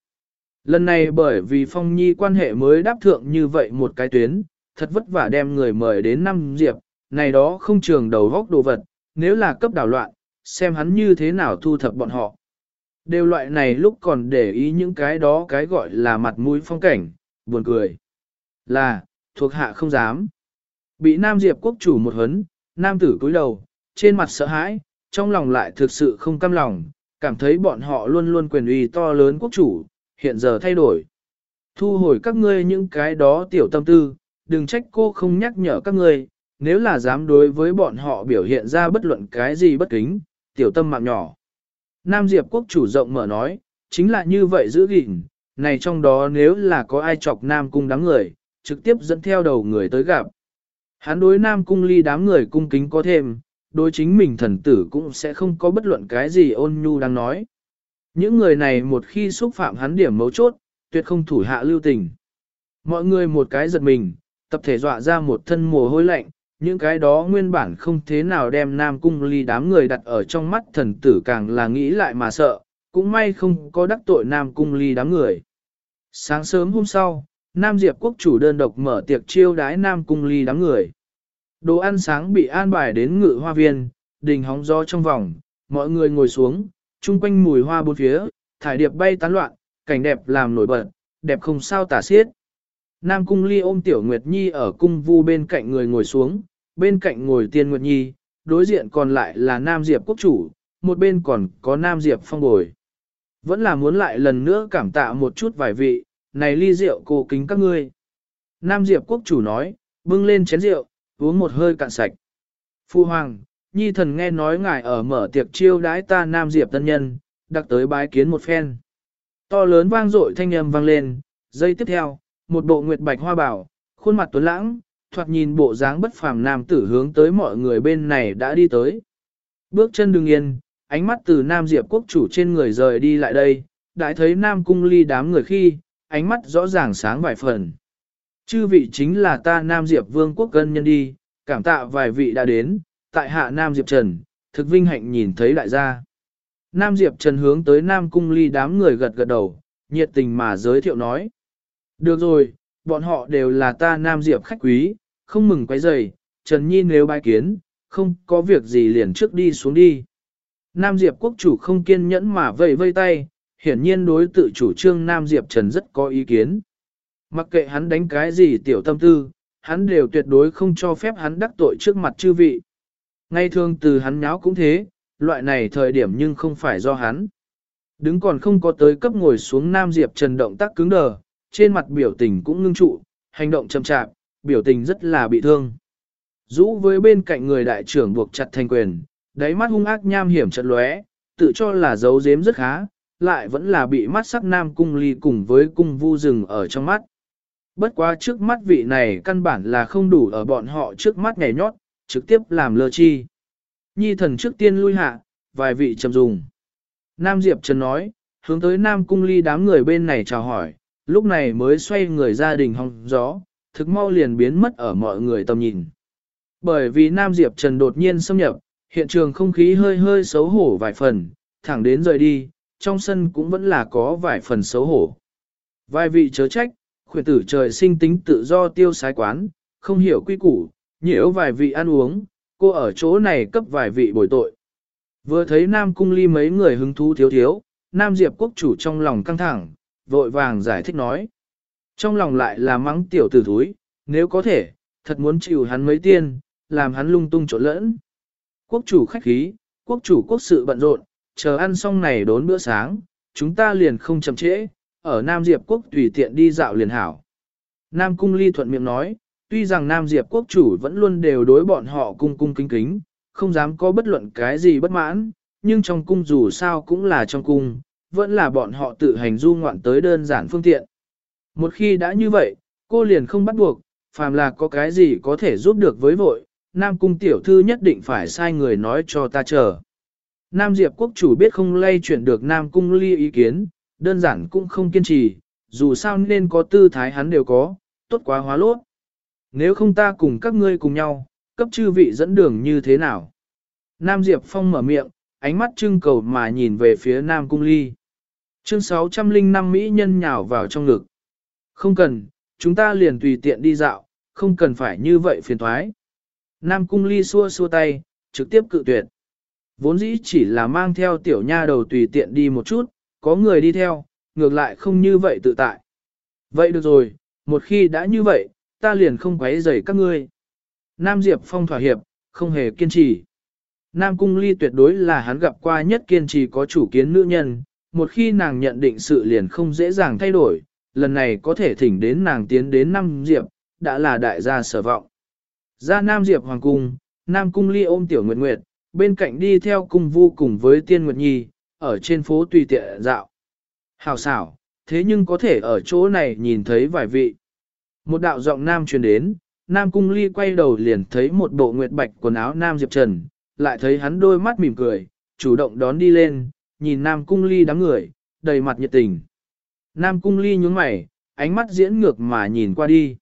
Lần này bởi vì Phong Nhi quan hệ mới đáp thượng như vậy một cái tuyến, thật vất vả đem người mời đến Nam Diệp, này đó không trường đầu góc đồ vật, nếu là cấp đảo loạn, xem hắn như thế nào thu thập bọn họ. Đều loại này lúc còn để ý những cái đó cái gọi là mặt mũi phong cảnh, buồn cười. Là, thuộc hạ không dám. Bị Nam Diệp quốc chủ một hấn, Nam tử cúi đầu, trên mặt sợ hãi, trong lòng lại thực sự không cam lòng, cảm thấy bọn họ luôn luôn quyền uy to lớn quốc chủ, hiện giờ thay đổi. Thu hồi các ngươi những cái đó tiểu tâm tư, đừng trách cô không nhắc nhở các ngươi, nếu là dám đối với bọn họ biểu hiện ra bất luận cái gì bất kính, tiểu tâm mạng nhỏ. Nam Diệp quốc chủ rộng mở nói, chính là như vậy giữ gìn, này trong đó nếu là có ai chọc Nam cung đám người, trực tiếp dẫn theo đầu người tới gặp. Hắn đối Nam cung ly đám người cung kính có thêm, đối chính mình thần tử cũng sẽ không có bất luận cái gì ôn nhu đang nói. Những người này một khi xúc phạm hắn điểm mấu chốt, tuyệt không thủ hạ lưu tình. Mọi người một cái giật mình, tập thể dọa ra một thân mồ hôi lạnh, những cái đó nguyên bản không thế nào đem Nam Cung Ly đám người đặt ở trong mắt thần tử càng là nghĩ lại mà sợ, cũng may không có đắc tội Nam Cung Ly đám người. Sáng sớm hôm sau, Nam Diệp quốc chủ đơn độc mở tiệc chiêu đái Nam Cung Ly đám người. Đồ ăn sáng bị an bài đến ngự hoa viên, đình hóng gió trong vòng, mọi người ngồi xuống, chung quanh mùi hoa bốn phía, thải điệp bay tán loạn, cảnh đẹp làm nổi bật, đẹp không sao tả xiết. Nam Cung Ly ôm Tiểu Nguyệt Nhi ở cung vu bên cạnh người ngồi xuống, bên cạnh ngồi Tiên Nguyệt Nhi, đối diện còn lại là Nam Diệp quốc chủ, một bên còn có Nam Diệp phong bồi. Vẫn là muốn lại lần nữa cảm tạ một chút vài vị, này ly rượu cô kính các ngươi. Nam Diệp quốc chủ nói, bưng lên chén rượu, uống một hơi cạn sạch. Phu Hoàng, Nhi thần nghe nói ngài ở mở tiệc chiêu đãi ta Nam Diệp tân nhân, đặc tới bái kiến một phen. To lớn vang dội thanh âm vang lên, giây tiếp theo, một bộ nguyệt bạch hoa bảo, khuôn mặt tuấn lãng, thoạt nhìn bộ dáng bất phàm nam tử hướng tới mọi người bên này đã đi tới. Bước chân đừng yên, ánh mắt từ Nam Diệp quốc chủ trên người rời đi lại đây, đã thấy Nam cung ly đám người khi, ánh mắt rõ ràng sáng vài phần. Chư vị chính là ta Nam Diệp vương quốc cân nhân đi, cảm tạ vài vị đã đến, tại hạ Nam Diệp Trần, thực vinh hạnh nhìn thấy đại gia. Nam Diệp Trần hướng tới Nam cung ly đám người gật gật đầu, nhiệt tình mà giới thiệu nói. Được rồi, bọn họ đều là ta Nam Diệp khách quý, không mừng quấy rầy, Trần Nhi nếu bài kiến, không có việc gì liền trước đi xuống đi. Nam Diệp quốc chủ không kiên nhẫn mà vẫy vây tay, hiển nhiên đối tự chủ trương Nam Diệp Trần rất có ý kiến. Mặc kệ hắn đánh cái gì tiểu tâm tư, hắn đều tuyệt đối không cho phép hắn đắc tội trước mặt chư vị. Ngay thường từ hắn nháo cũng thế, loại này thời điểm nhưng không phải do hắn. Đứng còn không có tới cấp ngồi xuống Nam Diệp Trần động tác cứng đờ, trên mặt biểu tình cũng ngưng trụ, hành động chậm chạp, biểu tình rất là bị thương. Dũ với bên cạnh người đại trưởng buộc chặt thành quyền, đáy mắt hung ác nham hiểm chật lóe, tự cho là giấu giếm rất khá, lại vẫn là bị mắt sắc nam cung ly cùng với cung vu rừng ở trong mắt. Bất quá trước mắt vị này căn bản là không đủ ở bọn họ trước mắt nhảy nhót, trực tiếp làm lơ chi. Nhi thần trước tiên lui hạ, vài vị trầm dùng. Nam Diệp Trần nói, hướng tới Nam Cung Ly đám người bên này chào hỏi, lúc này mới xoay người gia đình hong gió, thực mau liền biến mất ở mọi người tầm nhìn. Bởi vì Nam Diệp Trần đột nhiên xâm nhập, hiện trường không khí hơi hơi xấu hổ vài phần, thẳng đến rời đi, trong sân cũng vẫn là có vài phần xấu hổ. Vài vị chớ trách, khuyển tử trời sinh tính tự do tiêu sái quán, không hiểu quy củ, nhiễu vài vị ăn uống, cô ở chỗ này cấp vài vị bồi tội. Vừa thấy Nam Cung Ly mấy người hứng thú thiếu thiếu, Nam Diệp quốc chủ trong lòng căng thẳng, vội vàng giải thích nói. Trong lòng lại là mắng tiểu tử thúi, nếu có thể, thật muốn chịu hắn mấy tiên, làm hắn lung tung trộn lẫn. Quốc chủ khách khí, quốc chủ quốc sự bận rộn, chờ ăn xong này đốn bữa sáng, chúng ta liền không chậm trễ, ở Nam Diệp quốc tùy tiện đi dạo liền hảo. Nam Cung Ly thuận miệng nói, tuy rằng Nam Diệp quốc chủ vẫn luôn đều đối bọn họ cung cung kính kính, không dám có bất luận cái gì bất mãn, nhưng trong cung dù sao cũng là trong cung, vẫn là bọn họ tự hành du ngoạn tới đơn giản phương tiện. Một khi đã như vậy, cô liền không bắt buộc, phàm là có cái gì có thể giúp được với vội, Nam Cung tiểu thư nhất định phải sai người nói cho ta chờ. Nam Diệp quốc chủ biết không lay chuyển được Nam Cung ly ý kiến, đơn giản cũng không kiên trì, dù sao nên có tư thái hắn đều có, tốt quá hóa lốt. Nếu không ta cùng các ngươi cùng nhau, cấp chư vị dẫn đường như thế nào? Nam Diệp Phong mở miệng, ánh mắt trưng cầu mà nhìn về phía Nam Cung Ly. Chương 605 Mỹ nhân nhào vào trong ngực. Không cần, chúng ta liền tùy tiện đi dạo, không cần phải như vậy phiền thoái. Nam Cung Ly xua xua tay, trực tiếp cự tuyệt. Vốn dĩ chỉ là mang theo tiểu nha đầu tùy tiện đi một chút, có người đi theo, ngược lại không như vậy tự tại. Vậy được rồi, một khi đã như vậy, ta liền không quấy rầy các ngươi. Nam Diệp Phong thỏa hiệp, không hề kiên trì. Nam Cung Ly tuyệt đối là hắn gặp qua nhất kiên trì có chủ kiến nữ nhân, một khi nàng nhận định sự liền không dễ dàng thay đổi, lần này có thể thỉnh đến nàng tiến đến Nam Diệp, đã là đại gia sở vọng. Ra Nam Diệp Hoàng Cung, Nam Cung Ly ôm Tiểu Nguyệt Nguyệt, bên cạnh đi theo cung vu cùng với Tiên Nguyệt Nhi, ở trên phố tùy tiện dạo. Hào xảo, thế nhưng có thể ở chỗ này nhìn thấy vài vị. Một đạo giọng Nam truyền đến, Nam Cung Ly quay đầu liền thấy một bộ nguyệt bạch quần áo Nam Diệp Trần, lại thấy hắn đôi mắt mỉm cười, chủ động đón đi lên, nhìn Nam Cung Ly đám người, đầy mặt nhiệt tình. Nam Cung Ly nhướng mày, ánh mắt diễn ngược mà nhìn qua đi.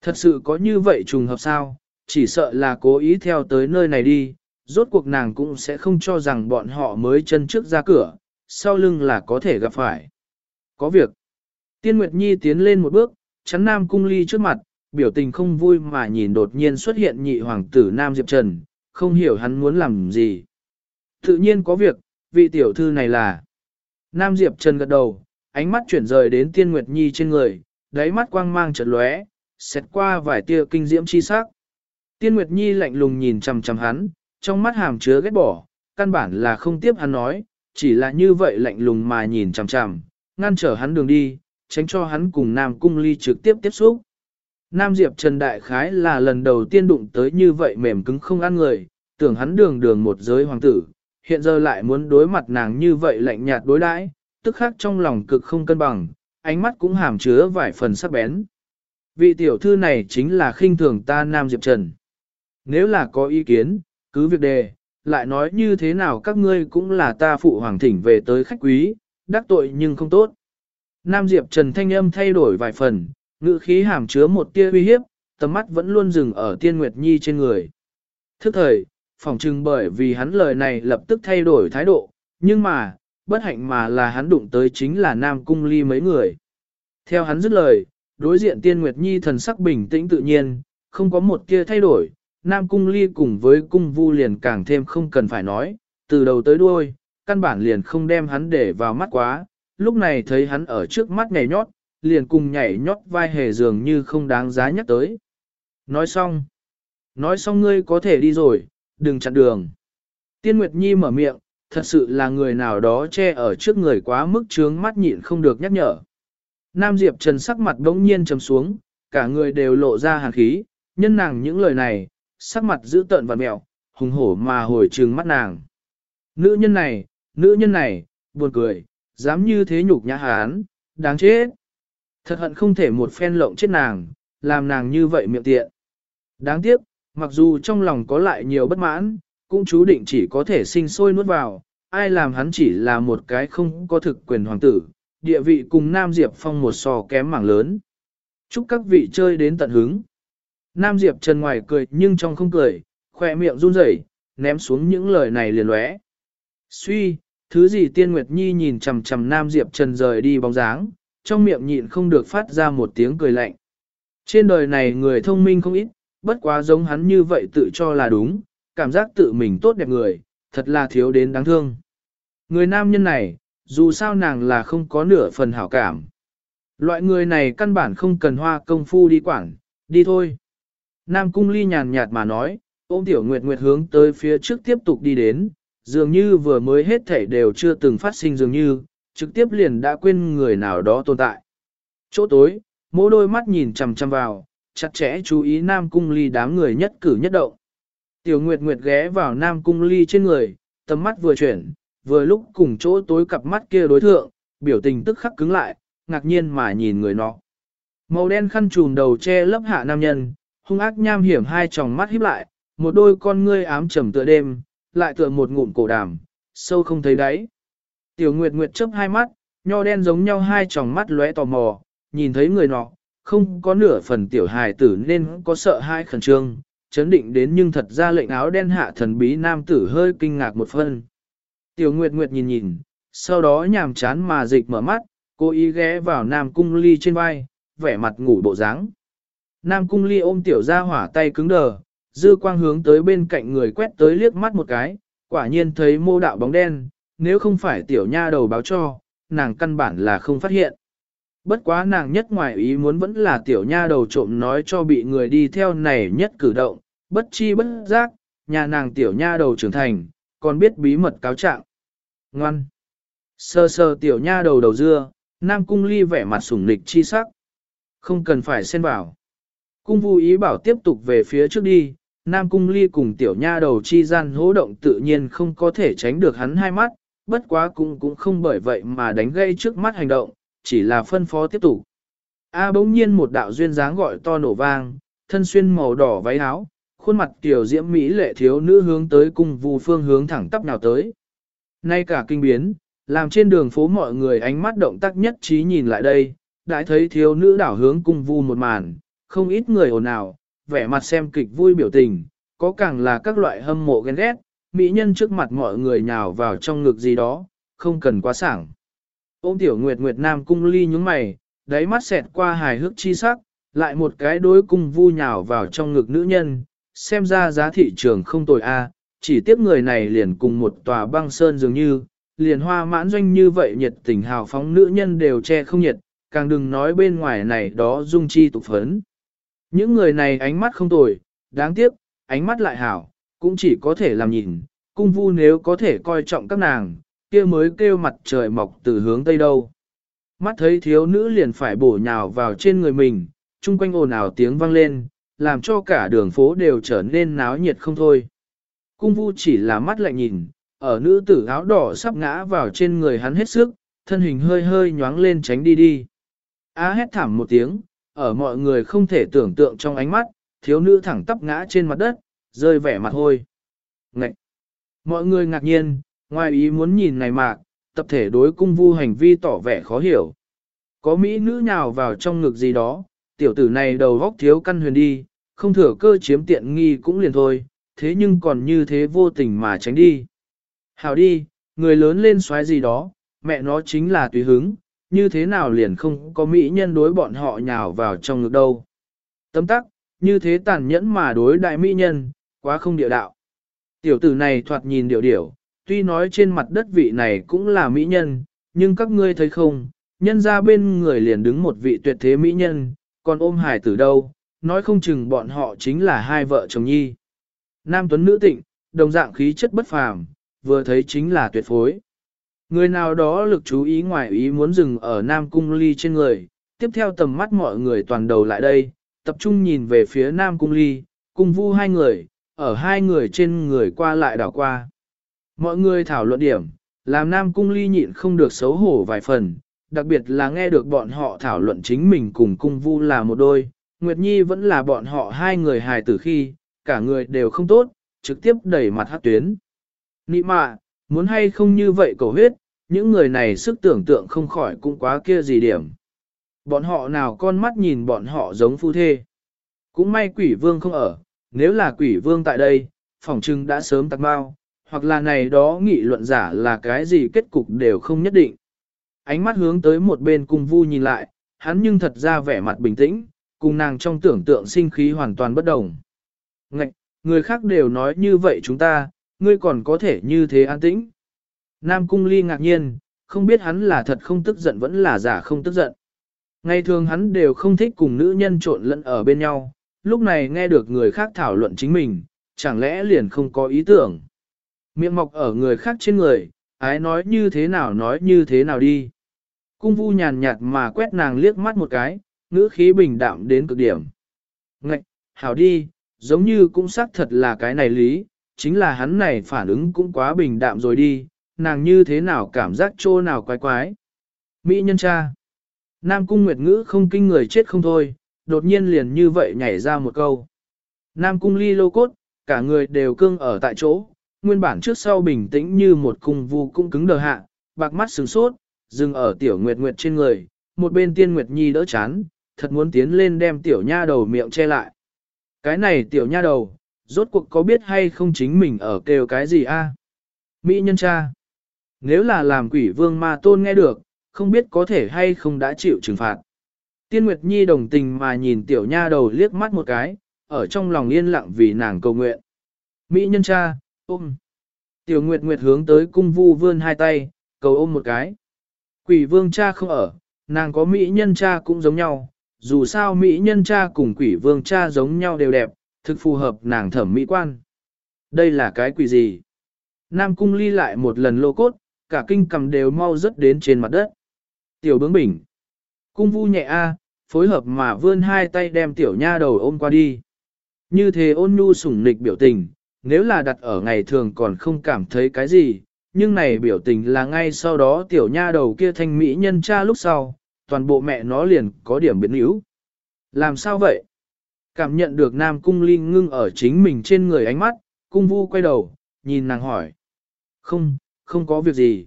Thật sự có như vậy trùng hợp sao, chỉ sợ là cố ý theo tới nơi này đi, rốt cuộc nàng cũng sẽ không cho rằng bọn họ mới chân trước ra cửa, sau lưng là có thể gặp phải. Có việc. Tiên Nguyệt Nhi tiến lên một bước, chắn Nam Cung Ly trước mặt, biểu tình không vui mà nhìn đột nhiên xuất hiện nhị hoàng tử Nam Diệp Trần, không hiểu hắn muốn làm gì. Tự nhiên có việc, vị tiểu thư này là. Nam Diệp Trần gật đầu, ánh mắt chuyển rời đến Tiên Nguyệt Nhi trên người, đáy mắt quang mang chợt lóe, xét qua vài tia kinh diễm chi sắc. Tiên Nguyệt Nhi lạnh lùng nhìn chằm chằm hắn, trong mắt hàm chứa ghét bỏ, căn bản là không tiếp hắn nói, chỉ là như vậy lạnh lùng mà nhìn chằm chằm, ngăn trở hắn đường đi, tránh cho hắn cùng Nam Cung Ly trực tiếp tiếp xúc. Nam Diệp Trần Đại Khái là lần đầu tiên đụng tới như vậy mềm cứng không ăn người, tưởng hắn đường đường một giới hoàng tử, hiện giờ lại muốn đối mặt nàng như vậy lạnh nhạt đối đãi, tức khác trong lòng cực không cân bằng, ánh mắt cũng hàm chứa vài phần sắc bén. Vị tiểu thư này chính là khinh thường ta Nam Diệp Trần. Nếu là có ý kiến, cứ việc đề, lại nói như thế nào các ngươi cũng là ta phụ hoàng thỉnh về tới khách quý, đắc tội nhưng không tốt. Nam Diệp Trần thanh âm thay đổi vài phần, ngữ khí hàm chứa một tia uy hiếp, tầm mắt vẫn luôn dừng ở Tiên Nguyệt Nhi trên người. Thức thời, phỏng chừng bởi vì hắn lời này lập tức thay đổi thái độ, nhưng mà, bất hạnh mà là hắn đụng tới chính là Nam Cung Ly mấy người. Theo hắn dứt lời, đối diện Tiên Nguyệt Nhi thần sắc bình tĩnh tự nhiên, không có một kia thay đổi, Nam Cung Ly cùng với Cung Vu liền càng thêm không cần phải nói, từ đầu tới đuôi, căn bản liền không đem hắn để vào mắt quá, lúc này thấy hắn ở trước mắt nhảy nhót, liền cùng nhảy nhót vai hề dường như không đáng giá nhắc tới. Nói xong, nói xong ngươi có thể đi rồi, đừng chặn đường. Tiên Nguyệt Nhi mở miệng, thật sự là người nào đó che ở trước người quá mức trướng mắt nhịn không được nhắc nhở. Nam Diệp Trần sắc mặt bỗng nhiên trầm xuống, cả người đều lộ ra hàn khí, nhân nàng những lời này, sắc mặt giữ tợn và mẹo, hùng hổ mà hồi trừng mắt nàng. Nữ nhân này, nữ nhân này, buồn cười, dám như thế nhục nhã hán, đáng chết. Thật hận không thể một phen lộng chết nàng, làm nàng như vậy miệng tiện. Đáng tiếc, mặc dù trong lòng có lại nhiều bất mãn, cũng chú định chỉ có thể sinh sôi nuốt vào, ai làm hắn chỉ là một cái không có thực quyền hoàng tử, địa vị cùng Nam Diệp Phong một sò kém mảng lớn. Chúc các vị chơi đến tận hứng. Nam Diệp Trần ngoài cười nhưng trong không cười, khỏe miệng run rẩy, ném xuống những lời này liền lóe. Suy, thứ gì Tiên Nguyệt Nhi nhìn chằm chằm Nam Diệp Trần rời đi bóng dáng, trong miệng nhịn không được phát ra một tiếng cười lạnh. Trên đời này người thông minh không ít, bất quá giống hắn như vậy tự cho là đúng, cảm giác tự mình tốt đẹp người, thật là thiếu đến đáng thương. Người nam nhân này, dù sao nàng là không có nửa phần hảo cảm. Loại người này căn bản không cần hoa công phu đi quảng, đi thôi. Nam cung ly nhàn nhạt mà nói, ôm tiểu nguyệt nguyệt hướng tới phía trước tiếp tục đi đến, dường như vừa mới hết thể đều chưa từng phát sinh dường như, trực tiếp liền đã quên người nào đó tồn tại. Chỗ tối, mỗi đôi mắt nhìn chằm chằm vào, chặt chẽ chú ý Nam Cung Ly đám người nhất cử nhất động. Tiểu Nguyệt Nguyệt ghé vào Nam Cung Ly trên người, tầm mắt vừa chuyển, vừa lúc cùng chỗ tối cặp mắt kia đối thượng, biểu tình tức khắc cứng lại, ngạc nhiên mà nhìn người nọ. Màu đen khăn trùm đầu che lấp hạ nam nhân, hung ác nham hiểm hai tròng mắt híp lại, một đôi con ngươi ám trầm tựa đêm, lại tựa một ngụm cổ đàm, sâu không thấy đáy. Tiểu Nguyệt Nguyệt chớp hai mắt, nho đen giống nhau hai tròng mắt lóe tò mò, nhìn thấy người nọ, không có nửa phần tiểu hài tử nên có sợ hai khẩn trương, chấn định đến nhưng thật ra lệnh áo đen hạ thần bí nam tử hơi kinh ngạc một phân. Tiểu Nguyệt Nguyệt nhìn nhìn, sau đó nhàm chán mà dịch mở mắt, cố ý ghé vào Nam Cung Ly trên vai, vẻ mặt ngủ bộ dáng. Nam Cung Ly ôm tiểu ra hỏa tay cứng đờ, dư quang hướng tới bên cạnh người quét tới liếc mắt một cái, quả nhiên thấy mô đạo bóng đen, nếu không phải tiểu nha đầu báo cho, nàng căn bản là không phát hiện. Bất quá nàng nhất ngoài ý muốn vẫn là tiểu nha đầu trộm nói cho bị người đi theo này nhất cử động, bất chi bất giác, nhà nàng tiểu nha đầu trưởng thành, còn biết bí mật cáo trạng. Ngoan! Sơ sơ tiểu nha đầu đầu dưa, nam cung ly vẻ mặt sủng nịch chi sắc. Không cần phải xen vào. Cung vu ý bảo tiếp tục về phía trước đi, nam cung ly cùng tiểu nha đầu chi gian hỗ động tự nhiên không có thể tránh được hắn hai mắt, bất quá cũng cũng không bởi vậy mà đánh gây trước mắt hành động, chỉ là phân phó tiếp tục. A bỗng nhiên một đạo duyên dáng gọi to nổ vang, thân xuyên màu đỏ váy áo, khuôn mặt tiểu diễm mỹ lệ thiếu nữ hướng tới cung vu phương hướng thẳng tắp nào tới. Nay cả kinh biến, làm trên đường phố mọi người ánh mắt động tác nhất trí nhìn lại đây, đã thấy thiếu nữ đảo hướng cung vu một màn, không ít người ồn ào, vẻ mặt xem kịch vui biểu tình, có càng là các loại hâm mộ ghen ghét, mỹ nhân trước mặt mọi người nhào vào trong ngực gì đó, không cần quá sảng. Ôm tiểu nguyệt nguyệt nam cung ly nhúng mày, đáy mắt xẹt qua hài hước chi sắc, lại một cái đối cung vu nhào vào trong ngực nữ nhân, xem ra giá thị trường không tồi a, chỉ tiếc người này liền cùng một tòa băng sơn dường như, liền hoa mãn doanh như vậy nhiệt tình hào phóng nữ nhân đều che không nhiệt, càng đừng nói bên ngoài này đó dung chi tục phấn. Những người này ánh mắt không tồi, đáng tiếc, ánh mắt lại hảo, cũng chỉ có thể làm nhìn, cung vu nếu có thể coi trọng các nàng, kia mới kêu mặt trời mọc từ hướng tây đâu. Mắt thấy thiếu nữ liền phải bổ nhào vào trên người mình, chung quanh ồn ào tiếng vang lên, làm cho cả đường phố đều trở nên náo nhiệt không thôi. Cung vu chỉ là mắt lạnh nhìn, ở nữ tử áo đỏ sắp ngã vào trên người hắn hết sức, thân hình hơi hơi nhoáng lên tránh đi đi. Á hét thảm một tiếng, ở mọi người không thể tưởng tượng trong ánh mắt, thiếu nữ thẳng tắp ngã trên mặt đất, rơi vẻ mặt hôi. Ngậy! Mọi người ngạc nhiên, ngoài ý muốn nhìn này mạc, tập thể đối cung vu hành vi tỏ vẻ khó hiểu. Có mỹ nữ nhào vào trong ngực gì đó, tiểu tử này đầu góc thiếu căn huyền đi, không thừa cơ chiếm tiện nghi cũng liền thôi, thế nhưng còn như thế vô tình mà tránh đi. Hảo đi, người lớn lên xoáy gì đó, mẹ nó chính là tùy hứng, như thế nào liền không có mỹ nhân đối bọn họ nhào vào trong ngực đâu. Tấm tắc, như thế tàn nhẫn mà đối đại mỹ nhân, quá không địa đạo. Tiểu tử này thoạt nhìn điệu điểu, tuy nói trên mặt đất vị này cũng là mỹ nhân, nhưng các ngươi thấy không, nhân ra bên người liền đứng một vị tuyệt thế mỹ nhân, còn ôm hải tử đâu, nói không chừng bọn họ chính là hai vợ chồng nhi. Nam tuấn nữ tịnh, đồng dạng khí chất bất phàm, vừa thấy chính là tuyệt phối. Người nào đó lực chú ý ngoài ý muốn dừng ở Nam Cung Ly trên người, tiếp theo tầm mắt mọi người toàn đầu lại đây, tập trung nhìn về phía Nam Cung Ly, cung vu hai người, ở hai người trên người qua lại đảo qua. Mọi người thảo luận điểm, làm Nam Cung Ly nhịn không được xấu hổ vài phần, đặc biệt là nghe được bọn họ thảo luận chính mình cùng cung vu là một đôi, Nguyệt Nhi vẫn là bọn họ hai người hài tử khi, cả người đều không tốt, trực tiếp đẩy mặt hát tuyến. Nị mạ, muốn hay không như vậy cầu huyết, những người này sức tưởng tượng không khỏi cũng quá kia gì điểm. Bọn họ nào con mắt nhìn bọn họ giống phu thê. Cũng may quỷ vương không ở, nếu là quỷ vương tại đây, phỏng trưng đã sớm tạc bao, hoặc là này đó nghị luận giả là cái gì kết cục đều không nhất định. Ánh mắt hướng tới một bên cung vu nhìn lại, hắn nhưng thật ra vẻ mặt bình tĩnh, cùng nàng trong tưởng tượng sinh khí hoàn toàn bất đồng. Ngạch, người khác đều nói như vậy chúng ta, ngươi còn có thể như thế an tĩnh. Nam Cung Ly ngạc nhiên, không biết hắn là thật không tức giận vẫn là giả không tức giận. Ngày thường hắn đều không thích cùng nữ nhân trộn lẫn ở bên nhau, lúc này nghe được người khác thảo luận chính mình, chẳng lẽ liền không có ý tưởng. Miệng mọc ở người khác trên người, ái nói như thế nào nói như thế nào đi. Cung vu nhàn nhạt mà quét nàng liếc mắt một cái, ngữ khí bình đạm đến cực điểm. Ngạch, hảo đi, giống như cũng xác thật là cái này lý, chính là hắn này phản ứng cũng quá bình đạm rồi đi, nàng như thế nào cảm giác trô nào quái quái. Mỹ nhân cha. Nam cung nguyệt ngữ không kinh người chết không thôi, đột nhiên liền như vậy nhảy ra một câu. Nam cung ly lô cốt, cả người đều cương ở tại chỗ, nguyên bản trước sau bình tĩnh như một cung vu cũng cứng đờ hạ, bạc mắt sừng sốt, dừng ở tiểu nguyệt nguyệt trên người, một bên tiên nguyệt nhi đỡ chán, thật muốn tiến lên đem tiểu nha đầu miệng che lại. Cái này tiểu nha đầu, rốt cuộc có biết hay không chính mình ở kêu cái gì a? Mỹ nhân cha. Nếu là làm quỷ vương ma tôn nghe được, không biết có thể hay không đã chịu trừng phạt. Tiên Nguyệt Nhi đồng tình mà nhìn tiểu nha đầu liếc mắt một cái, ở trong lòng yên lặng vì nàng cầu nguyện. Mỹ nhân cha, ôm. Tiểu Nguyệt Nguyệt hướng tới cung vu vươn hai tay, cầu ôm một cái. Quỷ vương cha không ở, nàng có Mỹ nhân cha cũng giống nhau, dù sao Mỹ nhân cha cùng quỷ vương cha giống nhau đều đẹp, thực phù hợp nàng thẩm mỹ quan. Đây là cái quỷ gì? Nam cung ly lại một lần lô cốt, cả kinh cầm đều mau rớt đến trên mặt đất. Tiểu bướng bỉnh. Cung vu nhẹ a, phối hợp mà vươn hai tay đem tiểu nha đầu ôm qua đi. Như thế ôn nhu sủng nịch biểu tình, nếu là đặt ở ngày thường còn không cảm thấy cái gì, nhưng này biểu tình là ngay sau đó tiểu nha đầu kia thanh mỹ nhân cha lúc sau, toàn bộ mẹ nó liền có điểm biến yếu. Làm sao vậy? Cảm nhận được Nam Cung Ly ngưng ở chính mình trên người ánh mắt, Cung Vu quay đầu, nhìn nàng hỏi. Không, không có việc gì.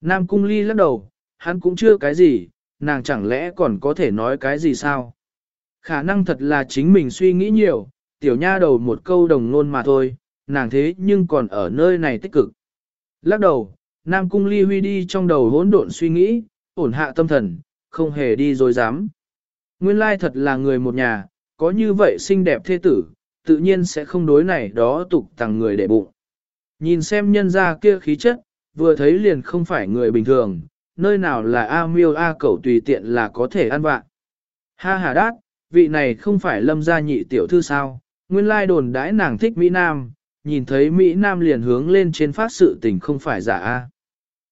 Nam Cung Ly lắc đầu, hắn cũng chưa cái gì, nàng chẳng lẽ còn có thể nói cái gì sao? Khả năng thật là chính mình suy nghĩ nhiều, tiểu nha đầu một câu đồng nôn mà thôi, nàng thế nhưng còn ở nơi này tích cực. Lắc đầu, Nam Cung Ly huy đi trong đầu hỗn độn suy nghĩ, ổn hạ tâm thần, không hề đi rồi dám. Nguyên lai thật là người một nhà, có như vậy xinh đẹp thế tử, tự nhiên sẽ không đối này đó tục tặng người để bụng. Nhìn xem nhân ra kia khí chất, vừa thấy liền không phải người bình thường, nơi nào là A miêu A cẩu tùy tiện là có thể ăn vạ. Ha ha đát, vị này không phải lâm gia nhị tiểu thư sao, nguyên lai đồn đãi nàng thích Mỹ Nam, nhìn thấy Mỹ Nam liền hướng lên trên phát sự tình không phải giả A.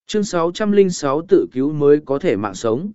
Chương 606 tự cứu mới có thể mạng sống.